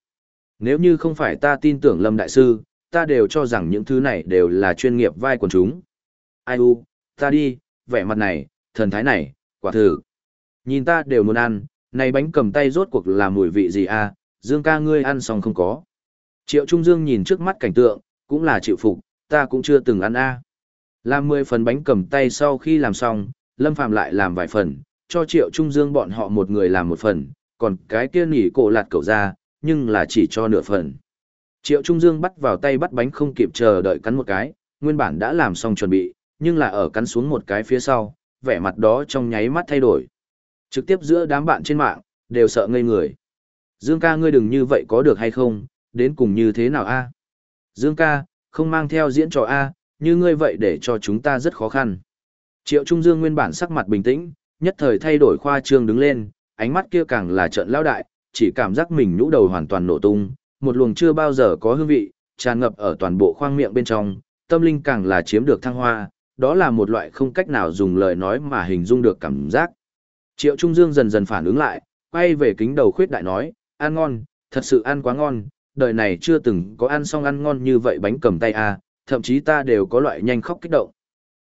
Nếu như không phải ta tin tưởng Lâm Đại Sư, ta đều cho rằng những thứ này đều là chuyên nghiệp vai quần chúng. Ai u, ta đi, vẻ mặt này, thần thái này, quả thử. Nhìn ta đều muốn ăn, này bánh cầm tay rốt cuộc là mùi vị gì à, Dương ca ngươi ăn xong không có. Triệu Trung Dương nhìn trước mắt cảnh tượng, cũng là chịu phục, ta cũng chưa từng ăn a. Làm 10 phần bánh cầm tay sau khi làm xong, Lâm Phạm lại làm vài phần, cho Triệu Trung Dương bọn họ một người làm một phần, còn cái kia nỉ cổ lạt cậu ra, nhưng là chỉ cho nửa phần. Triệu Trung Dương bắt vào tay bắt bánh không kịp chờ đợi cắn một cái, nguyên bản đã làm xong chuẩn bị, nhưng là ở cắn xuống một cái phía sau, vẻ mặt đó trong nháy mắt thay đổi. Trực tiếp giữa đám bạn trên mạng, đều sợ ngây người. Dương ca ngươi đừng như vậy có được hay không, đến cùng như thế nào a? Dương ca, không mang theo diễn trò a, như ngươi vậy để cho chúng ta rất khó khăn. Triệu Trung Dương nguyên bản sắc mặt bình tĩnh, nhất thời thay đổi khoa trương đứng lên, ánh mắt kia càng là trận lao đại, chỉ cảm giác mình nhũ đầu hoàn toàn nổ tung, một luồng chưa bao giờ có hương vị, tràn ngập ở toàn bộ khoang miệng bên trong, tâm linh càng là chiếm được thăng hoa, đó là một loại không cách nào dùng lời nói mà hình dung được cảm giác. Triệu Trung Dương dần dần phản ứng lại, quay về kính đầu khuyết đại nói, ăn ngon, thật sự ăn quá ngon, đời này chưa từng có ăn xong ăn ngon như vậy bánh cầm tay à, thậm chí ta đều có loại nhanh khóc kích động.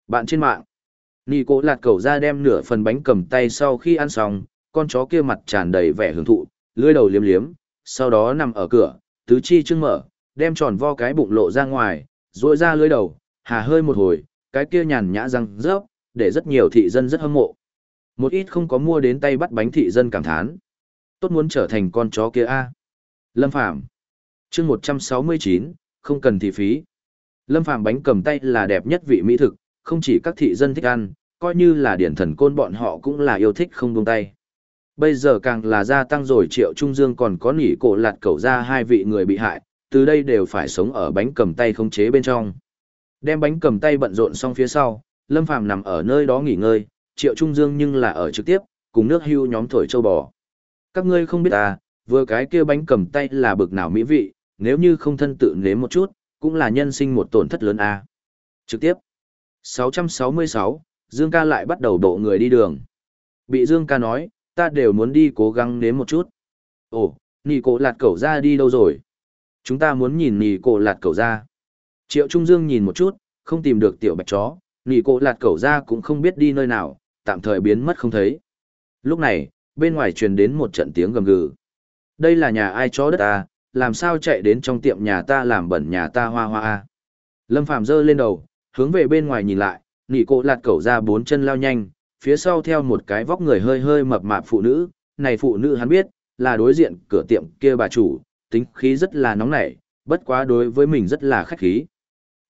Bạn trên mạng, Nì cố lạt cầu ra đem nửa phần bánh cầm tay sau khi ăn xong, con chó kia mặt tràn đầy vẻ hưởng thụ, lưỡi đầu liếm liếm, sau đó nằm ở cửa, tứ chi trưng mở, đem tròn vo cái bụng lộ ra ngoài, rỗi ra lưỡi đầu, hà hơi một hồi, cái kia nhàn nhã răng rớp, để rất nhiều thị dân rất hâm mộ. Một ít không có mua đến tay bắt bánh thị dân cảm thán. Tốt muốn trở thành con chó kia a. Lâm Phàm chương 169, không cần thị phí. Lâm Phàm bánh cầm tay là đẹp nhất vị mỹ thực, không chỉ các thị dân thích ăn, coi như là điển thần côn bọn họ cũng là yêu thích không buông tay. Bây giờ càng là gia tăng rồi triệu trung dương còn có nỉ cổ lạt cẩu ra hai vị người bị hại, từ đây đều phải sống ở bánh cầm tay không chế bên trong. Đem bánh cầm tay bận rộn xong phía sau, Lâm Phàm nằm ở nơi đó nghỉ ngơi, triệu trung dương nhưng là ở trực tiếp, cùng nước hưu nhóm thổi châu bò. Các ngươi không biết à, vừa cái kia bánh cầm tay là bực nào mỹ vị, nếu như không thân tự nếm một chút, cũng là nhân sinh một tổn thất lớn à. Trực tiếp. 666, Dương ca lại bắt đầu độ người đi đường. Bị Dương ca nói, ta đều muốn đi cố gắng nếm một chút. Ồ, nì cổ lạt cẩu ra đi đâu rồi? Chúng ta muốn nhìn nì cổ lạt cẩu ra. Triệu Trung Dương nhìn một chút, không tìm được tiểu bạch chó, nì cổ lạt cẩu ra cũng không biết đi nơi nào, tạm thời biến mất không thấy. Lúc này, bên ngoài truyền đến một trận tiếng gầm gừ. Đây là nhà ai chó đất ta, làm sao chạy đến trong tiệm nhà ta làm bẩn nhà ta hoa hoa a? Lâm Phàm giơ lên đầu, hướng về bên ngoài nhìn lại, nỉ cổ lạt cẩu ra bốn chân lao nhanh, phía sau theo một cái vóc người hơi hơi mập mạp phụ nữ, này phụ nữ hắn biết, là đối diện cửa tiệm kia bà chủ, tính khí rất là nóng nảy, bất quá đối với mình rất là khách khí.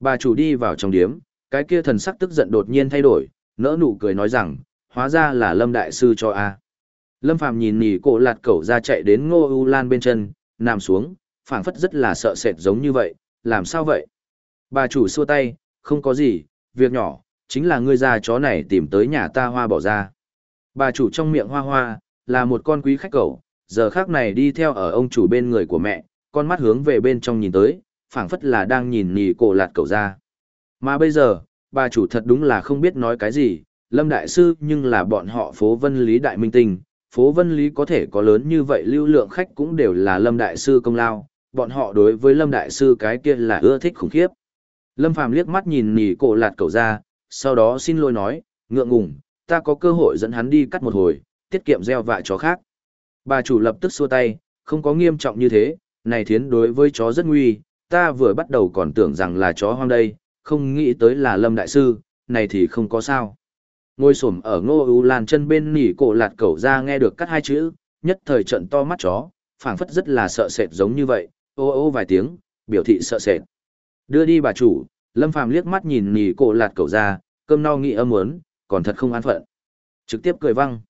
Bà chủ đi vào trong điếm, cái kia thần sắc tức giận đột nhiên thay đổi, nỡ nụ cười nói rằng, hóa ra là Lâm Đại Sư cho A. Lâm Phàm nhìn nỉ cổ lạt cẩu ra chạy đến ngô u lan bên chân, nằm xuống, phảng phất rất là sợ sệt giống như vậy, làm sao vậy? Bà chủ xua tay, không có gì, việc nhỏ, chính là ngươi già chó này tìm tới nhà ta hoa bỏ ra. Bà chủ trong miệng hoa hoa, là một con quý khách cẩu, giờ khác này đi theo ở ông chủ bên người của mẹ, con mắt hướng về bên trong nhìn tới, phảng phất là đang nhìn nỉ cổ lạt cẩu ra. Mà bây giờ, bà chủ thật đúng là không biết nói cái gì, Lâm Đại Sư nhưng là bọn họ phố vân lý đại minh tinh, phố vân lý có thể có lớn như vậy lưu lượng khách cũng đều là Lâm Đại Sư công lao, bọn họ đối với Lâm Đại Sư cái kia là ưa thích khủng khiếp. Lâm Phàm liếc mắt nhìn nỉ cổ lạt cậu ra, sau đó xin lỗi nói, ngượng ngùng, ta có cơ hội dẫn hắn đi cắt một hồi, tiết kiệm gieo vạ chó khác. Bà chủ lập tức xua tay, không có nghiêm trọng như thế, này thiến đối với chó rất nguy, ta vừa bắt đầu còn tưởng rằng là chó hoang đây, không nghĩ tới là Lâm Đại Sư, này thì không có sao. Ngôi xổm ở ngô ưu lan chân bên nỉ cổ lạt cẩu ra nghe được cắt hai chữ, nhất thời trận to mắt chó, phảng phất rất là sợ sệt giống như vậy, ô ô vài tiếng, biểu thị sợ sệt. Đưa đi bà chủ, Lâm Phàm liếc mắt nhìn nỉ cổ lạt cẩu ra, cơm no nghĩ âm muốn, còn thật không an phận. Trực tiếp cười văng.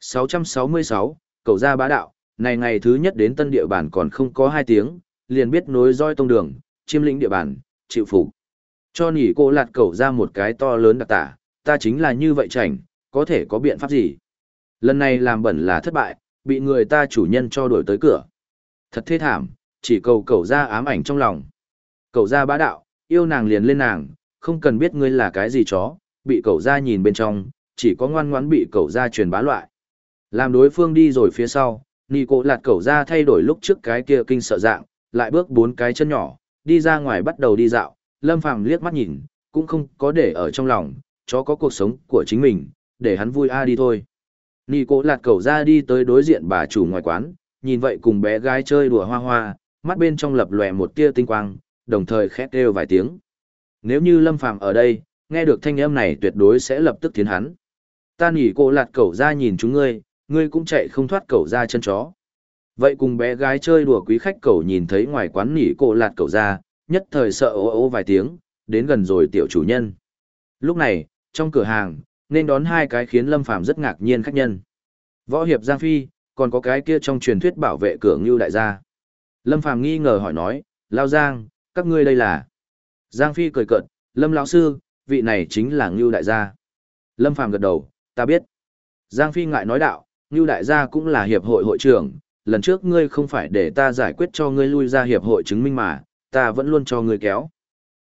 666, cậu ra bá đạo, này ngày thứ nhất đến tân địa bàn còn không có hai tiếng, liền biết nối roi tông đường, chiêm lĩnh địa bàn, chịu phục. Cho nỉ cô lạt cậu ra một cái to lớn đặc tả, ta chính là như vậy chảnh, có thể có biện pháp gì. Lần này làm bẩn là thất bại, bị người ta chủ nhân cho đuổi tới cửa. Thật thê thảm, chỉ cầu cầu ra ám ảnh trong lòng. cầu ra bá đạo, yêu nàng liền lên nàng, không cần biết ngươi là cái gì chó, bị cầu ra nhìn bên trong, chỉ có ngoan ngoãn bị cầu ra truyền bá loại. Làm đối phương đi rồi phía sau, nì cổ lạt cầu ra thay đổi lúc trước cái kia kinh sợ dạng, lại bước bốn cái chân nhỏ, đi ra ngoài bắt đầu đi dạo, lâm phàm liếc mắt nhìn, cũng không có để ở trong lòng, chó có cuộc sống của chính mình, để hắn vui a đi thôi. Nì cổ lạt cầu ra đi tới đối diện bà chủ ngoài quán, nhìn vậy cùng bé gái chơi đùa hoa hoa, mắt bên trong lập lòe một tia tinh quang, đồng thời khét kêu vài tiếng. Nếu như lâm phàm ở đây, nghe được thanh âm này tuyệt đối sẽ lập tức tiến hắn. Ta nỉ cổ lạt cẩu ra nhìn chúng ngươi, ngươi cũng chạy không thoát cẩu ra chân chó. Vậy cùng bé gái chơi đùa quý khách cẩu nhìn thấy ngoài quán nỉ cổ lạt cẩu ra, nhất thời sợ ố ố vài tiếng, đến gần rồi tiểu chủ nhân. Lúc này, trong cửa hàng, nên đón hai cái khiến Lâm Phàm rất ngạc nhiên khách nhân. Võ hiệp Giang Phi, còn có cái kia trong truyền thuyết bảo vệ cửa Ngưu đại gia. Lâm Phàm nghi ngờ hỏi nói, Lao Giang, các ngươi đây là... Giang Phi cười cợt, Lâm lão sư, vị này chính là Ngưu đại gia. Lâm Phàm gật đầu, ta biết. Giang Phi ngại nói đạo, Ngưu đại gia cũng là hiệp hội hội trưởng, lần trước ngươi không phải để ta giải quyết cho ngươi lui ra hiệp hội chứng minh mà, ta vẫn luôn cho ngươi kéo.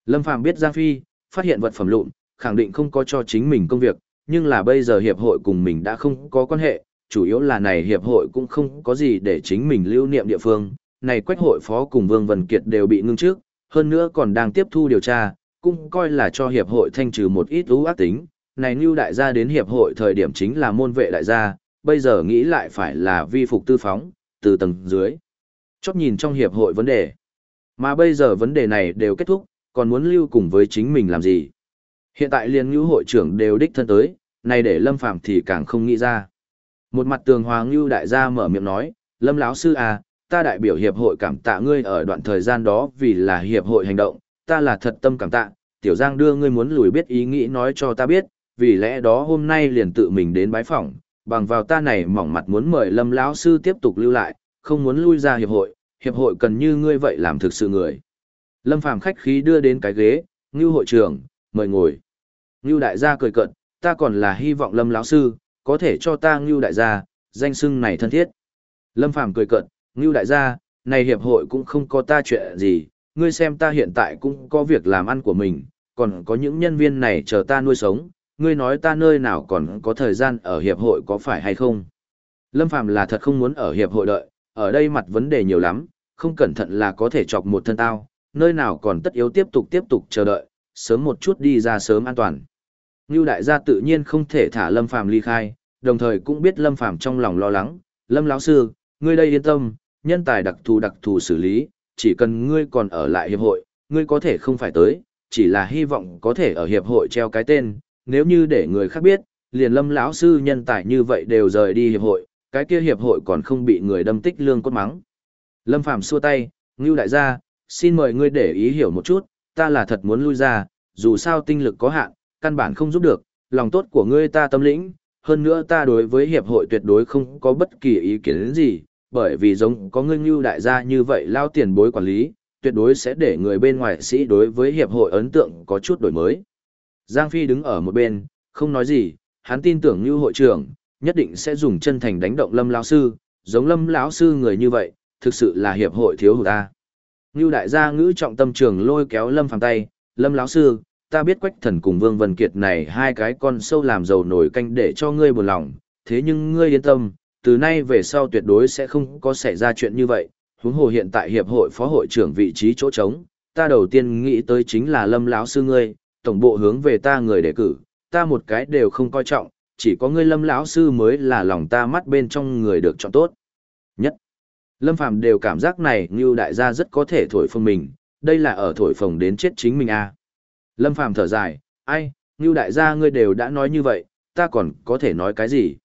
Lâm Phàm biết Giang Phi, phát hiện vật phẩm lụn, khẳng định không có cho chính mình công việc, nhưng là bây giờ hiệp hội cùng mình đã không có quan hệ, chủ yếu là này hiệp hội cũng không có gì để chính mình lưu niệm địa phương, này quách hội phó cùng Vương Vân Kiệt đều bị ngưng trước, hơn nữa còn đang tiếp thu điều tra, cũng coi là cho hiệp hội thanh trừ một ít ưu ác tính, này lưu đại gia đến hiệp hội thời điểm chính là môn vệ đại gia, bây giờ nghĩ lại phải là vi phục tư phóng, từ tầng dưới. Chót nhìn trong hiệp hội vấn đề. Mà bây giờ vấn đề này đều kết thúc, còn muốn lưu cùng với chính mình làm gì. Hiện tại liền ngưu hội trưởng đều đích thân tới, này để Lâm Phàm thì càng không nghĩ ra. Một mặt tường hoàng lưu đại gia mở miệng nói, Lâm lão sư à, ta đại biểu hiệp hội cảm tạ ngươi ở đoạn thời gian đó vì là hiệp hội hành động, ta là thật tâm cảm tạ, tiểu giang đưa ngươi muốn lùi biết ý nghĩ nói cho ta biết, vì lẽ đó hôm nay liền tự mình đến bái phỏng, bằng vào ta này mỏng mặt muốn mời lâm lão sư tiếp tục lưu lại, không muốn lui ra hiệp hội, hiệp hội cần như ngươi vậy làm thực sự người. Lâm phàm khách khí đưa đến cái ghế, ngưu hội trưởng, mời ngồi. Ngưu đại gia cười cận, ta còn là hy vọng lâm lão sư, có thể cho ta ngưu đại gia, danh xưng này thân thiết. Lâm phàm cười cận, ngưu đại gia, này hiệp hội cũng không có ta chuyện gì, ngươi xem ta hiện tại cũng có việc làm ăn của mình, còn có những nhân viên này chờ ta nuôi sống, ngươi nói ta nơi nào còn có thời gian ở hiệp hội có phải hay không? Lâm Phàm là thật không muốn ở hiệp hội đợi, ở đây mặt vấn đề nhiều lắm, không cẩn thận là có thể chọc một thân tao, nơi nào còn tất yếu tiếp tục tiếp tục chờ đợi, sớm một chút đi ra sớm an toàn. Ngưu đại gia tự nhiên không thể thả Lâm Phàm ly khai, đồng thời cũng biết Lâm Phàm trong lòng lo lắng, Lâm lão sư, ngươi đây yên tâm, nhân tài đặc thù đặc thù xử lý, chỉ cần ngươi còn ở lại hiệp hội, ngươi có thể không phải tới, chỉ là hy vọng có thể ở hiệp hội treo cái tên, nếu như để người khác biết, liền lâm lão sư nhân tài như vậy đều rời đi hiệp hội, cái kia hiệp hội còn không bị người đâm tích lương cốt mắng. Lâm Phàm xua tay, Ngưu đại gia, xin mời ngươi để ý hiểu một chút, ta là thật muốn lui ra, dù sao tinh lực có hạn, căn bản không giúp được, lòng tốt của ngươi ta tâm lĩnh, hơn nữa ta đối với hiệp hội tuyệt đối không có bất kỳ ý kiến gì, bởi vì giống có ngươi như đại gia như vậy lao tiền bối quản lý, tuyệt đối sẽ để người bên ngoài sĩ đối với hiệp hội ấn tượng có chút đổi mới. Giang Phi đứng ở một bên, không nói gì, hắn tin tưởng như hội trưởng, nhất định sẽ dùng chân thành đánh động Lâm lão sư, giống Lâm lão sư người như vậy, thực sự là hiệp hội thiếu hụt ta. Như đại gia ngữ trọng tâm trường lôi kéo Lâm phàm tay, Lâm lão sư, ta biết Quách Thần cùng Vương Vân Kiệt này hai cái con sâu làm dầu nổi canh để cho ngươi buồn lòng, thế nhưng ngươi yên tâm, từ nay về sau tuyệt đối sẽ không có xảy ra chuyện như vậy, Huống hồ hiện tại hiệp hội phó hội trưởng vị trí chỗ trống, ta đầu tiên nghĩ tới chính là Lâm lão sư ngươi, tổng bộ hướng về ta người đề cử, ta một cái đều không coi trọng, chỉ có ngươi Lâm lão sư mới là lòng ta mắt bên trong người được chọn tốt. Lâm Phàm đều cảm giác này như đại gia rất có thể thổi phồng mình, đây là ở thổi phồng đến chết chính mình à. Lâm Phàm thở dài, ai, như đại gia ngươi đều đã nói như vậy, ta còn có thể nói cái gì?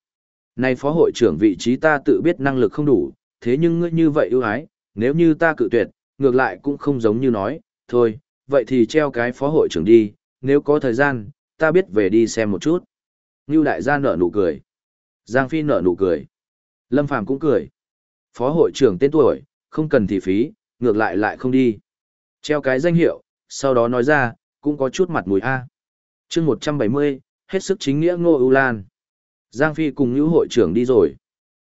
Này phó hội trưởng vị trí ta tự biết năng lực không đủ, thế nhưng ngươi như vậy ưu ái, nếu như ta cự tuyệt, ngược lại cũng không giống như nói, thôi, vậy thì treo cái phó hội trưởng đi, nếu có thời gian, ta biết về đi xem một chút. Ngưu đại gia nở nụ cười. Giang Phi nở nụ cười. Lâm Phàm cũng cười. Phó hội trưởng tên tuổi, không cần thị phí, ngược lại lại không đi. Treo cái danh hiệu, sau đó nói ra, cũng có chút mặt mũi A. chương 170, hết sức chính nghĩa ngô ưu lan. Giang Phi cùng Ngưu hội trưởng đi rồi.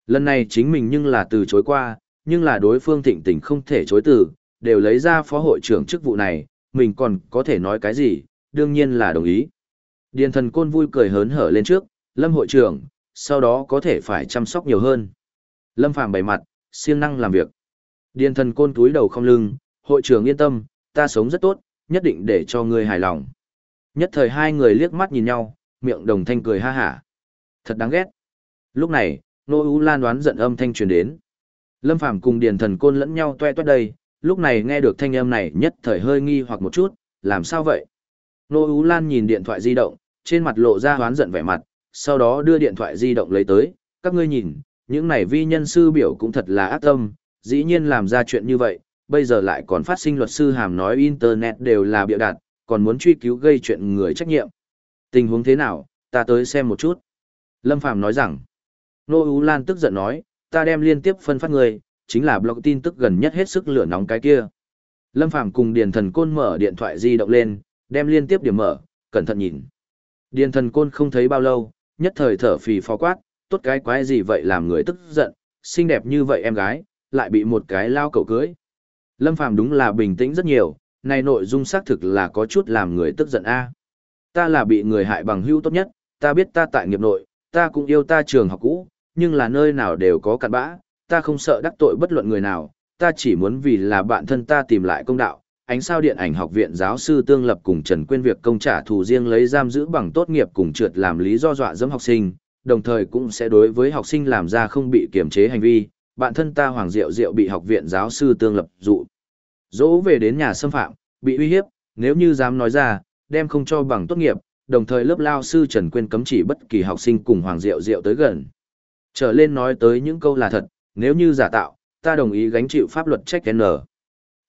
Lần này chính mình nhưng là từ chối qua, nhưng là đối phương thịnh tình không thể chối từ, đều lấy ra phó hội trưởng chức vụ này, mình còn có thể nói cái gì, đương nhiên là đồng ý. Điền thần côn vui cười hớn hở lên trước, Lâm hội trưởng, sau đó có thể phải chăm sóc nhiều hơn. Lâm Phàm bày mặt, siêng năng làm việc. Điền thần côn túi đầu không lưng, hội trưởng yên tâm, ta sống rất tốt, nhất định để cho ngươi hài lòng. Nhất thời hai người liếc mắt nhìn nhau, miệng đồng thanh cười ha hả. Thật đáng ghét. Lúc này, Nô U Lan đoán giận âm thanh truyền đến. Lâm Phàm cùng Điền Thần Côn lẫn nhau toe toét đây, lúc này nghe được thanh âm này nhất thời hơi nghi hoặc một chút, làm sao vậy? Nô U Lan nhìn điện thoại di động, trên mặt lộ ra hoán giận vẻ mặt, sau đó đưa điện thoại di động lấy tới, các ngươi nhìn, những này vi nhân sư biểu cũng thật là ác tâm, dĩ nhiên làm ra chuyện như vậy, bây giờ lại còn phát sinh luật sư hàm nói Internet đều là bịa đặt, còn muốn truy cứu gây chuyện người trách nhiệm. Tình huống thế nào, ta tới xem một chút. Lâm Phàm nói rằng, Nô Ú Lan tức giận nói, ta đem liên tiếp phân phát người, chính là blog tin tức gần nhất hết sức lửa nóng cái kia. Lâm Phàm cùng Điền Thần Côn mở điện thoại di động lên, đem liên tiếp điểm mở, cẩn thận nhìn. Điền Thần Côn không thấy bao lâu, nhất thời thở phì phò quát, tốt cái quái gì vậy làm người tức giận, xinh đẹp như vậy em gái, lại bị một cái lao cậu cưới. Lâm Phàm đúng là bình tĩnh rất nhiều, này nội dung xác thực là có chút làm người tức giận a. Ta là bị người hại bằng hữu tốt nhất, ta biết ta tại nghiệp nội, ta cũng yêu ta trường học cũ, nhưng là nơi nào đều có cặn bã, ta không sợ đắc tội bất luận người nào, ta chỉ muốn vì là bạn thân ta tìm lại công đạo. Ánh sao điện ảnh học viện giáo sư Tương Lập cùng Trần Quyên việc công trả thù riêng lấy giam giữ bằng tốt nghiệp cùng trượt làm lý do dọa dẫm học sinh, đồng thời cũng sẽ đối với học sinh làm ra không bị kiểm chế hành vi. Bạn thân ta Hoàng Diệu Diệu bị học viện giáo sư Tương Lập dụ dỗ về đến nhà xâm phạm, bị uy hiếp, nếu như dám nói ra, đem không cho bằng tốt nghiệp, đồng thời lớp lao sư Trần Quyên cấm chỉ bất kỳ học sinh cùng Hoàng Diệu Diệu tới gần. Trở lên nói tới những câu là thật, nếu như giả tạo, ta đồng ý gánh chịu pháp luật trách N.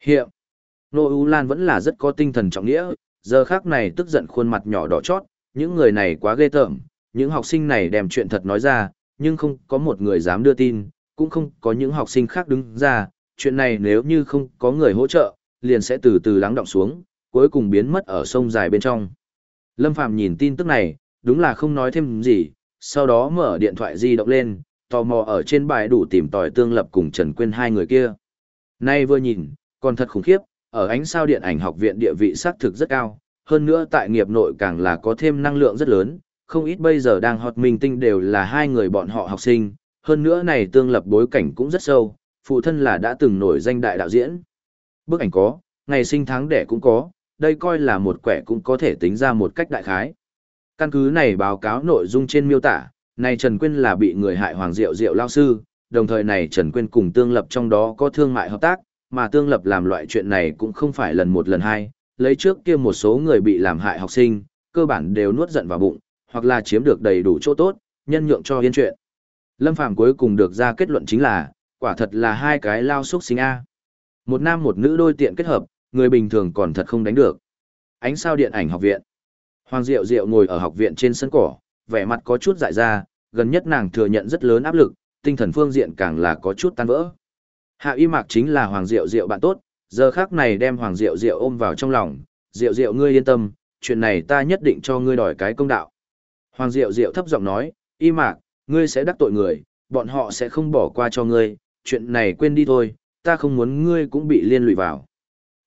Hiện, Nô U Lan vẫn là rất có tinh thần trọng nghĩa, giờ khác này tức giận khuôn mặt nhỏ đỏ chót, những người này quá ghê tởm, những học sinh này đem chuyện thật nói ra, nhưng không có một người dám đưa tin, cũng không có những học sinh khác đứng ra, chuyện này nếu như không có người hỗ trợ, liền sẽ từ từ lắng động xuống, cuối cùng biến mất ở sông dài bên trong. Lâm Phàm nhìn tin tức này, đúng là không nói thêm gì, sau đó mở điện thoại di động lên, tò mò ở trên bài đủ tìm tòi tương lập cùng Trần Quyên hai người kia. Nay vừa nhìn, còn thật khủng khiếp, ở ánh sao điện ảnh học viện địa vị xác thực rất cao, hơn nữa tại nghiệp nội càng là có thêm năng lượng rất lớn, không ít bây giờ đang hot minh tinh đều là hai người bọn họ học sinh, hơn nữa này tương lập bối cảnh cũng rất sâu, phụ thân là đã từng nổi danh đại đạo diễn. Bức ảnh có, ngày sinh tháng đẻ cũng có, đây coi là một quẻ cũng có thể tính ra một cách đại khái. Căn cứ này báo cáo nội dung trên miêu tả, này Trần Quyên là bị người hại Hoàng Diệu Diệu lao sư, đồng thời này Trần Quyên cùng Tương Lập trong đó có thương mại hợp tác, mà Tương Lập làm loại chuyện này cũng không phải lần một lần hai, lấy trước kia một số người bị làm hại học sinh, cơ bản đều nuốt giận vào bụng, hoặc là chiếm được đầy đủ chỗ tốt, nhân nhượng cho yên chuyện. Lâm Phàm cuối cùng được ra kết luận chính là, quả thật là hai cái lao xúc sinh A. Một nam một nữ đôi tiện kết hợp, người bình thường còn thật không đánh được. Ánh sao điện ảnh học viện. Hoàng Diệu Diệu ngồi ở học viện trên sân cỏ, vẻ mặt có chút dại ra, gần nhất nàng thừa nhận rất lớn áp lực, tinh thần phương diện càng là có chút tan vỡ. Hạ y mạc chính là Hoàng Diệu Diệu bạn tốt, giờ khác này đem Hoàng Diệu Diệu ôm vào trong lòng, Diệu Diệu ngươi yên tâm, chuyện này ta nhất định cho ngươi đòi cái công đạo. Hoàng Diệu Diệu thấp giọng nói, y mạc, ngươi sẽ đắc tội người, bọn họ sẽ không bỏ qua cho ngươi, chuyện này quên đi thôi, ta không muốn ngươi cũng bị liên lụy vào.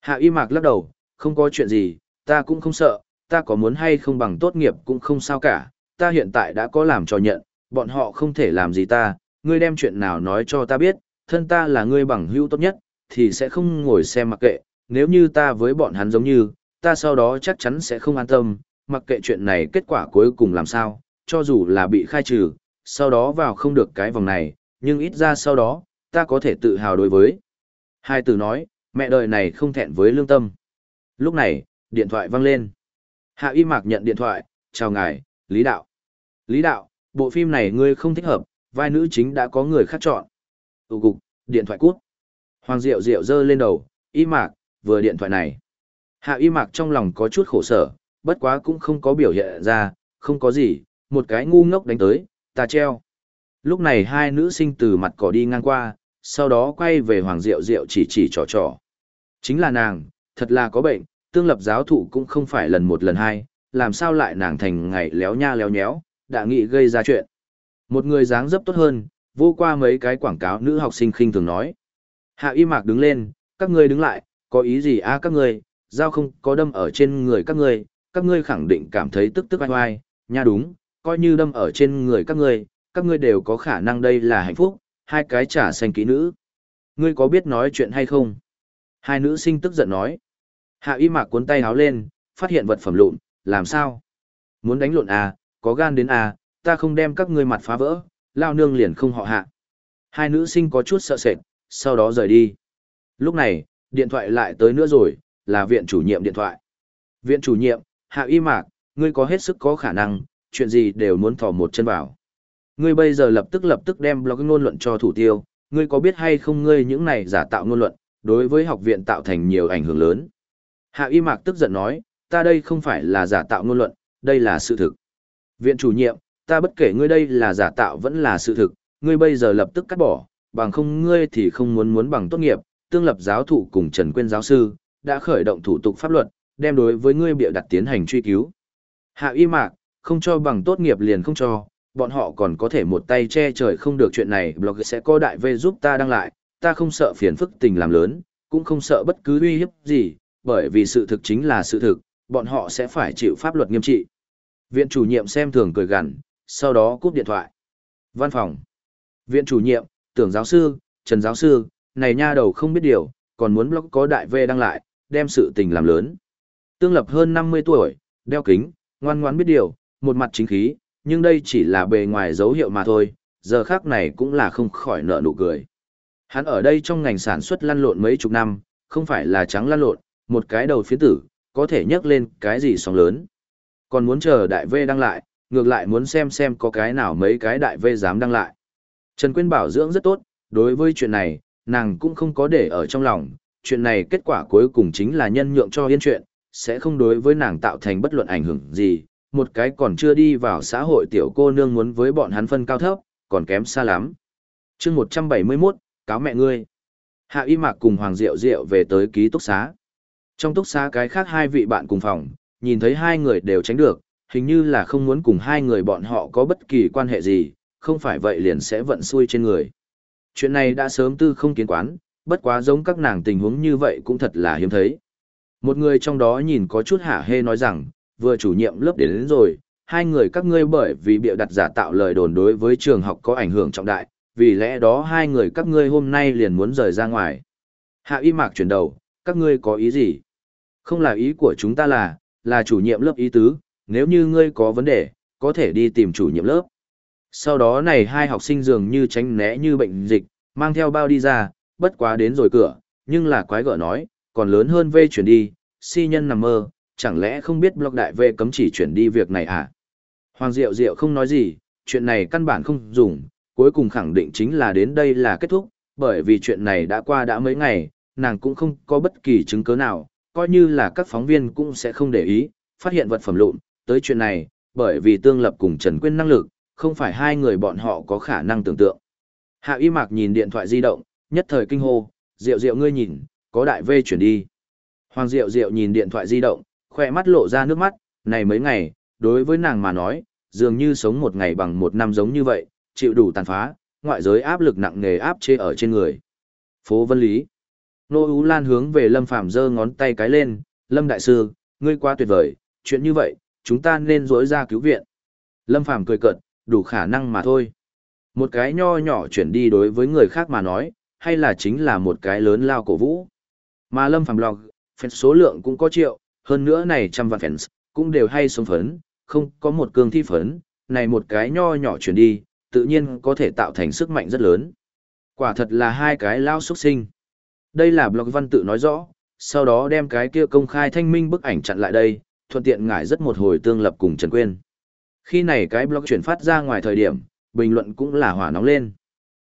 Hạ y mạc lắc đầu, không có chuyện gì, ta cũng không sợ, ta có muốn hay không bằng tốt nghiệp cũng không sao cả, ta hiện tại đã có làm trò nhận, bọn họ không thể làm gì ta, ngươi đem chuyện nào nói cho ta biết, thân ta là ngươi bằng hữu tốt nhất, thì sẽ không ngồi xem mặc kệ, nếu như ta với bọn hắn giống như, ta sau đó chắc chắn sẽ không an tâm, mặc kệ chuyện này kết quả cuối cùng làm sao, cho dù là bị khai trừ, sau đó vào không được cái vòng này, nhưng ít ra sau đó, ta có thể tự hào đối với. Hai từ nói, mẹ đời này không thẹn với lương tâm. Lúc này, điện thoại vang lên. Hạ y mạc nhận điện thoại, chào ngài, Lý Đạo. Lý Đạo, bộ phim này ngươi không thích hợp, vai nữ chính đã có người khác chọn. Tụ cục, điện thoại cút. Hoàng Diệu Diệu giơ lên đầu, y mạc, vừa điện thoại này. Hạ y mạc trong lòng có chút khổ sở, bất quá cũng không có biểu hiện ra, không có gì, một cái ngu ngốc đánh tới, ta treo. Lúc này hai nữ sinh từ mặt cỏ đi ngang qua, sau đó quay về Hoàng Diệu Diệu chỉ chỉ trò trò. Chính là nàng, thật là có bệnh, tương lập giáo thụ cũng không phải lần một lần hai, làm sao lại nàng thành ngày léo nha léo nhéo, đã nghĩ gây ra chuyện. Một người dáng dấp tốt hơn, vô qua mấy cái quảng cáo nữ học sinh khinh thường nói. Hạ y mạc đứng lên, các ngươi đứng lại, có ý gì a các ngươi, dao không có đâm ở trên người các ngươi, các ngươi khẳng định cảm thấy tức tức oai oai, nha đúng, coi như đâm ở trên người các ngươi, các ngươi đều có khả năng đây là hạnh phúc, hai cái trả xanh kỹ nữ. Ngươi có biết nói chuyện hay không? Hai nữ sinh tức giận nói. Hạ y mạc cuốn tay háo lên, phát hiện vật phẩm lụn, làm sao? Muốn đánh lộn à, có gan đến à, ta không đem các ngươi mặt phá vỡ, lao nương liền không họ hạ. Hai nữ sinh có chút sợ sệt, sau đó rời đi. Lúc này, điện thoại lại tới nữa rồi, là viện chủ nhiệm điện thoại. Viện chủ nhiệm, hạ y mạc, ngươi có hết sức có khả năng, chuyện gì đều muốn thò một chân vào. Ngươi bây giờ lập tức lập tức đem blog ngôn luận cho thủ tiêu, ngươi có biết hay không ngươi những này giả tạo ngôn luận, đối với học viện tạo thành nhiều ảnh hưởng lớn. Hạ y mạc tức giận nói, ta đây không phải là giả tạo ngôn luận, đây là sự thực. Viện chủ nhiệm, ta bất kể ngươi đây là giả tạo vẫn là sự thực, ngươi bây giờ lập tức cắt bỏ, bằng không ngươi thì không muốn muốn bằng tốt nghiệp, tương lập giáo thụ cùng Trần Quyên giáo sư, đã khởi động thủ tục pháp luật, đem đối với ngươi bịa đặt tiến hành truy cứu. Hạ y mạc, không cho bằng tốt nghiệp liền không cho, bọn họ còn có thể một tay che trời không được chuyện này, blog sẽ có đại vê giúp ta đăng lại, ta không sợ phiền phức tình làm lớn, cũng không sợ bất cứ uy hiếp gì, bởi vì sự thực chính là sự thực, bọn họ sẽ phải chịu pháp luật nghiêm trị. Viện chủ nhiệm xem thường cười gằn, sau đó cúp điện thoại. Văn phòng. Viện chủ nhiệm, tưởng giáo sư, trần giáo sư, này nha đầu không biết điều, còn muốn blog có đại vê đăng lại, đem sự tình làm lớn. Tương lập hơn 50 tuổi, đeo kính, ngoan ngoãn biết điều, một mặt chính khí, nhưng đây chỉ là bề ngoài dấu hiệu mà thôi, giờ khác này cũng là không khỏi nợ nụ cười. Hắn ở đây trong ngành sản xuất lăn lộn mấy chục năm, không phải là trắng lăn lộn, một cái đầu phiến tử, có thể nhấc lên cái gì sóng lớn. Còn muốn chờ đại V đăng lại, ngược lại muốn xem xem có cái nào mấy cái đại V dám đăng lại. Trần Quyên bảo dưỡng rất tốt, đối với chuyện này, nàng cũng không có để ở trong lòng, chuyện này kết quả cuối cùng chính là nhân nhượng cho yên chuyện, sẽ không đối với nàng tạo thành bất luận ảnh hưởng gì, một cái còn chưa đi vào xã hội tiểu cô nương muốn với bọn hắn phân cao thấp, còn kém xa lắm. chương 171, cáo mẹ ngươi. Hạ y mạc cùng Hoàng Diệu Diệu về tới ký túc xá. Trong túc xá cái khác hai vị bạn cùng phòng, nhìn thấy hai người đều tránh được, hình như là không muốn cùng hai người bọn họ có bất kỳ quan hệ gì, không phải vậy liền sẽ vận xui trên người. Chuyện này đã sớm tư không kiến quán, bất quá giống các nàng tình huống như vậy cũng thật là hiếm thấy. Một người trong đó nhìn có chút hả hê nói rằng, vừa chủ nhiệm lớp đến, đến rồi, hai người các ngươi bởi vì bịa đặt giả tạo lời đồn đối với trường học có ảnh hưởng trọng đại, vì lẽ đó hai người các ngươi hôm nay liền muốn rời ra ngoài. Hạ y mạc chuyển đầu, các ngươi có ý gì? Không là ý của chúng ta là, là chủ nhiệm lớp ý tứ, nếu như ngươi có vấn đề, có thể đi tìm chủ nhiệm lớp. Sau đó này hai học sinh dường như tránh né như bệnh dịch, mang theo bao đi ra, bất quá đến rồi cửa, nhưng là quái gở nói, còn lớn hơn V chuyển đi, si nhân nằm mơ, chẳng lẽ không biết blog đại V cấm chỉ chuyển đi việc này à? Hoàng Diệu Diệu không nói gì, chuyện này căn bản không dùng, cuối cùng khẳng định chính là đến đây là kết thúc, bởi vì chuyện này đã qua đã mấy ngày, nàng cũng không có bất kỳ chứng cứ nào, coi như là các phóng viên cũng sẽ không để ý, phát hiện vật phẩm lụn, tới chuyện này, bởi vì tương lập cùng Trần Quyên năng lực, không phải hai người bọn họ có khả năng tưởng tượng. Hạ y mạc nhìn điện thoại di động, nhất thời kinh hô, Diệu Diệu ngươi nhìn, có đại vê chuyển đi. Hoàng Diệu Diệu nhìn điện thoại di động, khỏe mắt lộ ra nước mắt, này mấy ngày, đối với nàng mà nói, dường như sống một ngày bằng một năm giống như vậy, chịu đủ tàn phá, ngoại giới áp lực nặng nề áp chế ở trên người. Phố Vân Lý Nô Ú Lan hướng về Lâm Phàm giơ ngón tay cái lên, Lâm Đại Sư, ngươi quá tuyệt vời, chuyện như vậy, chúng ta nên dối ra cứu viện. Lâm Phàm cười cợt, đủ khả năng mà thôi. Một cái nho nhỏ chuyển đi đối với người khác mà nói, hay là chính là một cái lớn lao cổ vũ. Mà Lâm Phàm blog, fans số lượng cũng có triệu, hơn nữa này trăm vạn fans, cũng đều hay sống phấn, không có một cương thi phấn, này một cái nho nhỏ chuyển đi, tự nhiên có thể tạo thành sức mạnh rất lớn. Quả thật là hai cái lao xuất sinh. Đây là blog văn tự nói rõ, sau đó đem cái kia công khai thanh minh bức ảnh chặn lại đây, thuận tiện ngải rất một hồi tương lập cùng Trần Quyên. Khi này cái blog chuyển phát ra ngoài thời điểm, bình luận cũng là hỏa nóng lên.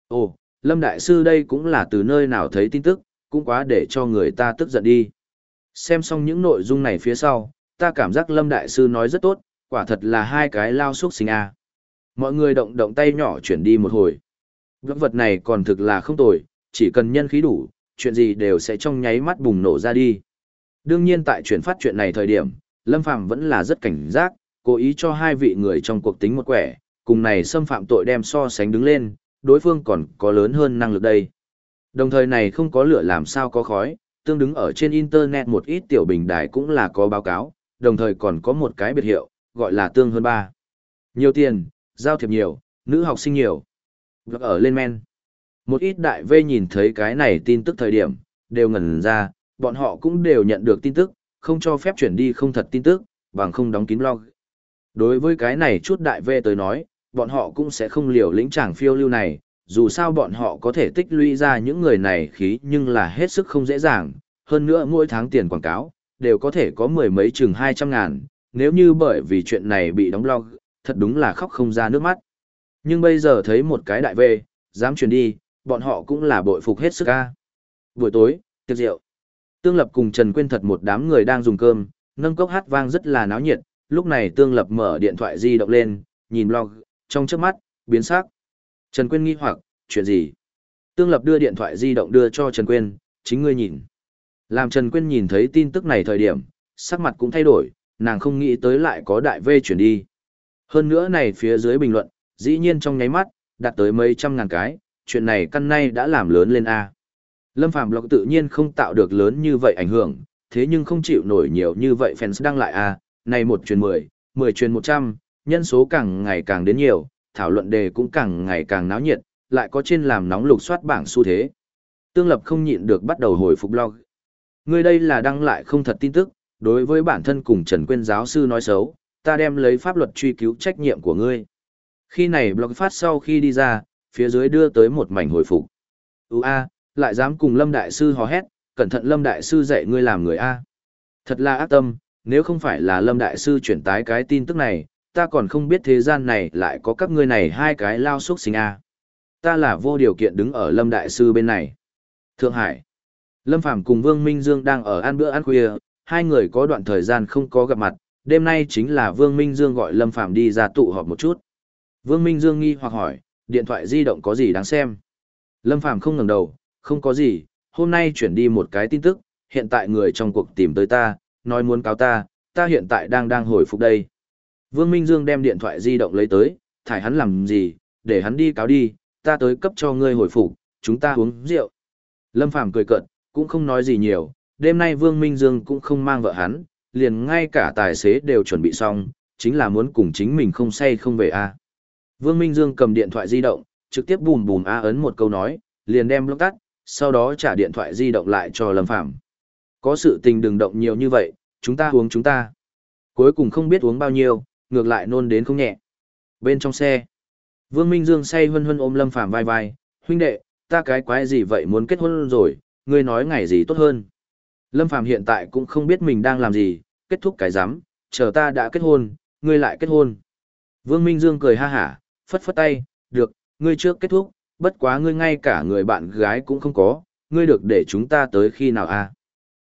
Ồ, Lâm Đại Sư đây cũng là từ nơi nào thấy tin tức, cũng quá để cho người ta tức giận đi. Xem xong những nội dung này phía sau, ta cảm giác Lâm Đại Sư nói rất tốt, quả thật là hai cái lao xúc sinh a. Mọi người động động tay nhỏ chuyển đi một hồi. Vật vật này còn thực là không tồi, chỉ cần nhân khí đủ, chuyện gì đều sẽ trong nháy mắt bùng nổ ra đi. Đương nhiên tại chuyển phát chuyện này thời điểm, Lâm Phàm vẫn là rất cảnh giác, cố ý cho hai vị người trong cuộc tính một quẻ, cùng này xâm phạm tội đem so sánh đứng lên, đối phương còn có lớn hơn năng lực đây. Đồng thời này không có lửa làm sao có khói, tương đứng ở trên internet một ít tiểu bình đài cũng là có báo cáo, đồng thời còn có một cái biệt hiệu, gọi là tương hơn ba. Nhiều tiền, giao thiệp nhiều, nữ học sinh nhiều. Blog ở lên men. Một ít đại vê nhìn thấy cái này tin tức thời điểm, đều ngẩn ra, bọn họ cũng đều nhận được tin tức, không cho phép chuyển đi không thật tin tức, bằng không đóng kín blog. Đối với cái này chút đại vê tới nói, bọn họ cũng sẽ không liều lĩnh chàng phiêu lưu này, dù sao bọn họ có thể tích lũy ra những người này khí nhưng là hết sức không dễ dàng, hơn nữa mỗi tháng tiền quảng cáo, đều có thể có mười mấy chừng hai trăm ngàn, nếu như bởi vì chuyện này bị đóng log, thật đúng là khóc không ra nước mắt. Nhưng bây giờ thấy một cái đại về, dám chuyển đi, bọn họ cũng là bội phục hết sức ca. Buổi tối, tiệc rượu. Tương Lập cùng Trần Quyên thật một đám người đang dùng cơm, nâng cốc hát vang rất là náo nhiệt, lúc này Tương Lập mở điện thoại di động lên, nhìn log trong trước mắt, biến sắc. Trần Quyên nghi hoặc, chuyện gì? Tương Lập đưa điện thoại di động đưa cho Trần Quyên, chính ngươi nhìn. Làm Trần Quyên nhìn thấy tin tức này thời điểm, sắc mặt cũng thay đổi, nàng không nghĩ tới lại có đại vê chuyển đi. Hơn nữa này phía dưới bình luận, dĩ nhiên trong nháy mắt, đạt tới mấy trăm ngàn cái, chuyện này căn nay đã làm lớn lên A. Lâm Phàm Lộc tự nhiên không tạo được lớn như vậy ảnh hưởng, thế nhưng không chịu nổi nhiều như vậy fans đăng lại A, này một truyền mười, mười truyền một trăm, nhân số càng ngày càng đến nhiều, thảo luận đề cũng càng ngày càng náo nhiệt, lại có trên làm nóng lục soát bảng xu thế. Tương Lập không nhịn được bắt đầu hồi phục blog. Người đây là đăng lại không thật tin tức, đối với bản thân cùng Trần Quyên giáo sư nói xấu, ta đem lấy pháp luật truy cứu trách nhiệm của ngươi. Khi này blog phát sau khi đi ra, phía dưới đưa tới một mảnh hồi phục. Ú a, lại dám cùng Lâm Đại Sư hò hét, cẩn thận Lâm Đại Sư dạy ngươi làm người A. Thật là ác tâm, nếu không phải là Lâm Đại Sư chuyển tái cái tin tức này, ta còn không biết thế gian này lại có các ngươi này hai cái lao xúc sinh A. Ta là vô điều kiện đứng ở Lâm Đại Sư bên này. Thượng Hải. Lâm Phàm cùng Vương Minh Dương đang ở ăn bữa ăn khuya, hai người có đoạn thời gian không có gặp mặt, đêm nay chính là Vương Minh Dương gọi Lâm Phàm đi ra tụ họp một chút. Vương Minh Dương nghi hoặc hỏi, điện thoại di động có gì đáng xem? Lâm Phàm không ngẩng đầu, không có gì, hôm nay chuyển đi một cái tin tức, hiện tại người trong cuộc tìm tới ta, nói muốn cáo ta, ta hiện tại đang đang hồi phục đây. Vương Minh Dương đem điện thoại di động lấy tới, thải hắn làm gì, để hắn đi cáo đi, ta tới cấp cho ngươi hồi phục, chúng ta uống rượu. Lâm Phàm cười cợt, cũng không nói gì nhiều, đêm nay Vương Minh Dương cũng không mang vợ hắn, liền ngay cả tài xế đều chuẩn bị xong, chính là muốn cùng chính mình không say không về a. Vương Minh Dương cầm điện thoại di động, trực tiếp bùm bùm a ấn một câu nói, liền đem lúc tắt, sau đó trả điện thoại di động lại cho Lâm Phàm. Có sự tình đừng động nhiều như vậy, chúng ta uống chúng ta. Cuối cùng không biết uống bao nhiêu, ngược lại nôn đến không nhẹ. Bên trong xe, Vương Minh Dương say hân hân ôm Lâm Phàm vai vai, huynh đệ, ta cái quái gì vậy muốn kết hôn rồi, ngươi nói ngày gì tốt hơn. Lâm Phàm hiện tại cũng không biết mình đang làm gì, kết thúc cái rắm chờ ta đã kết hôn, ngươi lại kết hôn. Vương Minh Dương cười ha hả, phất phất tay, được, ngươi trước kết thúc, bất quá ngươi ngay cả người bạn gái cũng không có, ngươi được để chúng ta tới khi nào a? À?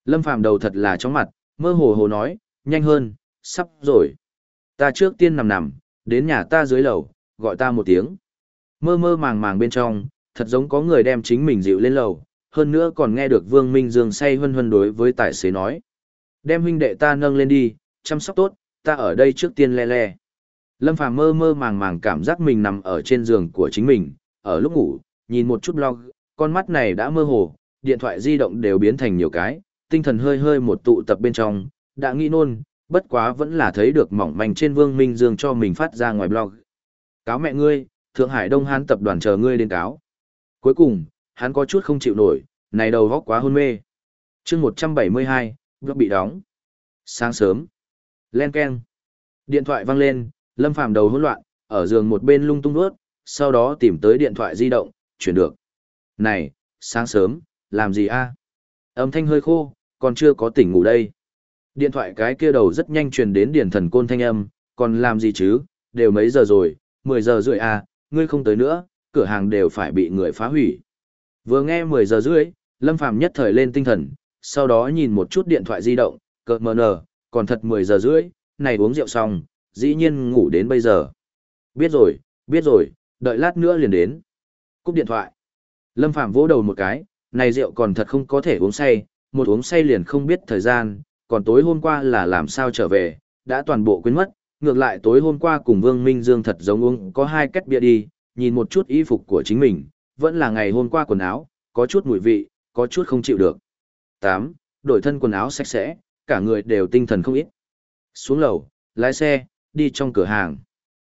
Lâm Phàm đầu thật là chóng mặt, mơ hồ hồ nói, nhanh hơn, sắp rồi. Ta trước tiên nằm nằm, đến nhà ta dưới lầu, gọi ta một tiếng. Mơ mơ màng màng bên trong, thật giống có người đem chính mình dịu lên lầu, hơn nữa còn nghe được Vương Minh Dương say hân hân đối với tài xế nói. Đem huynh đệ ta nâng lên đi, chăm sóc tốt, ta ở đây trước tiên le le. Lâm Phàm mơ mơ màng màng cảm giác mình nằm ở trên giường của chính mình, ở lúc ngủ, nhìn một chút log, con mắt này đã mơ hồ, điện thoại di động đều biến thành nhiều cái, tinh thần hơi hơi một tụ tập bên trong, đã nghĩ nôn, bất quá vẫn là thấy được mỏng manh trên Vương Minh Dương cho mình phát ra ngoài blog. Cáo mẹ ngươi, Thượng Hải Đông Hán tập đoàn chờ ngươi đến cáo. Cuối cùng, hắn có chút không chịu nổi, này đầu góc quá hôn mê. chương 172, blog bị đóng. Sáng sớm. Len keng Điện thoại vang lên, Lâm Phàm đầu hỗn loạn, ở giường một bên lung tung đuốt, sau đó tìm tới điện thoại di động, chuyển được. Này, sáng sớm, làm gì a? Âm thanh hơi khô, còn chưa có tỉnh ngủ đây. Điện thoại cái kia đầu rất nhanh truyền đến điển thần côn thanh âm, còn làm gì chứ, đều mấy giờ rồi, 10 giờ rưỡi à, ngươi không tới nữa, cửa hàng đều phải bị người phá hủy. Vừa nghe 10 giờ rưỡi, Lâm Phàm nhất thời lên tinh thần, sau đó nhìn một chút điện thoại di động, cợt mờ nờ còn thật 10 giờ rưỡi, này uống rượu xong, dĩ nhiên ngủ đến bây giờ. Biết rồi, biết rồi, đợi lát nữa liền đến. Cúp điện thoại. Lâm Phàm vỗ đầu một cái, này rượu còn thật không có thể uống say, một uống say liền không biết thời gian, còn tối hôm qua là làm sao trở về, đã toàn bộ quên mất, ngược lại tối hôm qua cùng Vương Minh Dương thật giống uống có hai cách bia đi, nhìn một chút y phục của chính mình, vẫn là ngày hôm qua quần áo, có chút mùi vị, có chút không chịu được. 8. Đổi thân quần áo sạch sẽ, cả người đều tinh thần không ít. Xuống lầu, lái xe, đi trong cửa hàng.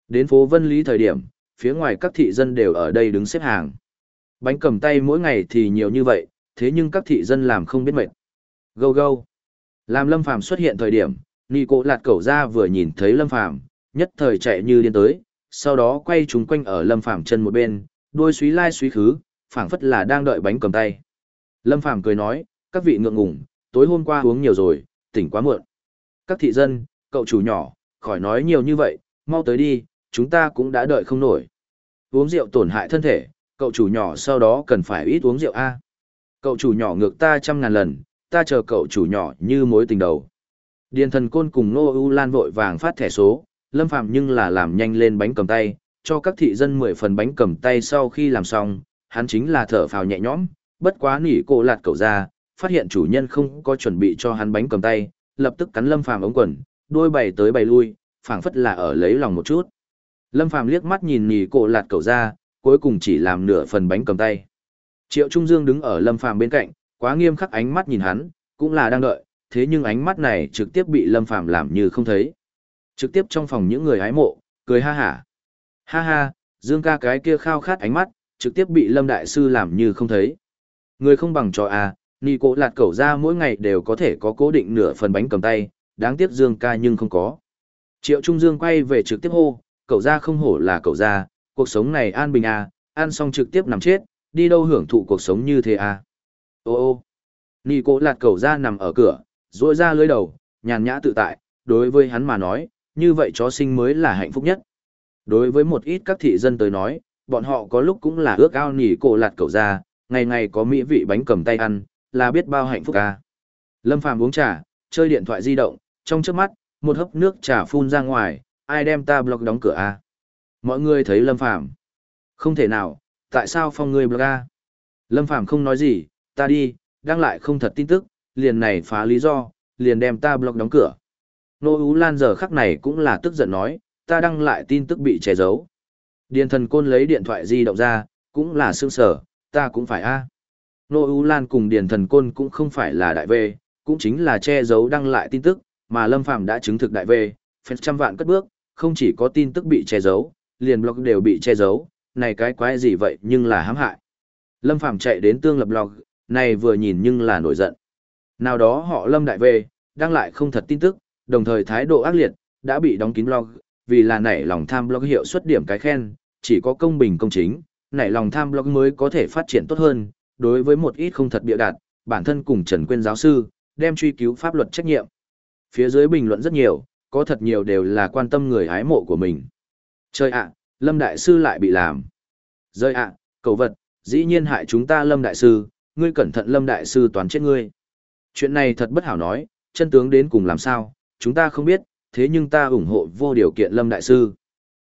Đến phố Vân Lý thời điểm, phía ngoài các thị dân đều ở đây đứng xếp hàng. Bánh cầm tay mỗi ngày thì nhiều như vậy, thế nhưng các thị dân làm không biết mệt. gâu gâu làm Lâm Phàm xuất hiện thời điểm, Nị Cổ Lạt Cẩu ra vừa nhìn thấy Lâm Phàm, nhất thời chạy như điên tới, sau đó quay chúng quanh ở Lâm Phàm chân một bên, đôi suý lai suý khứ, phảng phất là đang đợi bánh cầm tay. Lâm Phàm cười nói, các vị ngượng ngùng, tối hôm qua uống nhiều rồi, tỉnh quá muộn. Các thị dân, cậu chủ nhỏ, khỏi nói nhiều như vậy, mau tới đi, chúng ta cũng đã đợi không nổi. Uống rượu tổn hại thân thể, cậu chủ nhỏ sau đó cần phải ít uống rượu A. Cậu chủ nhỏ ngược ta trăm ngàn lần, ta chờ cậu chủ nhỏ như mối tình đầu. Điền thần côn cùng Nô U Lan vội vàng phát thẻ số, Lâm Phạm nhưng là làm nhanh lên bánh cầm tay, cho các thị dân mười phần bánh cầm tay sau khi làm xong, hắn chính là thở phào nhẹ nhõm, bất quá nỉ cô lạt cậu ra, phát hiện chủ nhân không có chuẩn bị cho hắn bánh cầm tay, lập tức cắn Lâm Phạm ống quần, đôi bày tới bày lui, phảng phất là ở lấy lòng một chút. Lâm Phạm liếc mắt nhìn nỉ cô lạt cậu ra, cuối cùng chỉ làm nửa phần bánh cầm tay. Triệu Trung Dương đứng ở Lâm Phàm bên cạnh, quá nghiêm khắc ánh mắt nhìn hắn, cũng là đang đợi, thế nhưng ánh mắt này trực tiếp bị Lâm Phàm làm như không thấy. Trực tiếp trong phòng những người hái mộ, cười ha hả. Ha ha, Dương ca cái kia khao khát ánh mắt, trực tiếp bị Lâm Đại Sư làm như không thấy. Người không bằng trò à, Nì cổ lạt cẩu ra mỗi ngày đều có thể có cố định nửa phần bánh cầm tay, đáng tiếc Dương ca nhưng không có. Triệu Trung Dương quay về trực tiếp hô, cậu ra không hổ là cậu ra, cuộc sống này an bình à, ăn xong trực tiếp nằm chết, đi đâu hưởng thụ cuộc sống như thế à. Ô ô, Nì cổ lạt cẩu ra nằm ở cửa, rỗi ra lưới đầu, nhàn nhã tự tại, đối với hắn mà nói, như vậy chó sinh mới là hạnh phúc nhất. Đối với một ít các thị dân tới nói, bọn họ có lúc cũng là ước ao nỉ cổ lạt cầu ra, ngày ngày có mỹ vị bánh cầm tay ăn, là biết bao hạnh phúc ca. Lâm Phàm uống trà, chơi điện thoại di động, trong chớp mắt, một hớp nước trà phun ra ngoài, ai đem ta blog đóng cửa a? Mọi người thấy Lâm Phàm Không thể nào, tại sao phong người blog a? Lâm Phàm không nói gì, ta đi, đăng lại không thật tin tức, liền này phá lý do, liền đem ta blog đóng cửa. Nô Ú Lan giờ khắc này cũng là tức giận nói, ta đăng lại tin tức bị che giấu. Điền thần côn lấy điện thoại di động ra, cũng là sương sở, ta cũng phải a. Nô Ú Lan cùng Điền thần côn cũng không phải là đại về, cũng chính là che giấu đăng lại tin tức, mà Lâm Phàm đã chứng thực đại về, phép trăm vạn cất bước, không chỉ có tin tức bị che giấu, liền blog đều bị che giấu, này cái quái gì vậy nhưng là hãm hại. Lâm Phàm chạy đến tương lập blog, này vừa nhìn nhưng là nổi giận. Nào đó họ Lâm Đại về, đăng lại không thật tin tức, đồng thời thái độ ác liệt, đã bị đóng kín blog, vì là nảy lòng tham blog hiệu suất điểm cái khen, chỉ có công bình công chính, nảy lòng tham blog mới có thể phát triển tốt hơn, đối với một ít không thật bịa đặt, bản thân cùng Trần Quyên giáo sư, đem truy cứu pháp luật trách nhiệm. Phía dưới bình luận rất nhiều, có thật nhiều đều là quan tâm người hái mộ của mình. Trời ạ, Lâm Đại Sư lại bị làm. Rơi ạ, cầu vật, dĩ nhiên hại chúng ta Lâm Đại Sư, ngươi cẩn thận Lâm Đại Sư toán chết ngươi. Chuyện này thật bất hảo nói, chân tướng đến cùng làm sao, chúng ta không biết, thế nhưng ta ủng hộ vô điều kiện Lâm Đại Sư.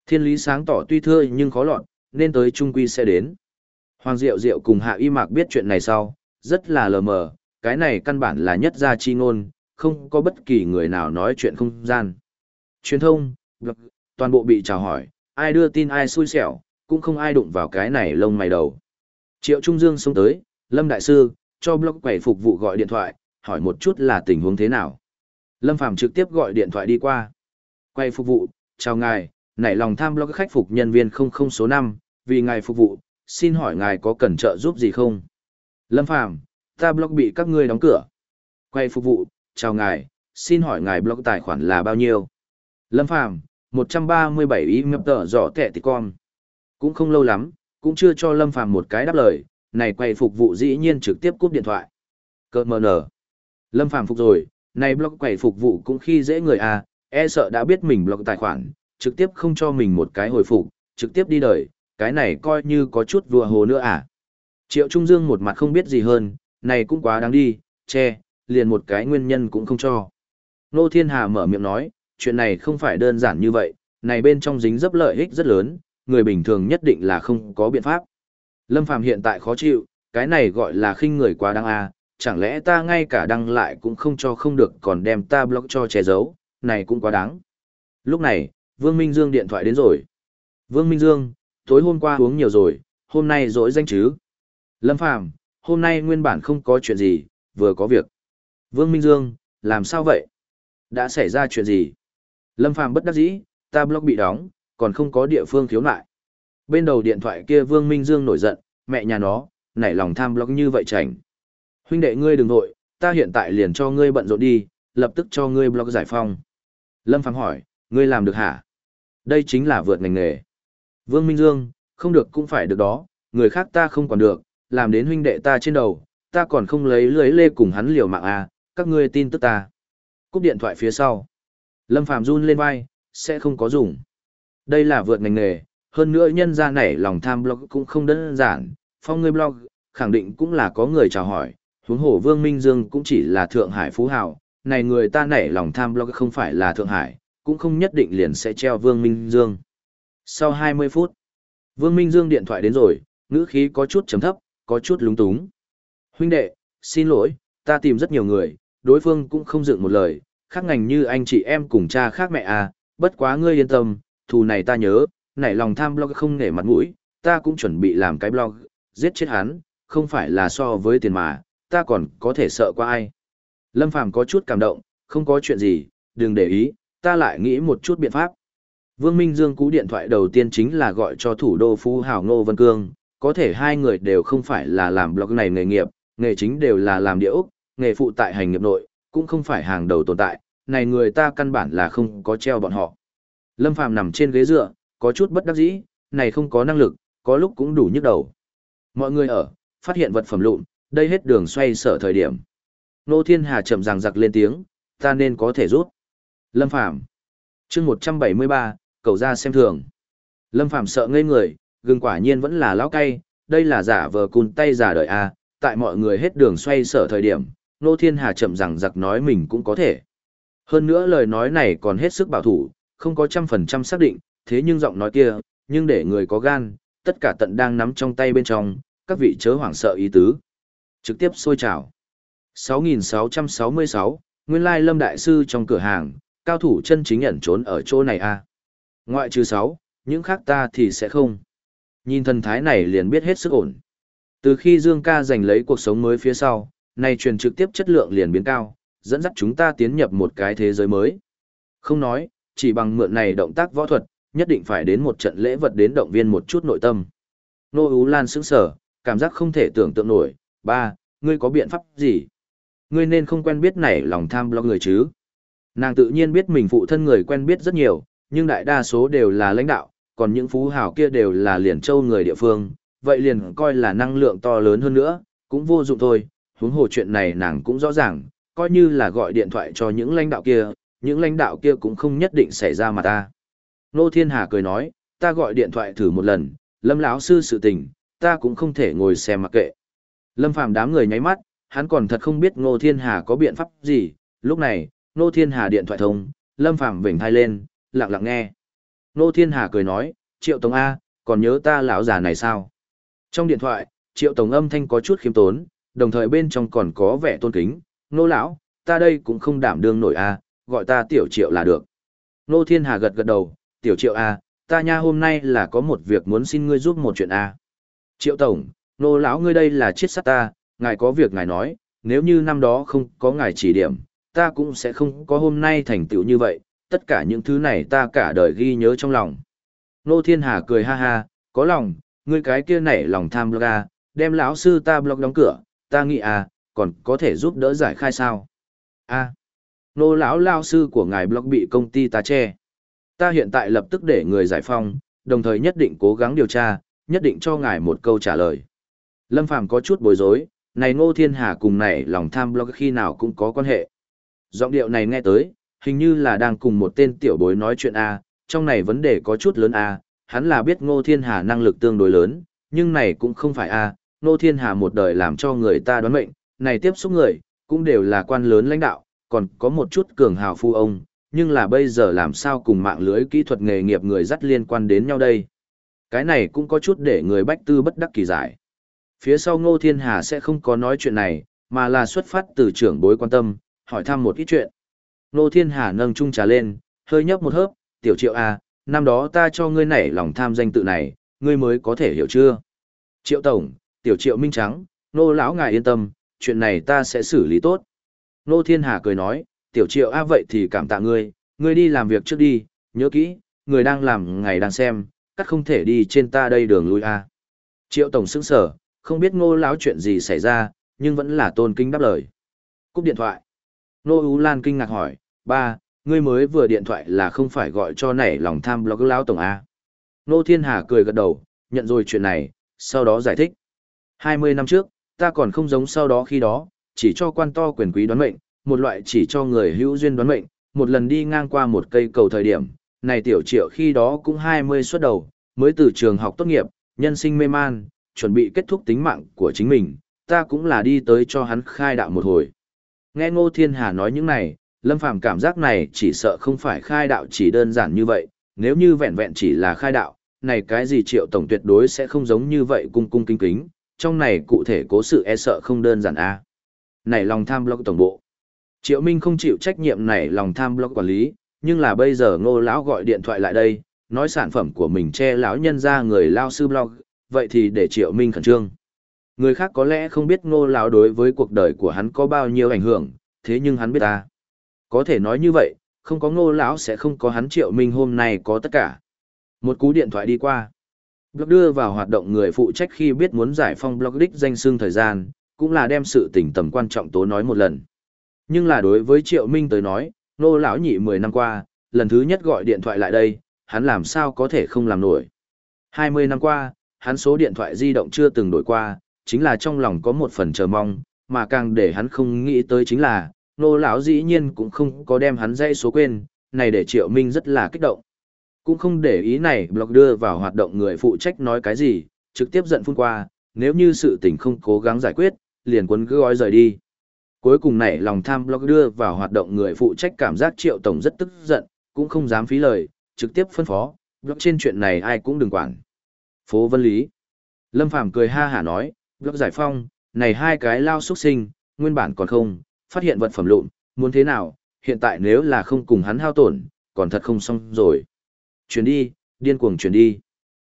Thiên lý sáng tỏ tuy thưa nhưng khó lọt, nên tới trung quy sẽ đến. Hoàng Diệu Diệu cùng Hạ Y Mạc biết chuyện này sau, rất là lờ mờ, cái này căn bản là nhất gia chi ngôn, không có bất kỳ người nào nói chuyện không gian. Truyền thông, toàn bộ bị chào hỏi, ai đưa tin ai xui xẻo, cũng không ai đụng vào cái này lông mày đầu. Triệu Trung Dương xuống tới, Lâm Đại Sư, cho blog quầy phục vụ gọi điện thoại, hỏi một chút là tình huống thế nào. Lâm Phàm trực tiếp gọi điện thoại đi qua. Quay phục vụ, chào ngài, nảy lòng tham blog khách phục nhân viên 00 số 5, vì ngài phục vụ, xin hỏi ngài có cần trợ giúp gì không? Lâm Phàm, ta blog bị các ngươi đóng cửa. Quay phục vụ, chào ngài, xin hỏi ngài blog tài khoản là bao nhiêu? Lâm Phàm, 137 ngập tờ dọ tệ tỷ con. Cũng không lâu lắm, cũng chưa cho Lâm Phàm một cái đáp lời, này quay phục vụ dĩ nhiên trực tiếp cúp điện thoại. Cơ mờ nở. Lâm Phàm phục rồi, này blog quay phục vụ cũng khi dễ người à, e sợ đã biết mình blog tài khoản, trực tiếp không cho mình một cái hồi phục, trực tiếp đi đời, cái này coi như có chút vừa hồ nữa à. Triệu Trung Dương một mặt không biết gì hơn, này cũng quá đáng đi, che, liền một cái nguyên nhân cũng không cho. Nô Thiên Hà mở miệng nói, chuyện này không phải đơn giản như vậy, này bên trong dính dấp lợi ích rất lớn, người bình thường nhất định là không có biện pháp. Lâm Phàm hiện tại khó chịu, cái này gọi là khinh người quá đáng à, chẳng lẽ ta ngay cả đăng lại cũng không cho không được còn đem ta block cho che giấu, này cũng quá đáng. Lúc này, Vương Minh Dương điện thoại đến rồi. Vương Minh Dương, tối hôm qua uống nhiều rồi, hôm nay rỗi danh chứ. Lâm Phàm, hôm nay nguyên bản không có chuyện gì, vừa có việc. Vương Minh Dương, làm sao vậy? Đã xảy ra chuyện gì? Lâm Phàm bất đắc dĩ, ta blog bị đóng, còn không có địa phương khiếu nại. Bên đầu điện thoại kia Vương Minh Dương nổi giận, mẹ nhà nó, nảy lòng tham blog như vậy chảnh. Huynh đệ ngươi đừng nội, ta hiện tại liền cho ngươi bận rộn đi, lập tức cho ngươi blog giải phong. Lâm Phàm hỏi, ngươi làm được hả? Đây chính là vượt ngành nghề. Vương Minh Dương, không được cũng phải được đó, người khác ta không còn được, làm đến huynh đệ ta trên đầu, ta còn không lấy lưới lê cùng hắn liều mạng à, các ngươi tin tức ta. Cúp điện thoại phía sau. Lâm Phàm run lên vai, sẽ không có dùng. Đây là vượt ngành nghề, hơn nữa nhân ra này lòng tham blog cũng không đơn giản, phong ngươi blog, khẳng định cũng là có người chào hỏi, huống hồ Vương Minh Dương cũng chỉ là Thượng Hải Phú Hào, này người ta nảy lòng tham blog không phải là Thượng Hải, cũng không nhất định liền sẽ treo Vương Minh Dương. Sau 20 phút, Vương Minh Dương điện thoại đến rồi, ngữ khí có chút chấm thấp, có chút lúng túng. Huynh đệ, xin lỗi, ta tìm rất nhiều người, đối phương cũng không dựng một lời, khác ngành như anh chị em cùng cha khác mẹ à, bất quá ngươi yên tâm, thù này ta nhớ, nảy lòng tham blog không nể mặt mũi, ta cũng chuẩn bị làm cái blog, giết chết hắn, không phải là so với tiền mà, ta còn có thể sợ qua ai. Lâm Phàm có chút cảm động, không có chuyện gì, đừng để ý, ta lại nghĩ một chút biện pháp. Vương Minh Dương cú điện thoại đầu tiên chính là gọi cho thủ đô Phú Hảo Ngô Văn Cương, có thể hai người đều không phải là làm blog này nghề nghiệp, nghề chính đều là làm địa ốc, nghề phụ tại hành nghiệp nội, cũng không phải hàng đầu tồn tại, này người ta căn bản là không có treo bọn họ. Lâm Phàm nằm trên ghế dựa, có chút bất đắc dĩ, này không có năng lực, có lúc cũng đủ nhức đầu. Mọi người ở, phát hiện vật phẩm lụn, đây hết đường xoay sở thời điểm. Nô Thiên Hà chậm ràng giặc lên tiếng, ta nên có thể rút. Lâm Phàm chương 173, cầu ra xem thường. Lâm Phàm sợ ngây người, gừng quả nhiên vẫn là lão cay, đây là giả vờ cùn tay giả đời a tại mọi người hết đường xoay sở thời điểm, Nô Thiên Hà chậm rằng giặc nói mình cũng có thể. Hơn nữa lời nói này còn hết sức bảo thủ, không có trăm phần trăm xác định, thế nhưng giọng nói kia, nhưng để người có gan, tất cả tận đang nắm trong tay bên trong, các vị chớ hoảng sợ ý tứ. Trực tiếp sôi trào. 6666, nguyên lai lâm đại sư trong cửa hàng, cao thủ chân chính ẩn trốn ở chỗ này a à. Ngoại trừ 6, những khác ta thì sẽ không. Nhìn thần thái này liền biết hết sức ổn. Từ khi Dương ca giành lấy cuộc sống mới phía sau, này truyền trực tiếp chất lượng liền biến cao, dẫn dắt chúng ta tiến nhập một cái thế giới mới. Không nói, chỉ bằng mượn này động tác võ thuật, nhất định phải đến một trận lễ vật đến động viên một chút nội tâm. Nô Ú Lan sững sở, cảm giác không thể tưởng tượng nổi, ba, ngươi có biện pháp gì? Ngươi nên không quen biết này lòng tham lo người chứ? Nàng tự nhiên biết mình phụ thân người quen biết rất nhiều, nhưng đại đa số đều là lãnh đạo, còn những phú hào kia đều là liền châu người địa phương, vậy liền coi là năng lượng to lớn hơn nữa, cũng vô dụng thôi, huống hồ chuyện này nàng cũng rõ ràng, coi như là gọi điện thoại cho những lãnh đạo kia, những lãnh đạo kia cũng không nhất định xảy ra mà ta. Nô Thiên Hà cười nói, ta gọi điện thoại thử một lần, Lâm lão sư sự tình, ta cũng không thể ngồi xem mặc kệ. Lâm Phàm đám người nháy mắt, hắn còn thật không biết Ngô Thiên Hà có biện pháp gì, lúc này, Ngô Thiên Hà điện thoại thông, Lâm Phàm vểnh thai lên, lặng lặng nghe. Ngô Thiên Hà cười nói, Triệu Tổng A, còn nhớ ta lão già này sao? Trong điện thoại, Triệu Tổng âm thanh có chút khiêm tốn, đồng thời bên trong còn có vẻ tôn kính, nô lão, ta đây cũng không đảm đương nổi a, gọi ta tiểu triệu là được. Nô Thiên Hà gật gật đầu, tiểu triệu a, ta nha hôm nay là có một việc muốn xin ngươi giúp một chuyện a. Triệu tổng, nô lão ngươi đây là chiết sát ta, ngài có việc ngài nói, nếu như năm đó không có ngài chỉ điểm, ta cũng sẽ không có hôm nay thành tựu như vậy, tất cả những thứ này ta cả đời ghi nhớ trong lòng. Nô Thiên Hà cười ha ha, có lòng, ngươi cái kia nảy lòng tham blog a đem lão sư ta blog đóng cửa, ta nghĩ à, còn có thể giúp đỡ giải khai sao? A. nô lão lao sư của ngài blog bị công ty ta che. Ta hiện tại lập tức để người giải phong, đồng thời nhất định cố gắng điều tra, nhất định cho ngài một câu trả lời. Lâm Phàm có chút bối rối, này Ngô Thiên Hà cùng này lòng tham blog khi nào cũng có quan hệ. Giọng điệu này nghe tới, hình như là đang cùng một tên tiểu bối nói chuyện A, trong này vấn đề có chút lớn A, hắn là biết Ngô Thiên Hà năng lực tương đối lớn, nhưng này cũng không phải A, Ngô Thiên Hà một đời làm cho người ta đoán mệnh, này tiếp xúc người, cũng đều là quan lớn lãnh đạo, còn có một chút cường hào phu ông, nhưng là bây giờ làm sao cùng mạng lưới kỹ thuật nghề nghiệp người dắt liên quan đến nhau đây. Cái này cũng có chút để người bách tư bất đắc kỳ giải. Phía sau Ngô Thiên Hà sẽ không có nói chuyện này, mà là xuất phát từ trưởng bối quan tâm, hỏi thăm một ít chuyện. Ngô Thiên Hà nâng chung trà lên, hơi nhấp một hớp, tiểu triệu à, năm đó ta cho ngươi nảy lòng tham danh tự này, ngươi mới có thể hiểu chưa? Triệu Tổng, tiểu triệu minh trắng, nô lão ngài yên tâm, chuyện này ta sẽ xử lý tốt. Nô Thiên Hà cười nói, tiểu triệu a vậy thì cảm tạ ngươi, ngươi đi làm việc trước đi, nhớ kỹ, người đang làm ngày đang xem, cắt không thể đi trên ta đây đường lui a. Triệu Tổng sững sở, không biết ngô lão chuyện gì xảy ra, nhưng vẫn là tôn kính đáp lời. Cúp điện thoại. Nô Ú Lan kinh ngạc hỏi, ba, ngươi mới vừa điện thoại là không phải gọi cho nảy lòng tham blog lão tổng A. Nô Thiên Hà cười gật đầu, nhận rồi chuyện này, sau đó giải thích. 20 năm trước, ta còn không giống sau đó khi đó, chỉ cho quan to quyền quý đoán mệnh, một loại chỉ cho người hữu duyên đoán mệnh, một lần đi ngang qua một cây cầu thời điểm, này tiểu triệu khi đó cũng 20 xuất đầu, mới từ trường học tốt nghiệp, nhân sinh mê man, chuẩn bị kết thúc tính mạng của chính mình, ta cũng là đi tới cho hắn khai đạo một hồi. Nghe Ngô Thiên Hà nói những này, Lâm Phàm cảm giác này chỉ sợ không phải khai đạo chỉ đơn giản như vậy, nếu như vẹn vẹn chỉ là khai đạo, này cái gì triệu tổng tuyệt đối sẽ không giống như vậy cung cung kính kính, trong này cụ thể cố sự e sợ không đơn giản a. Này lòng tham blog tổng bộ. Triệu Minh không chịu trách nhiệm này lòng tham blog quản lý, nhưng là bây giờ ngô lão gọi điện thoại lại đây, nói sản phẩm của mình che lão nhân ra người lao sư blog, vậy thì để Triệu Minh khẩn trương. Người khác có lẽ không biết ngô lão đối với cuộc đời của hắn có bao nhiêu ảnh hưởng, thế nhưng hắn biết ta. Có thể nói như vậy, không có ngô lão sẽ không có hắn Triệu Minh hôm nay có tất cả. Một cú điện thoại đi qua. Blog đưa vào hoạt động người phụ trách khi biết muốn giải phong blog đích danh xương thời gian, cũng là đem sự tình tầm quan trọng tố nói một lần. Nhưng là đối với Triệu Minh tới nói, nô lão nhị 10 năm qua, lần thứ nhất gọi điện thoại lại đây, hắn làm sao có thể không làm nổi. 20 năm qua, hắn số điện thoại di động chưa từng đổi qua, chính là trong lòng có một phần chờ mong, mà càng để hắn không nghĩ tới chính là, nô lão dĩ nhiên cũng không có đem hắn dây số quên, này để Triệu Minh rất là kích động. Cũng không để ý này blog đưa vào hoạt động người phụ trách nói cái gì, trực tiếp giận phun qua, nếu như sự tình không cố gắng giải quyết, liền quấn cứ gói rời đi. Cuối cùng này lòng tham blog đưa vào hoạt động người phụ trách cảm giác triệu tổng rất tức giận, cũng không dám phí lời, trực tiếp phân phó, blog trên chuyện này ai cũng đừng quản. Phố Vân Lý Lâm Phàm cười ha hả nói, blog giải phong, này hai cái lao xuất sinh, nguyên bản còn không, phát hiện vật phẩm lụn, muốn thế nào, hiện tại nếu là không cùng hắn hao tổn, còn thật không xong rồi chuyển đi, điên cuồng chuyển đi.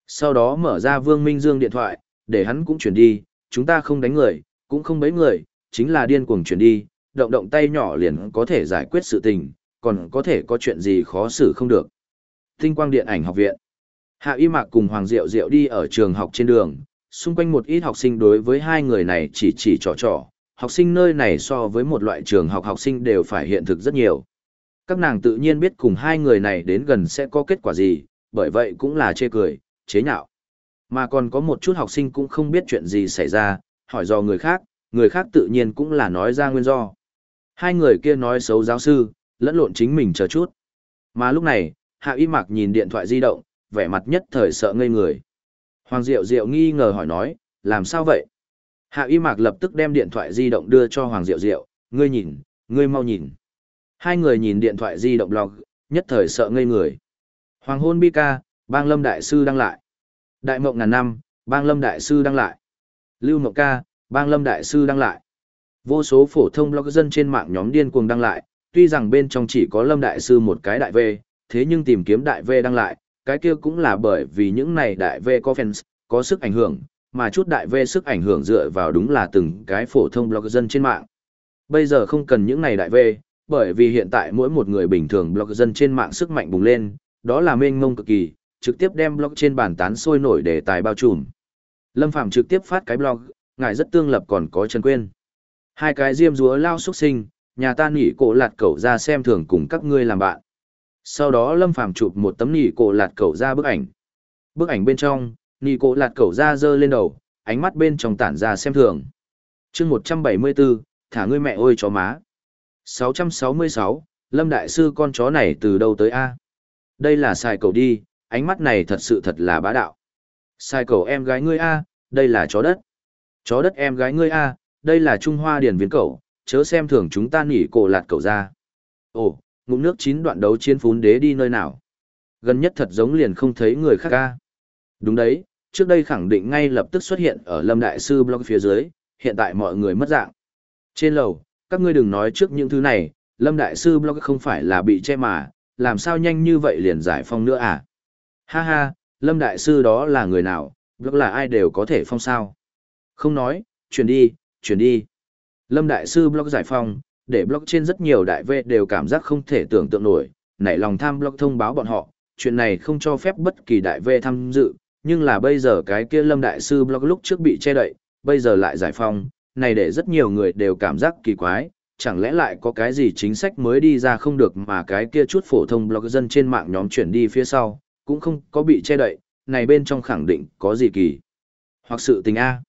Sau đó mở ra Vương Minh Dương điện thoại, để hắn cũng chuyển đi, chúng ta không đánh người, cũng không bấy người, chính là điên cuồng chuyển đi, động động tay nhỏ liền có thể giải quyết sự tình, còn có thể có chuyện gì khó xử không được. Tinh quang điện ảnh học viện. Hạ Y Mạc cùng Hoàng Diệu Diệu đi ở trường học trên đường, xung quanh một ít học sinh đối với hai người này chỉ chỉ trò trò, học sinh nơi này so với một loại trường học học sinh đều phải hiện thực rất nhiều. Các nàng tự nhiên biết cùng hai người này đến gần sẽ có kết quả gì, bởi vậy cũng là chê cười, chế nhạo. Mà còn có một chút học sinh cũng không biết chuyện gì xảy ra, hỏi do người khác, người khác tự nhiên cũng là nói ra nguyên do. Hai người kia nói xấu giáo sư, lẫn lộn chính mình chờ chút. Mà lúc này, Hạ Y Mạc nhìn điện thoại di động, vẻ mặt nhất thời sợ ngây người. Hoàng Diệu Diệu nghi ngờ hỏi nói, làm sao vậy? Hạ Y Mạc lập tức đem điện thoại di động đưa cho Hoàng Diệu Diệu, ngươi nhìn, ngươi mau nhìn. Hai người nhìn điện thoại di động log, nhất thời sợ ngây người. Hoàng hôn bi ca, bang lâm đại sư đăng lại. Đại mộng ngàn năm, bang lâm đại sư đăng lại. Lưu mộng ca, bang lâm đại sư đăng lại. Vô số phổ thông blog dân trên mạng nhóm điên cuồng đăng lại, tuy rằng bên trong chỉ có lâm đại sư một cái đại V, thế nhưng tìm kiếm đại V đăng lại, cái kia cũng là bởi vì những này đại V có fans, có sức ảnh hưởng, mà chút đại V sức ảnh hưởng dựa vào đúng là từng cái phổ thông blog dân trên mạng. Bây giờ không cần những này đại V, bởi vì hiện tại mỗi một người bình thường blog dân trên mạng sức mạnh bùng lên, đó là mênh mông cực kỳ, trực tiếp đem blog trên bàn tán sôi nổi để tài bao trùm, Lâm Phàm trực tiếp phát cái blog, ngài rất tương lập còn có Trần Quyên. Hai cái diêm rúa lao xuất sinh, nhà ta nỉ cổ lạt cẩu ra xem thường cùng các ngươi làm bạn. Sau đó Lâm Phàm chụp một tấm nỉ cổ lạt cẩu ra bức ảnh. Bức ảnh bên trong, nỉ cổ lạt cẩu ra giơ lên đầu, ánh mắt bên trong tản ra xem thường. chương 174, thả ngươi mẹ ôi chó má. 666, Lâm Đại Sư con chó này từ đâu tới A? Đây là xài cầu đi, ánh mắt này thật sự thật là bá đạo. Sai cầu em gái ngươi A, đây là chó đất. Chó đất em gái ngươi A, đây là Trung Hoa Điển Viên Cậu, chớ xem thường chúng ta nỉ cổ lạt cậu ra. Ồ, ngụm nước chín đoạn đấu chiến phún đế đi nơi nào. Gần nhất thật giống liền không thấy người khác A. Đúng đấy, trước đây khẳng định ngay lập tức xuất hiện ở Lâm Đại Sư blog phía dưới, hiện tại mọi người mất dạng. Trên lầu, các ngươi đừng nói trước những thứ này, Lâm Đại Sư blog không phải là bị che mà, làm sao nhanh như vậy liền giải phong nữa à? Ha ha, Lâm Đại Sư đó là người nào, blog là ai đều có thể phong sao. Không nói, chuyển đi, chuyển đi. Lâm Đại Sư blog giải phong, để blog trên rất nhiều đại vệ đều cảm giác không thể tưởng tượng nổi, nảy lòng tham blog thông báo bọn họ, chuyện này không cho phép bất kỳ đại vệ tham dự, nhưng là bây giờ cái kia Lâm Đại Sư blog lúc trước bị che đậy, bây giờ lại giải phong, này để rất nhiều người đều cảm giác kỳ quái, chẳng lẽ lại có cái gì chính sách mới đi ra không được mà cái kia chút phổ thông blog dân trên mạng nhóm chuyển đi phía sau, cũng không có bị che đậy, này bên trong khẳng định có gì kỳ. Hoặc sự tình A.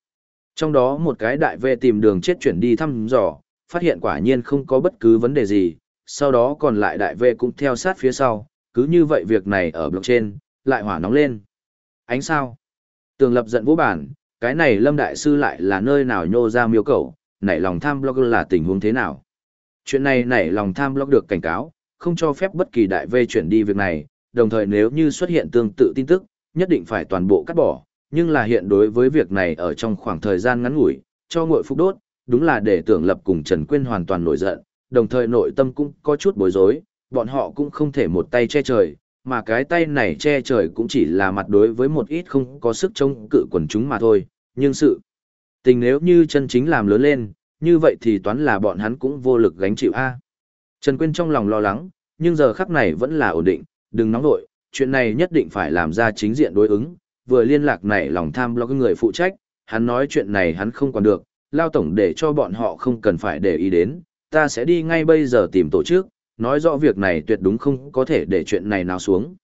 Trong đó một cái đại vệ tìm đường chết chuyển đi thăm dò, phát hiện quả nhiên không có bất cứ vấn đề gì, sau đó còn lại đại vệ cũng theo sát phía sau, cứ như vậy việc này ở trên lại hỏa nóng lên. Ánh sao? Tường lập giận vũ bản, cái này lâm đại sư lại là nơi nào nhô ra miêu cầu, nảy lòng tham blog là tình huống thế nào? Chuyện này nảy lòng tham blog được cảnh cáo, không cho phép bất kỳ đại vệ chuyển đi việc này, đồng thời nếu như xuất hiện tương tự tin tức, nhất định phải toàn bộ cắt bỏ, nhưng là hiện đối với việc này ở trong khoảng thời gian ngắn ngủi, cho ngội phúc đốt, đúng là để tưởng lập cùng Trần Quyên hoàn toàn nổi giận, đồng thời nội tâm cũng có chút bối rối, bọn họ cũng không thể một tay che trời, mà cái tay này che trời cũng chỉ là mặt đối với một ít không có sức chống cự quần chúng mà thôi, nhưng sự tình nếu như chân chính làm lớn lên, như vậy thì toán là bọn hắn cũng vô lực gánh chịu A. À. Trần Quyên trong lòng lo lắng, nhưng giờ khắc này vẫn là ổn định, đừng nóng nội, chuyện này nhất định phải làm ra chính diện đối ứng, vừa liên lạc này lòng tham blog người phụ trách, hắn nói chuyện này hắn không còn được, lao tổng để cho bọn họ không cần phải để ý đến, ta sẽ đi ngay bây giờ tìm tổ chức, nói rõ việc này tuyệt đúng không có thể để chuyện này nào xuống.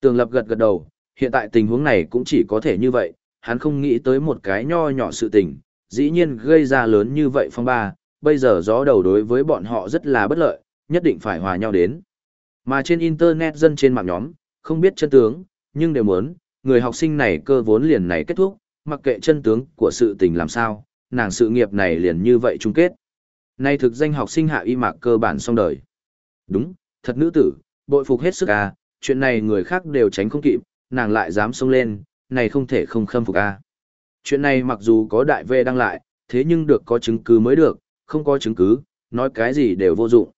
Tường lập gật gật đầu, hiện tại tình huống này cũng chỉ có thể như vậy, hắn không nghĩ tới một cái nho nhỏ sự tình, dĩ nhiên gây ra lớn như vậy phong ba, bây giờ gió đầu đối với bọn họ rất là bất lợi, nhất định phải hòa nhau đến. Mà trên Internet dân trên mạng nhóm, không biết chân tướng, nhưng đều muốn, người học sinh này cơ vốn liền này kết thúc, mặc kệ chân tướng của sự tình làm sao, nàng sự nghiệp này liền như vậy chung kết. Nay thực danh học sinh hạ y mạc cơ bản xong đời. Đúng, thật nữ tử, bội phục hết sức à, chuyện này người khác đều tránh không kịp, nàng lại dám xông lên, này không thể không khâm phục à. Chuyện này mặc dù có đại vê đăng lại, thế nhưng được có chứng cứ mới được, không có chứng cứ, nói cái gì đều vô dụng.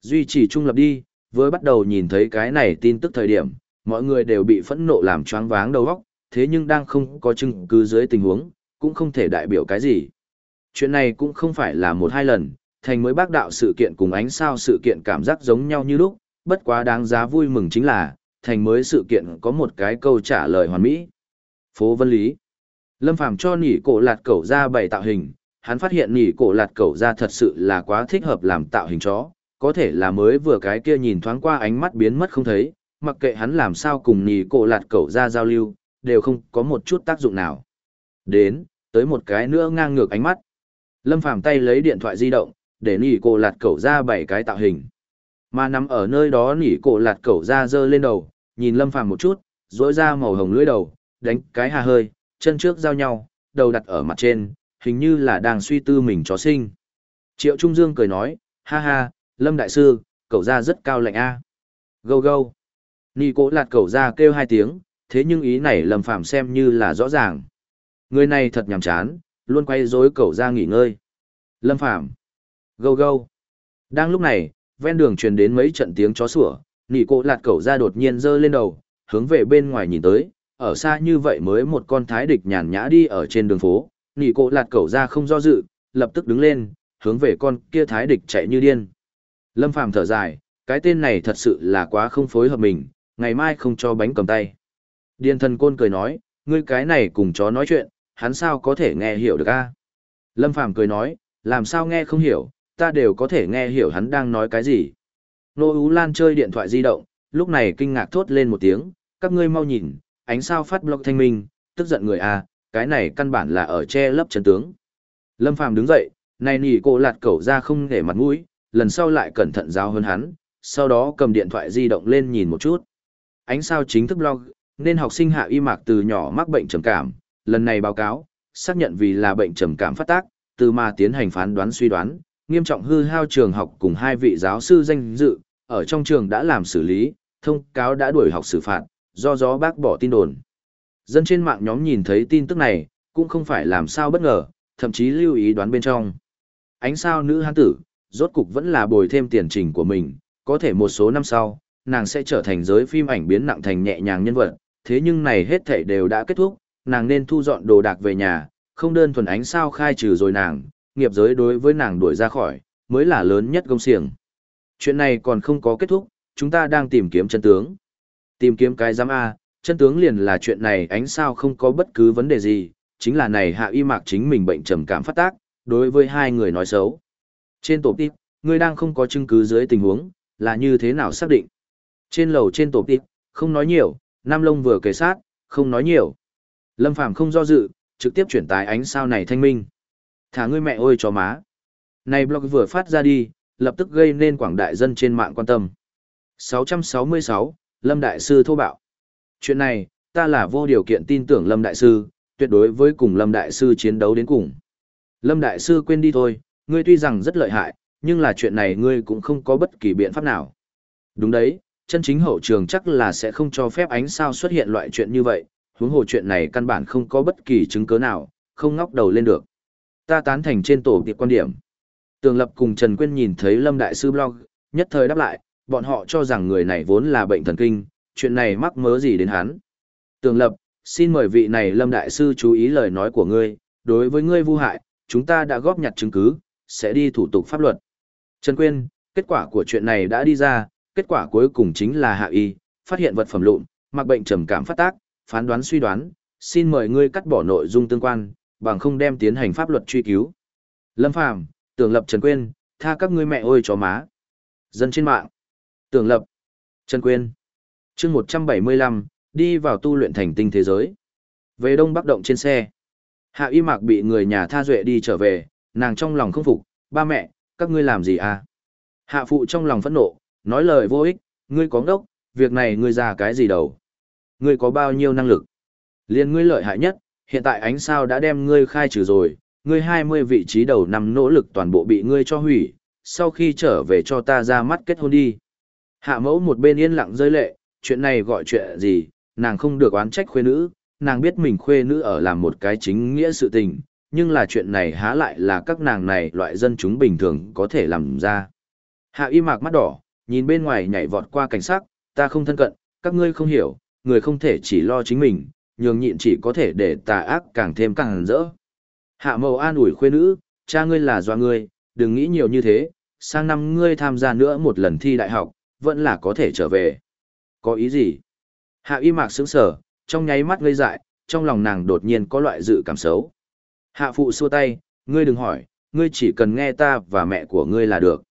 Duy trì trung lập đi, với bắt đầu nhìn thấy cái này tin tức thời điểm, mọi người đều bị phẫn nộ làm choáng váng đầu óc, thế nhưng đang không có chứng cứ dưới tình huống, cũng không thể đại biểu cái gì. Chuyện này cũng không phải là một hai lần, thành mới bác đạo sự kiện cùng ánh sao sự kiện cảm giác giống nhau như lúc, bất quá đáng giá vui mừng chính là, thành mới sự kiện có một cái câu trả lời hoàn mỹ. Phố Vân Lý Lâm Phàm cho nỉ cổ lạt cẩu ra bảy tạo hình, hắn phát hiện nỉ cổ lạt cẩu ra thật sự là quá thích hợp làm tạo hình chó, có thể là mới vừa cái kia nhìn thoáng qua ánh mắt biến mất không thấy, mặc kệ hắn làm sao cùng nỉ cổ lạt cẩu ra giao lưu, đều không có một chút tác dụng nào. Đến, tới một cái nữa ngang ngược ánh mắt. Lâm Phàm tay lấy điện thoại di động, để nỉ cổ lạt cẩu ra bảy cái tạo hình. Mà nằm ở nơi đó nỉ cổ lạt cẩu ra giơ lên đầu, nhìn Lâm Phàm một chút, rỗi ra màu hồng lưỡi đầu, đánh cái hà hơi, chân trước giao nhau, đầu đặt ở mặt trên, hình như là đang suy tư mình chó sinh. Triệu Trung Dương cười nói, ha ha, Lâm Đại Sư, cậu ra rất cao lạnh a. Gâu gâu. Nì cố lạt cầu ra kêu hai tiếng, thế nhưng ý này Lâm Phạm xem như là rõ ràng. Người này thật nhàm chán, luôn quay rối cầu ra nghỉ ngơi. Lâm Phạm. Gâu gâu. Đang lúc này, ven đường truyền đến mấy trận tiếng chó sủa, nỉ cố lạt cầu ra đột nhiên giơ lên đầu, hướng về bên ngoài nhìn tới, ở xa như vậy mới một con thái địch nhàn nhã đi ở trên đường phố, nỉ cổ lạt cẩu ra không do dự, lập tức đứng lên, hướng về con kia thái địch chạy như điên. Lâm Phàm thở dài, cái tên này thật sự là quá không phối hợp mình, ngày mai không cho bánh cầm tay. Điền thần côn cười nói, ngươi cái này cùng chó nói chuyện, hắn sao có thể nghe hiểu được a? Lâm Phàm cười nói, làm sao nghe không hiểu, ta đều có thể nghe hiểu hắn đang nói cái gì. Nô Ú Lan chơi điện thoại di động, lúc này kinh ngạc thốt lên một tiếng, các ngươi mau nhìn, ánh sao phát blog thanh minh, tức giận người a, cái này căn bản là ở che lấp chân tướng. Lâm Phàm đứng dậy, này nỉ cô lạt cẩu ra không để mặt mũi, lần sau lại cẩn thận giao hơn hắn, sau đó cầm điện thoại di động lên nhìn một chút. Ánh sao chính thức blog, nên học sinh hạ y mạc từ nhỏ mắc bệnh trầm cảm, lần này báo cáo, xác nhận vì là bệnh trầm cảm phát tác, từ mà tiến hành phán đoán suy đoán, nghiêm trọng hư hao trường học cùng hai vị giáo sư danh dự, ở trong trường đã làm xử lý, thông cáo đã đuổi học xử phạt, do gió bác bỏ tin đồn. Dân trên mạng nhóm nhìn thấy tin tức này, cũng không phải làm sao bất ngờ, thậm chí lưu ý đoán bên trong. Ánh sao nữ hán tử, rốt cục vẫn là bồi thêm tiền trình của mình, có thể một số năm sau, nàng sẽ trở thành giới phim ảnh biến nặng thành nhẹ nhàng nhân vật, thế nhưng này hết thảy đều đã kết thúc, nàng nên thu dọn đồ đạc về nhà, không đơn thuần ánh sao khai trừ rồi nàng, nghiệp giới đối với nàng đuổi ra khỏi, mới là lớn nhất công xiềng. Chuyện này còn không có kết thúc, chúng ta đang tìm kiếm chân tướng. Tìm kiếm cái giám A, chân tướng liền là chuyện này ánh sao không có bất cứ vấn đề gì, chính là này hạ y mạc chính mình bệnh trầm cảm phát tác, đối với hai người nói xấu. Trên tổ tiếp, người đang không có chứng cứ dưới tình huống, là như thế nào xác định. Trên lầu trên tổ tiệp, không nói nhiều, Nam Long vừa kề sát, không nói nhiều. Lâm Phàm không do dự, trực tiếp chuyển tài ánh sao này thanh minh. Thả ngươi mẹ ơi cho má. Này blog vừa phát ra đi, lập tức gây nên quảng đại dân trên mạng quan tâm. 666, Lâm Đại Sư thô bạo. Chuyện này, ta là vô điều kiện tin tưởng Lâm Đại Sư, tuyệt đối với cùng Lâm Đại Sư chiến đấu đến cùng. Lâm Đại Sư quên đi thôi, ngươi tuy rằng rất lợi hại, nhưng là chuyện này ngươi cũng không có bất kỳ biện pháp nào. Đúng đấy, chân chính hậu trường chắc là sẽ không cho phép ánh sao xuất hiện loại chuyện như vậy, huống hồ chuyện này căn bản không có bất kỳ chứng cứ nào, không ngóc đầu lên được. Ta tán thành trên tổ tiệp quan điểm. Tường Lập cùng Trần Quyên nhìn thấy Lâm Đại Sư blog, nhất thời đáp lại, bọn họ cho rằng người này vốn là bệnh thần kinh, chuyện này mắc mớ gì đến hắn. Tường Lập, xin mời vị này Lâm Đại Sư chú ý lời nói của ngươi, đối với ngươi vu hại, chúng ta đã góp nhặt chứng cứ, sẽ đi thủ tục pháp luật. Trần Quyên, kết quả của chuyện này đã đi ra, kết quả cuối cùng chính là hạ y, phát hiện vật phẩm lụn, mặc bệnh trầm cảm phát tác, phán đoán suy đoán, xin mời ngươi cắt bỏ nội dung tương quan, bằng không đem tiến hành pháp luật truy cứu. Lâm Phàm, Tưởng Lập Trần Quyên, tha các ngươi mẹ ơi chó má. Dân trên mạng. Tưởng Lập, Trần Quyên. Chương 175, đi vào tu luyện thành tinh thế giới. Về Đông Bắc động trên xe. Hạ Y Mạc bị người nhà tha duệ đi trở về, nàng trong lòng không phục, ba mẹ, các ngươi làm gì à? Hạ phụ trong lòng phẫn nộ, nói lời vô ích, ngươi có ngốc, việc này ngươi ra cái gì đầu? Ngươi có bao nhiêu năng lực? Liên ngươi lợi hại nhất, hiện tại ánh sao đã đem ngươi khai trừ rồi, ngươi 20 vị trí đầu năm nỗ lực toàn bộ bị ngươi cho hủy, sau khi trở về cho ta ra mắt kết hôn đi. Hạ mẫu một bên yên lặng rơi lệ, chuyện này gọi chuyện gì, nàng không được oán trách khuê nữ, nàng biết mình khuê nữ ở làm một cái chính nghĩa sự tình, nhưng là chuyện này há lại là các nàng này loại dân chúng bình thường có thể làm ra. Hạ y mạc mắt đỏ, nhìn bên ngoài nhảy vọt qua cảnh sát, ta không thân cận, các ngươi không hiểu, người không thể chỉ lo chính mình, nhường nhịn chỉ có thể để tà ác càng thêm càng rỡ. Hạ mầu an ủi khuê nữ, cha ngươi là do ngươi, đừng nghĩ nhiều như thế, sang năm ngươi tham gia nữa một lần thi đại học, vẫn là có thể trở về. Có ý gì? Hạ y mạc sững sở, trong nháy mắt ngây dại, trong lòng nàng đột nhiên có loại dự cảm xấu. Hạ phụ xua tay, ngươi đừng hỏi, ngươi chỉ cần nghe ta và mẹ của ngươi là được.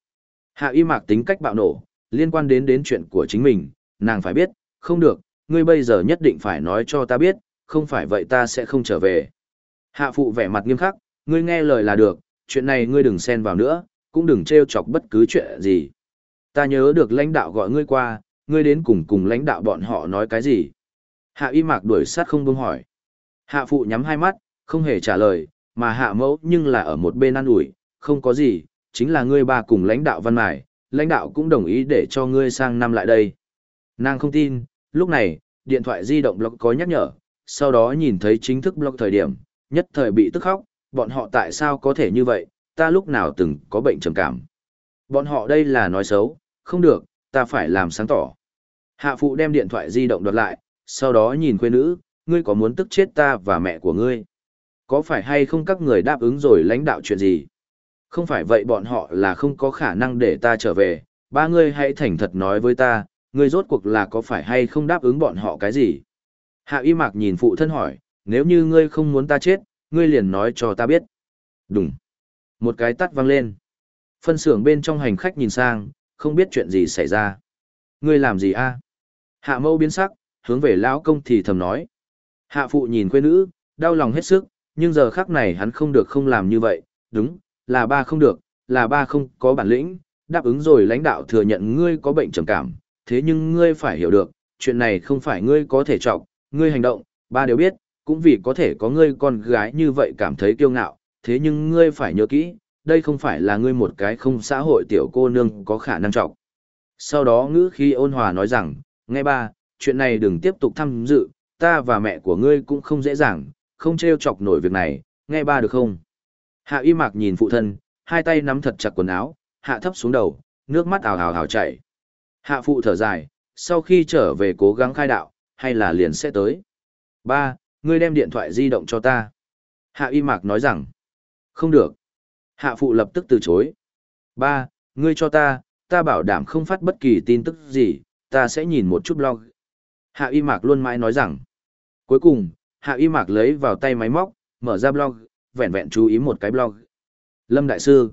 Hạ y mạc tính cách bạo nổ, liên quan đến đến chuyện của chính mình, nàng phải biết, không được, ngươi bây giờ nhất định phải nói cho ta biết, không phải vậy ta sẽ không trở về. Hạ phụ vẻ mặt nghiêm khắc, ngươi nghe lời là được, chuyện này ngươi đừng xen vào nữa, cũng đừng trêu chọc bất cứ chuyện gì. Ta nhớ được lãnh đạo gọi ngươi qua, ngươi đến cùng cùng lãnh đạo bọn họ nói cái gì. Hạ y mạc đuổi sát không buông hỏi. Hạ phụ nhắm hai mắt, không hề trả lời, mà hạ mẫu nhưng là ở một bên ăn ủi, không có gì, chính là ngươi ba cùng lãnh đạo văn mải, lãnh đạo cũng đồng ý để cho ngươi sang năm lại đây. Nàng không tin, lúc này, điện thoại di động blog có nhắc nhở, sau đó nhìn thấy chính thức blog thời điểm, nhất thời bị tức khóc, bọn họ tại sao có thể như vậy, ta lúc nào từng có bệnh trầm cảm. Bọn họ đây là nói xấu, không được, ta phải làm sáng tỏ. Hạ phụ đem điện thoại di động đoạt lại, sau đó nhìn quê nữ, ngươi có muốn tức chết ta và mẹ của ngươi? Có phải hay không các người đáp ứng rồi lãnh đạo chuyện gì? Không phải vậy bọn họ là không có khả năng để ta trở về, ba ngươi hãy thành thật nói với ta, ngươi rốt cuộc là có phải hay không đáp ứng bọn họ cái gì? Hạ y mạc nhìn phụ thân hỏi, nếu như ngươi không muốn ta chết, ngươi liền nói cho ta biết. Đúng. Một cái tắt vang lên. Phân xưởng bên trong hành khách nhìn sang, không biết chuyện gì xảy ra. Ngươi làm gì a? Hạ mâu biến sắc, hướng về lão công thì thầm nói. Hạ phụ nhìn quê nữ, đau lòng hết sức, nhưng giờ khắc này hắn không được không làm như vậy, đúng, là ba không được, là ba không có bản lĩnh, đáp ứng rồi lãnh đạo thừa nhận ngươi có bệnh trầm cảm, thế nhưng ngươi phải hiểu được, chuyện này không phải ngươi có thể trọng, ngươi hành động, ba đều biết, cũng vì có thể có ngươi con gái như vậy cảm thấy kiêu ngạo, thế nhưng ngươi phải nhớ kỹ, đây không phải là ngươi một cái không xã hội tiểu cô nương có khả năng trọng. Sau đó ngữ khi ôn hòa nói rằng, nghe ba, chuyện này đừng tiếp tục tham dự, ta và mẹ của ngươi cũng không dễ dàng, không trêu chọc nổi việc này, nghe ba được không? Hạ y mạc nhìn phụ thân, hai tay nắm thật chặt quần áo, hạ thấp xuống đầu, nước mắt ào ào ào chảy. Hạ phụ thở dài, sau khi trở về cố gắng khai đạo, hay là liền sẽ tới. Ba, ngươi đem điện thoại di động cho ta. Hạ y mạc nói rằng, không được. Hạ phụ lập tức từ chối. Ba, ngươi cho ta, ta bảo đảm không phát bất kỳ tin tức gì, ta sẽ nhìn một chút blog. Hạ y mạc luôn mãi nói rằng. Cuối cùng, hạ y mạc lấy vào tay máy móc, mở ra blog, vẹn vẹn chú ý một cái blog. Lâm Đại Sư.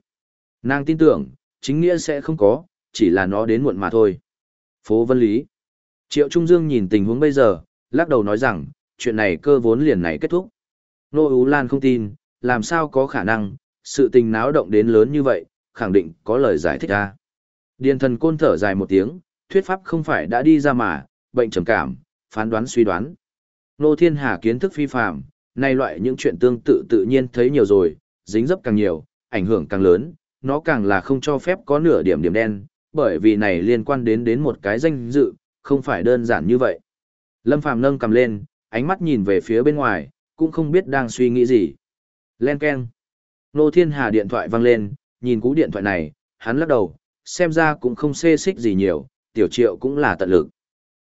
Nàng tin tưởng, chính nghĩa sẽ không có, chỉ là nó đến muộn mà thôi. Phố Vân Lý. Triệu Trung Dương nhìn tình huống bây giờ, lắc đầu nói rằng, chuyện này cơ vốn liền này kết thúc. Nô Ú Lan không tin, làm sao có khả năng, sự tình náo động đến lớn như vậy, khẳng định có lời giải thích ra. Điền thần côn thở dài một tiếng, thuyết pháp không phải đã đi ra mà, bệnh trầm cảm, phán đoán suy đoán. Nô Thiên Hà kiến thức phi phạm, nay loại những chuyện tương tự tự nhiên thấy nhiều rồi, dính dấp càng nhiều, ảnh hưởng càng lớn, nó càng là không cho phép có nửa điểm điểm đen, bởi vì này liên quan đến đến một cái danh dự, không phải đơn giản như vậy. Lâm Phàm nâng cầm lên, ánh mắt nhìn về phía bên ngoài, cũng không biết đang suy nghĩ gì. Len keng. Nô Thiên Hà điện thoại vang lên, nhìn cú điện thoại này, hắn lắc đầu, xem ra cũng không xê xích gì nhiều, tiểu triệu cũng là tận lực.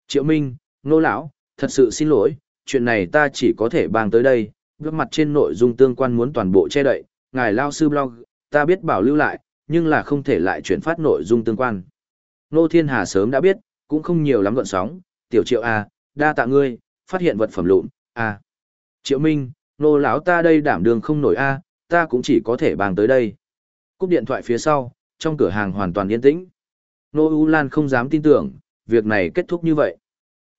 Triệu Minh, nô lão, thật sự xin lỗi, chuyện này ta chỉ có thể bang tới đây, gấp mặt trên nội dung tương quan muốn toàn bộ che đậy, ngài lao sư blog, ta biết bảo lưu lại, nhưng là không thể lại chuyển phát nội dung tương quan. Nô Thiên Hà sớm đã biết, cũng không nhiều lắm gọn sóng, tiểu triệu A, đa tạ ngươi, phát hiện vật phẩm lụn, A. Triệu Minh, nô lão ta đây đảm đường không nổi A, ta cũng chỉ có thể bang tới đây. Cúp điện thoại phía sau, trong cửa hàng hoàn toàn yên tĩnh. Nô U Lan không dám tin tưởng, việc này kết thúc như vậy.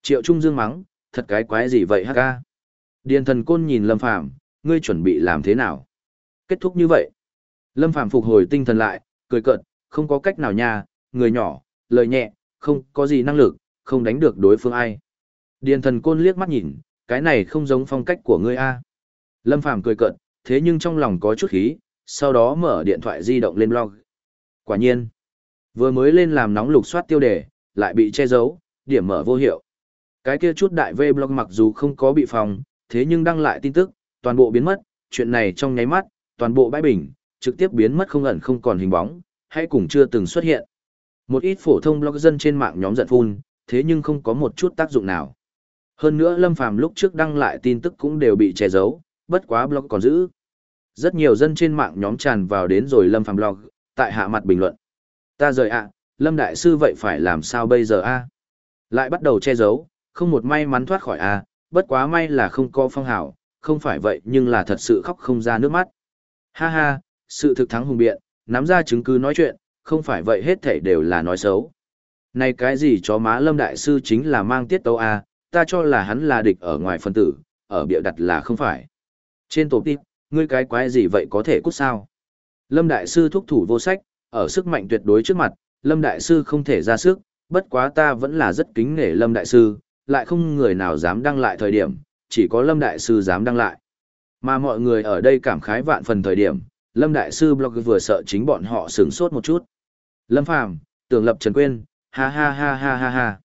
Triệu Trung Dương mắng, thật cái quái gì vậy hắc ca. Điền thần côn nhìn Lâm Phàm ngươi chuẩn bị làm thế nào? Kết thúc như vậy. Lâm Phàm phục hồi tinh thần lại, cười cợt, không có cách nào nha, người nhỏ, lời nhẹ, không có gì năng lực, không đánh được đối phương ai. Điền thần côn liếc mắt nhìn, cái này không giống phong cách của ngươi a. Lâm Phàm cười cợt, thế nhưng trong lòng có chút khí, sau đó mở điện thoại di động lên blog. Quả nhiên, vừa mới lên làm nóng lục soát tiêu đề, lại bị che giấu, điểm mở vô hiệu. Cái kia chút đại vlog blog mặc dù không có bị phòng, thế nhưng đăng lại tin tức, toàn bộ biến mất, chuyện này trong nháy mắt, toàn bộ bãi bình, trực tiếp biến mất không ẩn không còn hình bóng, hay cùng chưa từng xuất hiện. Một ít phổ thông blog dân trên mạng nhóm giận phun, thế nhưng không có một chút tác dụng nào. Hơn nữa Lâm Phàm lúc trước đăng lại tin tức cũng đều bị che giấu, bất quá blog còn giữ. Rất nhiều dân trên mạng nhóm tràn vào đến rồi Lâm Phàm blog, tại hạ mặt bình luận. Ta rời ạ, Lâm Đại Sư vậy phải làm sao bây giờ a? Lại bắt đầu che giấu, không một may mắn thoát khỏi a, bất quá may là không có phong hảo, không phải vậy nhưng là thật sự khóc không ra nước mắt. Ha ha, sự thực thắng hùng biện, nắm ra chứng cứ nói chuyện, không phải vậy hết thảy đều là nói xấu. Này cái gì chó má lâm đại sư chính là mang tiết tấu A, ta cho là hắn là địch ở ngoài phân tử, ở bịa đặt là không phải. Trên tổ tiếp, ngươi cái quái gì vậy có thể cút sao? Lâm đại sư thúc thủ vô sách, ở sức mạnh tuyệt đối trước mặt, lâm đại sư không thể ra sức, bất quá ta vẫn là rất kính nể lâm đại sư, lại không người nào dám đăng lại thời điểm, chỉ có lâm đại sư dám đăng lại. Mà mọi người ở đây cảm khái vạn phần thời điểm, Lâm Đại Sư blog vừa sợ chính bọn họ sướng sốt một chút. Lâm Phàm tưởng lập Trần Quyên, ha ha ha ha ha ha.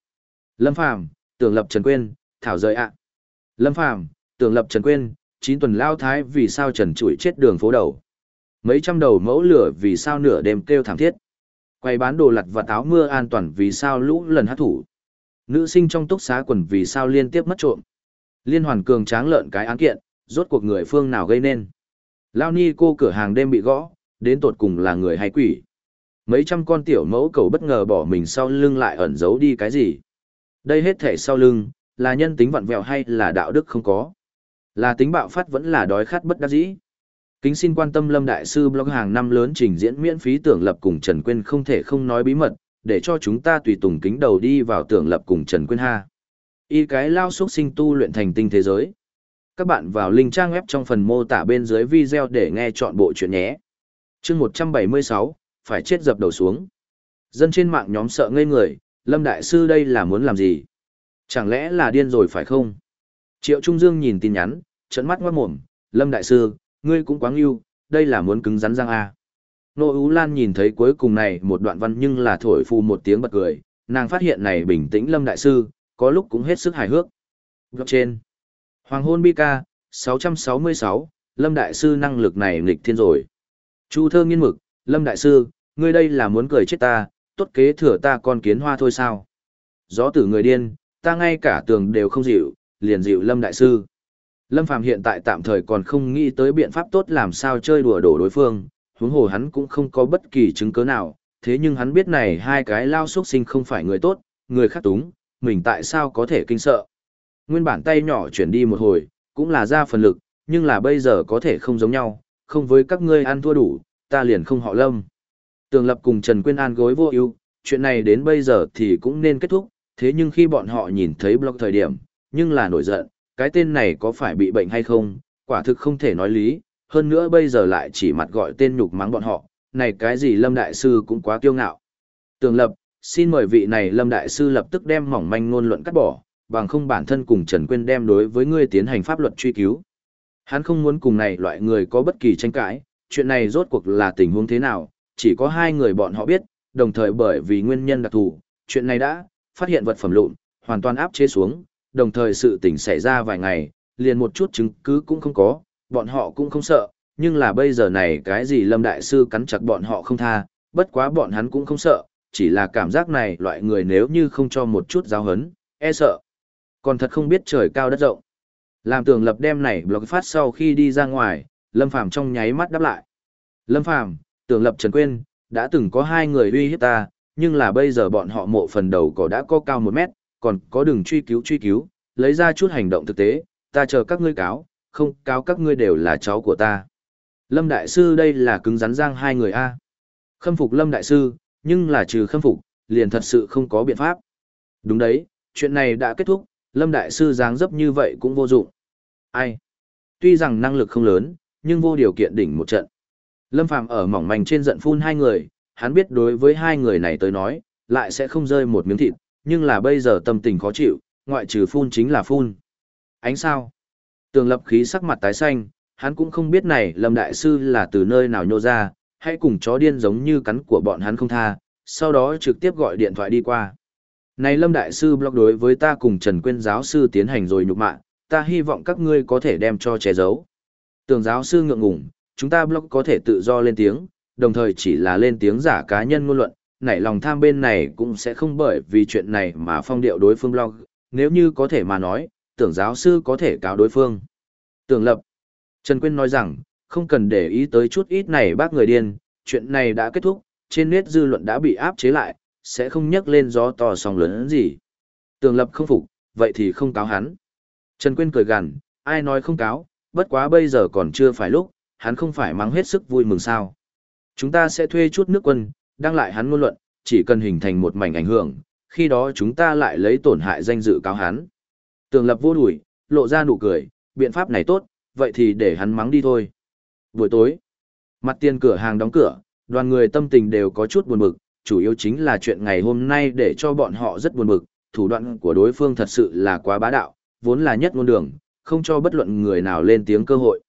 Lâm Phàm tưởng lập Trần Quyên, thảo rời ạ. Lâm Phàm tưởng lập Trần Quyên, chín tuần lao thái vì sao Trần Chuỗi chết đường phố đầu. Mấy trăm đầu mẫu lửa vì sao nửa đêm kêu thảm thiết. Quay bán đồ lặt và táo mưa an toàn vì sao lũ lần hát thủ. Nữ sinh trong túc xá quần vì sao liên tiếp mất trộm. Liên hoàn cường tráng lợn cái án kiện, rốt cuộc người phương nào gây nên. Lao ni cô cửa hàng đêm bị gõ, đến tột cùng là người hay quỷ. Mấy trăm con tiểu mẫu cầu bất ngờ bỏ mình sau lưng lại ẩn giấu đi cái gì. Đây hết thể sau lưng, là nhân tính vặn vẹo hay là đạo đức không có. Là tính bạo phát vẫn là đói khát bất đắc dĩ. Kính xin quan tâm Lâm Đại Sư blog hàng năm lớn trình diễn miễn phí tưởng lập cùng Trần Quyên không thể không nói bí mật, để cho chúng ta tùy tùng kính đầu đi vào tưởng lập cùng Trần Quyên ha. Y cái lao xuất sinh tu luyện thành tinh thế giới. Các bạn vào link trang web trong phần mô tả bên dưới video để nghe chọn bộ chuyện nhé. chương 176, phải chết dập đầu xuống. Dân trên mạng nhóm sợ ngây người, Lâm Đại Sư đây là muốn làm gì? Chẳng lẽ là điên rồi phải không? Triệu Trung Dương nhìn tin nhắn, trận mắt ngoát mồm, Lâm Đại Sư, ngươi cũng quá ngưu, đây là muốn cứng rắn răng à. Nô Ú Lan nhìn thấy cuối cùng này một đoạn văn nhưng là thổi phù một tiếng bật cười, nàng phát hiện này bình tĩnh Lâm Đại Sư, có lúc cũng hết sức hài hước. Góc trên. Hoàng hôn bi ca, 666, Lâm Đại Sư năng lực này nghịch thiên rồi. Chu thơ nghiên mực, Lâm Đại Sư, ngươi đây là muốn cười chết ta, tốt kế thừa ta con kiến hoa thôi sao. Gió tử người điên, ta ngay cả tường đều không dịu, liền dịu Lâm Đại Sư. Lâm Phàm hiện tại tạm thời còn không nghĩ tới biện pháp tốt làm sao chơi đùa đổ đối phương, huống hồ hắn cũng không có bất kỳ chứng cứ nào, thế nhưng hắn biết này hai cái lao xuất sinh không phải người tốt, người khác túng, mình tại sao có thể kinh sợ. Nguyên bản tay nhỏ chuyển đi một hồi, cũng là ra phần lực, nhưng là bây giờ có thể không giống nhau, không với các ngươi ăn thua đủ, ta liền không họ lâm. Tường lập cùng Trần Quyên An gối vô ưu, chuyện này đến bây giờ thì cũng nên kết thúc, thế nhưng khi bọn họ nhìn thấy blog thời điểm, nhưng là nổi giận, cái tên này có phải bị bệnh hay không, quả thực không thể nói lý, hơn nữa bây giờ lại chỉ mặt gọi tên nhục mắng bọn họ, này cái gì Lâm Đại Sư cũng quá kiêu ngạo. Tường lập, xin mời vị này Lâm Đại Sư lập tức đem mỏng manh ngôn luận cắt bỏ, bằng không bản thân cùng Trần Quyên đem đối với ngươi tiến hành pháp luật truy cứu. Hắn không muốn cùng này loại người có bất kỳ tranh cãi, chuyện này rốt cuộc là tình huống thế nào, chỉ có hai người bọn họ biết, đồng thời bởi vì nguyên nhân đặc thù, chuyện này đã phát hiện vật phẩm lụn, hoàn toàn áp chế xuống, đồng thời sự tình xảy ra vài ngày, liền một chút chứng cứ cũng không có, bọn họ cũng không sợ, nhưng là bây giờ này cái gì Lâm Đại Sư cắn chặt bọn họ không tha, bất quá bọn hắn cũng không sợ, chỉ là cảm giác này loại người nếu như không cho một chút giáo hấn, e sợ. Còn thật không biết trời cao đất rộng. Làm tường lập đem này blog phát sau khi đi ra ngoài, Lâm Phàm trong nháy mắt đáp lại. Lâm Phàm tường lập trần quên, đã từng có hai người uy hiếp ta, nhưng là bây giờ bọn họ mộ phần đầu cỏ đã có cao một mét, còn có đường truy cứu truy cứu, lấy ra chút hành động thực tế, ta chờ các ngươi cáo, không cáo các ngươi đều là cháu của ta. Lâm Đại Sư đây là cứng rắn giang hai người A. Khâm phục Lâm Đại Sư, nhưng là trừ khâm phục, liền thật sự không có biện pháp. Đúng đấy, chuyện này đã kết thúc, Lâm Đại Sư dáng dấp như vậy cũng vô dụng. Ai? Tuy rằng năng lực không lớn, nhưng vô điều kiện đỉnh một trận. Lâm Phàm ở mỏng manh trên giận phun hai người, hắn biết đối với hai người này tới nói, lại sẽ không rơi một miếng thịt, nhưng là bây giờ tâm tình khó chịu, ngoại trừ phun chính là phun. Ánh sao? Tường lập khí sắc mặt tái xanh, hắn cũng không biết này Lâm Đại Sư là từ nơi nào nhô ra, hay cùng chó điên giống như cắn của bọn hắn không tha, sau đó trực tiếp gọi điện thoại đi qua. Này Lâm Đại Sư blog đối với ta cùng Trần Quyên giáo sư tiến hành rồi nhục mạ, ta hy vọng các ngươi có thể đem cho che giấu. Tường giáo sư ngượng ngùng, chúng ta blog có thể tự do lên tiếng, đồng thời chỉ là lên tiếng giả cá nhân ngôn luận, nảy lòng tham bên này cũng sẽ không bởi vì chuyện này mà phong điệu đối phương blog, nếu như có thể mà nói, tưởng giáo sư có thể cáo đối phương. Tưởng lập. Trần Quyên nói rằng, không cần để ý tới chút ít này bác người điên, chuyện này đã kết thúc, trên nét dư luận đã bị áp chế lại, sẽ không nhắc lên gió to sóng lớn gì. Tưởng lập không phục, vậy thì không cáo hắn. Trần Quyên cười gằn, ai nói không cáo, bất quá bây giờ còn chưa phải lúc, hắn không phải mắng hết sức vui mừng sao. Chúng ta sẽ thuê chút nước quân, đăng lại hắn ngôn luận, chỉ cần hình thành một mảnh ảnh hưởng, khi đó chúng ta lại lấy tổn hại danh dự cáo hắn. Tường lập vô đuổi, lộ ra nụ cười, biện pháp này tốt, vậy thì để hắn mắng đi thôi. Buổi tối, mặt tiền cửa hàng đóng cửa, đoàn người tâm tình đều có chút buồn bực, chủ yếu chính là chuyện ngày hôm nay để cho bọn họ rất buồn bực, thủ đoạn của đối phương thật sự là quá bá đạo, vốn là nhất ngôn đường, không cho bất luận người nào lên tiếng cơ hội.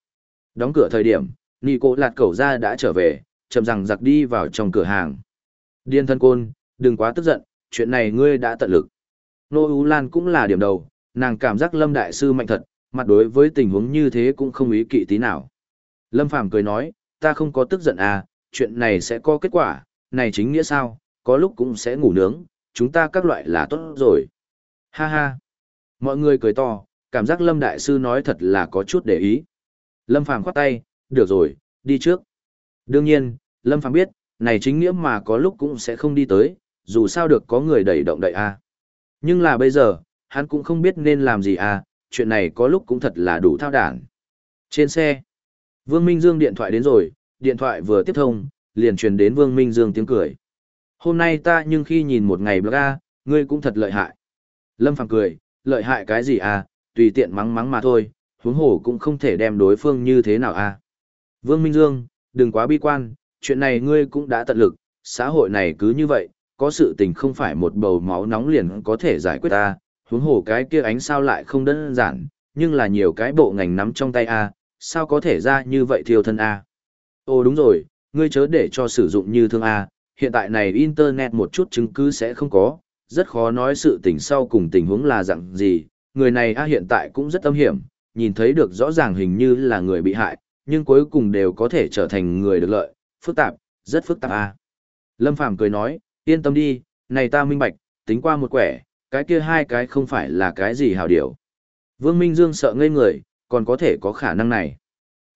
Đóng cửa thời điểm, Nico lạt cẩu ra đã trở về, chậm rằng giặc đi vào trong cửa hàng. Điên thân côn, đừng quá tức giận, chuyện này ngươi đã tận lực. Nô Ú Lan cũng là điểm đầu, nàng cảm giác Lâm Đại Sư mạnh thật, mặt đối với tình huống như thế cũng không ý kỵ tí nào. Lâm Phàm cười nói, ta không có tức giận à, chuyện này sẽ có kết quả, này chính nghĩa sao, có lúc cũng sẽ ngủ nướng, chúng ta các loại là tốt rồi. Ha ha. Mọi người cười to, cảm giác Lâm Đại Sư nói thật là có chút để ý. Lâm Phàm khoát tay, được rồi, đi trước. Đương nhiên, Lâm Phàm biết, này chính nghĩa mà có lúc cũng sẽ không đi tới, dù sao được có người đẩy động đậy a. À. Nhưng là bây giờ, hắn cũng không biết nên làm gì à, chuyện này có lúc cũng thật là đủ thao đản. Trên xe, Vương Minh Dương điện thoại đến rồi, điện thoại vừa tiếp thông, liền truyền đến Vương Minh Dương tiếng cười. Hôm nay ta nhưng khi nhìn một ngày blog A, ngươi cũng thật lợi hại. Lâm Phàm cười, lợi hại cái gì à, tùy tiện mắng mắng mà thôi, huống hồ cũng không thể đem đối phương như thế nào à. Vương Minh Dương, đừng quá bi quan, chuyện này ngươi cũng đã tận lực, xã hội này cứ như vậy, có sự tình không phải một bầu máu nóng liền có thể giải quyết ta, huống hồ cái kia ánh sao lại không đơn giản, nhưng là nhiều cái bộ ngành nắm trong tay a, sao có thể ra như vậy thiêu thân a. Ồ đúng rồi, ngươi chớ để cho sử dụng như thương a, hiện tại này internet một chút chứng cứ sẽ không có, rất khó nói sự tình sau cùng tình huống là dạng gì, người này a hiện tại cũng rất âm hiểm, nhìn thấy được rõ ràng hình như là người bị hại, nhưng cuối cùng đều có thể trở thành người được lợi, phức tạp, rất phức tạp a. Lâm Phàm cười nói, yên tâm đi, này ta minh bạch, tính qua một quẻ, cái kia hai cái không phải là cái gì hào điều. Vương Minh Dương sợ ngây người, còn có thể có khả năng này.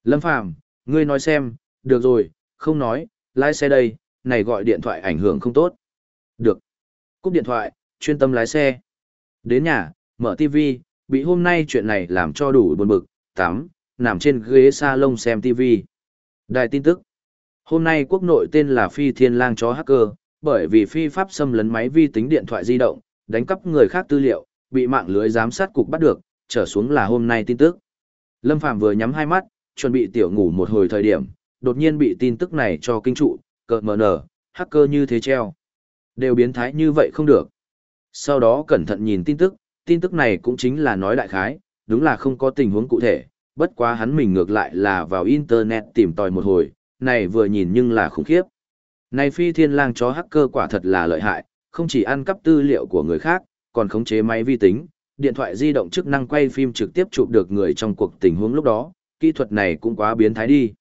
Lâm Phàm ngươi nói xem, được rồi, không nói, lái xe đây, này gọi điện thoại ảnh hưởng không tốt. Được. Cúp điện thoại, chuyên tâm lái xe. Đến nhà, mở TV, bị hôm nay chuyện này làm cho đủ buồn bực, tắm, nằm trên ghế salon xem TV. Đài tin tức. Hôm nay quốc nội tên là Phi Thiên Lang chó hacker, bởi vì phi pháp xâm lấn máy vi tính điện thoại di động, đánh cắp người khác tư liệu, bị mạng lưới giám sát cục bắt được, trở xuống là hôm nay tin tức. Lâm Phàm vừa nhắm hai mắt, chuẩn bị tiểu ngủ một hồi thời điểm, đột nhiên bị tin tức này cho kinh trụ, cợt mờ nở, hacker như thế treo. Đều biến thái như vậy không được. Sau đó cẩn thận nhìn tin tức, tin tức này cũng chính là nói đại khái, đúng là không có tình huống cụ thể, bất quá hắn mình ngược lại là vào internet tìm tòi một hồi, này vừa nhìn nhưng là khủng khiếp. Này phi thiên lang chó hacker quả thật là lợi hại, không chỉ ăn cắp tư liệu của người khác, còn khống chế máy vi tính, điện thoại di động chức năng quay phim trực tiếp chụp được người trong cuộc tình huống lúc đó, kỹ thuật này cũng quá biến thái đi.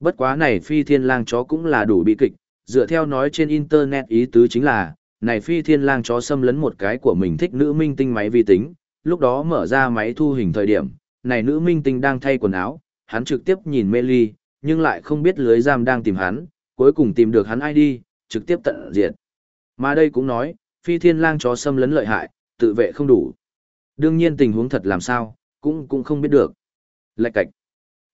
Bất quá này phi thiên lang chó cũng là đủ bị kịch, dựa theo nói trên internet ý tứ chính là, này phi thiên lang chó xâm lấn một cái của mình thích nữ minh tinh máy vi tính, lúc đó mở ra máy thu hình thời điểm, này nữ minh tinh đang thay quần áo, hắn trực tiếp nhìn mê ly, nhưng lại không biết lưới giam đang tìm hắn, cuối cùng tìm được hắn ID, trực tiếp tận diệt. Mà đây cũng nói, phi thiên lang chó xâm lấn lợi hại, tự vệ không đủ. Đương nhiên tình huống thật làm sao, cũng cũng không biết được. Lạch cạch.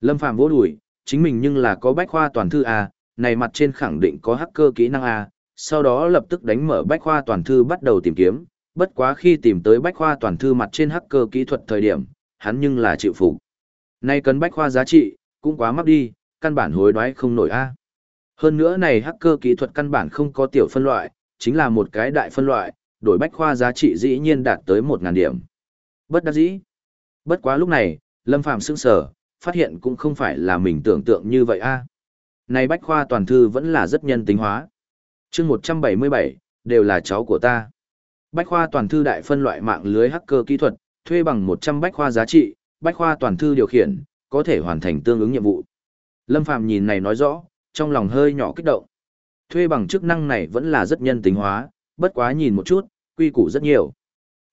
Lâm Phàm vỗ đùi, chính mình nhưng là có bách khoa toàn thư A, này mặt trên khẳng định có hacker kỹ năng A, sau đó lập tức đánh mở bách khoa toàn thư bắt đầu tìm kiếm, bất quá khi tìm tới bách khoa toàn thư mặt trên hacker kỹ thuật thời điểm, hắn nhưng là chịu phục. Nay cần bách khoa giá trị, cũng quá mắc đi, căn bản hối đoái không nổi A. Hơn nữa này hacker kỹ thuật căn bản không có tiểu phân loại, chính là một cái đại phân loại, đổi bách khoa giá trị dĩ nhiên đạt tới 1.000 điểm. Bất đắc dĩ. Bất quá lúc này, Lâm Phàm sững sờ, phát hiện cũng không phải là mình tưởng tượng như vậy a. Này bách khoa toàn thư vẫn là rất nhân tính hóa. chương 177, đều là cháu của ta. Bách khoa toàn thư đại phân loại mạng lưới hacker kỹ thuật, thuê bằng 100 bách khoa giá trị, bách khoa toàn thư điều khiển, có thể hoàn thành tương ứng nhiệm vụ. Lâm Phàm nhìn này nói rõ, trong lòng hơi nhỏ kích động. Thuê bằng chức năng này vẫn là rất nhân tính hóa, bất quá nhìn một chút, quy củ rất nhiều.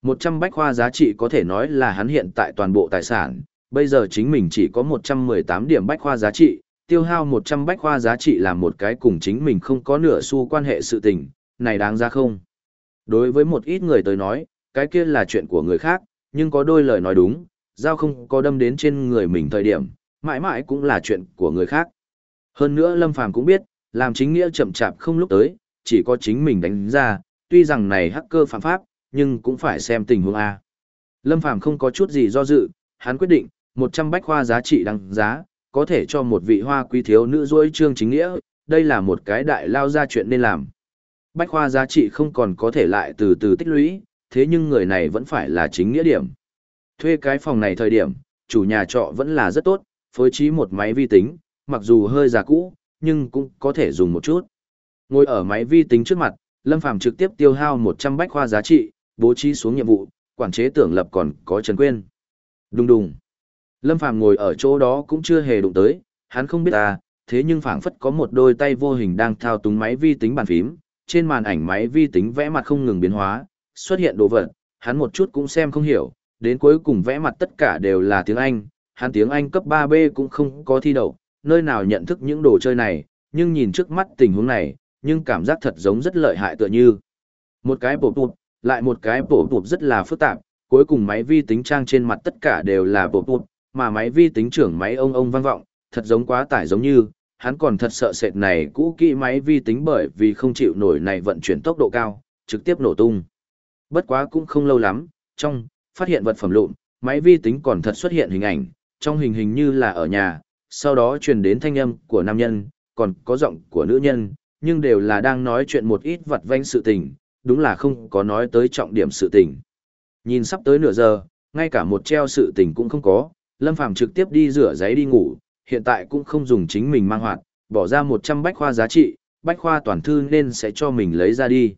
100 bách khoa giá trị có thể nói là hắn hiện tại toàn bộ tài sản, bây giờ chính mình chỉ có 118 điểm bách khoa giá trị, tiêu hao 100 bách khoa giá trị là một cái cùng chính mình không có nửa xu quan hệ sự tình, này đáng ra không? Đối với một ít người tới nói, cái kia là chuyện của người khác, nhưng có đôi lời nói đúng, giao không có đâm đến trên người mình thời điểm, mãi mãi cũng là chuyện của người khác. Hơn nữa Lâm Phàm cũng biết, làm chính nghĩa chậm chạp không lúc tới, chỉ có chính mình đánh ra, tuy rằng này hacker phạm pháp, nhưng cũng phải xem tình huống A. Lâm Phàm không có chút gì do dự, hắn quyết định, 100 bách khoa giá trị đăng giá, có thể cho một vị hoa quý thiếu nữ dối trương chính nghĩa, đây là một cái đại lao ra chuyện nên làm. Bách khoa giá trị không còn có thể lại từ từ tích lũy, thế nhưng người này vẫn phải là chính nghĩa điểm. Thuê cái phòng này thời điểm, chủ nhà trọ vẫn là rất tốt, phối trí một máy vi tính, mặc dù hơi già cũ, nhưng cũng có thể dùng một chút. Ngồi ở máy vi tính trước mặt, Lâm Phàm trực tiếp tiêu hao 100 bách khoa giá trị, bố trí xuống nhiệm vụ, quản chế tưởng lập còn có Trần Quyên. Đùng đùng. Lâm Phàm ngồi ở chỗ đó cũng chưa hề đụng tới, hắn không biết à, thế nhưng phảng phất có một đôi tay vô hình đang thao túng máy vi tính bàn phím, trên màn ảnh máy vi tính vẽ mặt không ngừng biến hóa, xuất hiện đồ vật, hắn một chút cũng xem không hiểu, đến cuối cùng vẽ mặt tất cả đều là tiếng Anh, hắn tiếng Anh cấp 3B cũng không có thi đậu, nơi nào nhận thức những đồ chơi này, nhưng nhìn trước mắt tình huống này, nhưng cảm giác thật giống rất lợi hại tựa như. Một cái bổ tụt, lại một cái bổ tụt rất là phức tạp, cuối cùng máy vi tính trang trên mặt tất cả đều là bổ tụt, mà máy vi tính trưởng máy ông ông vang vọng, thật giống quá tải giống như, hắn còn thật sợ sệt này cũ kỹ máy vi tính bởi vì không chịu nổi này vận chuyển tốc độ cao, trực tiếp nổ tung. Bất quá cũng không lâu lắm, trong, phát hiện vật phẩm lụn, máy vi tính còn thật xuất hiện hình ảnh, trong hình hình như là ở nhà, sau đó truyền đến thanh âm của nam nhân, còn có giọng của nữ nhân, nhưng đều là đang nói chuyện một ít vật vanh sự tình, đúng là không có nói tới trọng điểm sự tình. Nhìn sắp tới nửa giờ, ngay cả một treo sự tình cũng không có, Lâm Phàm trực tiếp đi rửa giấy đi ngủ, hiện tại cũng không dùng chính mình mang hoạt, bỏ ra 100 bách khoa giá trị, bách khoa toàn thư nên sẽ cho mình lấy ra đi.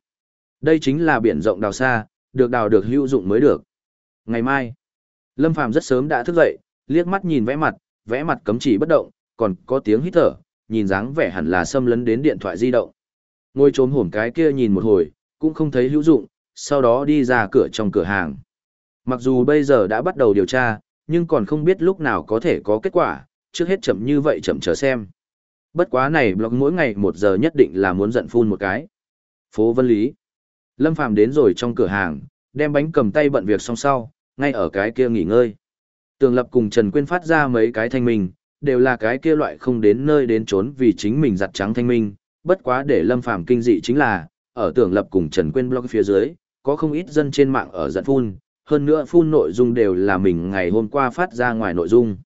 Đây chính là biển rộng đào xa, được đào được hữu dụng mới được. Ngày mai, Lâm Phàm rất sớm đã thức dậy, liếc mắt nhìn vẽ mặt, vẽ mặt cấm chỉ bất động, còn có tiếng hít thở, nhìn dáng vẻ hẳn là xâm lấn đến điện thoại di động. Ngồi trốn hổm cái kia nhìn một hồi, cũng không thấy hữu dụng, sau đó đi ra cửa trong cửa hàng. Mặc dù bây giờ đã bắt đầu điều tra, nhưng còn không biết lúc nào có thể có kết quả, trước hết chậm như vậy chậm chờ xem. Bất quá này blog mỗi ngày một giờ nhất định là muốn giận phun một cái. Phố Vân Lý. Lâm Phàm đến rồi trong cửa hàng, đem bánh cầm tay bận việc xong sau, ngay ở cái kia nghỉ ngơi. Tường Lập cùng Trần Quyên phát ra mấy cái thanh minh, đều là cái kia loại không đến nơi đến trốn vì chính mình giặt trắng thanh minh, bất quá để Lâm Phàm kinh dị chính là, ở Tường Lập cùng Trần Quyên blog phía dưới, có không ít dân trên mạng ở giận phun, hơn nữa phun nội dung đều là mình ngày hôm qua phát ra ngoài nội dung.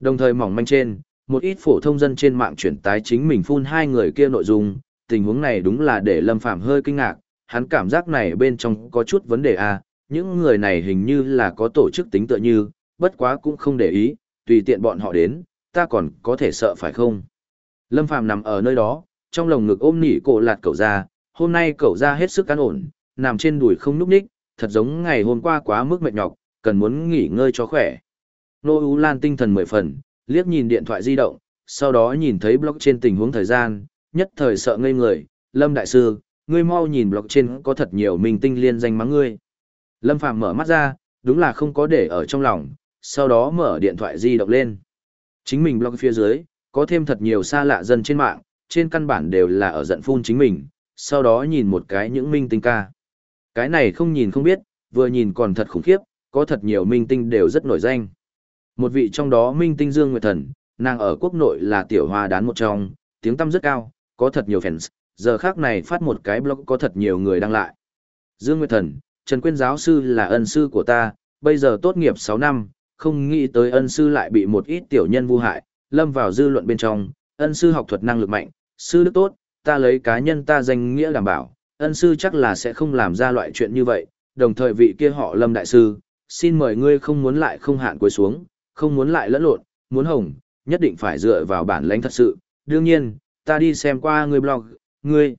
Đồng thời mỏng manh trên, một ít phổ thông dân trên mạng chuyển tái chính mình phun hai người kia nội dung, tình huống này đúng là để Lâm Phàm hơi kinh ngạc, hắn cảm giác này bên trong có chút vấn đề a, à, những người này hình như là có tổ chức tính tựa như, bất quá cũng không để ý, tùy tiện bọn họ đến, ta còn có thể sợ phải không? Lâm Phàm nằm ở nơi đó, trong lồng ngực ôm nỉ cổ lạt cậu ra, hôm nay cậu ra hết sức cán ổn, nằm trên đùi không núp ních, thật giống ngày hôm qua quá mức mệt nhọc, cần muốn nghỉ ngơi cho khỏe. Nô Ú Lan tinh thần mười phần, liếc nhìn điện thoại di động, sau đó nhìn thấy blog trên tình huống thời gian, nhất thời sợ ngây người, Lâm Đại Sư, ngươi mau nhìn blog trên có thật nhiều minh tinh liên danh mắng ngươi. Lâm Phàm mở mắt ra, đúng là không có để ở trong lòng, sau đó mở điện thoại di động lên. Chính mình blog phía dưới, có thêm thật nhiều xa lạ dân trên mạng, trên căn bản đều là ở giận phun chính mình, sau đó nhìn một cái những minh tinh ca. Cái này không nhìn không biết, vừa nhìn còn thật khủng khiếp, có thật nhiều minh tinh đều rất nổi danh. Một vị trong đó minh tinh Dương Nguyệt Thần, nàng ở quốc nội là tiểu hoa đán một trong, tiếng tăm rất cao, có thật nhiều fans, giờ khác này phát một cái blog có thật nhiều người đăng lại. Dương Nguyệt Thần, Trần Quyên giáo sư là ân sư của ta, bây giờ tốt nghiệp 6 năm, không nghĩ tới ân sư lại bị một ít tiểu nhân vu hại, lâm vào dư luận bên trong, ân sư học thuật năng lực mạnh, sư đức tốt, ta lấy cá nhân ta danh nghĩa đảm bảo, ân sư chắc là sẽ không làm ra loại chuyện như vậy, đồng thời vị kia họ lâm đại sư, xin mời ngươi không muốn lại không hạn cuối xuống, không muốn lại lẫn lộn, muốn hồng, nhất định phải dựa vào bản lãnh thật sự, đương nhiên, ta đi xem qua ngươi blog, ngươi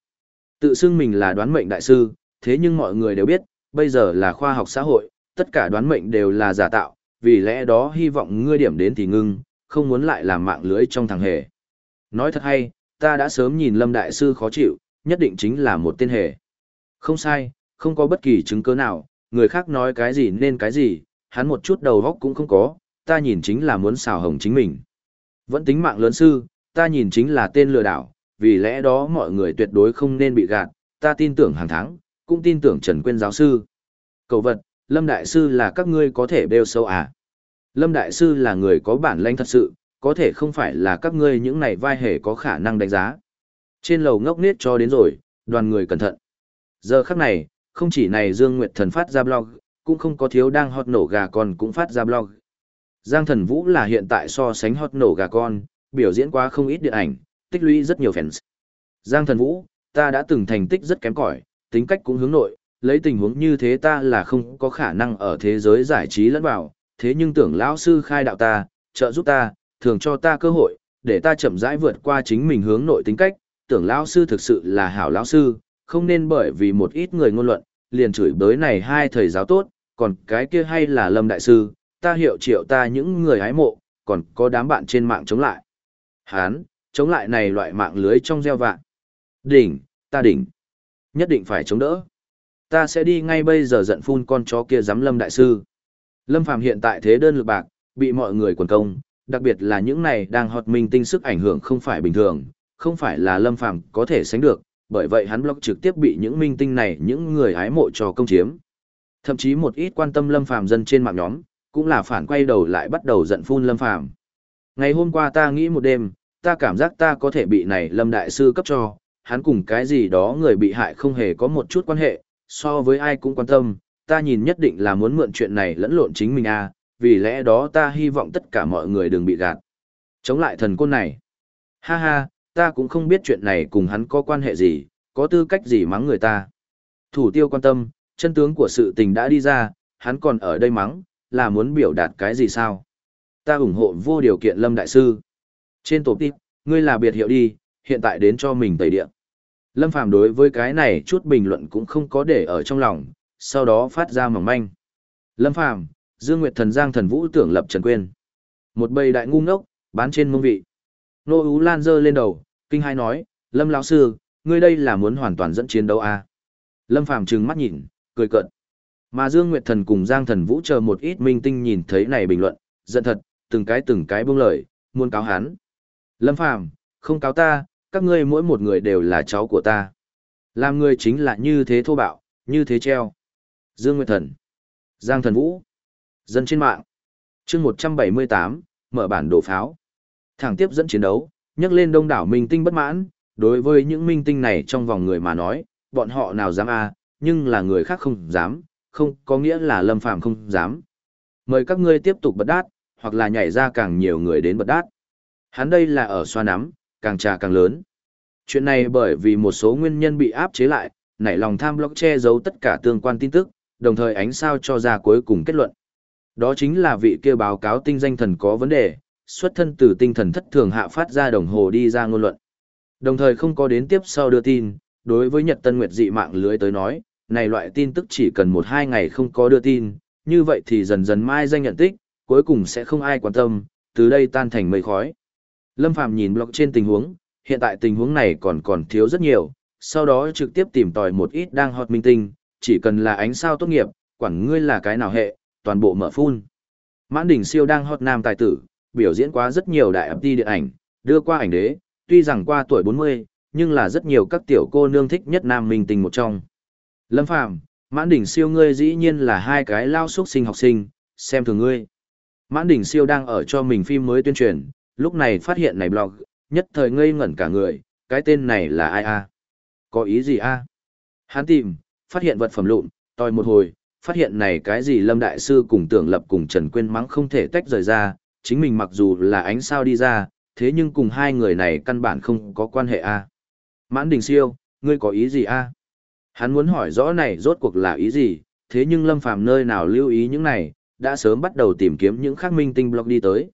tự xưng mình là đoán mệnh đại sư, thế nhưng mọi người đều biết, bây giờ là khoa học xã hội, tất cả đoán mệnh đều là giả tạo, vì lẽ đó hy vọng ngươi điểm đến thì ngưng, không muốn lại làm mạng lưới trong thằng hề. Nói thật hay, ta đã sớm nhìn Lâm Đại Sư khó chịu, nhất định chính là một tên hề. Không sai, không có bất kỳ chứng cứ nào, người khác nói cái gì nên cái gì, hắn một chút đầu góc cũng không có, ta nhìn chính là muốn xào hồng chính mình. Vẫn tính mạng lớn sư, ta nhìn chính là tên lừa đảo, vì lẽ đó mọi người tuyệt đối không nên bị gạt, ta tin tưởng hàng tháng, cũng tin tưởng Trần Quyên giáo sư. Cầu vật, Lâm Đại Sư là các ngươi có thể bêu sâu à? Lâm Đại Sư là người có bản lãnh thật sự, có thể không phải là các ngươi những này vai hề có khả năng đánh giá. Trên lầu ngốc nết cho đến rồi, đoàn người cẩn thận. Giờ khắc này, không chỉ này Dương Nguyệt Thần phát ra blog, cũng không có thiếu đang hot nổ gà con cũng phát ra blog. Giang Thần Vũ là hiện tại so sánh hot nổ gà con, biểu diễn qua không ít điện ảnh, tích lũy rất nhiều fans. Giang Thần Vũ, ta đã từng thành tích rất kém cỏi, tính cách cũng hướng nội, lấy tình huống như thế ta là không có khả năng ở thế giới giải trí lẫn vào, thế nhưng tưởng lão sư khai đạo ta, trợ giúp ta, thường cho ta cơ hội, để ta chậm rãi vượt qua chính mình hướng nội tính cách, tưởng lão sư thực sự là hảo lão sư, không nên bởi vì một ít người ngôn luận, liền chửi bới này hai thầy giáo tốt, còn cái kia hay là Lâm đại sư, ta hiệu triệu ta những người hái mộ, còn có đám bạn trên mạng chống lại. Hán, chống lại này loại mạng lưới trong gieo vạn. Đỉnh, ta đỉnh. Nhất định phải chống đỡ. Ta sẽ đi ngay bây giờ giận phun con chó kia dám Lâm đại sư. Lâm Phàm hiện tại thế đơn lực bạc, bị mọi người quần công, đặc biệt là những này đang hot minh tinh sức ảnh hưởng không phải bình thường, không phải là Lâm Phàm có thể sánh được, bởi vậy hắn blog trực tiếp bị những minh tinh này những người hái mộ cho công chiếm. Thậm chí một ít quan tâm Lâm Phàm dân trên mạng nhóm, cũng là phản quay đầu lại bắt đầu giận phun Lâm Phàm. Ngày hôm qua ta nghĩ một đêm, ta cảm giác ta có thể bị này Lâm Đại Sư cấp cho, hắn cùng cái gì đó người bị hại không hề có một chút quan hệ, so với ai cũng quan tâm, ta nhìn nhất định là muốn mượn chuyện này lẫn lộn chính mình à, vì lẽ đó ta hy vọng tất cả mọi người đừng bị gạt. Chống lại thần côn này. Ha ha, ta cũng không biết chuyện này cùng hắn có quan hệ gì, có tư cách gì mắng người ta. Thủ tiêu quan tâm, chân tướng của sự tình đã đi ra, hắn còn ở đây mắng, là muốn biểu đạt cái gì sao? Ta ủng hộ vô điều kiện Lâm Đại Sư. Trên tổ tiếp, ngươi là biệt hiệu đi, hiện tại đến cho mình tẩy địa. Lâm Phàm đối với cái này chút bình luận cũng không có để ở trong lòng, sau đó phát ra mỏng manh. Lâm Phàm, Dương Nguyệt Thần Giang Thần Vũ tưởng lập Trần Quyên. Một bầy đại ngu ngốc, bán trên mông vị. Nô Ú Lan giơ lên đầu, kinh hai nói, Lâm lão sư, ngươi đây là muốn hoàn toàn dẫn chiến đấu à? Lâm Phàm trừng mắt nhìn, cười cợt. Mà Dương Nguyệt Thần cùng Giang Thần Vũ chờ một ít minh tinh nhìn thấy này bình luận, giận thật, từng cái từng cái buông lời, muốn cáo hắn. Lâm Phàm, không cáo ta, các ngươi mỗi một người đều là cháu của ta. Làm người chính là như thế thô bạo, như thế treo. Dương Nguyệt Thần, Giang Thần Vũ, dân trên mạng. chương 178, mở bản đồ pháo. Thẳng tiếp dẫn chiến đấu, nhắc lên đông đảo minh tinh bất mãn, đối với những minh tinh này trong vòng người mà nói, bọn họ nào dám a nhưng là người khác không dám, không có nghĩa là lâm phàm không dám. Mời các ngươi tiếp tục bật đát, hoặc là nhảy ra càng nhiều người đến bật đát. Hắn đây là ở xoa nắm, càng trà càng lớn. Chuyện này bởi vì một số nguyên nhân bị áp chế lại, nảy lòng tham blog che giấu tất cả tương quan tin tức, đồng thời ánh sao cho ra cuối cùng kết luận. Đó chính là vị kia báo cáo tinh danh thần có vấn đề, xuất thân từ tinh thần thất thường hạ phát ra đồng hồ đi ra ngôn luận. Đồng thời không có đến tiếp sau đưa tin, đối với Nhật Tân Nguyệt dị mạng lưới tới nói, này loại tin tức chỉ cần một hai ngày không có đưa tin, như vậy thì dần dần mai danh nhận tích, cuối cùng sẽ không ai quan tâm, từ đây tan thành mây khói. Lâm Phàm nhìn blog trên tình huống, hiện tại tình huống này còn còn thiếu rất nhiều, sau đó trực tiếp tìm tòi một ít đang hot minh tinh, chỉ cần là ánh sao tốt nghiệp, quản ngươi là cái nào hệ, toàn bộ mở phun. Mãn đỉnh siêu đang hot nam tài tử, biểu diễn qua rất nhiều đại ấp đi điện ảnh, đưa qua ảnh đế, tuy rằng qua tuổi 40, nhưng là rất nhiều các tiểu cô nương thích nhất nam minh tinh một trong. Lâm Phàm, mãn đỉnh siêu ngươi dĩ nhiên là hai cái lao xuất sinh học sinh, xem thường ngươi. Mãn đỉnh siêu đang ở cho mình phim mới tuyên truyền, lúc này phát hiện này blog, nhất thời ngây ngẩn cả người, cái tên này là ai a? Có ý gì a? Hắn tìm, phát hiện vật phẩm lụn, tòi một hồi, phát hiện này cái gì Lâm Đại Sư cùng tưởng lập cùng Trần Quyên mắng không thể tách rời ra, chính mình mặc dù là ánh sao đi ra, thế nhưng cùng hai người này căn bản không có quan hệ a. Mãn Đình Siêu, ngươi có ý gì a? Hắn muốn hỏi rõ này rốt cuộc là ý gì, thế nhưng Lâm Phàm nơi nào lưu ý những này, đã sớm bắt đầu tìm kiếm những khác minh tinh blog đi tới.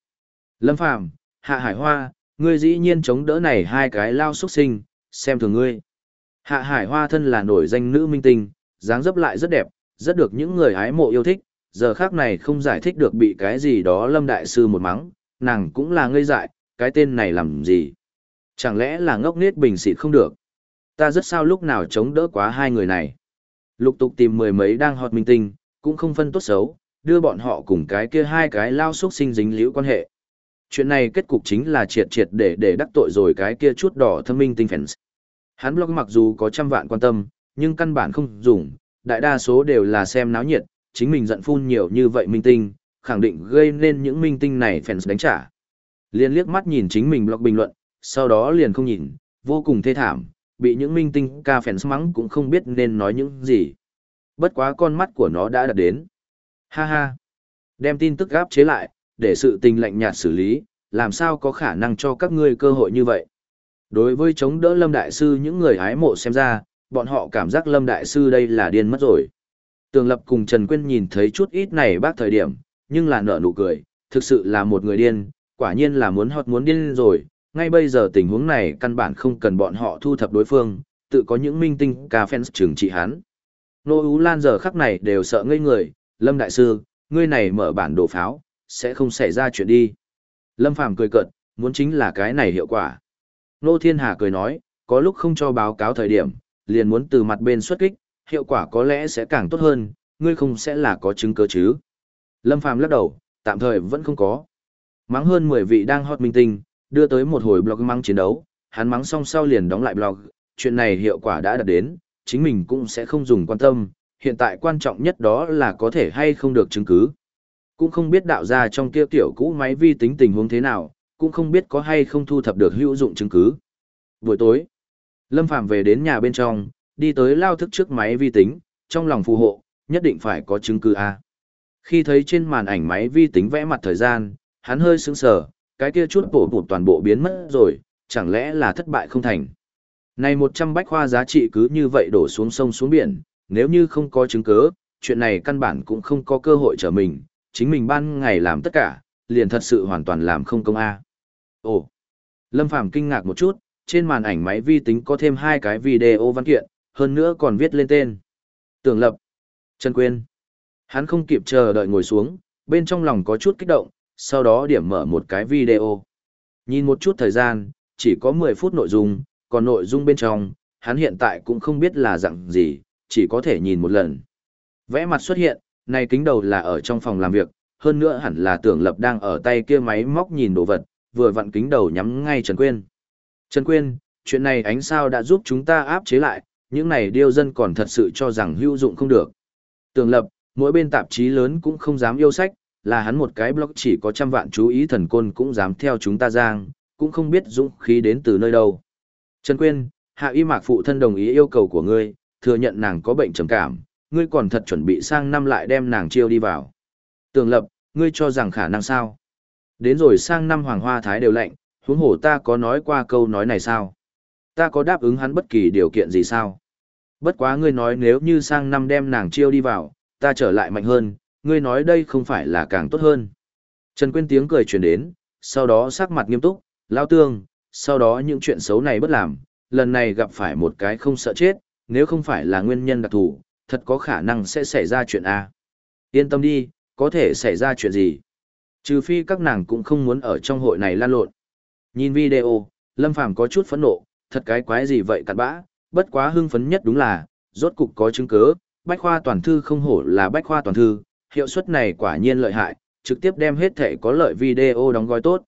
Lâm Phàm, Hạ Hải Hoa, ngươi dĩ nhiên chống đỡ này hai cái lao xuất sinh, xem thường ngươi. Hạ Hải Hoa thân là nổi danh nữ minh tinh, dáng dấp lại rất đẹp, rất được những người hái mộ yêu thích, giờ khác này không giải thích được bị cái gì đó Lâm Đại Sư một mắng, nàng cũng là ngây dại, cái tên này làm gì? Chẳng lẽ là ngốc nết bình xịt không được? Ta rất sao lúc nào chống đỡ quá hai người này. Lục tục tìm mười mấy đang hot minh tinh, cũng không phân tốt xấu, đưa bọn họ cùng cái kia hai cái lao xuất sinh dính liễu quan hệ. Chuyện này kết cục chính là triệt triệt để để đắc tội rồi cái kia chút đỏ thâm minh tinh fans. Hắn blog mặc dù có trăm vạn quan tâm, nhưng căn bản không dùng, đại đa số đều là xem náo nhiệt, chính mình giận phun nhiều như vậy minh tinh, khẳng định gây nên những minh tinh này fans đánh trả. Liên liếc mắt nhìn chính mình blog bình luận, sau đó liền không nhìn, vô cùng thê thảm, bị những minh tinh ca fans mắng cũng không biết nên nói những gì. Bất quá con mắt của nó đã đạt đến. Ha ha. Đem tin tức gáp chế lại, để sự tình lạnh nhạt xử lý, làm sao có khả năng cho các ngươi cơ hội như vậy. Đối với chống đỡ Lâm Đại Sư những người hái mộ xem ra, bọn họ cảm giác Lâm Đại Sư đây là điên mất rồi. Tường Lập cùng Trần Quyên nhìn thấy chút ít này bác thời điểm, nhưng là nở nụ cười, thực sự là một người điên, quả nhiên là muốn hot muốn điên rồi, ngay bây giờ tình huống này căn bản không cần bọn họ thu thập đối phương, tự có những minh tinh ca fans trừng trị hắn. Nô Ú Lan giờ khắc này đều sợ ngây người, Lâm Đại Sư, ngươi này mở bản đồ pháo, sẽ không xảy ra chuyện đi. Lâm Phàm cười cợt, muốn chính là cái này hiệu quả. Nô Thiên Hà cười nói, có lúc không cho báo cáo thời điểm, liền muốn từ mặt bên xuất kích, hiệu quả có lẽ sẽ càng tốt hơn, ngươi không sẽ là có chứng cứ chứ. Lâm Phàm lắc đầu, tạm thời vẫn không có. Mắng hơn 10 vị đang hot minh tinh, đưa tới một hồi blog mắng chiến đấu, hắn mắng xong sau liền đóng lại blog, chuyện này hiệu quả đã đạt đến, chính mình cũng sẽ không dùng quan tâm, hiện tại quan trọng nhất đó là có thể hay không được chứng cứ. Cũng không biết đạo ra trong kia tiểu cũ máy vi tính tình huống thế nào, cũng không biết có hay không thu thập được hữu dụng chứng cứ. Buổi tối, Lâm Phàm về đến nhà bên trong, đi tới lao thức trước máy vi tính, trong lòng phù hộ, nhất định phải có chứng cứ A. Khi thấy trên màn ảnh máy vi tính vẽ mặt thời gian, hắn hơi sững sờ, cái kia chút bổ bụt toàn bộ biến mất rồi, chẳng lẽ là thất bại không thành. Này 100 bách khoa giá trị cứ như vậy đổ xuống sông xuống biển, nếu như không có chứng cứ, chuyện này căn bản cũng không có cơ hội trở mình, chính mình ban ngày làm tất cả, liền thật sự hoàn toàn làm không công A. Ồ! Lâm Phàm kinh ngạc một chút, trên màn ảnh máy vi tính có thêm hai cái video văn kiện, hơn nữa còn viết lên tên. Tưởng lập. Trần Quyên. Hắn không kịp chờ đợi ngồi xuống, bên trong lòng có chút kích động, sau đó điểm mở một cái video. Nhìn một chút thời gian, chỉ có 10 phút nội dung, còn nội dung bên trong, hắn hiện tại cũng không biết là dạng gì, chỉ có thể nhìn một lần. Vẽ mặt xuất hiện, này kính đầu là ở trong phòng làm việc, hơn nữa hẳn là tưởng lập đang ở tay kia máy móc nhìn đồ vật, vừa vặn kính đầu nhắm ngay Trần Quyên. Trần Quyên, chuyện này ánh sao đã giúp chúng ta áp chế lại, những này điêu dân còn thật sự cho rằng hữu dụng không được. Tưởng lập, mỗi bên tạp chí lớn cũng không dám yêu sách, là hắn một cái blog chỉ có trăm vạn chú ý thần côn cũng dám theo chúng ta giang, cũng không biết dũng khí đến từ nơi đâu. Trần Quyên, hạ y mạc phụ thân đồng ý yêu cầu của ngươi, thừa nhận nàng có bệnh trầm cảm, ngươi còn thật chuẩn bị sang năm lại đem nàng chiêu đi vào. tường lập, ngươi cho rằng khả năng sao? Đến rồi sang năm hoàng hoa thái đều lạnh, huống hồ ta có nói qua câu nói này sao? Ta có đáp ứng hắn bất kỳ điều kiện gì sao? Bất quá ngươi nói nếu như sang năm đem nàng chiêu đi vào, ta trở lại mạnh hơn, ngươi nói đây không phải là càng tốt hơn. Trần Quyên tiếng cười truyền đến, sau đó sắc mặt nghiêm túc, lao tương, sau đó những chuyện xấu này bất làm, lần này gặp phải một cái không sợ chết, nếu không phải là nguyên nhân đặc thù, thật có khả năng sẽ xảy ra chuyện A. Yên tâm đi, có thể xảy ra chuyện gì. Trừ phi các nàng cũng không muốn ở trong hội này lan lộn. Nhìn video, Lâm Phàm có chút phẫn nộ, thật cái quái gì vậy cặn bã, bất quá hưng phấn nhất đúng là, rốt cục có chứng cứ, bách khoa toàn thư không hổ là bách khoa toàn thư, hiệu suất này quả nhiên lợi hại, trực tiếp đem hết thể có lợi video đóng gói tốt.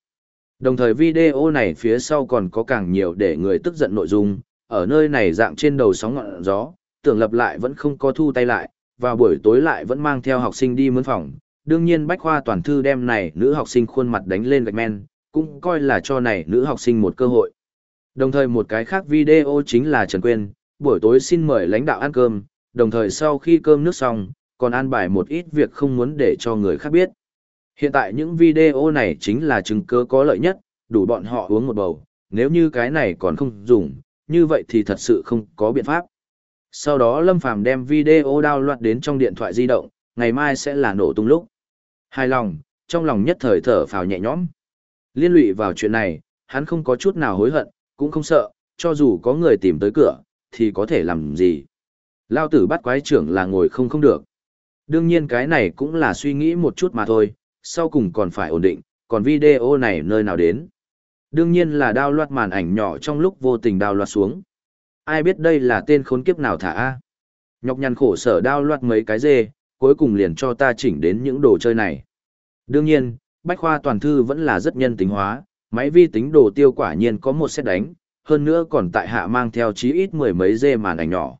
Đồng thời video này phía sau còn có càng nhiều để người tức giận nội dung, ở nơi này dạng trên đầu sóng ngọn gió, tưởng lập lại vẫn không có thu tay lại, vào buổi tối lại vẫn mang theo học sinh đi mướn phòng. Đương nhiên bách khoa toàn thư đem này nữ học sinh khuôn mặt đánh lên gạch men, cũng coi là cho này nữ học sinh một cơ hội. Đồng thời một cái khác video chính là Trần Quyên, buổi tối xin mời lãnh đạo ăn cơm, đồng thời sau khi cơm nước xong, còn an bài một ít việc không muốn để cho người khác biết. Hiện tại những video này chính là chứng cứ có lợi nhất, đủ bọn họ uống một bầu, nếu như cái này còn không dùng, như vậy thì thật sự không có biện pháp. Sau đó Lâm Phàm đem video download đến trong điện thoại di động, ngày mai sẽ là nổ tung lúc. Hài lòng, trong lòng nhất thời thở phào nhẹ nhõm. Liên lụy vào chuyện này, hắn không có chút nào hối hận, cũng không sợ, cho dù có người tìm tới cửa, thì có thể làm gì. Lao tử bắt quái trưởng là ngồi không không được. Đương nhiên cái này cũng là suy nghĩ một chút mà thôi, sau cùng còn phải ổn định, còn video này nơi nào đến. Đương nhiên là đao loạt màn ảnh nhỏ trong lúc vô tình đao loạt xuống. Ai biết đây là tên khốn kiếp nào thả a Nhọc nhằn khổ sở đao loạt mấy cái dê, cuối cùng liền cho ta chỉnh đến những đồ chơi này. Đương nhiên, Bách Khoa Toàn Thư vẫn là rất nhân tính hóa, máy vi tính đồ tiêu quả nhiên có một xét đánh, hơn nữa còn tại hạ mang theo chí ít mười mấy dê màn ảnh nhỏ.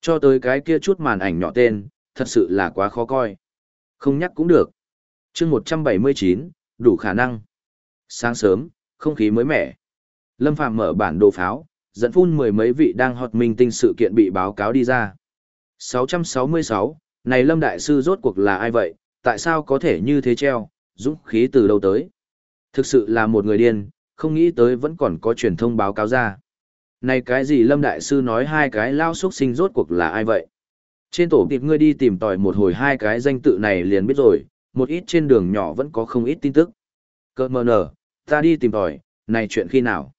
Cho tới cái kia chút màn ảnh nhỏ tên, thật sự là quá khó coi. Không nhắc cũng được. chương 179, đủ khả năng. Sáng sớm, không khí mới mẻ. Lâm Phàm mở bản đồ pháo, dẫn phun mười mấy vị đang hot minh tinh sự kiện bị báo cáo đi ra. 666, này Lâm Đại Sư rốt cuộc là ai vậy, tại sao có thể như thế treo, dũng khí từ đâu tới. Thực sự là một người điên, không nghĩ tới vẫn còn có truyền thông báo cáo ra. Này cái gì Lâm Đại Sư nói hai cái lao xuất sinh rốt cuộc là ai vậy? Trên tổ tiệp ngươi đi tìm tòi một hồi hai cái danh tự này liền biết rồi, một ít trên đường nhỏ vẫn có không ít tin tức. Cơ mờ nở, ta đi tìm tòi, này chuyện khi nào?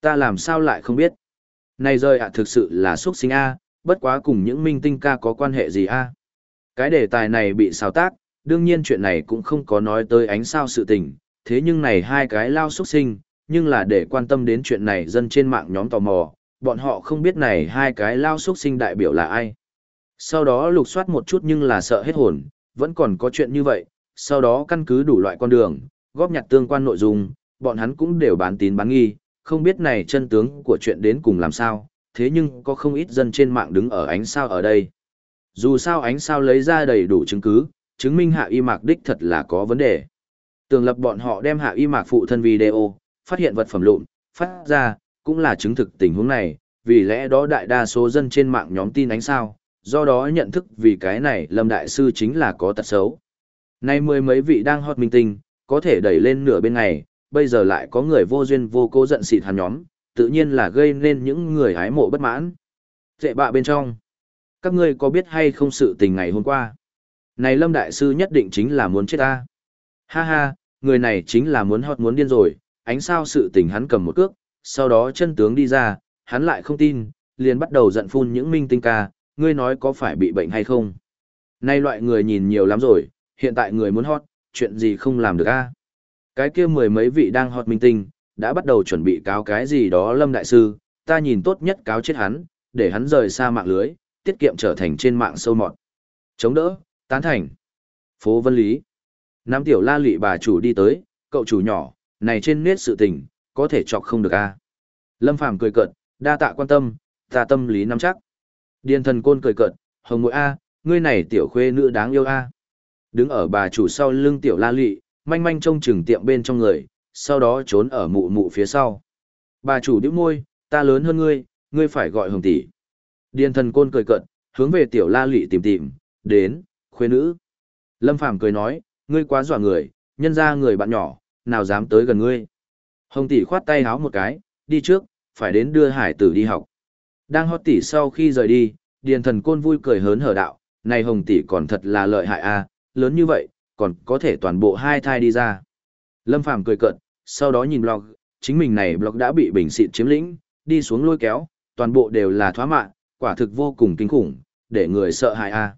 Ta làm sao lại không biết? Này rơi ạ thực sự là xuất sinh A, bất quá cùng những minh tinh ca có quan hệ gì A. Cái đề tài này bị xào tác, đương nhiên chuyện này cũng không có nói tới ánh sao sự tình, thế nhưng này hai cái lao xuất sinh, nhưng là để quan tâm đến chuyện này dân trên mạng nhóm tò mò, bọn họ không biết này hai cái lao xuất sinh đại biểu là ai. Sau đó lục soát một chút nhưng là sợ hết hồn, vẫn còn có chuyện như vậy, sau đó căn cứ đủ loại con đường, góp nhặt tương quan nội dung, bọn hắn cũng đều bán tín bán nghi, không biết này chân tướng của chuyện đến cùng làm sao, thế nhưng có không ít dân trên mạng đứng ở ánh sao ở đây. Dù sao ánh sao lấy ra đầy đủ chứng cứ, chứng minh hạ y mạc đích thật là có vấn đề. Tường lập bọn họ đem hạ y mạc phụ thân video, phát hiện vật phẩm lụn, phát ra, cũng là chứng thực tình huống này, vì lẽ đó đại đa số dân trên mạng nhóm tin ánh sao, do đó nhận thức vì cái này Lâm Đại Sư chính là có tật xấu. Nay mười mấy vị đang hot minh tinh, có thể đẩy lên nửa bên ngày, bây giờ lại có người vô duyên vô cố giận xịt hắn nhóm, tự nhiên là gây nên những người hái mộ bất mãn. Dệ bạ bên trong. Các ngươi có biết hay không sự tình ngày hôm qua? Này Lâm Đại Sư nhất định chính là muốn chết ta. Ha ha, người này chính là muốn hot muốn điên rồi, ánh sao sự tình hắn cầm một cước, sau đó chân tướng đi ra, hắn lại không tin, liền bắt đầu giận phun những minh tinh ca, ngươi nói có phải bị bệnh hay không? Nay loại người nhìn nhiều lắm rồi, hiện tại người muốn hot, chuyện gì không làm được a? Cái kia mười mấy vị đang hot minh tinh, đã bắt đầu chuẩn bị cáo cái gì đó Lâm Đại Sư, ta nhìn tốt nhất cáo chết hắn, để hắn rời xa mạng lưới, tiết kiệm trở thành trên mạng sâu mọt. Chống đỡ, tán thành. Phố Vân Lý. Nam tiểu la lị bà chủ đi tới, cậu chủ nhỏ, này trên nét sự tình, có thể chọc không được a. Lâm Phàm cười cợt, đa tạ quan tâm, ta tâm lý nắm chắc. Điền thần côn cười cợt, hồng mũi a, ngươi này tiểu khuê nữ đáng yêu a. Đứng ở bà chủ sau lưng tiểu la lị, manh manh trông chừng tiệm bên trong người, sau đó trốn ở mụ mụ phía sau. Bà chủ đĩu môi, ta lớn hơn ngươi, ngươi phải gọi hồng tỷ. Điền thần côn cười cợt, hướng về tiểu la lị tìm tìm, đến, khuê nữ. Lâm Phàm cười nói, ngươi quá dọa người, nhân ra người bạn nhỏ, nào dám tới gần ngươi. Hồng tỷ khoát tay háo một cái, đi trước, phải đến đưa hải tử đi học. Đang hót tỷ sau khi rời đi, điền thần côn vui cười hớn hở đạo, này hồng tỷ còn thật là lợi hại a, lớn như vậy, còn có thể toàn bộ hai thai đi ra. Lâm Phàm cười cợt, sau đó nhìn blog, chính mình này blog đã bị bình xịt chiếm lĩnh, đi xuống lôi kéo, toàn bộ đều là thoá mạ, quả thực vô cùng kinh khủng, để người sợ hãi a.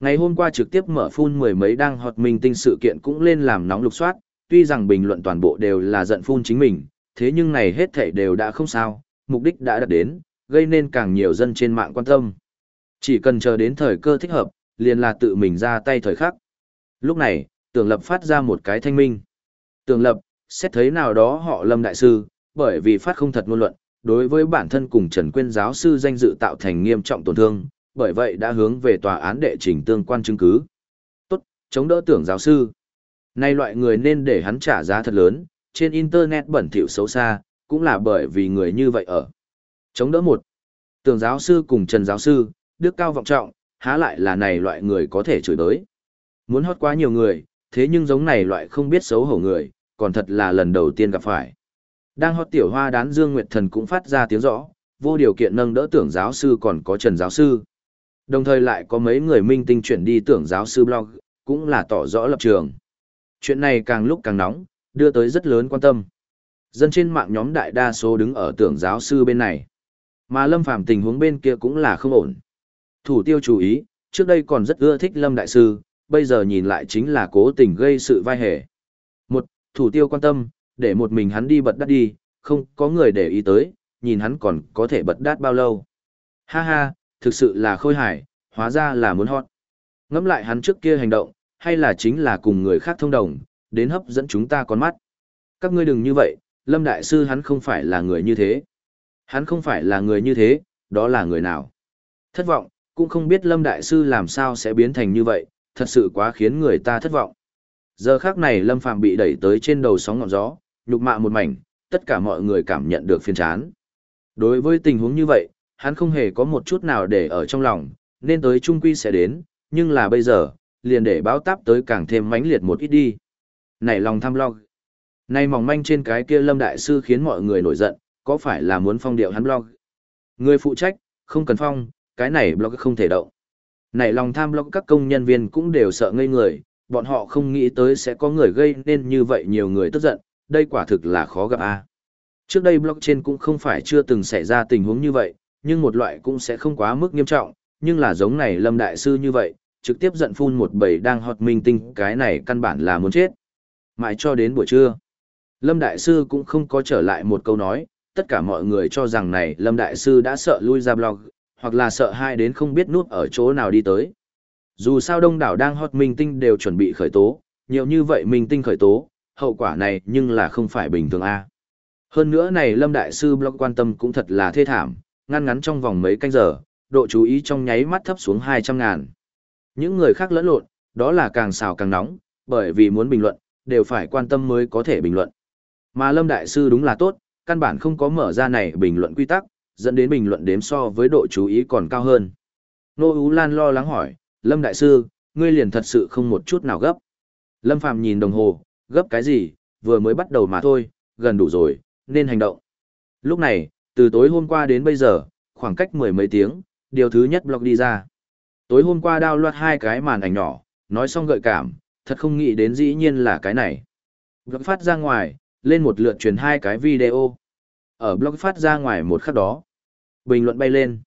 Ngày hôm qua trực tiếp mở phun mười mấy đang hot mình tinh sự kiện cũng lên làm nóng lục soát, tuy rằng bình luận toàn bộ đều là giận phun chính mình, thế nhưng này hết thảy đều đã không sao, mục đích đã đạt đến, gây nên càng nhiều dân trên mạng quan tâm. Chỉ cần chờ đến thời cơ thích hợp, liền là tự mình ra tay thời khắc. Lúc này, tưởng lập phát ra một cái thanh minh. Tưởng lập, xét thấy nào đó họ lâm đại sư, bởi vì phát không thật ngôn luận, đối với bản thân cùng Trần Quyên giáo sư danh dự tạo thành nghiêm trọng tổn thương, bởi vậy đã hướng về tòa án đệ trình tương quan chứng cứ. Tốt, chống đỡ tưởng giáo sư. Nay loại người nên để hắn trả giá thật lớn, trên internet bẩn thỉu xấu xa, cũng là bởi vì người như vậy ở. Chống đỡ một. Tưởng giáo sư cùng Trần giáo sư, đức cao vọng trọng, há lại là này loại người có thể chửi đới. Muốn hót quá nhiều người, thế nhưng giống này loại không biết xấu hổ người, còn thật là lần đầu tiên gặp phải. Đang hót tiểu hoa đán Dương Nguyệt Thần cũng phát ra tiếng rõ, vô điều kiện nâng đỡ tưởng giáo sư còn có Trần giáo sư. Đồng thời lại có mấy người minh tinh chuyển đi tưởng giáo sư blog, cũng là tỏ rõ lập trường. Chuyện này càng lúc càng nóng, đưa tới rất lớn quan tâm. Dân trên mạng nhóm đại đa số đứng ở tưởng giáo sư bên này. Mà Lâm Phàm tình huống bên kia cũng là không ổn. Thủ tiêu chú ý, trước đây còn rất ưa thích Lâm Đại Sư, bây giờ nhìn lại chính là cố tình gây sự vai hề. Một, thủ tiêu quan tâm, để một mình hắn đi bật đắt đi, không có người để ý tới, nhìn hắn còn có thể bật đắt bao lâu. Ha ha, thực sự là khôi hài, hóa ra là muốn hot. Ngẫm lại hắn trước kia hành động, hay là chính là cùng người khác thông đồng, đến hấp dẫn chúng ta con mắt. Các ngươi đừng như vậy, Lâm Đại Sư hắn không phải là người như thế. Hắn không phải là người như thế, đó là người nào? Thất vọng, cũng không biết Lâm Đại Sư làm sao sẽ biến thành như vậy, thật sự quá khiến người ta thất vọng. Giờ khác này Lâm Phàm bị đẩy tới trên đầu sóng ngọn gió, nhục mạ một mảnh, tất cả mọi người cảm nhận được phiền chán. Đối với tình huống như vậy, hắn không hề có một chút nào để ở trong lòng, nên tới trung quy sẽ đến, nhưng là bây giờ, liền để báo táp tới càng thêm mãnh liệt một ít đi. Này lòng tham log. Này mỏng manh trên cái kia Lâm Đại Sư khiến mọi người nổi giận, có phải là muốn phong điệu hắn blog? Người phụ trách, không cần phong, cái này blog không thể động. Này lòng tham lộng các công nhân viên cũng đều sợ ngây người, bọn họ không nghĩ tới sẽ có người gây nên như vậy nhiều người tức giận, đây quả thực là khó gặp a. Trước đây blockchain cũng không phải chưa từng xảy ra tình huống như vậy, nhưng một loại cũng sẽ không quá mức nghiêm trọng, nhưng là giống này Lâm Đại Sư như vậy, trực tiếp giận phun một bầy đang hot minh tinh, cái này căn bản là muốn chết. Mãi cho đến buổi trưa, Lâm Đại Sư cũng không có trở lại một câu nói, tất cả mọi người cho rằng này Lâm Đại Sư đã sợ lui ra blog, hoặc là sợ hai đến không biết nút ở chỗ nào đi tới. Dù sao đông đảo đang hot minh tinh đều chuẩn bị khởi tố, nhiều như vậy minh tinh khởi tố, hậu quả này nhưng là không phải bình thường a. Hơn nữa này Lâm Đại Sư blog quan tâm cũng thật là thê thảm, ngăn ngắn trong vòng mấy canh giờ, độ chú ý trong nháy mắt thấp xuống 200 ngàn. Những người khác lẫn lộn, đó là càng xào càng nóng, bởi vì muốn bình luận, đều phải quan tâm mới có thể bình luận. Mà Lâm Đại Sư đúng là tốt, căn bản không có mở ra này bình luận quy tắc, dẫn đến bình luận đếm so với độ chú ý còn cao hơn. Nô Ú Lan lo lắng hỏi, Lâm Đại Sư, ngươi liền thật sự không một chút nào gấp. Lâm Phàm nhìn đồng hồ, gấp cái gì, vừa mới bắt đầu mà thôi, gần đủ rồi, nên hành động. Lúc này, từ tối hôm qua đến bây giờ, khoảng cách mười mấy tiếng, điều thứ nhất blog đi ra. Tối hôm qua đao loạt hai cái màn ảnh nhỏ, nói xong gợi cảm, thật không nghĩ đến dĩ nhiên là cái này. Blog phát ra ngoài, lên một lượt truyền hai cái video. Ở blog phát ra ngoài một khắc đó. Bình luận bay lên.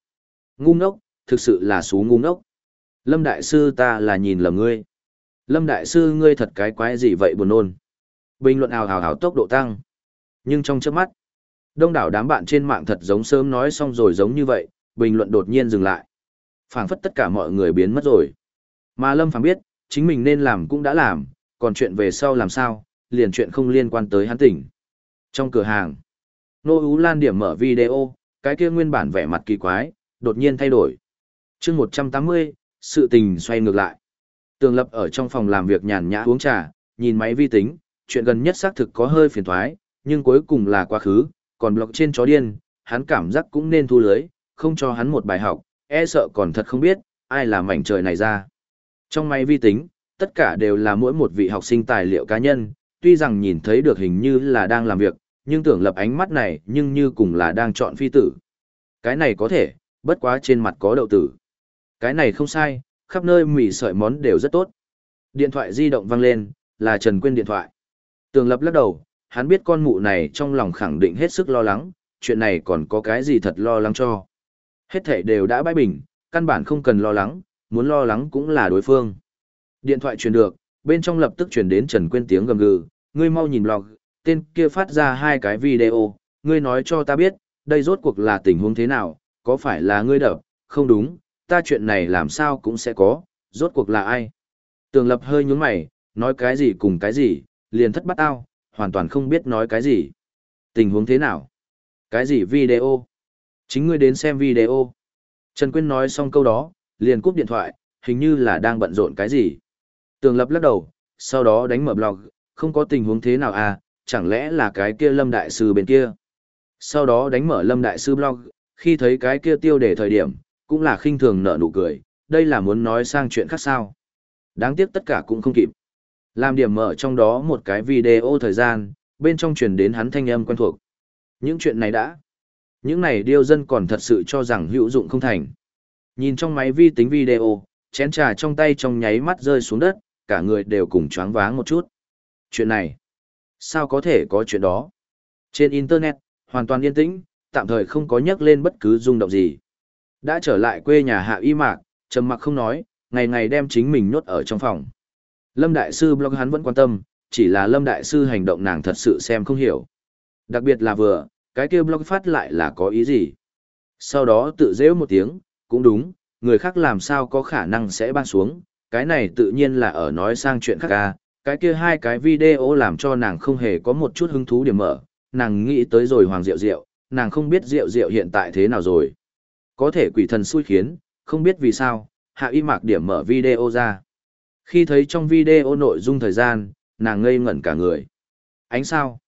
Ngu ngốc, thực sự là xú ngu ngốc. Lâm Đại Sư ta là nhìn lầm ngươi. Lâm Đại Sư ngươi thật cái quái gì vậy buồn nôn. Bình luận ào ào ào tốc độ tăng. Nhưng trong chớp mắt, đông đảo đám bạn trên mạng thật giống sớm nói xong rồi giống như vậy, bình luận đột nhiên dừng lại. phảng phất tất cả mọi người biến mất rồi. Mà Lâm Phàm biết, chính mình nên làm cũng đã làm, còn chuyện về sau làm sao, liền chuyện không liên quan tới hắn tỉnh. Trong cửa hàng, Nô Ú Lan điểm mở video, cái kia nguyên bản vẻ mặt kỳ quái, đột nhiên thay đổi. chương 180, sự tình xoay ngược lại. Tường lập ở trong phòng làm việc nhàn nhã uống trà, nhìn máy vi tính, chuyện gần nhất xác thực có hơi phiền thoái, nhưng cuối cùng là quá khứ, còn blog trên chó điên, hắn cảm giác cũng nên thu lưới, không cho hắn một bài học, e sợ còn thật không biết, ai là mảnh trời này ra. Trong máy vi tính, tất cả đều là mỗi một vị học sinh tài liệu cá nhân, tuy rằng nhìn thấy được hình như là đang làm việc, nhưng tưởng lập ánh mắt này nhưng như cùng là đang chọn phi tử. Cái này có thể, bất quá trên mặt có đậu tử. Cái này không sai, khắp nơi mì sợi món đều rất tốt. Điện thoại di động vang lên, là Trần Quyên điện thoại. Tường lập lắc đầu, hắn biết con mụ này trong lòng khẳng định hết sức lo lắng, chuyện này còn có cái gì thật lo lắng cho. Hết thể đều đã bãi bình, căn bản không cần lo lắng, muốn lo lắng cũng là đối phương. Điện thoại truyền được, bên trong lập tức truyền đến Trần Quyên tiếng gầm gừ, ngươi mau nhìn log, tên kia phát ra hai cái video, ngươi nói cho ta biết, đây rốt cuộc là tình huống thế nào, có phải là ngươi đập, không đúng, ta chuyện này làm sao cũng sẽ có, rốt cuộc là ai. Tường lập hơi nhún mày, nói cái gì cùng cái gì, liền thất bắt tao, hoàn toàn không biết nói cái gì. Tình huống thế nào? Cái gì video? Chính ngươi đến xem video. Trần Quyên nói xong câu đó, liền cúp điện thoại, hình như là đang bận rộn cái gì. Tường lập lắc đầu, sau đó đánh mở blog, không có tình huống thế nào à, chẳng lẽ là cái kia Lâm Đại Sư bên kia. Sau đó đánh mở Lâm Đại Sư blog, khi thấy cái kia tiêu đề thời điểm, cũng là khinh thường nở nụ cười, đây là muốn nói sang chuyện khác sao. Đáng tiếc tất cả cũng không kịp. Làm điểm mở trong đó một cái video thời gian, bên trong truyền đến hắn thanh âm quen thuộc. Những chuyện này đã. Những này điêu dân còn thật sự cho rằng hữu dụng không thành. Nhìn trong máy vi tính video, chén trà trong tay trong nháy mắt rơi xuống đất, cả người đều cùng choáng váng một chút. Chuyện này, sao có thể có chuyện đó? Trên Internet, hoàn toàn yên tĩnh, tạm thời không có nhắc lên bất cứ rung động gì. Đã trở lại quê nhà hạ y mạc, trầm mặc không nói, ngày ngày đem chính mình nhốt ở trong phòng. Lâm Đại Sư blog hắn vẫn quan tâm, chỉ là Lâm Đại Sư hành động nàng thật sự xem không hiểu. Đặc biệt là vừa, cái kia blog phát lại là có ý gì. Sau đó tự dễu một tiếng, cũng đúng, người khác làm sao có khả năng sẽ ban xuống, cái này tự nhiên là ở nói sang chuyện khác ca cái kia hai cái video làm cho nàng không hề có một chút hứng thú điểm mở, nàng nghĩ tới rồi Hoàng Diệu Diệu, nàng không biết Diệu Diệu hiện tại thế nào rồi. Có thể quỷ thần xui khiến, không biết vì sao, hạ y mạc điểm mở video ra. Khi thấy trong video nội dung thời gian, nàng ngây ngẩn cả người. Ánh sao?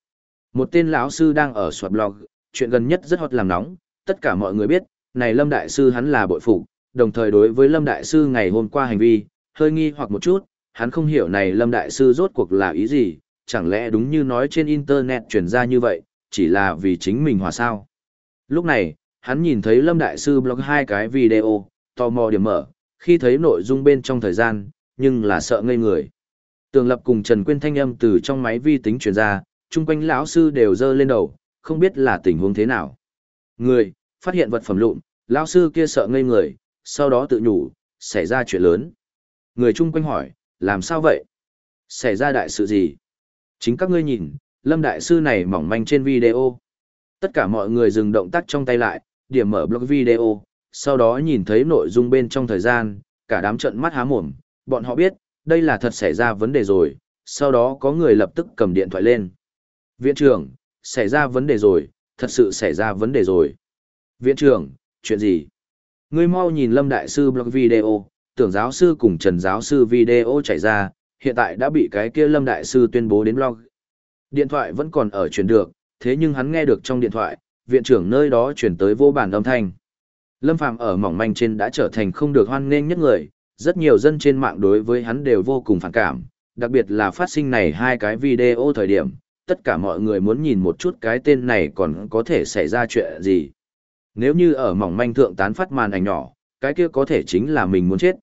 Một tên lão sư đang ở soạt blog, chuyện gần nhất rất hot làm nóng, tất cả mọi người biết, này Lâm Đại Sư hắn là bội phục, đồng thời đối với Lâm Đại Sư ngày hôm qua hành vi, hơi nghi hoặc một chút, hắn không hiểu này Lâm Đại Sư rốt cuộc là ý gì, chẳng lẽ đúng như nói trên Internet truyền ra như vậy, chỉ là vì chính mình hòa sao. Lúc này, hắn nhìn thấy Lâm Đại Sư blog hai cái video, tò mò điểm mở, khi thấy nội dung bên trong thời gian, nhưng là sợ ngây người. Tường lập cùng Trần Quyên thanh âm từ trong máy vi tính truyền ra, chung quanh lão sư đều dơ lên đầu, không biết là tình huống thế nào. Người, phát hiện vật phẩm lụn, lão sư kia sợ ngây người, sau đó tự nhủ, xảy ra chuyện lớn. Người chung quanh hỏi, làm sao vậy? Xảy ra đại sự gì? Chính các ngươi nhìn, Lâm Đại Sư này mỏng manh trên video. Tất cả mọi người dừng động tác trong tay lại, điểm mở blog video, sau đó nhìn thấy nội dung bên trong thời gian, cả đám trận mắt há mồm, bọn họ biết, đây là thật xảy ra vấn đề rồi, sau đó có người lập tức cầm điện thoại lên. Viện trưởng, xảy ra vấn đề rồi, thật sự xảy ra vấn đề rồi. Viện trưởng, chuyện gì? Ngươi mau nhìn Lâm Đại Sư blog video, tưởng giáo sư cùng Trần giáo sư video chạy ra, hiện tại đã bị cái kia Lâm Đại Sư tuyên bố đến blog. Điện thoại vẫn còn ở truyền được, thế nhưng hắn nghe được trong điện thoại, viện trưởng nơi đó chuyển tới vô bản âm thanh. Lâm Phàm ở mỏng manh trên đã trở thành không được hoan nghênh nhất người, rất nhiều dân trên mạng đối với hắn đều vô cùng phản cảm, đặc biệt là phát sinh này hai cái video thời điểm, tất cả mọi người muốn nhìn một chút cái tên này còn có thể xảy ra chuyện gì. Nếu như ở mỏng manh thượng tán phát màn ảnh nhỏ, cái kia có thể chính là mình muốn chết.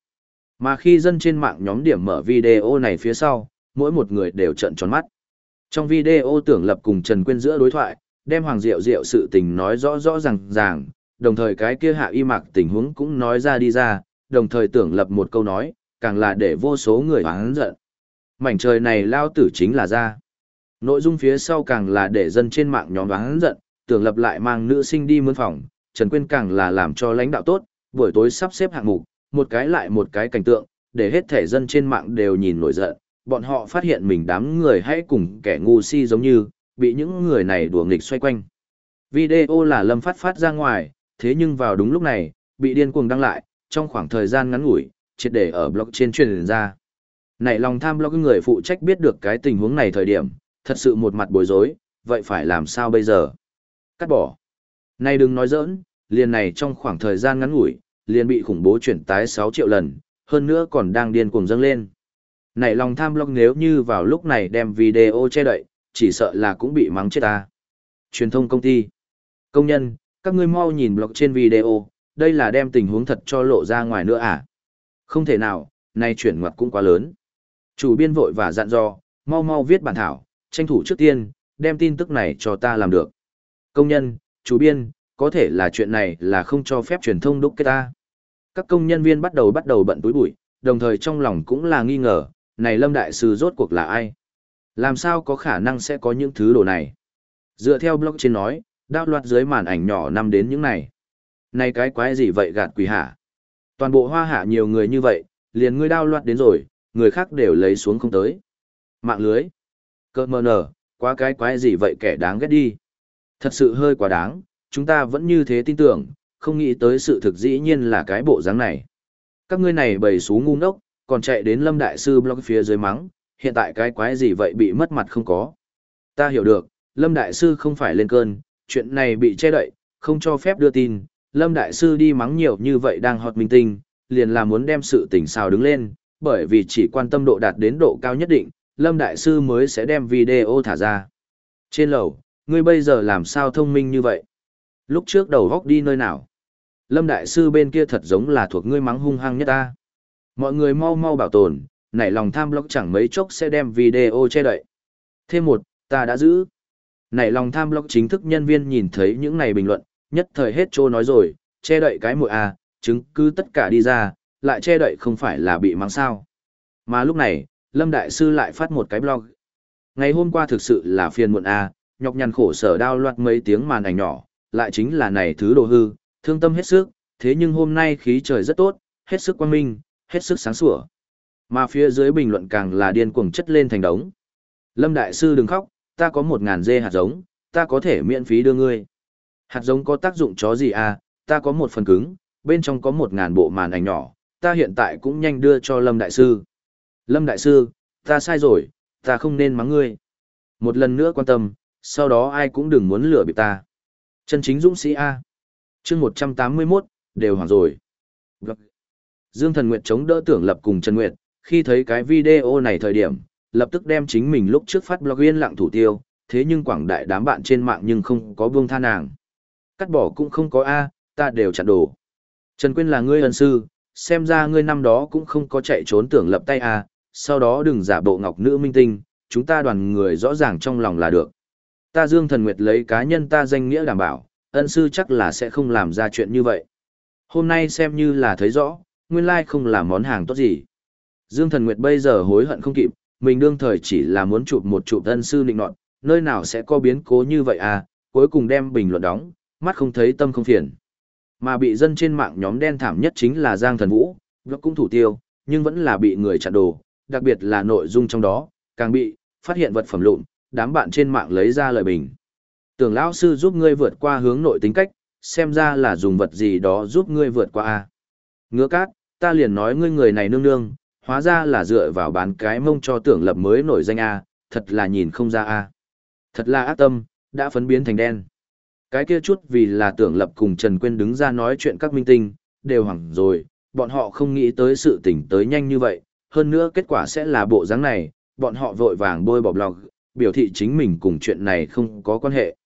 Mà khi dân trên mạng nhóm điểm mở video này phía sau, mỗi một người đều trợn tròn mắt. Trong video tưởng lập cùng Trần Quyên giữa đối thoại, đem Hoàng Diệu Diệu sự tình nói rõ rõ ràng ràng, đồng thời cái kia hạ y mặc tình huống cũng nói ra đi ra, đồng thời tưởng lập một câu nói, càng là để vô số người hoáng giận. Mảnh trời này lao tử chính là ra. Nội dung phía sau càng là để dân trên mạng nhóm hoáng giận, tưởng lập lại mang nữ sinh đi mướn phòng, Trần Quyên càng là làm cho lãnh đạo tốt, buổi tối sắp xếp hạng mục, một cái lại một cái cảnh tượng, để hết thể dân trên mạng đều nhìn nổi giận, bọn họ phát hiện mình đám người hãy cùng kẻ ngu si giống như, bị những người này đùa nghịch xoay quanh. Video là lâm phát phát ra ngoài, thế nhưng vào đúng lúc này, bị điên cuồng đăng lại, trong khoảng thời gian ngắn ngủi, triệt để ở blog trên truyền ra. Này lòng tham blog người phụ trách biết được cái tình huống này thời điểm, thật sự một mặt bối rối, vậy phải làm sao bây giờ? Cắt bỏ. Này đừng nói giỡn, liền này trong khoảng thời gian ngắn ngủi, liền bị khủng bố chuyển tái 6 triệu lần, hơn nữa còn đang điên cuồng dâng lên. Này lòng tham blog nếu như vào lúc này đem video che đậy, chỉ sợ là cũng bị mắng chết ta. Truyền thông công ty. Công nhân, các ngươi mau nhìn blog trên video, đây là đem tình huống thật cho lộ ra ngoài nữa à? Không thể nào, nay chuyển ngoặt cũng quá lớn. Chủ biên vội và dặn dò, mau mau viết bản thảo, tranh thủ trước tiên, đem tin tức này cho ta làm được. Công nhân, chủ biên, có thể là chuyện này là không cho phép truyền thông đúc kết ta. Các công nhân viên bắt đầu bắt đầu bận túi bụi, đồng thời trong lòng cũng là nghi ngờ, này Lâm Đại Sư rốt cuộc là ai? Làm sao có khả năng sẽ có những thứ đồ này? Dựa theo blog trên nói, đao loạt dưới màn ảnh nhỏ năm đến những này. Này cái quái gì vậy gạt quỷ hả? Toàn bộ hoa hạ nhiều người như vậy, liền ngươi đao loạt đến rồi, người khác đều lấy xuống không tới. Mạng lưới. Cơ mờ nở, quá cái quái gì vậy kẻ đáng ghét đi. Thật sự hơi quá đáng, chúng ta vẫn như thế tin tưởng, không nghĩ tới sự thực dĩ nhiên là cái bộ dáng này. Các ngươi này bầy xú ngu ngốc, còn chạy đến Lâm Đại Sư blog phía dưới mắng, hiện tại cái quái gì vậy bị mất mặt không có. Ta hiểu được, Lâm Đại Sư không phải lên cơn, chuyện này bị che đậy, không cho phép đưa tin, Lâm Đại Sư đi mắng nhiều như vậy đang hot minh tinh, liền là muốn đem sự tình xào đứng lên, bởi vì chỉ quan tâm độ đạt đến độ cao nhất định, Lâm Đại Sư mới sẽ đem video thả ra. Trên lầu, ngươi bây giờ làm sao thông minh như vậy? Lúc trước đầu góc đi nơi nào? Lâm Đại Sư bên kia thật giống là thuộc ngươi mắng hung hăng nhất ta. Mọi người mau mau bảo tồn, nảy lòng tham blog chẳng mấy chốc sẽ đem video che đậy. Thêm một, ta đã giữ. Nảy lòng tham blog chính thức nhân viên nhìn thấy những này bình luận, nhất thời hết trô nói rồi, che đậy cái mũi à, chứng cứ tất cả đi ra, lại che đậy không phải là bị mắng sao. Mà lúc này, Lâm Đại Sư lại phát một cái blog. Ngày hôm qua thực sự là phiền muộn à, nhọc nhằn khổ sở đao loạt mấy tiếng màn ảnh nhỏ, lại chính là này thứ đồ hư, thương tâm hết sức, thế nhưng hôm nay khí trời rất tốt, hết sức quang minh, hết sức sáng sủa. Mà phía dưới bình luận càng là điên cuồng chất lên thành đống. Lâm Đại Sư đừng khóc, ta có một ngàn dê hạt giống, ta có thể miễn phí đưa ngươi. Hạt giống có tác dụng chó gì à, ta có một phần cứng, bên trong có một ngàn bộ màn ảnh nhỏ, ta hiện tại cũng nhanh đưa cho Lâm Đại Sư. Lâm Đại Sư, ta sai rồi, ta không nên mắng ngươi. Một lần nữa quan tâm, sau đó ai cũng đừng muốn lừa bị ta. Chân chính dũng sĩ A. chương 181, đều hoảng rồi. Dương Thần Nguyệt chống đỡ tưởng lập cùng Trần Nguyệt, khi thấy cái video này thời điểm, lập tức đem chính mình lúc trước phát blog yên lặng thủ tiêu, thế nhưng quảng đại đám bạn trên mạng nhưng không có buông tha nàng. Cắt bỏ cũng không có A, ta đều chặn đồ. Trần Quyên là ngươi ân sư, xem ra ngươi năm đó cũng không có chạy trốn tưởng lập tay A, sau đó đừng giả bộ ngọc nữ minh tinh, chúng ta đoàn người rõ ràng trong lòng là được. Ta Dương Thần Nguyệt lấy cá nhân ta danh nghĩa đảm bảo, ân sư chắc là sẽ không làm ra chuyện như vậy. Hôm nay xem như là thấy rõ, nguyên lai không là món hàng tốt gì. Dương Thần Nguyệt bây giờ hối hận không kịp, mình đương thời chỉ là muốn chụp một chụp ân sư định nọt, nơi nào sẽ có biến cố như vậy à, cuối cùng đem bình luận đóng, mắt không thấy tâm không phiền. Mà bị dân trên mạng nhóm đen thảm nhất chính là Giang Thần Vũ, blog cũng thủ tiêu, nhưng vẫn là bị người chặn đồ, đặc biệt là nội dung trong đó, càng bị phát hiện vật phẩm lụn, đám bạn trên mạng lấy ra lời bình. Tưởng lão sư giúp ngươi vượt qua hướng nội tính cách, xem ra là dùng vật gì đó giúp ngươi vượt qua a. Ngứa cát, ta liền nói ngươi người này nương nương, hóa ra là dựa vào bán cái mông cho tưởng lập mới nổi danh a, thật là nhìn không ra a. Thật là ác tâm, đã phấn biến thành đen. Cái kia chút vì là tưởng lập cùng Trần Quyên đứng ra nói chuyện các minh tinh, đều hoảng rồi, bọn họ không nghĩ tới sự tỉnh tới nhanh như vậy, hơn nữa kết quả sẽ là bộ dáng này, bọn họ vội vàng bôi bỏ blog, biểu thị chính mình cùng chuyện này không có quan hệ.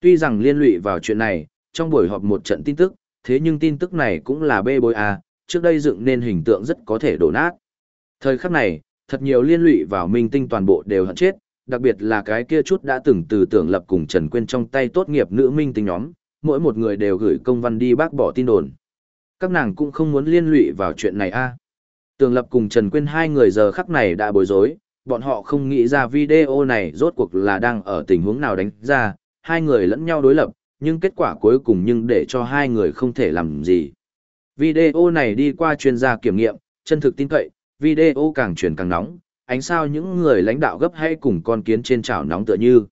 Tuy rằng liên lụy vào chuyện này, trong buổi họp một trận tin tức, thế nhưng tin tức này cũng là bê bối à, trước đây dựng nên hình tượng rất có thể đổ nát. Thời khắc này, thật nhiều liên lụy vào minh tinh toàn bộ đều hận chết, đặc biệt là cái kia chút đã từng từ tưởng lập cùng Trần Quyên trong tay tốt nghiệp nữ minh tinh nhóm, mỗi một người đều gửi công văn đi bác bỏ tin đồn. Các nàng cũng không muốn liên lụy vào chuyện này a. À. Tưởng lập cùng Trần Quyên hai người giờ khắc này đã bối rối, bọn họ không nghĩ ra video này rốt cuộc là đang ở tình huống nào đánh ra, hai người lẫn nhau đối lập, nhưng kết quả cuối cùng nhưng để cho hai người không thể làm gì. Video này đi qua chuyên gia kiểm nghiệm, chân thực tin cậy, video càng truyền càng nóng, ánh sao những người lãnh đạo gấp hay cùng con kiến trên chảo nóng tựa như.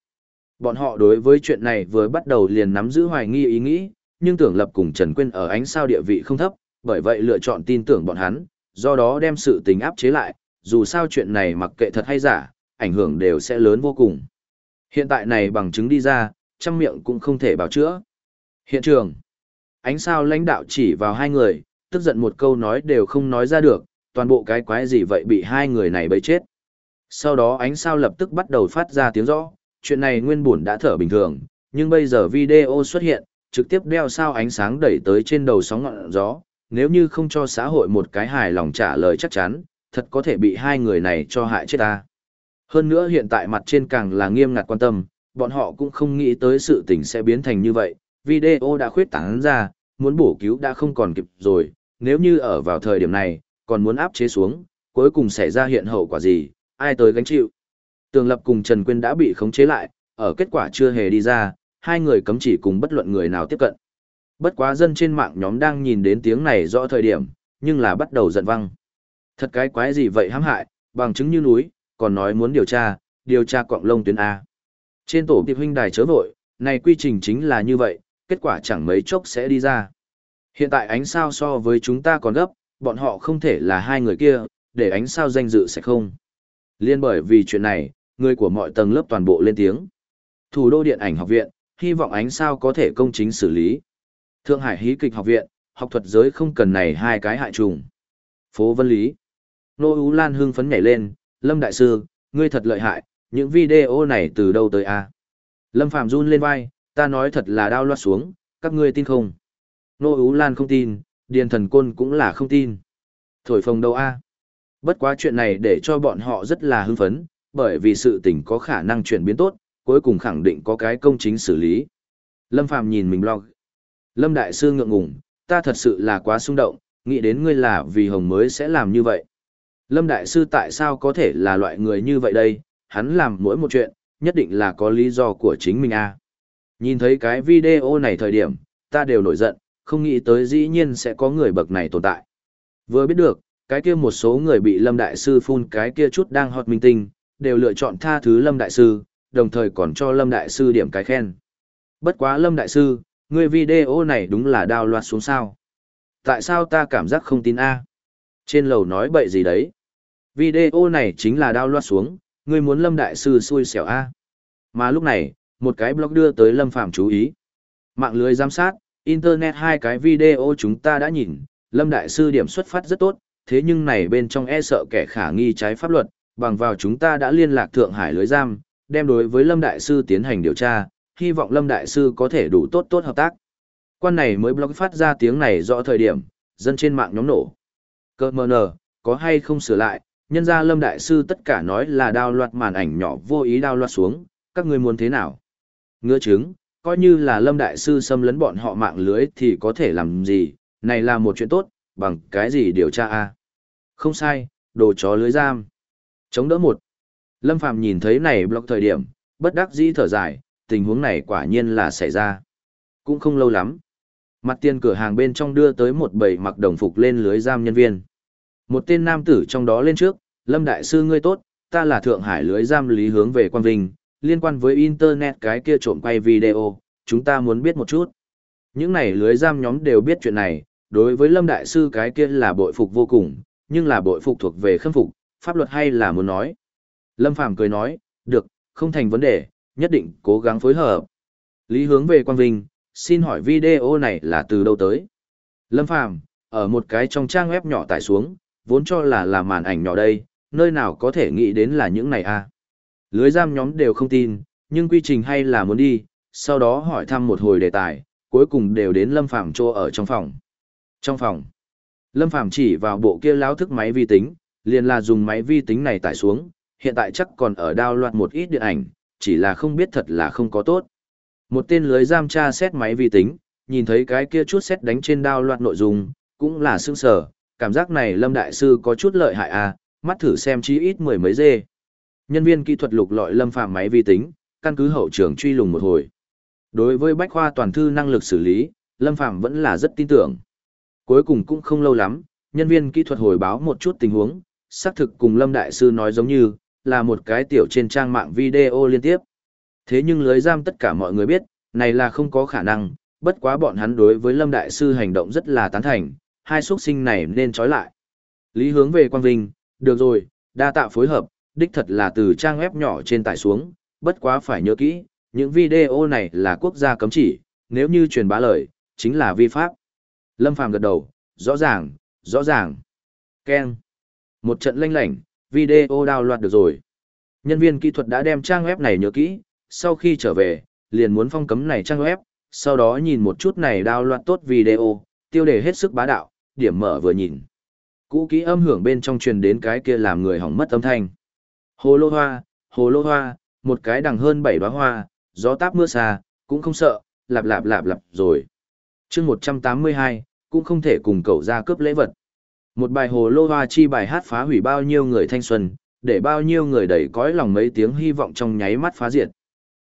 Bọn họ đối với chuyện này vừa bắt đầu liền nắm giữ hoài nghi ý nghĩ, nhưng tưởng lập cùng Trần Quyên ở ánh sao địa vị không thấp, bởi vậy lựa chọn tin tưởng bọn hắn, do đó đem sự tình áp chế lại, dù sao chuyện này mặc kệ thật hay giả, ảnh hưởng đều sẽ lớn vô cùng. Hiện tại này bằng chứng đi ra, trăm miệng cũng không thể bảo chữa. Hiện trường, ánh sao lãnh đạo chỉ vào hai người, tức giận một câu nói đều không nói ra được, toàn bộ cái quái gì vậy bị hai người này bấy chết. Sau đó ánh sao lập tức bắt đầu phát ra tiếng rõ, chuyện này nguyên buồn đã thở bình thường, nhưng bây giờ video xuất hiện, trực tiếp đeo sao ánh sáng đẩy tới trên đầu sóng ngọn gió, nếu như không cho xã hội một cái hài lòng trả lời chắc chắn, thật có thể bị hai người này cho hại chết ta. Hơn nữa hiện tại mặt trên càng là nghiêm ngặt quan tâm, bọn họ cũng không nghĩ tới sự tình sẽ biến thành như vậy, video đã khuyết tán ra, muốn bổ cứu đã không còn kịp rồi, nếu như ở vào thời điểm này, còn muốn áp chế xuống, cuối cùng xảy ra hiện hậu quả gì, ai tới gánh chịu. Tường Lập cùng Trần Quyên đã bị khống chế lại, ở kết quả chưa hề đi ra, hai người cấm chỉ cùng bất luận người nào tiếp cận. Bất quá dân trên mạng nhóm đang nhìn đến tiếng này rõ thời điểm, nhưng là bắt đầu giận văng. Thật cái quái gì vậy hãm hại, bằng chứng như núi, còn nói muốn điều tra, điều tra quạng lông tuyến A. Trên tổ tiệp huynh đài chớ vội, này quy trình chính là như vậy, kết quả chẳng mấy chốc sẽ đi ra. Hiện tại ánh sao so với chúng ta còn gấp, bọn họ không thể là hai người kia, để ánh sao danh dự sẽ không. Liên bởi vì chuyện này, người của mọi tầng lớp toàn bộ lên tiếng. Thủ đô điện ảnh học viện, hy vọng ánh sao có thể công chính xử lý. Thượng Hải hí kịch học viện, học thuật giới không cần này hai cái hại trùng. Phố Vân Lý. Nô Ú Lan hưng phấn nhảy lên, Lâm Đại Sư, ngươi thật lợi hại, những video này từ đâu tới a? Lâm Phạm run lên vai, ta nói thật là đau loa xuống, các ngươi tin không? Nô Ú Lan không tin, Điền Thần Côn cũng là không tin. Thổi phồng đâu a? Bất quá chuyện này để cho bọn họ rất là hưng phấn, bởi vì sự tình có khả năng chuyển biến tốt, cuối cùng khẳng định có cái công chính xử lý. Lâm Phạm nhìn mình blog. Lâm Đại Sư ngượng ngùng, ta thật sự là quá xung động, nghĩ đến ngươi là vì Hồng mới sẽ làm như vậy. Lâm Đại Sư tại sao có thể là loại người như vậy đây, hắn làm mỗi một chuyện, nhất định là có lý do của chính mình a. À. Nhìn thấy cái video này thời điểm, ta đều nổi giận, không nghĩ tới dĩ nhiên sẽ có người bậc này tồn tại. Vừa biết được, cái kia một số người bị Lâm Đại Sư phun cái kia chút đang hot minh tinh, đều lựa chọn tha thứ Lâm Đại Sư, đồng thời còn cho Lâm Đại Sư điểm cái khen. Bất quá Lâm Đại Sư, người video này đúng là đào loạt xuống sao. Tại sao ta cảm giác không tin a? Trên lầu nói bậy gì đấy? Video này chính là đao loát xuống, ngươi muốn Lâm Đại Sư xui xẻo A. Mà lúc này, một cái blog đưa tới Lâm Phạm chú ý. Mạng lưới giám sát, Internet hai cái video chúng ta đã nhìn, Lâm Đại Sư điểm xuất phát rất tốt, thế nhưng này bên trong e sợ kẻ khả nghi trái pháp luật, bằng vào chúng ta đã liên lạc Thượng Hải lưới giam, đem đối với Lâm Đại Sư tiến hành điều tra, hy vọng Lâm Đại Sư có thể đủ tốt tốt hợp tác. Quan này mới blog phát ra tiếng này rõ thời điểm, dân trên mạng nhóm nổ. Cơ mờ nờ, có hay không sửa lại, nhân gia lâm đại sư tất cả nói là đao loạt màn ảnh nhỏ vô ý đao loạt xuống, các ngươi muốn thế nào? Ngựa chứng, coi như là lâm đại sư xâm lấn bọn họ mạng lưới thì có thể làm gì, này là một chuyện tốt, bằng cái gì điều tra a Không sai, đồ chó lưới giam. Chống đỡ một. Lâm Phàm nhìn thấy này block thời điểm, bất đắc dĩ thở dài, tình huống này quả nhiên là xảy ra. Cũng không lâu lắm. Mặt tiền cửa hàng bên trong đưa tới một bầy mặc đồng phục lên lưới giam nhân viên. Một tên nam tử trong đó lên trước, Lâm Đại Sư ngươi tốt, ta là Thượng Hải lưới giam lý hướng về Quang Vinh, liên quan với Internet cái kia trộm quay video, chúng ta muốn biết một chút. Những này lưới giam nhóm đều biết chuyện này, đối với Lâm Đại Sư cái kia là bội phục vô cùng, nhưng là bội phục thuộc về khâm phục, pháp luật hay là muốn nói. Lâm Phàm cười nói, được, không thành vấn đề, nhất định cố gắng phối hợp. Lý hướng về Quang Vinh, xin hỏi video này là từ đâu tới? Lâm Phàm ở một cái trong trang web nhỏ tải xuống, vốn cho là là màn ảnh nhỏ đây, nơi nào có thể nghĩ đến là những này à? Lưới giam nhóm đều không tin, nhưng quy trình hay là muốn đi, sau đó hỏi thăm một hồi đề tài, cuối cùng đều đến Lâm Phàm chỗ ở trong phòng. Trong phòng, Lâm Phàm chỉ vào bộ kia láo thức máy vi tính, liền là dùng máy vi tính này tải xuống, hiện tại chắc còn ở đao loạt một ít điện ảnh, chỉ là không biết thật là không có tốt. Một tên lưới giam tra xét máy vi tính, nhìn thấy cái kia chút xét đánh trên đao loạt nội dung, cũng là sương sở, cảm giác này Lâm Đại Sư có chút lợi hại à, mắt thử xem chí ít mười mấy dê. Nhân viên kỹ thuật lục lọi Lâm Phàm máy vi tính, căn cứ hậu trường truy lùng một hồi. Đối với bách khoa toàn thư năng lực xử lý, Lâm Phàm vẫn là rất tin tưởng. Cuối cùng cũng không lâu lắm, nhân viên kỹ thuật hồi báo một chút tình huống, xác thực cùng Lâm Đại Sư nói giống như, là một cái tiểu trên trang mạng video liên tiếp. Thế nhưng lưới giam tất cả mọi người biết, này là không có khả năng, bất quá bọn hắn đối với Lâm Đại Sư hành động rất là tán thành, hai xuất sinh này nên trói lại. Lý hướng về Quang Vinh, được rồi, đa tạ phối hợp, đích thật là từ trang web nhỏ trên tải xuống, bất quá phải nhớ kỹ, những video này là quốc gia cấm chỉ, nếu như truyền bá lời, chính là vi pháp. Lâm Phàm gật đầu, rõ ràng, rõ ràng. Ken. Một trận lanh lảnh, video đào loạt được rồi. Nhân viên kỹ thuật đã đem trang web này nhớ kỹ, sau khi trở về, liền muốn phong cấm này trang web, sau đó nhìn một chút này đào loạt tốt video, tiêu đề hết sức bá đạo, điểm mở vừa nhìn. Cũ kỹ âm hưởng bên trong truyền đến cái kia làm người hỏng mất âm thanh. Hồ lô hoa, hồ lô hoa, một cái đằng hơn bảy đóa hoa, gió táp mưa xa, cũng không sợ, lạp lạp lạp lạp rồi. chương 182, cũng không thể cùng cậu ra cướp lễ vật. Một bài hồ lô hoa chi bài hát phá hủy bao nhiêu người thanh xuân, để bao nhiêu người đầy cõi lòng mấy tiếng hy vọng trong nháy mắt phá diệt.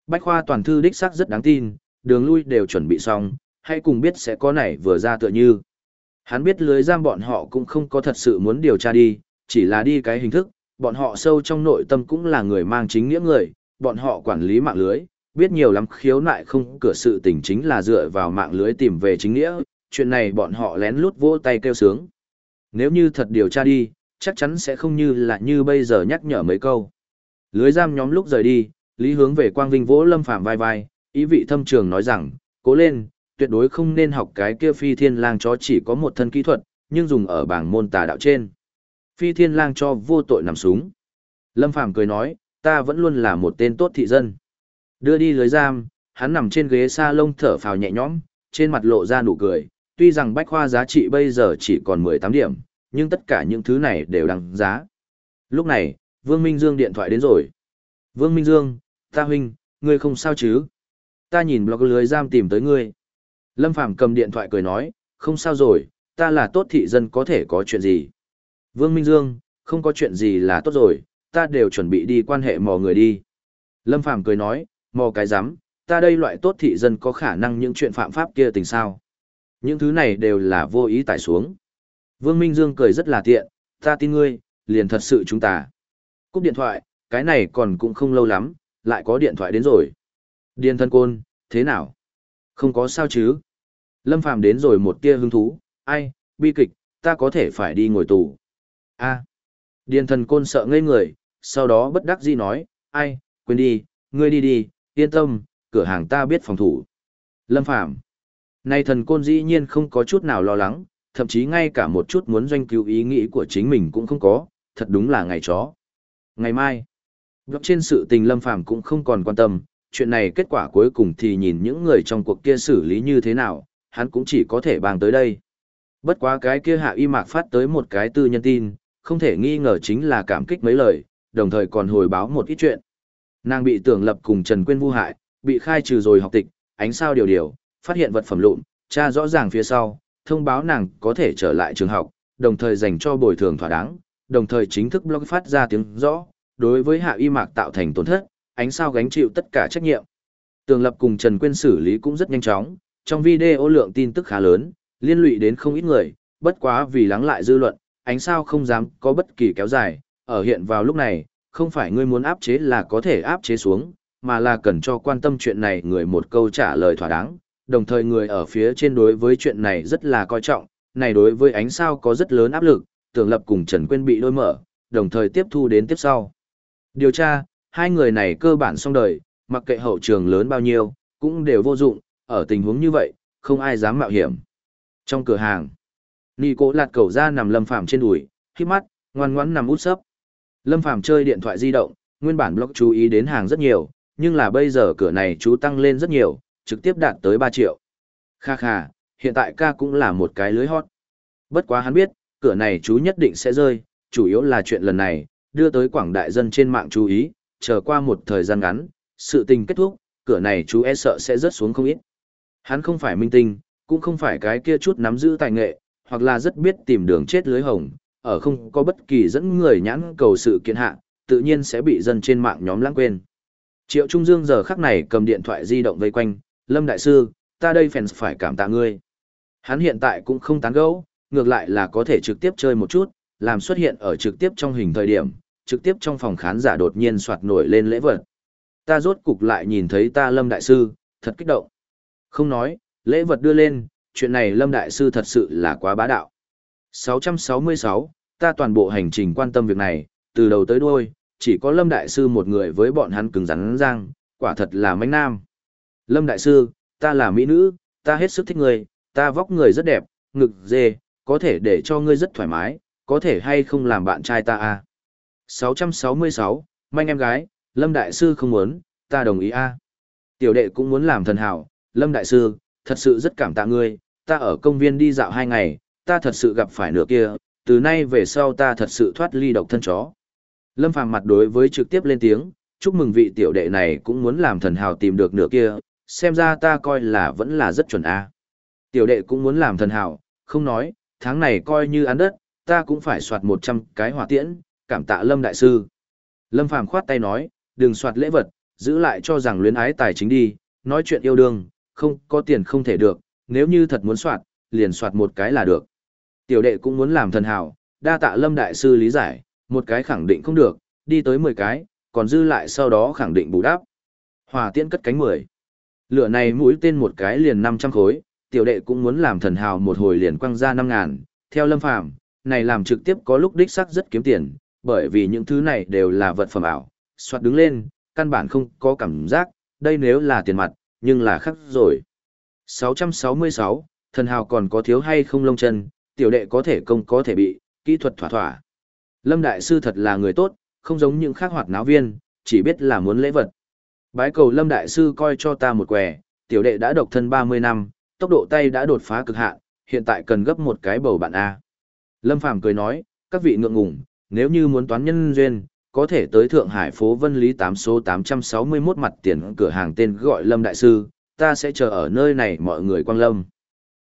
Bách khoa toàn thư đích xác rất đáng tin, đường lui đều chuẩn bị xong, hay cùng biết sẽ có này vừa ra tựa như. Hắn biết lưới giam bọn họ cũng không có thật sự muốn điều tra đi, chỉ là đi cái hình thức, bọn họ sâu trong nội tâm cũng là người mang chính nghĩa người, bọn họ quản lý mạng lưới, biết nhiều lắm khiếu nại không cửa sự tình chính là dựa vào mạng lưới tìm về chính nghĩa, chuyện này bọn họ lén lút vỗ tay kêu sướng. Nếu như thật điều tra đi, chắc chắn sẽ không như là như bây giờ nhắc nhở mấy câu. Lưới giam nhóm lúc rời đi, Lý hướng về Quang Vinh vỗ Lâm Phàm vai vai, ý vị thâm trường nói rằng, cố lên, tuyệt đối không nên học cái kia phi thiên lang chó chỉ có một thân kỹ thuật, nhưng dùng ở bảng môn tà đạo trên. Phi thiên lang cho vô tội nằm súng. Lâm Phàm cười nói, ta vẫn luôn là một tên tốt thị dân. Đưa đi lưới giam, hắn nằm trên ghế sa lông thở phào nhẹ nhõm, trên mặt lộ ra nụ cười, tuy rằng bách khoa giá trị bây giờ chỉ còn 18 điểm, nhưng tất cả những thứ này đều đáng giá. Lúc này, Vương Minh Dương điện thoại đến rồi. Vương Minh Dương, ta huynh, ngươi không sao chứ? Ta nhìn blog lưới giam tìm tới ngươi. Lâm Phàm cầm điện thoại cười nói, không sao rồi, ta là tốt thị dân có thể có chuyện gì. Vương Minh Dương, không có chuyện gì là tốt rồi, ta đều chuẩn bị đi quan hệ mò người đi. Lâm Phàm cười nói, mò cái rắm ta đây loại tốt thị dân có khả năng những chuyện phạm pháp kia tình sao. Những thứ này đều là vô ý tải xuống. Vương Minh Dương cười rất là tiện, ta tin ngươi, liền thật sự chúng ta. Cúp điện thoại, cái này còn cũng không lâu lắm, lại có điện thoại đến rồi. Điền thân côn, thế nào? Không có sao chứ? Lâm Phàm đến rồi một tia hứng thú, ai, bi kịch, ta có thể phải đi ngồi tù. a Điền thần côn sợ ngây người, sau đó bất đắc dĩ nói, ai, quên đi, ngươi đi đi, yên tâm, cửa hàng ta biết phòng thủ. Lâm Phàm nay thần côn dĩ nhiên không có chút nào lo lắng, thậm chí ngay cả một chút muốn doanh cứu ý nghĩ của chính mình cũng không có, thật đúng là ngày chó. Ngày mai, blog trên sự tình Lâm Phàm cũng không còn quan tâm, chuyện này kết quả cuối cùng thì nhìn những người trong cuộc kia xử lý như thế nào, hắn cũng chỉ có thể bang tới đây. Bất quá cái kia hạ y mạc phát tới một cái tư nhân tin, không thể nghi ngờ chính là cảm kích mấy lời, đồng thời còn hồi báo một ít chuyện. Nàng bị tưởng lập cùng Trần Quyên vu hại, bị khai trừ rồi học tịch, ánh sao điều điều, phát hiện vật phẩm lụn, tra rõ ràng phía sau, thông báo nàng có thể trở lại trường học, đồng thời dành cho bồi thường thỏa đáng, đồng thời chính thức blog phát ra tiếng rõ, đối với hạ y mạc tạo thành tổn thất, ánh sao gánh chịu tất cả trách nhiệm. Tường lập cùng Trần Quyên xử lý cũng rất nhanh chóng, trong video lượng tin tức khá lớn, liên lụy đến không ít người, bất quá vì lắng lại dư luận, ánh sao không dám có bất kỳ kéo dài, ở hiện vào lúc này, không phải ngươi muốn áp chế là có thể áp chế xuống, mà là cần cho quan tâm chuyện này người một câu trả lời thỏa đáng, đồng thời người ở phía trên đối với chuyện này rất là coi trọng, này đối với ánh sao có rất lớn áp lực, tưởng lập cùng Trần Quyên bị đôi mở, đồng thời tiếp thu đến tiếp sau. Điều tra, hai người này cơ bản xong đời, mặc kệ hậu trường lớn bao nhiêu, cũng đều vô dụng, ở tình huống như vậy, không ai dám mạo hiểm. Trong cửa hàng, Nị cố lạt cầu ra nằm lâm phàm trên đùi, khi mắt, ngoan ngoãn nằm út sấp. Lâm phàm chơi điện thoại di động, nguyên bản blog chú ý đến hàng rất nhiều, nhưng là bây giờ cửa này chú tăng lên rất nhiều, trực tiếp đạt tới 3 triệu. Kha kha, hiện tại ca cũng là một cái lưới hot. Bất quá hắn biết, cửa này chú nhất định sẽ rơi, chủ yếu là chuyện lần này, đưa tới quảng đại dân trên mạng chú ý, chờ qua một thời gian ngắn, sự tình kết thúc, cửa này chú e sợ sẽ rớt xuống không ít. Hắn không phải minh tinh, cũng không phải cái kia chút nắm giữ tài nghệ, hoặc là rất biết tìm đường chết lưới hồng, ở không có bất kỳ dẫn người nhãn cầu sự kiện hạ, tự nhiên sẽ bị dân trên mạng nhóm lãng quên. Triệu Trung Dương giờ khắc này cầm điện thoại di động vây quanh, Lâm Đại Sư, ta đây fans phải cảm tạ ngươi. Hắn hiện tại cũng không tán gẫu, ngược lại là có thể trực tiếp chơi một chút, làm xuất hiện ở trực tiếp trong hình thời điểm, trực tiếp trong phòng khán giả đột nhiên soạt nổi lên lễ vật. Ta rốt cục lại nhìn thấy ta Lâm Đại Sư, thật kích động. Không nói, lễ vật đưa lên, chuyện này Lâm Đại Sư thật sự là quá bá đạo. 666, ta toàn bộ hành trình quan tâm việc này, từ đầu tới đuôi, chỉ có Lâm Đại Sư một người với bọn hắn cứng rắn răng, quả thật là mánh nam. Lâm Đại Sư, ta là mỹ nữ, ta hết sức thích người, ta vóc người rất đẹp, ngực dê, có thể để cho ngươi rất thoải mái, có thể hay không làm bạn trai ta à? 666, manh em gái, Lâm Đại Sư không muốn, ta đồng ý a à? Tiểu đệ cũng muốn làm thần hảo, Lâm Đại Sư, thật sự rất cảm tạ ngươi, ta ở công viên đi dạo hai ngày, ta thật sự gặp phải nửa kia, từ nay về sau ta thật sự thoát ly độc thân chó. Lâm Phàm mặt đối với trực tiếp lên tiếng, chúc mừng vị tiểu đệ này cũng muốn làm thần hào tìm được nửa kia, xem ra ta coi là vẫn là rất chuẩn a. Tiểu đệ cũng muốn làm thần hào, không nói, tháng này coi như án đất, ta cũng phải soạt 100 cái hỏa tiễn, cảm tạ Lâm đại sư. Lâm Phàm khoát tay nói, đừng soạt lễ vật, giữ lại cho rằng luyến ái tài chính đi, nói chuyện yêu đương, không có tiền không thể được, nếu như thật muốn soạt, liền soạt một cái là được. Tiểu đệ cũng muốn làm thần hào, đa tạ Lâm đại sư lý giải, một cái khẳng định không được, đi tới 10 cái, còn dư lại sau đó khẳng định bù đắp. Hỏa tiễn cất cánh 10. Lửa này mũi tên một cái liền 500 khối, tiểu đệ cũng muốn làm thần hào một hồi liền quăng ra 5 ngàn, theo lâm phàm, này làm trực tiếp có lúc đích sắc rất kiếm tiền, bởi vì những thứ này đều là vật phẩm ảo, soạt đứng lên, căn bản không có cảm giác, đây nếu là tiền mặt, nhưng là khắc rồi. 666, thần hào còn có thiếu hay không lông chân, tiểu đệ có thể công có thể bị, kỹ thuật thỏa thỏa. Lâm Đại Sư thật là người tốt, không giống những khác hoạt náo viên, chỉ biết là muốn lễ vật. Bái cầu Lâm Đại Sư coi cho ta một quẻ, tiểu đệ đã độc thân 30 năm, tốc độ tay đã đột phá cực hạn, hiện tại cần gấp một cái bầu bạn A. Lâm Phàm cười nói, các vị ngượng ngùng, nếu như muốn toán nhân duyên, có thể tới Thượng Hải phố Vân Lý 8 số 861 mặt tiền cửa hàng tên gọi Lâm Đại Sư, ta sẽ chờ ở nơi này mọi người quang lâm.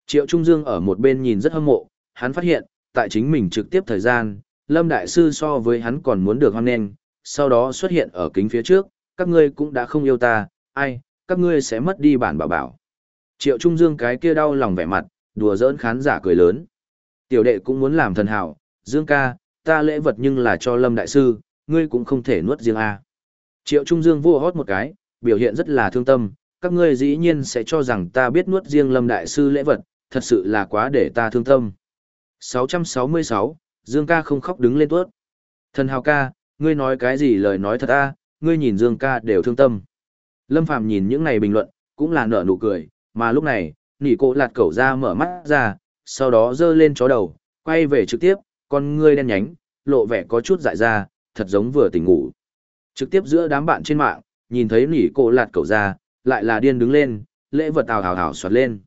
Triệu Trung Dương ở một bên nhìn rất hâm mộ, hắn phát hiện, tại chính mình trực tiếp thời gian, Lâm Đại Sư so với hắn còn muốn được hoan nghênh, sau đó xuất hiện ở kính phía trước, các ngươi cũng đã không yêu ta, ai, các ngươi sẽ mất đi bản bảo bảo. Triệu Trung Dương cái kia đau lòng vẻ mặt, đùa giỡn khán giả cười lớn. Tiểu đệ cũng muốn làm thần hảo, Dương ca, ta lễ vật nhưng là cho Lâm Đại Sư, ngươi cũng không thể nuốt riêng a. Triệu Trung Dương vua hót một cái, biểu hiện rất là thương tâm, các ngươi dĩ nhiên sẽ cho rằng ta biết nuốt riêng Lâm Đại Sư lễ vật, thật sự là quá để ta thương tâm. 666, Dương ca không khóc đứng lên tuốt. Thần hào ca, ngươi nói cái gì lời nói thật a, ngươi nhìn Dương ca đều thương tâm. Lâm Phàm nhìn những này bình luận, cũng là nở nụ cười, mà lúc này, nỉ cổ lạt cẩu ra mở mắt ra, sau đó dơ lên chó đầu, quay về trực tiếp, con ngươi đen nhánh, lộ vẻ có chút dại ra, thật giống vừa tỉnh ngủ. Trực tiếp giữa đám bạn trên mạng, nhìn thấy nỉ cổ lạt cậu ra, lại là điên đứng lên, lễ vật ào hào hào soạt lên.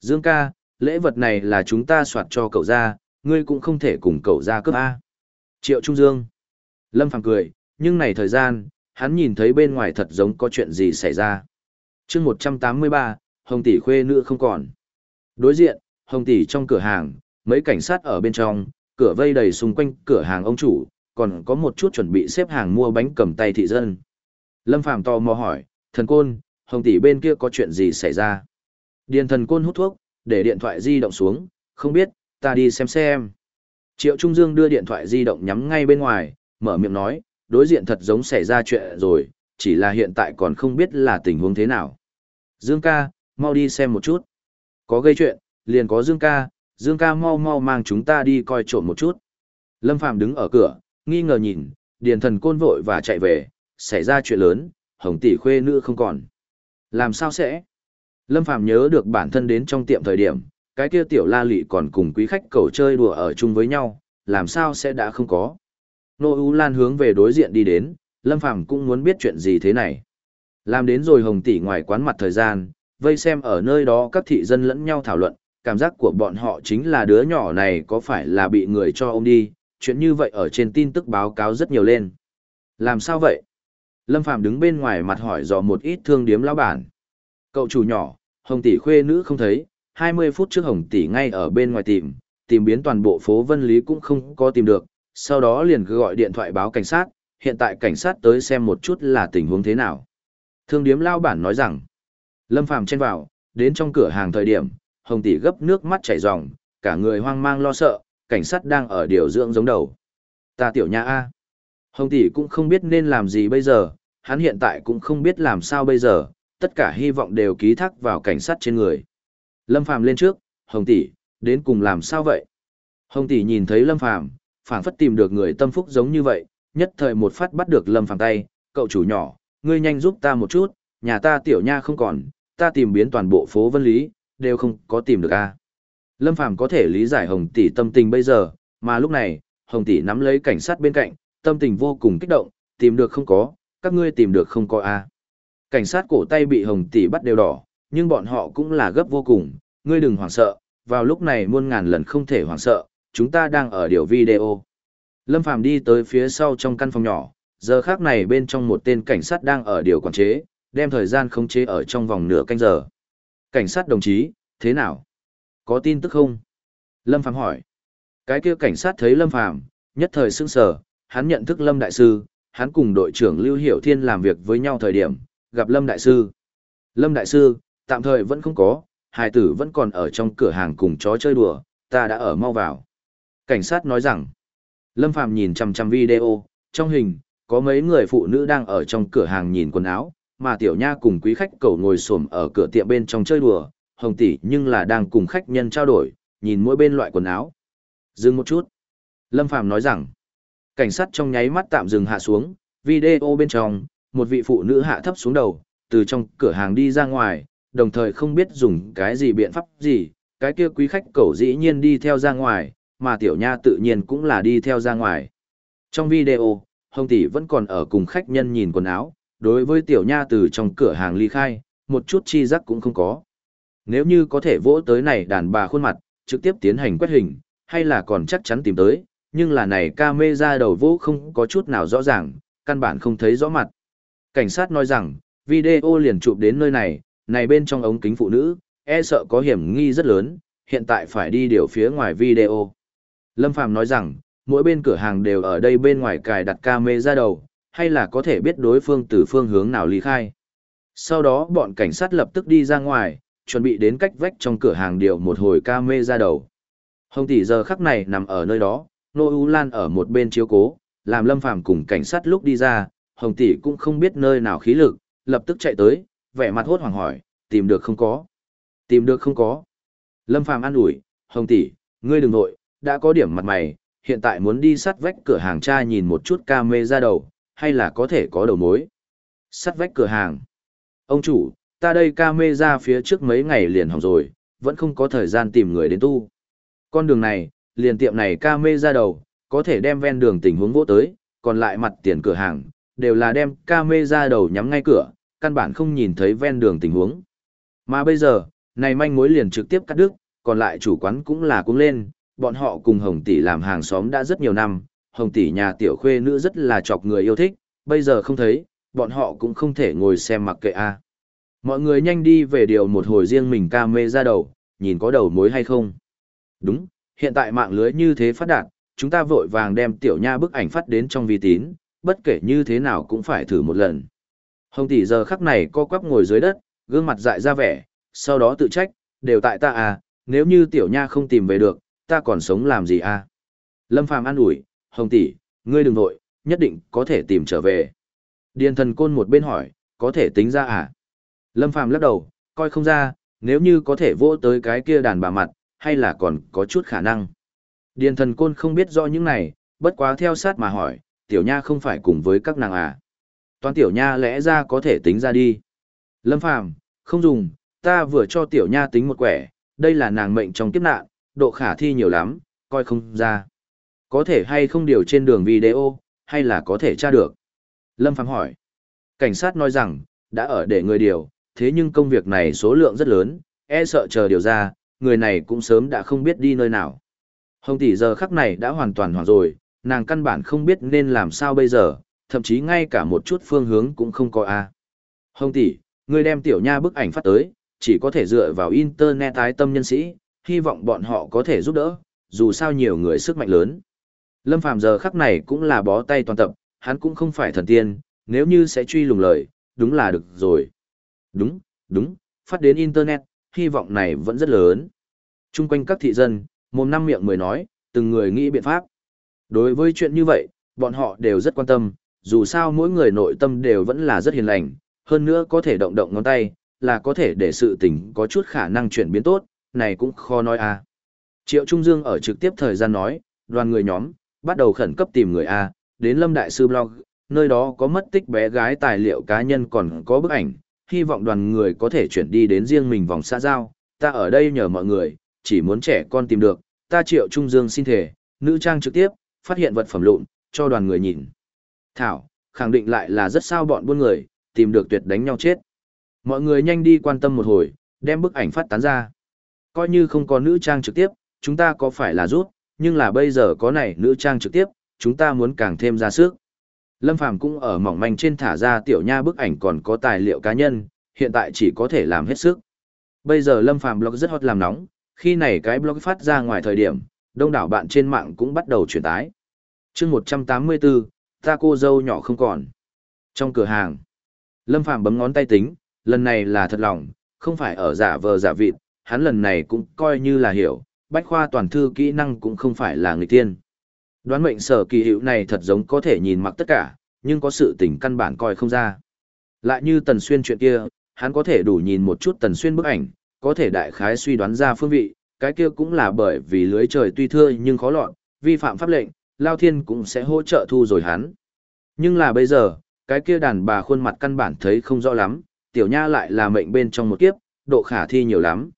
Dương ca, lễ vật này là chúng ta soạt cho cậu ra, ngươi cũng không thể cùng cậu ra cướp A. Triệu Trung Dương. Lâm Phàm cười, nhưng này thời gian, hắn nhìn thấy bên ngoài thật giống có chuyện gì xảy ra. chương 183, Hồng Tỷ khuê nữ không còn. Đối diện, Hồng Tỷ trong cửa hàng, mấy cảnh sát ở bên trong, cửa vây đầy xung quanh cửa hàng ông chủ, còn có một chút chuẩn bị xếp hàng mua bánh cầm tay thị dân. Lâm Phàm tò mò hỏi, thần côn, Hồng Tỷ bên kia có chuyện gì xảy ra? Điền thần côn hút thuốc, để điện thoại di động xuống, không biết, ta đi xem xem. Triệu Trung Dương đưa điện thoại di động nhắm ngay bên ngoài, mở miệng nói, đối diện thật giống xảy ra chuyện rồi, chỉ là hiện tại còn không biết là tình huống thế nào. Dương ca, mau đi xem một chút. Có gây chuyện, liền có Dương ca, Dương ca mau mau mang chúng ta đi coi trộm một chút. Lâm Phàm đứng ở cửa, nghi ngờ nhìn, điền thần côn vội và chạy về, xảy ra chuyện lớn, hồng tỷ khuê nữ không còn. Làm sao sẽ? Lâm Phàm nhớ được bản thân đến trong tiệm thời điểm, cái kia tiểu la lị còn cùng quý khách cầu chơi đùa ở chung với nhau, làm sao sẽ đã không có. Nô U Lan hướng về đối diện đi đến, Lâm Phàm cũng muốn biết chuyện gì thế này. Làm đến rồi hồng tỷ ngoài quán mặt thời gian, vây xem ở nơi đó các thị dân lẫn nhau thảo luận, cảm giác của bọn họ chính là đứa nhỏ này có phải là bị người cho ông đi, chuyện như vậy ở trên tin tức báo cáo rất nhiều lên. Làm sao vậy? Lâm Phàm đứng bên ngoài mặt hỏi dò một ít thương điếm lão bản. Cậu chủ nhỏ, Hồng tỷ khuê nữ không thấy, 20 phút trước Hồng tỷ ngay ở bên ngoài tìm, tìm biến toàn bộ phố Vân Lý cũng không có tìm được, sau đó liền gọi điện thoại báo cảnh sát, hiện tại cảnh sát tới xem một chút là tình huống thế nào. Thương điếm lao bản nói rằng, Lâm Phàm chen vào, đến trong cửa hàng thời điểm, Hồng tỷ gấp nước mắt chảy ròng, cả người hoang mang lo sợ, cảnh sát đang ở điều dưỡng giống đầu. Ta tiểu nha A. Hồng tỷ cũng không biết nên làm gì bây giờ, hắn hiện tại cũng không biết làm sao bây giờ, tất cả hy vọng đều ký thác vào cảnh sát trên người. Lâm Phàm lên trước, Hồng tỷ, đến cùng làm sao vậy? Hồng tỷ nhìn thấy Lâm Phàm, phảng phất tìm được người tâm phúc giống như vậy, nhất thời một phát bắt được Lâm Phàm tay, cậu chủ nhỏ, ngươi nhanh giúp ta một chút, nhà ta tiểu nha không còn, ta tìm biến toàn bộ phố Vân Lý, đều không có tìm được a. Lâm Phàm có thể lý giải Hồng tỷ tâm tình bây giờ, mà lúc này, Hồng tỷ nắm lấy cảnh sát bên cạnh, tâm tình vô cùng kích động, tìm được không có, các ngươi tìm được không có a. Cảnh sát cổ tay bị Hồng tỷ bắt đều đỏ, nhưng bọn họ cũng là gấp vô cùng, ngươi đừng hoảng sợ, vào lúc này muôn ngàn lần không thể hoảng sợ, chúng ta đang ở điều video. Lâm Phàm đi tới phía sau trong căn phòng nhỏ, giờ khác này bên trong một tên cảnh sát đang ở điều quản chế, đem thời gian khống chế ở trong vòng nửa canh giờ. Cảnh sát đồng chí, thế nào? Có tin tức không? Lâm Phàm hỏi. Cái kia cảnh sát thấy Lâm Phàm nhất thời sững sờ, hắn nhận thức Lâm Đại Sư, hắn cùng đội trưởng Lưu Hiểu Thiên làm việc với nhau thời điểm, gặp Lâm Đại Sư. Lâm Đại Sư, tạm thời vẫn không có, hài tử vẫn còn ở trong cửa hàng cùng chó chơi đùa, ta đã ở mau vào. Cảnh sát nói rằng, Lâm Phàm nhìn chằm chằm video, trong hình, có mấy người phụ nữ đang ở trong cửa hàng nhìn quần áo, mà tiểu nha cùng quý khách cầu ngồi xổm ở cửa tiệm bên trong chơi đùa, hồng tỷ nhưng là đang cùng khách nhân trao đổi, nhìn mỗi bên loại quần áo. Dừng một chút. Lâm Phàm nói rằng, cảnh sát trong nháy mắt tạm dừng hạ xuống, video bên trong, một vị phụ nữ hạ thấp xuống đầu, từ trong cửa hàng đi ra ngoài, đồng thời không biết dùng cái gì biện pháp gì, cái kia quý khách cầu dĩ nhiên đi theo ra ngoài, mà tiểu nha tự nhiên cũng là đi theo ra ngoài. Trong video, Hồng Tỷ vẫn còn ở cùng khách nhân nhìn quần áo, đối với tiểu nha từ trong cửa hàng ly khai, một chút chi giác cũng không có. Nếu như có thể vỗ tới này đàn bà khuôn mặt, trực tiếp tiến hành quét hình, hay là còn chắc chắn tìm tới, nhưng là này ca mê ra đầu vỗ không có chút nào rõ ràng, căn bản không thấy rõ mặt. Cảnh sát nói rằng, video liền chụp đến nơi này, này bên trong ống kính phụ nữ, e sợ có hiểm nghi rất lớn, hiện tại phải đi điều phía ngoài video. Lâm Phàm nói rằng, mỗi bên cửa hàng đều ở đây bên ngoài cài đặt camera đầu, hay là có thể biết đối phương từ phương hướng nào ly khai. Sau đó bọn cảnh sát lập tức đi ra ngoài, chuẩn bị đến cách vách trong cửa hàng điều một hồi cam mê ra đầu. Hồng tỷ giờ khắc này nằm ở nơi đó, Nô U Lan ở một bên chiếu cố, làm Lâm Phàm cùng cảnh sát lúc đi ra, Hồng tỷ cũng không biết nơi nào khí lực, lập tức chạy tới, vẻ mặt hốt hoảng hỏi, tìm được không có? Tìm được không có? Lâm Phàm an ủi, Hồng tỷ, ngươi đừng nội, đã có điểm mặt mày, hiện tại muốn đi sắt vách cửa hàng tra nhìn một chút ca mê ra đầu, hay là có thể có đầu mối. Sắt vách cửa hàng. Ông chủ, ta đây ca mê ra phía trước mấy ngày liền hỏng rồi, vẫn không có thời gian tìm người đến tu. Con đường này, liền tiệm này ca mê ra đầu, có thể đem ven đường tình huống vỗ tới, còn lại mặt tiền cửa hàng, đều là đem ca mê ra đầu nhắm ngay cửa, căn bản không nhìn thấy ven đường tình huống. Mà bây giờ, này manh mối liền trực tiếp cắt đứt, còn lại chủ quán cũng là cũng lên, bọn họ cùng Hồng Tỷ làm hàng xóm đã rất nhiều năm, Hồng Tỷ nhà tiểu khuê nữ rất là chọc người yêu thích, bây giờ không thấy, bọn họ cũng không thể ngồi xem mặc kệ a. Mọi người nhanh đi về điều một hồi riêng mình ca mê ra đầu, nhìn có đầu mối hay không. Đúng, hiện tại mạng lưới như thế phát đạt, chúng ta vội vàng đem tiểu nha bức ảnh phát đến trong vi tín, bất kể như thế nào cũng phải thử một lần. Hồng tỷ giờ khắc này co quắp ngồi dưới đất, gương mặt dại ra vẻ, sau đó tự trách, đều tại ta à, nếu như tiểu nha không tìm về được, ta còn sống làm gì à? Lâm Phàm an ủi, Hồng tỷ, ngươi đừng vội, nhất định có thể tìm trở về. Điền thần côn một bên hỏi, có thể tính ra à? Lâm Phàm lắc đầu, coi không ra, nếu như có thể vỗ tới cái kia đàn bà mặt, hay là còn có chút khả năng. Điền thần côn không biết rõ những này, bất quá theo sát mà hỏi, tiểu nha không phải cùng với các nàng à. Toán tiểu nha lẽ ra có thể tính ra đi. Lâm Phàm không dùng, ta vừa cho tiểu nha tính một quẻ, đây là nàng mệnh trong kiếp nạn, độ khả thi nhiều lắm, coi không ra. Có thể hay không điều trên đường video, hay là có thể tra được. Lâm Phàm hỏi. Cảnh sát nói rằng, đã ở để người điều, thế nhưng công việc này số lượng rất lớn, e sợ chờ điều ra, người này cũng sớm đã không biết đi nơi nào. Hồng tỷ giờ khắc này đã hoàn toàn hoảng rồi, nàng căn bản không biết nên làm sao bây giờ, thậm chí ngay cả một chút phương hướng cũng không có a. Hồng tỷ, người đem tiểu nha bức ảnh phát tới, chỉ có thể dựa vào internet tái tâm nhân sĩ, hy vọng bọn họ có thể giúp đỡ, dù sao nhiều người sức mạnh lớn. Lâm Phàm giờ khắc này cũng là bó tay toàn tập, hắn cũng không phải thần tiên, nếu như sẽ truy lùng lời, đúng là được rồi. Đúng, đúng, phát đến internet, hy vọng này vẫn rất lớn. Trung quanh các thị dân, mồm năm miệng mười nói, từng người nghĩ biện pháp. Đối với chuyện như vậy, bọn họ đều rất quan tâm, dù sao mỗi người nội tâm đều vẫn là rất hiền lành, hơn nữa có thể động động ngón tay, là có thể để sự tình có chút khả năng chuyển biến tốt, này cũng khó nói à. Triệu Trung Dương ở trực tiếp thời gian nói, đoàn người nhóm, bắt đầu khẩn cấp tìm người A, đến Lâm Đại Sư Blog, nơi đó có mất tích bé gái tài liệu cá nhân còn có bức ảnh, hy vọng đoàn người có thể chuyển đi đến riêng mình vòng xã giao, ta ở đây nhờ mọi người, chỉ muốn trẻ con tìm được, ta Triệu Trung Dương xin thể, nữ trang trực tiếp, phát hiện vật phẩm lụn, cho đoàn người nhìn. Thảo, khẳng định lại là rất sao bọn buôn người, tìm được tuyệt đánh nhau chết. Mọi người nhanh đi quan tâm một hồi, đem bức ảnh phát tán ra. Coi như không có nữ trang trực tiếp, chúng ta có phải là rút, nhưng là bây giờ có này nữ trang trực tiếp, chúng ta muốn càng thêm ra sức. Lâm Phàm cũng ở mỏng manh trên thả ra tiểu nha bức ảnh còn có tài liệu cá nhân, hiện tại chỉ có thể làm hết sức. Bây giờ Lâm Phàm blog rất hot làm nóng, khi này cái blog phát ra ngoài thời điểm, đông đảo bạn trên mạng cũng bắt đầu truyền tái. chương 184, ta cô dâu nhỏ không còn. Trong cửa hàng, Lâm Phàm bấm ngón tay tính, lần này là thật lòng, không phải ở giả vờ giả vịt, hắn lần này cũng coi như là hiểu, bách khoa toàn thư kỹ năng cũng không phải là người tiên. Đoán mệnh sở kỳ hiệu này thật giống có thể nhìn mặc tất cả, nhưng có sự tình căn bản coi không ra. Lại như tần xuyên chuyện kia, hắn có thể đủ nhìn một chút tần xuyên bức ảnh, có thể đại khái suy đoán ra phương vị, cái kia cũng là bởi vì lưới trời tuy thưa nhưng khó lọt, vi phạm pháp lệnh, Lao Thiên cũng sẽ hỗ trợ thu rồi hắn. Nhưng là bây giờ, cái kia đàn bà khuôn mặt căn bản thấy không rõ lắm, tiểu nha lại là mệnh bên trong một kiếp, độ khả thi nhiều lắm.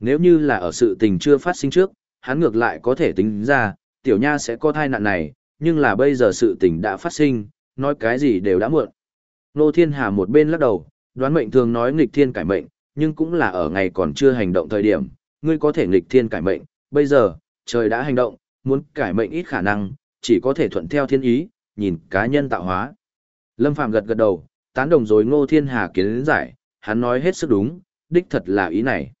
Nếu như là ở sự tình chưa phát sinh trước, hắn ngược lại có thể tính ra, tiểu nha sẽ có thai nạn này, nhưng là bây giờ sự tình đã phát sinh, nói cái gì đều đã muộn. Nô Thiên Hà một bên lắc đầu, đoán mệnh thường nói nghịch thiên cải mệnh, nhưng cũng là ở ngày còn chưa hành động thời điểm, ngươi có thể nghịch thiên cải mệnh, bây giờ, trời đã hành động, muốn cải mệnh ít khả năng, chỉ có thể thuận theo thiên ý, nhìn cá nhân tạo hóa. Lâm Phàm gật gật đầu, tán đồng rồi Ngô Thiên Hà kiến giải, hắn nói hết sức đúng, đích thật là ý này.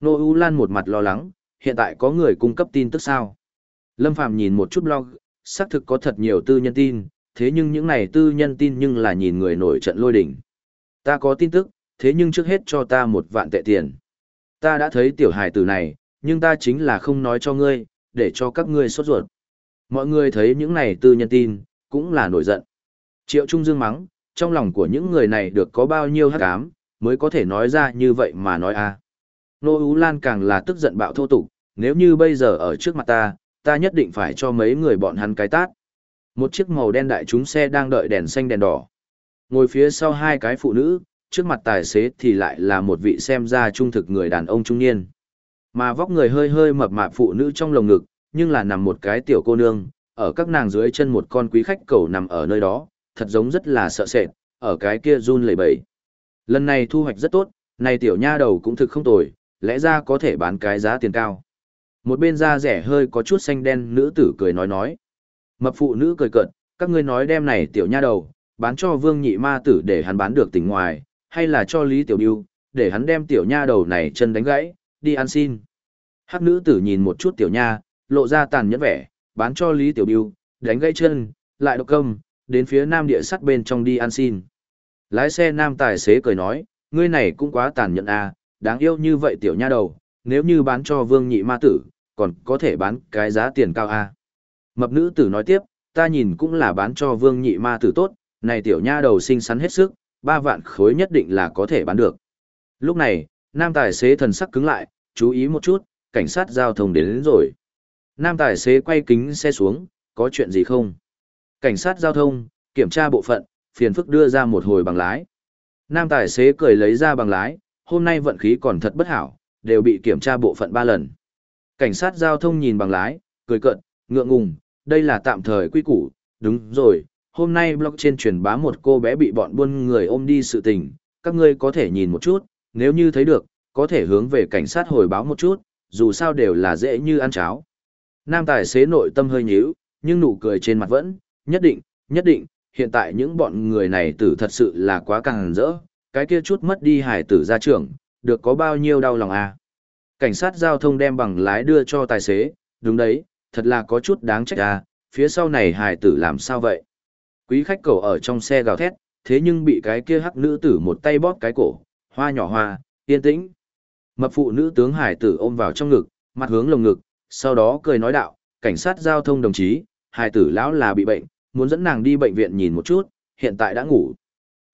Nô U Lan một mặt lo lắng, hiện tại có người cung cấp tin tức sao? Lâm Phàm nhìn một chút blog, xác thực có thật nhiều tư nhân tin, thế nhưng những này tư nhân tin nhưng là nhìn người nổi trận lôi đỉnh. Ta có tin tức, thế nhưng trước hết cho ta một vạn tệ tiền. Ta đã thấy tiểu hài tử này, nhưng ta chính là không nói cho ngươi, để cho các ngươi sốt ruột. Mọi người thấy những này tư nhân tin, cũng là nổi giận. Triệu Trung Dương mắng, trong lòng của những người này được có bao nhiêu hắc ám, mới có thể nói ra như vậy mà nói a. Nô Ú Lan càng là tức giận bạo thô tục, nếu như bây giờ ở trước mặt ta, ta nhất định phải cho mấy người bọn hắn cái tát. Một chiếc màu đen đại chúng xe đang đợi đèn xanh đèn đỏ. Ngồi phía sau hai cái phụ nữ, trước mặt tài xế thì lại là một vị xem ra trung thực người đàn ông trung niên. Mà vóc người hơi hơi mập mạp phụ nữ trong lồng ngực, nhưng là nằm một cái tiểu cô nương, ở các nàng dưới chân một con quý khách cầu nằm ở nơi đó, thật giống rất là sợ sệt, ở cái kia run lẩy bẩy. Lần này thu hoạch rất tốt, này tiểu nha đầu cũng thực không tồi, lẽ ra có thể bán cái giá tiền cao. Một bên da rẻ hơi có chút xanh đen nữ tử cười nói nói. Mập phụ nữ cười cợt, các ngươi nói đem này tiểu nha đầu, bán cho vương nhị ma tử để hắn bán được tỉnh ngoài, hay là cho Lý Tiểu Điêu, để hắn đem tiểu nha đầu này chân đánh gãy, đi ăn xin. Hắc nữ tử nhìn một chút tiểu nha, lộ ra tàn nhẫn vẻ, bán cho Lý Tiểu Điêu, đánh gãy chân, lại độc công, đến phía nam địa sắt bên trong đi ăn xin. Lái xe nam tài xế cười nói, ngươi này cũng quá tàn nhẫn à, đáng yêu như vậy tiểu nha đầu, nếu như bán cho vương nhị ma tử, còn có thể bán cái giá tiền cao a à. Mập nữ tử nói tiếp, ta nhìn cũng là bán cho vương nhị ma tử tốt, này tiểu nha đầu xinh xắn hết sức, ba vạn khối nhất định là có thể bán được. Lúc này, nam tài xế thần sắc cứng lại, chú ý một chút, cảnh sát giao thông đến, đến rồi. Nam tài xế quay kính xe xuống, có chuyện gì không? Cảnh sát giao thông, kiểm tra bộ phận, phiền phức đưa ra một hồi bằng lái. Nam tài xế cười lấy ra bằng lái, hôm nay vận khí còn thật bất hảo, đều bị kiểm tra bộ phận ba lần. Cảnh sát giao thông nhìn bằng lái, cười cận, ngượng ngùng, đây là tạm thời quy củ, đúng rồi, hôm nay blog trên truyền bá một cô bé bị bọn buôn người ôm đi sự tình, các ngươi có thể nhìn một chút, nếu như thấy được, có thể hướng về cảnh sát hồi báo một chút, dù sao đều là dễ như ăn cháo. Nam tài xế nội tâm hơi nhíu, nhưng nụ cười trên mặt vẫn, nhất định, nhất định, hiện tại những bọn người này tử thật sự là quá càng rỡ, cái kia chút mất đi hải tử ra trưởng, được có bao nhiêu đau lòng à. Cảnh sát giao thông đem bằng lái đưa cho tài xế, đúng đấy, thật là có chút đáng trách à, phía sau này hải tử làm sao vậy? Quý khách cầu ở trong xe gào thét, thế nhưng bị cái kia hắc nữ tử một tay bóp cái cổ, hoa nhỏ hoa, yên tĩnh. Mập phụ nữ tướng hải tử ôm vào trong ngực, mặt hướng lồng ngực, sau đó cười nói đạo, cảnh sát giao thông đồng chí, hải tử lão là bị bệnh, muốn dẫn nàng đi bệnh viện nhìn một chút, hiện tại đã ngủ.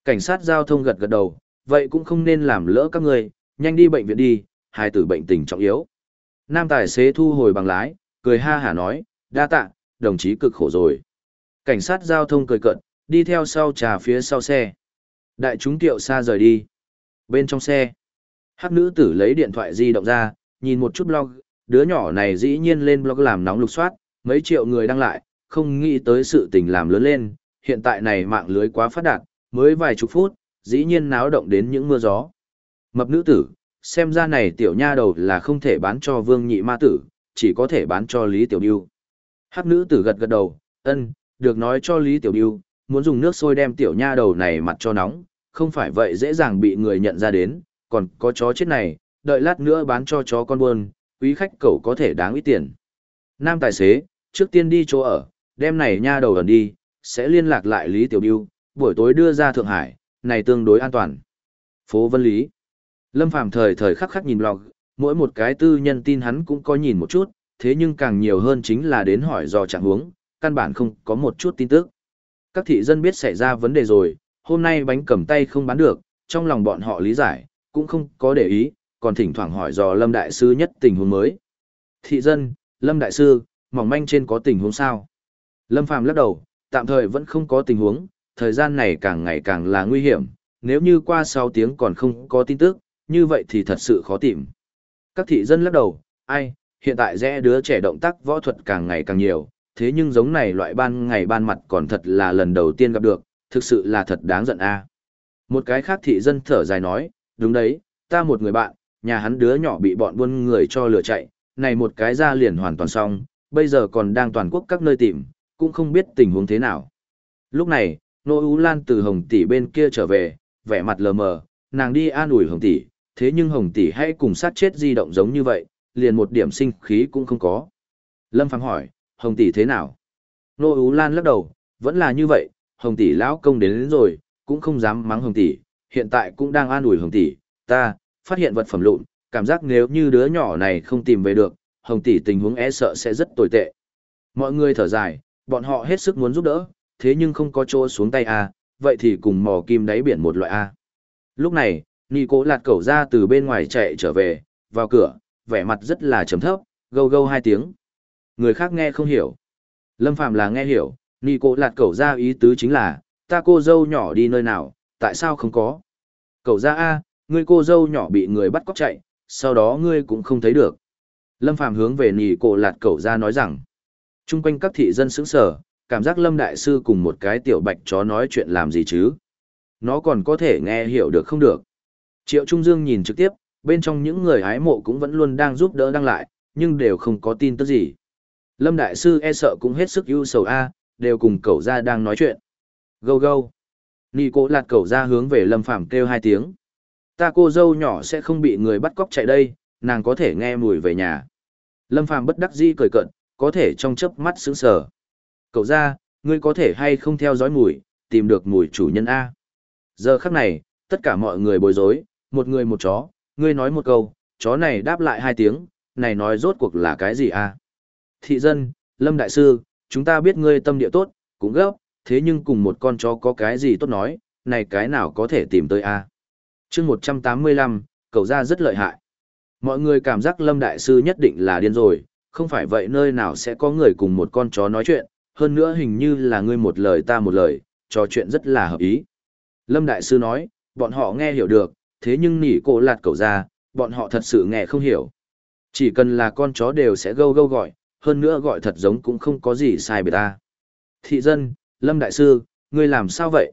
Cảnh sát giao thông gật gật đầu, vậy cũng không nên làm lỡ các người, nhanh đi bệnh viện đi, hai tử bệnh tình trọng yếu. Nam tài xế thu hồi bằng lái, cười ha hả nói, đa tạ, đồng chí cực khổ rồi. Cảnh sát giao thông cười cận, đi theo sau trà phía sau xe. Đại chúng tiệu xa rời đi. Bên trong xe, hắc nữ tử lấy điện thoại di động ra, nhìn một chút blog, đứa nhỏ này dĩ nhiên lên blog làm nóng lục soát, mấy triệu người đăng lại, không nghĩ tới sự tình làm lớn lên, hiện tại này mạng lưới quá phát đạt, mới vài chục phút, dĩ nhiên náo động đến những mưa gió. Mập nữ tử, xem ra này tiểu nha đầu là không thể bán cho vương nhị ma tử, chỉ có thể bán cho Lý Tiểu Biêu. Hắc nữ tử gật gật đầu, ân, được nói cho Lý Tiểu Biêu, muốn dùng nước sôi đem tiểu nha đầu này mặt cho nóng, không phải vậy dễ dàng bị người nhận ra đến, còn có chó chết này, đợi lát nữa bán cho chó con buôn, quý khách cậu có thể đáng ít tiền. Nam tài xế, trước tiên đi chỗ ở, đem này nha đầu ẩn đi, sẽ liên lạc lại Lý Tiểu Biêu, buổi tối đưa ra Thượng Hải, này tương đối an toàn. Phố Vân Lý Lâm Phàm thời thời khắc khắc nhìn log, mỗi một cái tư nhân tin hắn cũng có nhìn một chút, thế nhưng càng nhiều hơn chính là đến hỏi do trạng huống, căn bản không có một chút tin tức. Các thị dân biết xảy ra vấn đề rồi, hôm nay bánh cầm tay không bán được, trong lòng bọn họ lý giải, cũng không có để ý, còn thỉnh thoảng hỏi dò Lâm Đại Sư nhất tình huống mới. Thị dân, Lâm Đại Sư, mỏng manh trên có tình huống sao? Lâm Phàm lắc đầu, tạm thời vẫn không có tình huống, thời gian này càng ngày càng là nguy hiểm, nếu như qua 6 tiếng còn không có tin tức, như vậy thì thật sự khó tìm. Các thị dân lắc đầu, ai, hiện tại rẽ đứa trẻ động tác võ thuật càng ngày càng nhiều, thế nhưng giống này loại ban ngày ban mặt còn thật là lần đầu tiên gặp được, thực sự là thật đáng giận a. Một cái khác thị dân thở dài nói, đúng đấy, ta một người bạn, nhà hắn đứa nhỏ bị bọn buôn người cho lừa chạy, này một cái ra liền hoàn toàn xong, bây giờ còn đang toàn quốc các nơi tìm, cũng không biết tình huống thế nào. Lúc này, Nô Ú Lan từ Hồng Tỷ bên kia trở về, vẻ mặt lờ mờ, nàng đi an ủi Hồng Tỷ, thế nhưng Hồng Tỷ hay cùng sát chết di động giống như vậy, liền một điểm sinh khí cũng không có. Lâm Phàm hỏi, Hồng tỷ thế nào? Nô Ú Lan lắc đầu, vẫn là như vậy, Hồng tỷ lão công đến, đến rồi, cũng không dám mắng Hồng tỷ, hiện tại cũng đang an ủi Hồng tỷ, ta phát hiện vật phẩm lụn, cảm giác nếu như đứa nhỏ này không tìm về được, Hồng tỷ tình huống e sợ sẽ rất tồi tệ. Mọi người thở dài, bọn họ hết sức muốn giúp đỡ, thế nhưng không có chỗ xuống tay a, vậy thì cùng mò kim đáy biển một loại a. Lúc này, Nị Cố Lạt cẩu ra từ bên ngoài chạy trở về, vào cửa, vẻ mặt rất là trầm thấp, gâu gâu hai tiếng. Người khác nghe không hiểu. Lâm Phạm là nghe hiểu, Nị Cố Lạt cẩu ra ý tứ chính là, ta cô dâu nhỏ đi nơi nào, tại sao không có? Cẩu ra A, ngươi cô dâu nhỏ bị người bắt cóc chạy, sau đó ngươi cũng không thấy được. Lâm Phạm hướng về Nị Cố Lạt cẩu ra nói rằng, chung quanh các thị dân sững sở, cảm giác Lâm Đại Sư cùng một cái tiểu bạch chó nói chuyện làm gì chứ? Nó còn có thể nghe hiểu được không được? Triệu Trung Dương nhìn trực tiếp, bên trong những người hái mộ cũng vẫn luôn đang giúp đỡ đăng lại, nhưng đều không có tin tức gì. Lâm Đại Sư e sợ cũng hết sức ưu sầu A, đều cùng cậu ra đang nói chuyện. Gâu gâu. Nì cố lạt cậu ra hướng về Lâm Phàm kêu hai tiếng. Ta cô dâu nhỏ sẽ không bị người bắt cóc chạy đây, nàng có thể nghe mùi về nhà. Lâm Phàm bất đắc dĩ cười cận, có thể trong chớp mắt sững sờ. Cậu ra, ngươi có thể hay không theo dõi mùi, tìm được mùi chủ nhân A. Giờ khắc này, tất cả mọi người bối rối, một người một chó, ngươi nói một câu, chó này đáp lại hai tiếng, này nói rốt cuộc là cái gì à? Thị dân, Lâm Đại Sư, chúng ta biết ngươi tâm địa tốt, cũng gấp, thế nhưng cùng một con chó có cái gì tốt nói, này cái nào có thể tìm tới à? chương 185, cậu ra rất lợi hại. Mọi người cảm giác Lâm Đại Sư nhất định là điên rồi, không phải vậy nơi nào sẽ có người cùng một con chó nói chuyện, hơn nữa hình như là ngươi một lời ta một lời, trò chuyện rất là hợp ý. Lâm Đại Sư nói, bọn họ nghe hiểu được, thế nhưng nỉ cổ lạt cậu ra, bọn họ thật sự nghe không hiểu. Chỉ cần là con chó đều sẽ gâu gâu gọi, hơn nữa gọi thật giống cũng không có gì sai biệt ta. Thị dân, Lâm Đại Sư, ngươi làm sao vậy?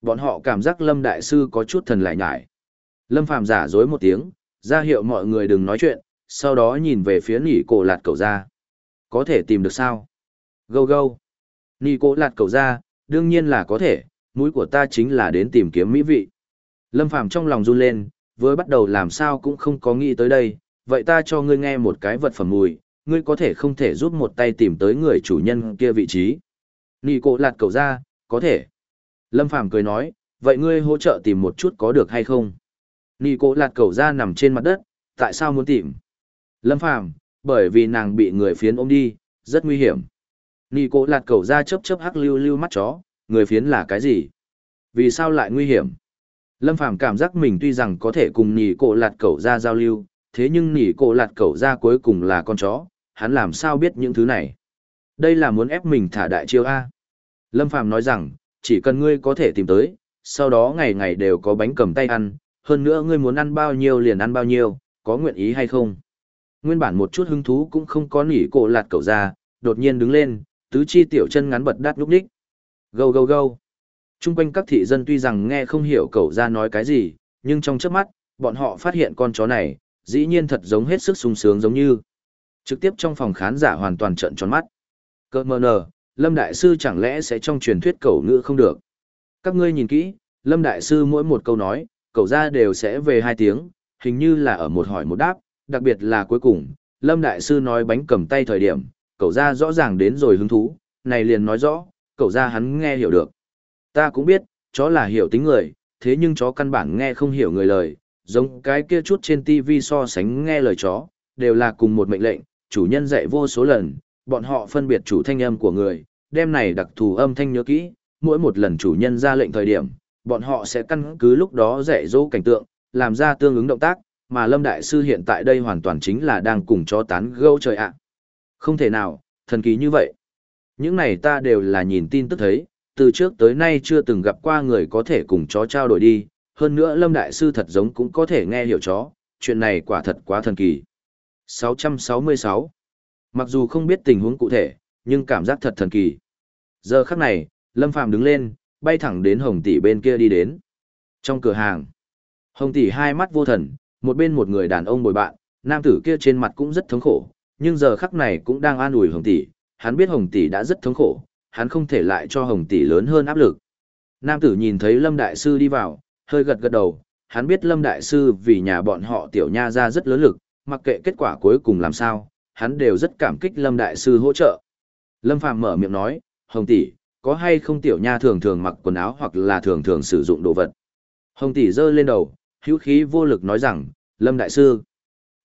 Bọn họ cảm giác Lâm Đại Sư có chút thần lại nhải. Lâm Phàm giả dối một tiếng, ra hiệu mọi người đừng nói chuyện, sau đó nhìn về phía nỉ cổ lạt cậu ra. Có thể tìm được sao? Gâu gâu. Nỉ cổ lạt cậu ra, đương nhiên là có thể, mũi của ta chính là đến tìm kiếm mỹ vị. Lâm Phàm trong lòng run lên, với bắt đầu làm sao cũng không có nghĩ tới đây, vậy ta cho ngươi nghe một cái vật phẩm mùi, ngươi có thể không thể giúp một tay tìm tới người chủ nhân kia vị trí. Nị cổ lạt cầu ra, có thể. Lâm Phàm cười nói, vậy ngươi hỗ trợ tìm một chút có được hay không? Nị cổ lạt cầu ra nằm trên mặt đất, tại sao muốn tìm? Lâm Phàm bởi vì nàng bị người phiến ôm đi, rất nguy hiểm. Nị cổ lạt cầu ra chớp chớp hắc lưu lưu mắt chó, người phiến là cái gì? Vì sao lại nguy hiểm? Lâm Phàm cảm giác mình tuy rằng có thể cùng nỉ cổ lạt cậu ra giao lưu, thế nhưng nỉ cổ lạt cậu ra cuối cùng là con chó, hắn làm sao biết những thứ này. Đây là muốn ép mình thả đại chiêu A. Lâm Phàm nói rằng, chỉ cần ngươi có thể tìm tới, sau đó ngày ngày đều có bánh cầm tay ăn, hơn nữa ngươi muốn ăn bao nhiêu liền ăn bao nhiêu, có nguyện ý hay không. Nguyên bản một chút hứng thú cũng không có nỉ cổ lạt cậu ra, đột nhiên đứng lên, tứ chi tiểu chân ngắn bật đắt lúc đích. Gâu gâu gâu chung quanh các thị dân tuy rằng nghe không hiểu cậu ra nói cái gì, nhưng trong chớp mắt, bọn họ phát hiện con chó này, dĩ nhiên thật giống hết sức sung sướng giống như. Trực tiếp trong phòng khán giả hoàn toàn trận tròn mắt. Cơ mơ nờ, Lâm Đại Sư chẳng lẽ sẽ trong truyền thuyết cậu ngữ không được. Các ngươi nhìn kỹ, Lâm Đại Sư mỗi một câu nói, cậu ra đều sẽ về hai tiếng, hình như là ở một hỏi một đáp, đặc biệt là cuối cùng, Lâm Đại Sư nói bánh cầm tay thời điểm, cậu ra rõ ràng đến rồi hứng thú, này liền nói rõ, cậu ra hắn nghe hiểu được. Ta cũng biết, chó là hiểu tính người, thế nhưng chó căn bản nghe không hiểu người lời, giống cái kia chút trên TV so sánh nghe lời chó, đều là cùng một mệnh lệnh, chủ nhân dạy vô số lần, bọn họ phân biệt chủ thanh âm của người, đem này đặc thù âm thanh nhớ kỹ, mỗi một lần chủ nhân ra lệnh thời điểm, bọn họ sẽ căn cứ lúc đó dạy dỗ cảnh tượng, làm ra tương ứng động tác, mà Lâm Đại Sư hiện tại đây hoàn toàn chính là đang cùng chó tán gâu trời ạ. Không thể nào, thần kỳ như vậy. Những này ta đều là nhìn tin tức thấy, từ trước tới nay chưa từng gặp qua người có thể cùng chó trao đổi đi, hơn nữa Lâm Đại Sư thật giống cũng có thể nghe hiểu chó, chuyện này quả thật quá thần kỳ. 666 Mặc dù không biết tình huống cụ thể, nhưng cảm giác thật thần kỳ. Giờ khắc này, Lâm Phàm đứng lên, bay thẳng đến Hồng Tỷ bên kia đi đến. Trong cửa hàng, Hồng Tỷ hai mắt vô thần, một bên một người đàn ông bồi bạn, nam tử kia trên mặt cũng rất thống khổ, nhưng giờ khắc này cũng đang an ủi Hồng Tỷ, hắn biết Hồng Tỷ đã rất thống khổ, hắn không thể lại cho Hồng Tỷ lớn hơn áp lực. Nam tử nhìn thấy Lâm Đại Sư đi vào, hơi gật gật đầu, hắn biết Lâm Đại Sư vì nhà bọn họ tiểu nha ra rất lớn lực, mặc kệ kết quả cuối cùng làm sao, hắn đều rất cảm kích Lâm Đại Sư hỗ trợ. Lâm Phàm mở miệng nói, Hồng Tỷ, có hay không tiểu nha thường thường mặc quần áo hoặc là thường thường sử dụng đồ vật. Hồng Tỷ giơ lên đầu, hữu khí vô lực nói rằng, Lâm Đại Sư.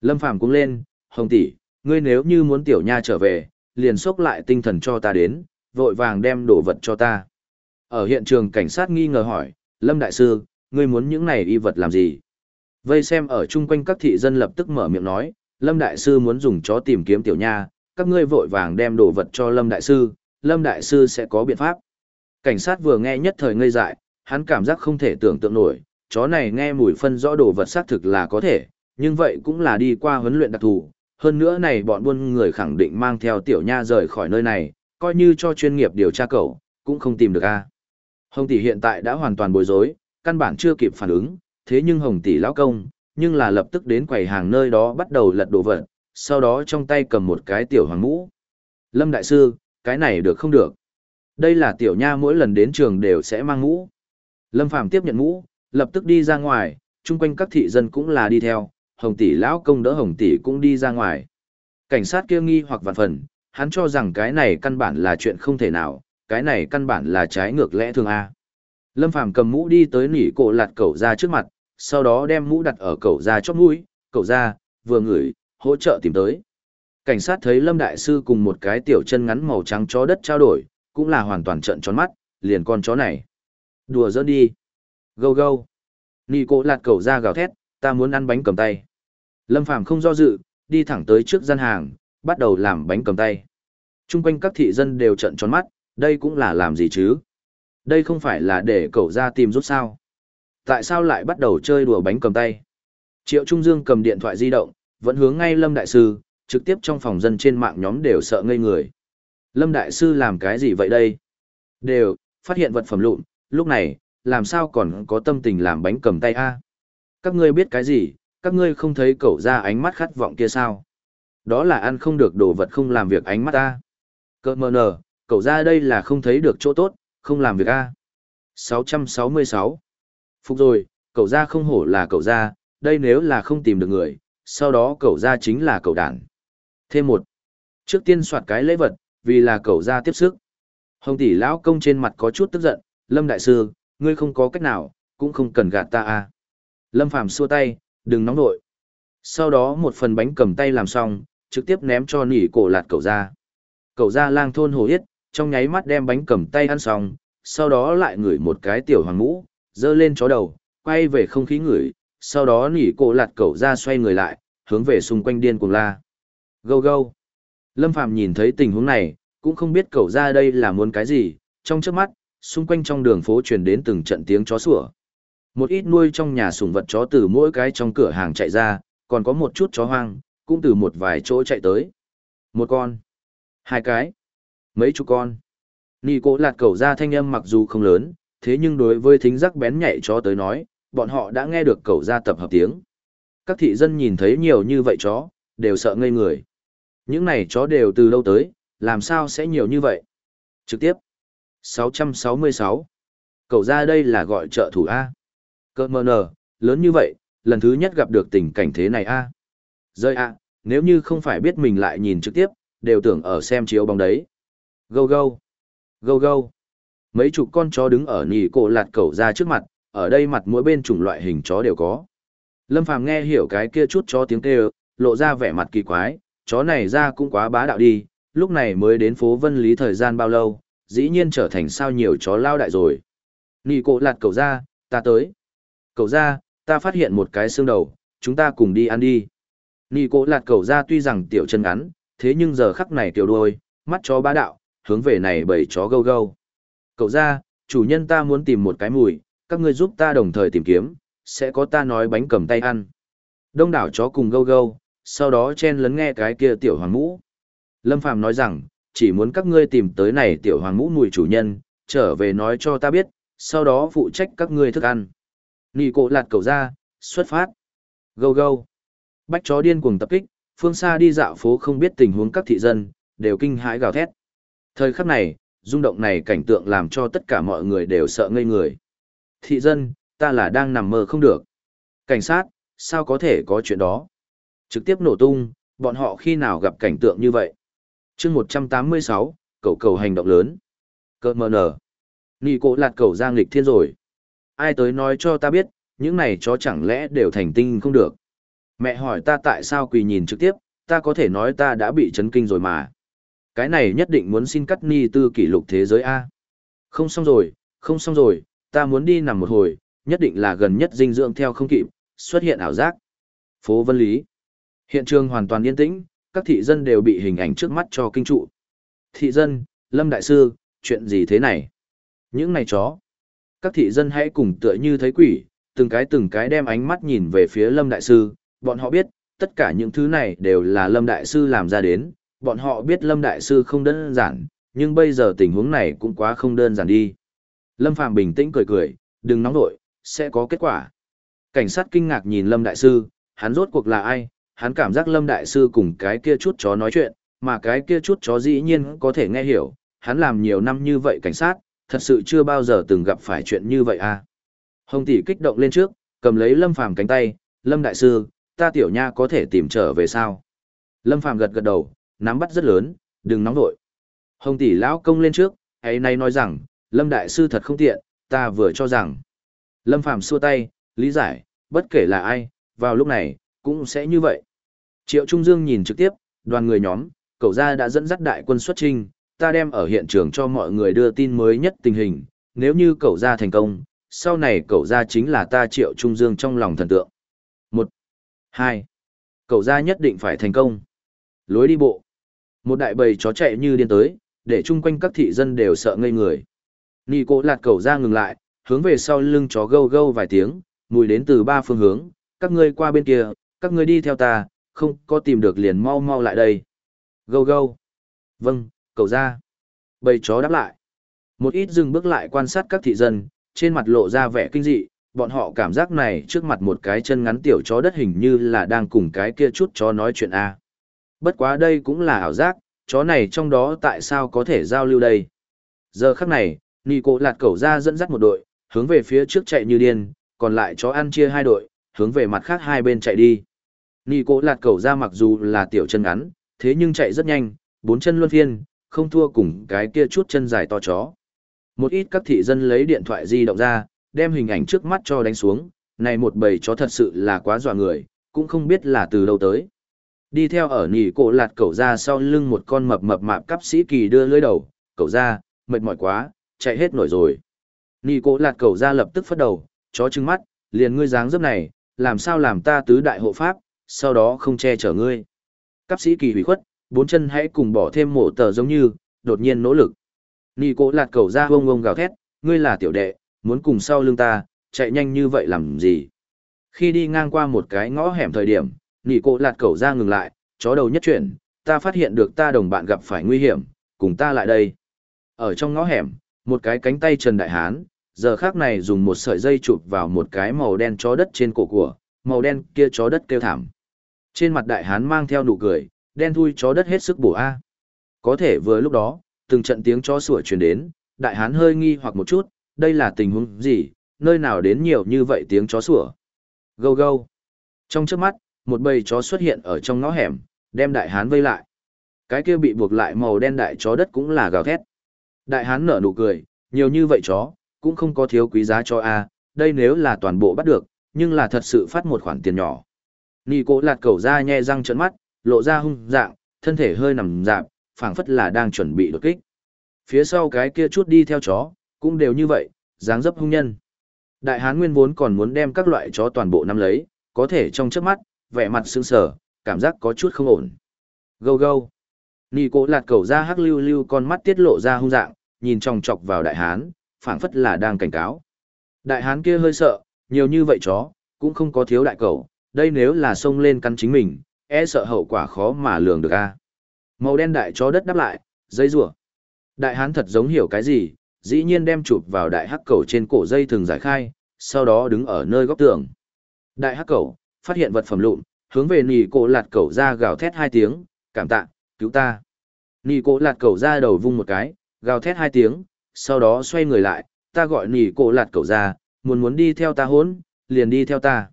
Lâm Phàm cũng lên, Hồng Tỷ, ngươi nếu như muốn tiểu nha trở về, liền xốc lại tinh thần cho ta đến, vội vàng đem đồ vật cho ta. Ở hiện trường cảnh sát nghi ngờ hỏi, Lâm Đại Sư, ngươi muốn những này y vật làm gì? Vây xem ở chung quanh các thị dân lập tức mở miệng nói, Lâm Đại Sư muốn dùng chó tìm kiếm tiểu nha, các ngươi vội vàng đem đồ vật cho Lâm Đại Sư, Lâm Đại Sư sẽ có biện pháp. Cảnh sát vừa nghe nhất thời ngây dại, hắn cảm giác không thể tưởng tượng nổi, chó này nghe mùi phân rõ đồ vật xác thực là có thể, nhưng vậy cũng là đi qua huấn luyện đặc thù. Hơn nữa này bọn buôn người khẳng định mang theo tiểu nha rời khỏi nơi này, coi như cho chuyên nghiệp điều tra cậu, cũng không tìm được a. Hồng tỷ hiện tại đã hoàn toàn bối rối, căn bản chưa kịp phản ứng, thế nhưng Hồng tỷ lão công, nhưng là lập tức đến quầy hàng nơi đó bắt đầu lật đồ vật, sau đó trong tay cầm một cái tiểu hoàng mũ. Lâm đại sư, cái này được không được? Đây là tiểu nha mỗi lần đến trường đều sẽ mang mũ. Lâm Phàm tiếp nhận mũ, lập tức đi ra ngoài, chung quanh các thị dân cũng là đi theo, Hồng tỷ lão công đỡ Hồng tỷ cũng đi ra ngoài. Cảnh sát kia nghi hoặc vạn phần, hắn cho rằng cái này căn bản là chuyện không thể nào, cái này căn bản là trái ngược lẽ thường A. Lâm Phàm cầm mũ đi tới nỉ cổ lạt cậu ra trước mặt, sau đó đem mũ đặt ở cậu ra chóp mũi, cậu ra, vừa ngửi, hỗ trợ tìm tới. Cảnh sát thấy Lâm Đại Sư cùng một cái tiểu chân ngắn màu trắng chó đất trao đổi, cũng là hoàn toàn trận tròn mắt, liền con chó này. Đùa giỡn đi. Gâu gâu. Nỉ cổ lạt cậu ra gào thét, ta muốn ăn bánh cầm tay. Lâm Phàm không do dự, đi thẳng tới trước gian hàng, bắt đầu làm bánh cầm tay. Trung quanh các thị dân đều trợn tròn mắt, đây cũng là làm gì chứ? Đây không phải là để cậu ra tìm rút sao? Tại sao lại bắt đầu chơi đùa bánh cầm tay? Triệu Trung Dương cầm điện thoại di động, vẫn hướng ngay Lâm Đại Sư, trực tiếp trong phòng dân trên mạng nhóm đều sợ ngây người. Lâm Đại Sư làm cái gì vậy đây? Đều, phát hiện vật phẩm lụn, lúc này, làm sao còn có tâm tình làm bánh cầm tay a? Các ngươi biết cái gì, các ngươi không thấy cậu ra ánh mắt khát vọng kia sao? Đó là ăn không được đồ vật không làm việc ánh mắt ta. Cơ mờ nở, cậu ra đây là không thấy được chỗ tốt, không làm việc a. 666. Phục rồi, cậu ra không hổ là cậu ra, đây nếu là không tìm được người, sau đó cậu ra chính là cậu đản. Thêm một. Trước tiên soạt cái lễ vật, vì là cậu ra tiếp sức. Hồng tỷ lão công trên mặt có chút tức giận, Lâm Đại Sư, ngươi không có cách nào, cũng không cần gạt ta a. Lâm Phàm xua tay, đừng nóng nội. Sau đó một phần bánh cầm tay làm xong, trực tiếp ném cho nỉ cổ lạt cậu ra. Cậu ra lang thôn hồ yết, trong nháy mắt đem bánh cầm tay ăn xong, sau đó lại ngửi một cái tiểu hoàng ngũ, dơ lên chó đầu, quay về không khí ngửi, sau đó nỉ cổ lạt cậu ra xoay người lại, hướng về xung quanh điên cuồng la. Gâu gâu. Lâm Phàm nhìn thấy tình huống này, cũng không biết cậu ra đây là muốn cái gì, trong trước mắt, xung quanh trong đường phố truyền đến từng trận tiếng chó sủa. Một ít nuôi trong nhà sủng vật chó từ mỗi cái trong cửa hàng chạy ra, còn có một chút chó hoang, cũng từ một vài chỗ chạy tới. Một con, hai cái, mấy chục con. Nì cổ lạt cầu ra thanh âm mặc dù không lớn, thế nhưng đối với thính giác bén nhạy chó tới nói, bọn họ đã nghe được cầu ra tập hợp tiếng. Các thị dân nhìn thấy nhiều như vậy chó, đều sợ ngây người. Những này chó đều từ lâu tới, làm sao sẽ nhiều như vậy? Trực tiếp. 666. Cậu ra đây là gọi trợ thủ A. Cơ mờ nờ, lớn như vậy, lần thứ nhất gặp được tình cảnh thế này A. Rơi A, nếu như không phải biết mình lại nhìn trực tiếp, đều tưởng ở xem chiếu bóng đấy. Gâu gâu. Gâu gâu. Mấy chục con chó đứng ở nhì cổ lạt cẩu ra trước mặt, ở đây mặt mỗi bên chủng loại hình chó đều có. Lâm Phàm nghe hiểu cái kia chút chó tiếng kêu, lộ ra vẻ mặt kỳ quái, chó này ra cũng quá bá đạo đi, lúc này mới đến phố Vân Lý thời gian bao lâu, dĩ nhiên trở thành sao nhiều chó lao đại rồi. nhì cổ lạt cẩu ra, ta tới. cẩu ra, ta phát hiện một cái xương đầu, chúng ta cùng đi ăn đi. Nị cổ lạt cậu ra tuy rằng tiểu chân ngắn, thế nhưng giờ khắc này tiểu đuôi, mắt chó bá đạo, hướng về này bầy chó gâu gâu. Cậu ra, chủ nhân ta muốn tìm một cái mùi, các ngươi giúp ta đồng thời tìm kiếm, sẽ có ta nói bánh cầm tay ăn. Đông đảo chó cùng gâu gâu, sau đó chen lấn nghe cái kia tiểu hoàng mũ. Lâm Phàm nói rằng, chỉ muốn các ngươi tìm tới này tiểu hoàng mũ mùi chủ nhân, trở về nói cho ta biết, sau đó phụ trách các ngươi thức ăn. Nỉ cổ lạt cầu ra, xuất phát. Go go, Bách chó điên cuồng tập kích, phương xa đi dạo phố không biết tình huống các thị dân, đều kinh hãi gào thét. Thời khắc này, rung động này cảnh tượng làm cho tất cả mọi người đều sợ ngây người. Thị dân, ta là đang nằm mơ không được. Cảnh sát, sao có thể có chuyện đó? Trực tiếp nổ tung, bọn họ khi nào gặp cảnh tượng như vậy? chương 186, cầu cầu hành động lớn. Cơ mờ nở. Nì cổ lạt cầu giang lịch thiên rồi. Ai tới nói cho ta biết, những này chó chẳng lẽ đều thành tinh không được. Mẹ hỏi ta tại sao quỳ nhìn trực tiếp, ta có thể nói ta đã bị chấn kinh rồi mà. Cái này nhất định muốn xin cắt ni tư kỷ lục thế giới A. Không xong rồi, không xong rồi, ta muốn đi nằm một hồi, nhất định là gần nhất dinh dưỡng theo không kịp, xuất hiện ảo giác. Phố Vân Lý. Hiện trường hoàn toàn yên tĩnh, các thị dân đều bị hình ảnh trước mắt cho kinh trụ. Thị dân, Lâm Đại Sư, chuyện gì thế này? Những này chó. Các thị dân hãy cùng tựa như thấy quỷ, từng cái từng cái đem ánh mắt nhìn về phía Lâm Đại Sư, bọn họ biết, tất cả những thứ này đều là Lâm Đại Sư làm ra đến, bọn họ biết Lâm Đại Sư không đơn giản, nhưng bây giờ tình huống này cũng quá không đơn giản đi. Lâm Phạm bình tĩnh cười cười, đừng nóng nổi, sẽ có kết quả. Cảnh sát kinh ngạc nhìn Lâm Đại Sư, hắn rốt cuộc là ai, hắn cảm giác Lâm Đại Sư cùng cái kia chút chó nói chuyện, mà cái kia chút chó dĩ nhiên có thể nghe hiểu, hắn làm nhiều năm như vậy cảnh sát, thật sự chưa bao giờ từng gặp phải chuyện như vậy à. Hồng tỷ kích động lên trước, cầm lấy Lâm Phàm cánh tay, Lâm Đại Sư, ta tiểu nha có thể tìm trở về sao? Lâm Phàm gật gật đầu, nắm bắt rất lớn, đừng nóng vội. Hồng tỷ lão công lên trước, ấy nay nói rằng, Lâm Đại Sư thật không tiện, ta vừa cho rằng. Lâm Phàm xua tay, lý giải, bất kể là ai, vào lúc này, cũng sẽ như vậy. Triệu Trung Dương nhìn trực tiếp, đoàn người nhóm, cậu ra đã dẫn dắt đại quân xuất trinh, ta đem ở hiện trường cho mọi người đưa tin mới nhất tình hình, nếu như cậu ra thành công, sau này cậu ra chính là ta Triệu Trung Dương trong lòng thần tượng. Hai, Cậu ra nhất định phải thành công. Lối đi bộ. Một đại bầy chó chạy như điên tới, để chung quanh các thị dân đều sợ ngây người. Nì cổ lạt cậu ra ngừng lại, hướng về sau lưng chó gâu gâu vài tiếng, mùi đến từ ba phương hướng, các ngươi qua bên kia, các ngươi đi theo ta, không có tìm được liền mau mau lại đây. Gâu gâu. Vâng, cậu ra. Bầy chó đáp lại. Một ít dừng bước lại quan sát các thị dân, trên mặt lộ ra vẻ kinh dị, bọn họ cảm giác này trước mặt một cái chân ngắn tiểu chó đất hình như là đang cùng cái kia chút chó nói chuyện A. Bất quá đây cũng là ảo giác, chó này trong đó tại sao có thể giao lưu đây. Giờ khắc này, Nì Cổ lạt cẩu ra dẫn dắt một đội, hướng về phía trước chạy như điên, còn lại chó ăn chia hai đội, hướng về mặt khác hai bên chạy đi. Nì Cổ lạt cẩu ra mặc dù là tiểu chân ngắn, thế nhưng chạy rất nhanh, bốn chân luân phiên, không thua cùng cái kia chút chân dài to chó. Một ít các thị dân lấy điện thoại di động ra, đem hình ảnh trước mắt cho đánh xuống, này một bầy chó thật sự là quá dọa người, cũng không biết là từ đâu tới. Đi theo ở nỉ cổ lạt cậu ra sau lưng một con mập mập mạp cấp sĩ kỳ đưa lưỡi đầu, cậu ra, mệt mỏi quá, chạy hết nổi rồi. Nỉ cổ lạt cậu ra lập tức phất đầu, chó trừng mắt, liền ngươi dáng dấp này, làm sao làm ta tứ đại hộ pháp, sau đó không che chở ngươi. Cấp sĩ kỳ hủy khuất, bốn chân hãy cùng bỏ thêm mổ tờ giống như, đột nhiên nỗ lực. Nỉ cỗ lạt cầu ra vông vông gào thét, ngươi là tiểu đệ, muốn cùng sau lưng ta, chạy nhanh như vậy làm gì? Khi đi ngang qua một cái ngõ hẻm thời điểm, nị cỗ lạt cẩu ra ngừng lại, chó đầu nhất chuyển, ta phát hiện được ta đồng bạn gặp phải nguy hiểm, cùng ta lại đây. Ở trong ngõ hẻm, một cái cánh tay Trần Đại Hán, giờ khác này dùng một sợi dây chụp vào một cái màu đen chó đất trên cổ của, màu đen kia chó đất kêu thảm. Trên mặt Đại Hán mang theo nụ cười, đen thui chó đất hết sức bổ A. Có thể vừa lúc đó, từng trận tiếng chó sủa truyền đến, Đại Hán hơi nghi hoặc một chút, đây là tình huống gì, nơi nào đến nhiều như vậy tiếng chó sủa. Gâu gâu. Trong trước mắt, một bầy chó xuất hiện ở trong ngõ hẻm, đem đại hán vây lại. Cái kia bị buộc lại màu đen đại chó đất cũng là gào thét. Đại hán nở nụ cười, nhiều như vậy chó, cũng không có thiếu quý giá cho a, đây nếu là toàn bộ bắt được, nhưng là thật sự phát một khoản tiền nhỏ. Nị cố lạt cầu ra nhe răng trợn mắt, lộ ra hung dạng, thân thể hơi nằm dạp, phảng phất là đang chuẩn bị đột kích. Phía sau cái kia chút đi theo chó, cũng đều như vậy, dáng dấp hung nhân. Đại hán nguyên vốn còn muốn đem các loại chó toàn bộ nắm lấy, có thể trong chớp mắt, vẻ mặt sững sờ, cảm giác có chút không ổn. Gâu gâu. Nị cố lạt cầu ra hắc lưu lưu con mắt tiết lộ ra hung dạng, nhìn trong chọc vào đại hán, phảng phất là đang cảnh cáo. Đại hán kia hơi sợ, nhiều như vậy chó, cũng không có thiếu đại cầu, đây nếu là xông lên cắn chính mình, e sợ hậu quả khó mà lường được a. Màu đen đại chó đất đáp lại, dây rủa. Đại hán thật giống hiểu cái gì, dĩ nhiên đem chụp vào đại hắc cầu trên cổ dây thường giải khai, sau đó đứng ở nơi góc tường. Đại hắc cầu, phát hiện vật phẩm lụn, hướng về nì cổ lạt cầu ra gào thét hai tiếng, cảm tạ, cứu ta. Nì cổ lạt cầu ra đầu vung một cái, gào thét hai tiếng, sau đó xoay người lại, ta gọi nì cổ lạt cầu ra, muốn muốn đi theo ta hốn, liền đi theo ta.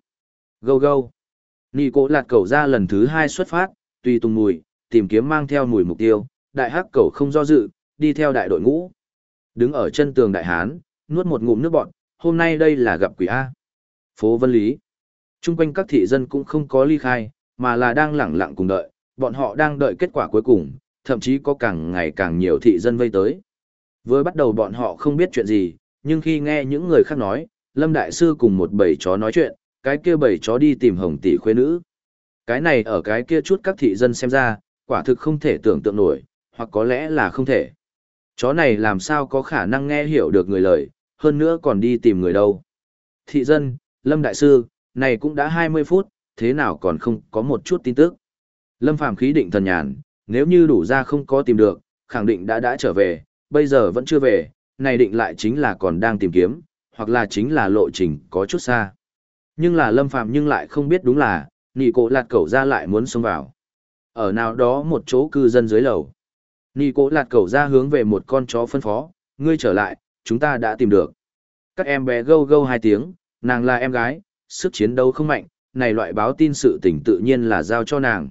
Gâu gâu. Nì cổ lạt cầu ra lần thứ hai xuất phát, tùy tung mùi, tìm kiếm mang theo mùi mục tiêu, đại hắc cầu không do dự, đi theo đại đội ngũ. Đứng ở chân tường đại hán, nuốt một ngụm nước bọt. hôm nay đây là gặp quỷ A. Phố Vân Lý. Trung quanh các thị dân cũng không có ly khai, mà là đang lẳng lặng cùng đợi, bọn họ đang đợi kết quả cuối cùng, thậm chí có càng ngày càng nhiều thị dân vây tới. Với bắt đầu bọn họ không biết chuyện gì, nhưng khi nghe những người khác nói, Lâm Đại Sư cùng một bầy chó nói chuyện, cái kia bầy chó đi tìm hồng tỷ khuê nữ. Cái này ở cái kia chút các thị dân xem ra, quả thực không thể tưởng tượng nổi, hoặc có lẽ là không thể. Chó này làm sao có khả năng nghe hiểu được người lời, hơn nữa còn đi tìm người đâu. Thị dân, Lâm Đại Sư, này cũng đã 20 phút, thế nào còn không có một chút tin tức. Lâm Phàm khí định thần nhàn, nếu như đủ ra không có tìm được, khẳng định đã đã trở về, bây giờ vẫn chưa về, này định lại chính là còn đang tìm kiếm, hoặc là chính là lộ trình có chút xa. Nhưng là Lâm Phàm nhưng lại không biết đúng là, nị cổ lạt cẩu ra lại muốn xông vào. Ở nào đó một chỗ cư dân dưới lầu. Nị cổ lạt cẩu ra hướng về một con chó phân phó, ngươi trở lại, chúng ta đã tìm được. Các em bé gâu gâu hai tiếng, nàng là em gái, sức chiến đấu không mạnh, này loại báo tin sự tình tự nhiên là giao cho nàng.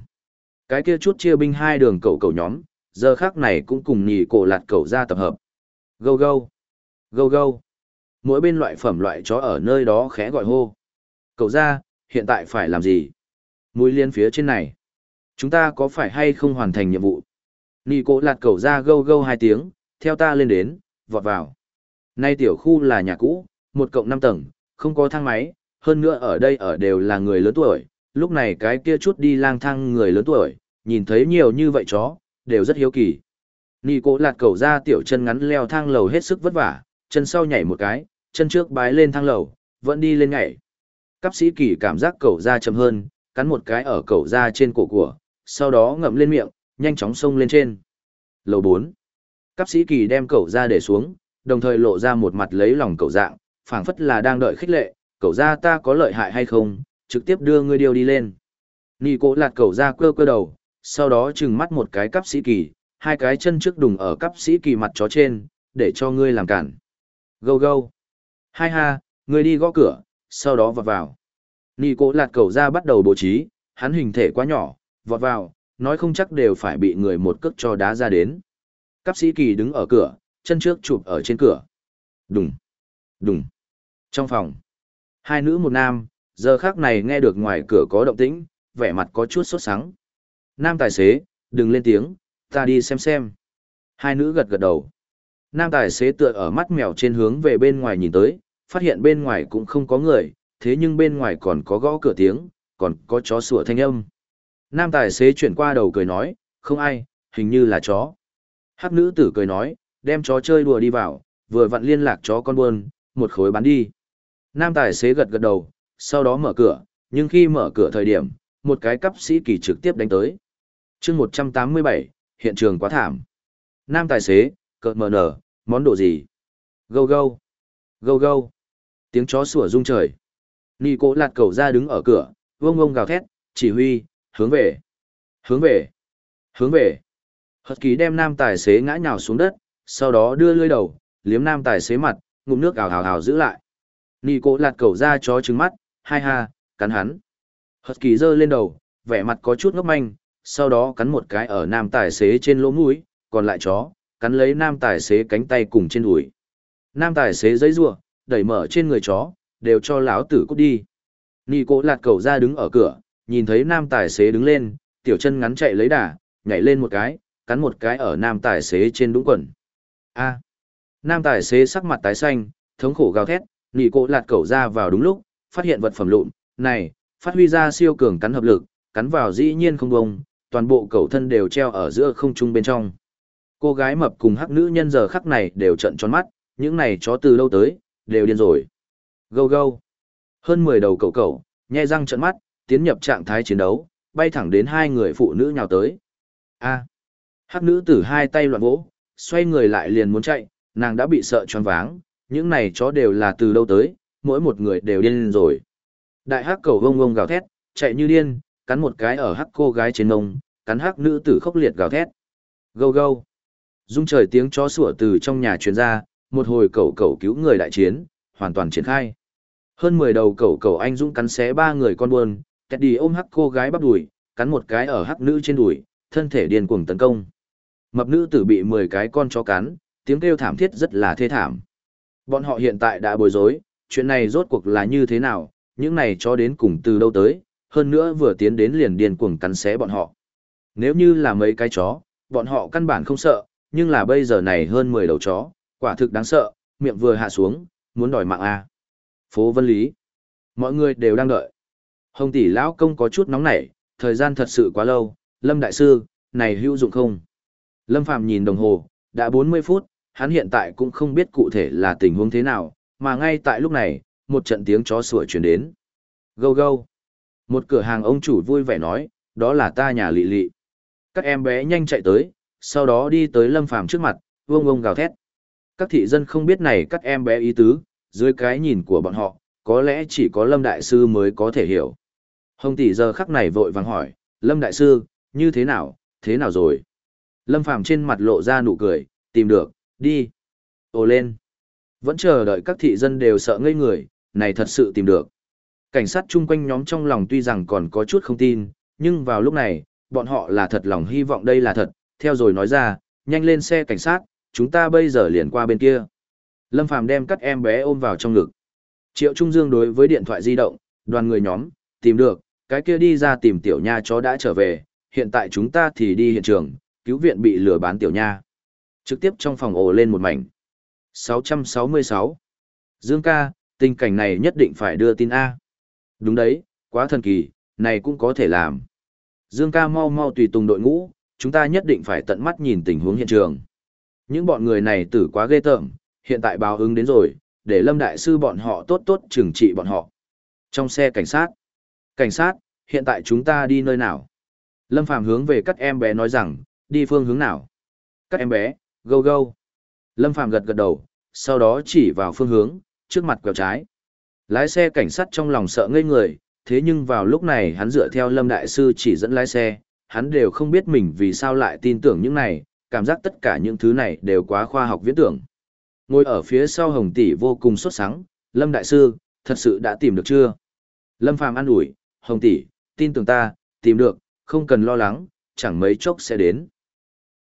Cái kia chút chia binh hai đường cầu cầu nhóm, giờ khác này cũng cùng nhì cổ lạt cầu ra tập hợp. Gâu gâu, gâu gâu. Mỗi bên loại phẩm loại chó ở nơi đó khẽ gọi hô. Cậu ra, hiện tại phải làm gì? Mũi liên phía trên này. Chúng ta có phải hay không hoàn thành nhiệm vụ? Nị cổ lạt cầu ra gâu gâu hai tiếng, theo ta lên đến, vọt vào. Nay tiểu khu là nhà cũ, một cộng năm tầng, không có thang máy, hơn nữa ở đây ở đều là người lớn tuổi, Lúc này cái kia chút đi lang thang người lớn tuổi, nhìn thấy nhiều như vậy chó, đều rất hiếu kỳ. Nị cố lạt cầu ra tiểu chân ngắn leo thang lầu hết sức vất vả, chân sau nhảy một cái, chân trước bái lên thang lầu, vẫn đi lên nhảy. Cắp sĩ kỳ cảm giác cẩu da chậm hơn, cắn một cái ở cẩu da trên cổ của, sau đó ngậm lên miệng, nhanh chóng xông lên trên. Lầu 4. Cắp sĩ kỳ đem cẩu da để xuống, đồng thời lộ ra một mặt lấy lòng cẩu dạng, phảng phất là đang đợi khích lệ, cẩu da ta có lợi hại hay không, trực tiếp đưa ngươi điều đi lên. Nì cố lạt cẩu da cơ cơ đầu, sau đó trừng mắt một cái cắp sĩ kỳ, hai cái chân trước đùng ở cắp sĩ kỳ mặt chó trên, để cho ngươi làm cản. Gâu gâu. Hai ha, ngươi đi gõ cửa, sau đó vọt vào. Nì cố lạt cầu ra bắt đầu bố trí, hắn hình thể quá nhỏ, vọt vào, nói không chắc đều phải bị người một cước cho đá ra đến. Cáp sĩ kỳ đứng ở cửa, chân trước chụp ở trên cửa. Đùng, đùng. Trong phòng, hai nữ một nam, giờ khác này nghe được ngoài cửa có động tĩnh, vẻ mặt có chút sốt sắng. Nam tài xế, đừng lên tiếng, ta đi xem xem. Hai nữ gật gật đầu. Nam tài xế tựa ở mắt mèo trên hướng về bên ngoài nhìn tới, phát hiện bên ngoài cũng không có người, thế nhưng bên ngoài còn có gõ cửa tiếng, còn có chó sủa thanh âm. Nam tài xế chuyển qua đầu cười nói, không ai, hình như là chó. Hắc nữ tử cười nói, đem chó chơi đùa đi vào, vừa vặn liên lạc chó con buôn, một khối bán đi. Nam tài xế gật gật đầu, sau đó mở cửa, nhưng khi mở cửa thời điểm, một cái cấp sĩ kỳ trực tiếp đánh tới. chương 187, hiện trường quá thảm. Nam tài xế, cợt mờ nở, món đồ gì? Gâu gâu, gâu gâu. Tiếng chó sủa rung trời. Nì cố lạt cầu ra đứng ở cửa, vông vông gào thét, chỉ huy, hướng về, hướng về, hướng về. Hật ký đem nam tài xế ngã nhào xuống đất, sau đó đưa lưỡi đầu, liếm nam tài xế mặt, ngụm nước ảo hào hào giữ lại. Nì cố lạt cầu ra chó trứng mắt, hai ha, cắn hắn. Hật ký giơ lên đầu, vẻ mặt có chút ngốc manh, sau đó cắn một cái ở nam tài xế trên lỗ mũi, còn lại chó, cắn lấy nam tài xế cánh tay cùng trên đùi. Nam tài xế giấy rua, đẩy mở trên người chó, đều cho lão tử cút đi. Nị cố lạt cầu ra đứng ở cửa, nhìn thấy nam tài xế đứng lên, tiểu chân ngắn chạy lấy đà, nhảy lên một cái, cắn một cái ở nam tài xế trên đũng quần. A. Nam tài xế sắc mặt tái xanh, thống khổ gào thét, nị cố lạt cẩu ra vào đúng lúc, phát hiện vật phẩm lụn, này, phát huy ra siêu cường cắn hợp lực, cắn vào dĩ nhiên không bông, toàn bộ cẩu thân đều treo ở giữa không trung bên trong. Cô gái mập cùng hắc nữ nhân giờ khắc này đều trận tròn mắt, những này chó từ lâu tới, đều điên rồi. Gâu gâu. Hơn 10 đầu cẩu cẩu, nhe răng trận mắt, tiến nhập trạng thái chiến đấu, bay thẳng đến hai người phụ nữ nhào tới. A. Hắc nữ tử hai tay loạn vỗ, xoay người lại liền muốn chạy, nàng đã bị sợ choáng váng, những này chó đều là từ đâu tới, mỗi một người đều điên rồi. Đại hắc cầu vông vông gào thét, chạy như điên, cắn một cái ở hắc cô gái trên mông, cắn hắc nữ tử khốc liệt gào thét. Gâu gâu. Dung trời tiếng chó sủa từ trong nhà truyền ra, một hồi cầu cầu cứu người đại chiến, hoàn toàn triển khai. Hơn 10 đầu cầu cầu anh dũng cắn xé ba người con buôn, kẹt đi ôm hắc cô gái bắp đùi, cắn một cái ở hắc nữ trên đùi, thân thể điên cuồng tấn công. Mập nữ tử bị 10 cái con chó cắn, tiếng kêu thảm thiết rất là thê thảm. Bọn họ hiện tại đã bối rối, chuyện này rốt cuộc là như thế nào, những này chó đến cùng từ đâu tới, hơn nữa vừa tiến đến liền điên cuồng cắn xé bọn họ. Nếu như là mấy cái chó, bọn họ căn bản không sợ, nhưng là bây giờ này hơn 10 đầu chó, quả thực đáng sợ, miệng vừa hạ xuống, muốn đòi mạng a. Phố Vân Lý. Mọi người đều đang đợi. Hồng tỷ lão công có chút nóng nảy, thời gian thật sự quá lâu, Lâm đại sư, này hữu dụng không? Lâm Phàm nhìn đồng hồ, đã 40 phút, hắn hiện tại cũng không biết cụ thể là tình huống thế nào, mà ngay tại lúc này, một trận tiếng chó sủa truyền đến. Gâu gâu. Một cửa hàng ông chủ vui vẻ nói, đó là ta nhà lị lị. Các em bé nhanh chạy tới, sau đó đi tới Lâm Phàm trước mặt, vương ông gào thét. Các thị dân không biết này các em bé ý tứ, dưới cái nhìn của bọn họ, có lẽ chỉ có Lâm Đại Sư mới có thể hiểu. Hồng tỷ giờ khắc này vội vàng hỏi, Lâm Đại Sư, như thế nào, thế nào rồi? Lâm Phàm trên mặt lộ ra nụ cười, tìm được, đi. ô lên. Vẫn chờ đợi các thị dân đều sợ ngây người, này thật sự tìm được. Cảnh sát chung quanh nhóm trong lòng tuy rằng còn có chút không tin, nhưng vào lúc này, bọn họ là thật lòng hy vọng đây là thật, theo rồi nói ra, nhanh lên xe cảnh sát, chúng ta bây giờ liền qua bên kia. Lâm Phàm đem các em bé ôm vào trong ngực. Triệu Trung Dương đối với điện thoại di động, đoàn người nhóm, tìm được, cái kia đi ra tìm tiểu nha chó đã trở về, hiện tại chúng ta thì đi hiện trường, cứu viện bị lừa bán tiểu nha. Trực tiếp trong phòng ồ lên một mảnh. 666. Dương ca, tình cảnh này nhất định phải đưa tin A. Đúng đấy, quá thần kỳ, này cũng có thể làm. Dương ca mau mau tùy tùng đội ngũ, chúng ta nhất định phải tận mắt nhìn tình huống hiện trường. Những bọn người này tử quá ghê tởm, hiện tại báo ứng đến rồi, để Lâm Đại Sư bọn họ tốt tốt trừng trị bọn họ. Trong xe cảnh sát, cảnh sát, hiện tại chúng ta đi nơi nào? Lâm Phàm hướng về các em bé nói rằng, đi phương hướng nào? Các em bé, go go. Lâm Phàm gật gật đầu, sau đó chỉ vào phương hướng, trước mặt quẹo trái. Lái xe cảnh sát trong lòng sợ ngây người, thế nhưng vào lúc này hắn dựa theo Lâm Đại Sư chỉ dẫn lái xe, hắn đều không biết mình vì sao lại tin tưởng những này, cảm giác tất cả những thứ này đều quá khoa học viễn tưởng. Ngồi ở phía sau Hồng Tỷ vô cùng sốt sắng, Lâm Đại Sư, thật sự đã tìm được chưa? Lâm Phàm an ủi, Hồng Tỷ, tin tưởng ta, tìm được, không cần lo lắng, chẳng mấy chốc sẽ đến.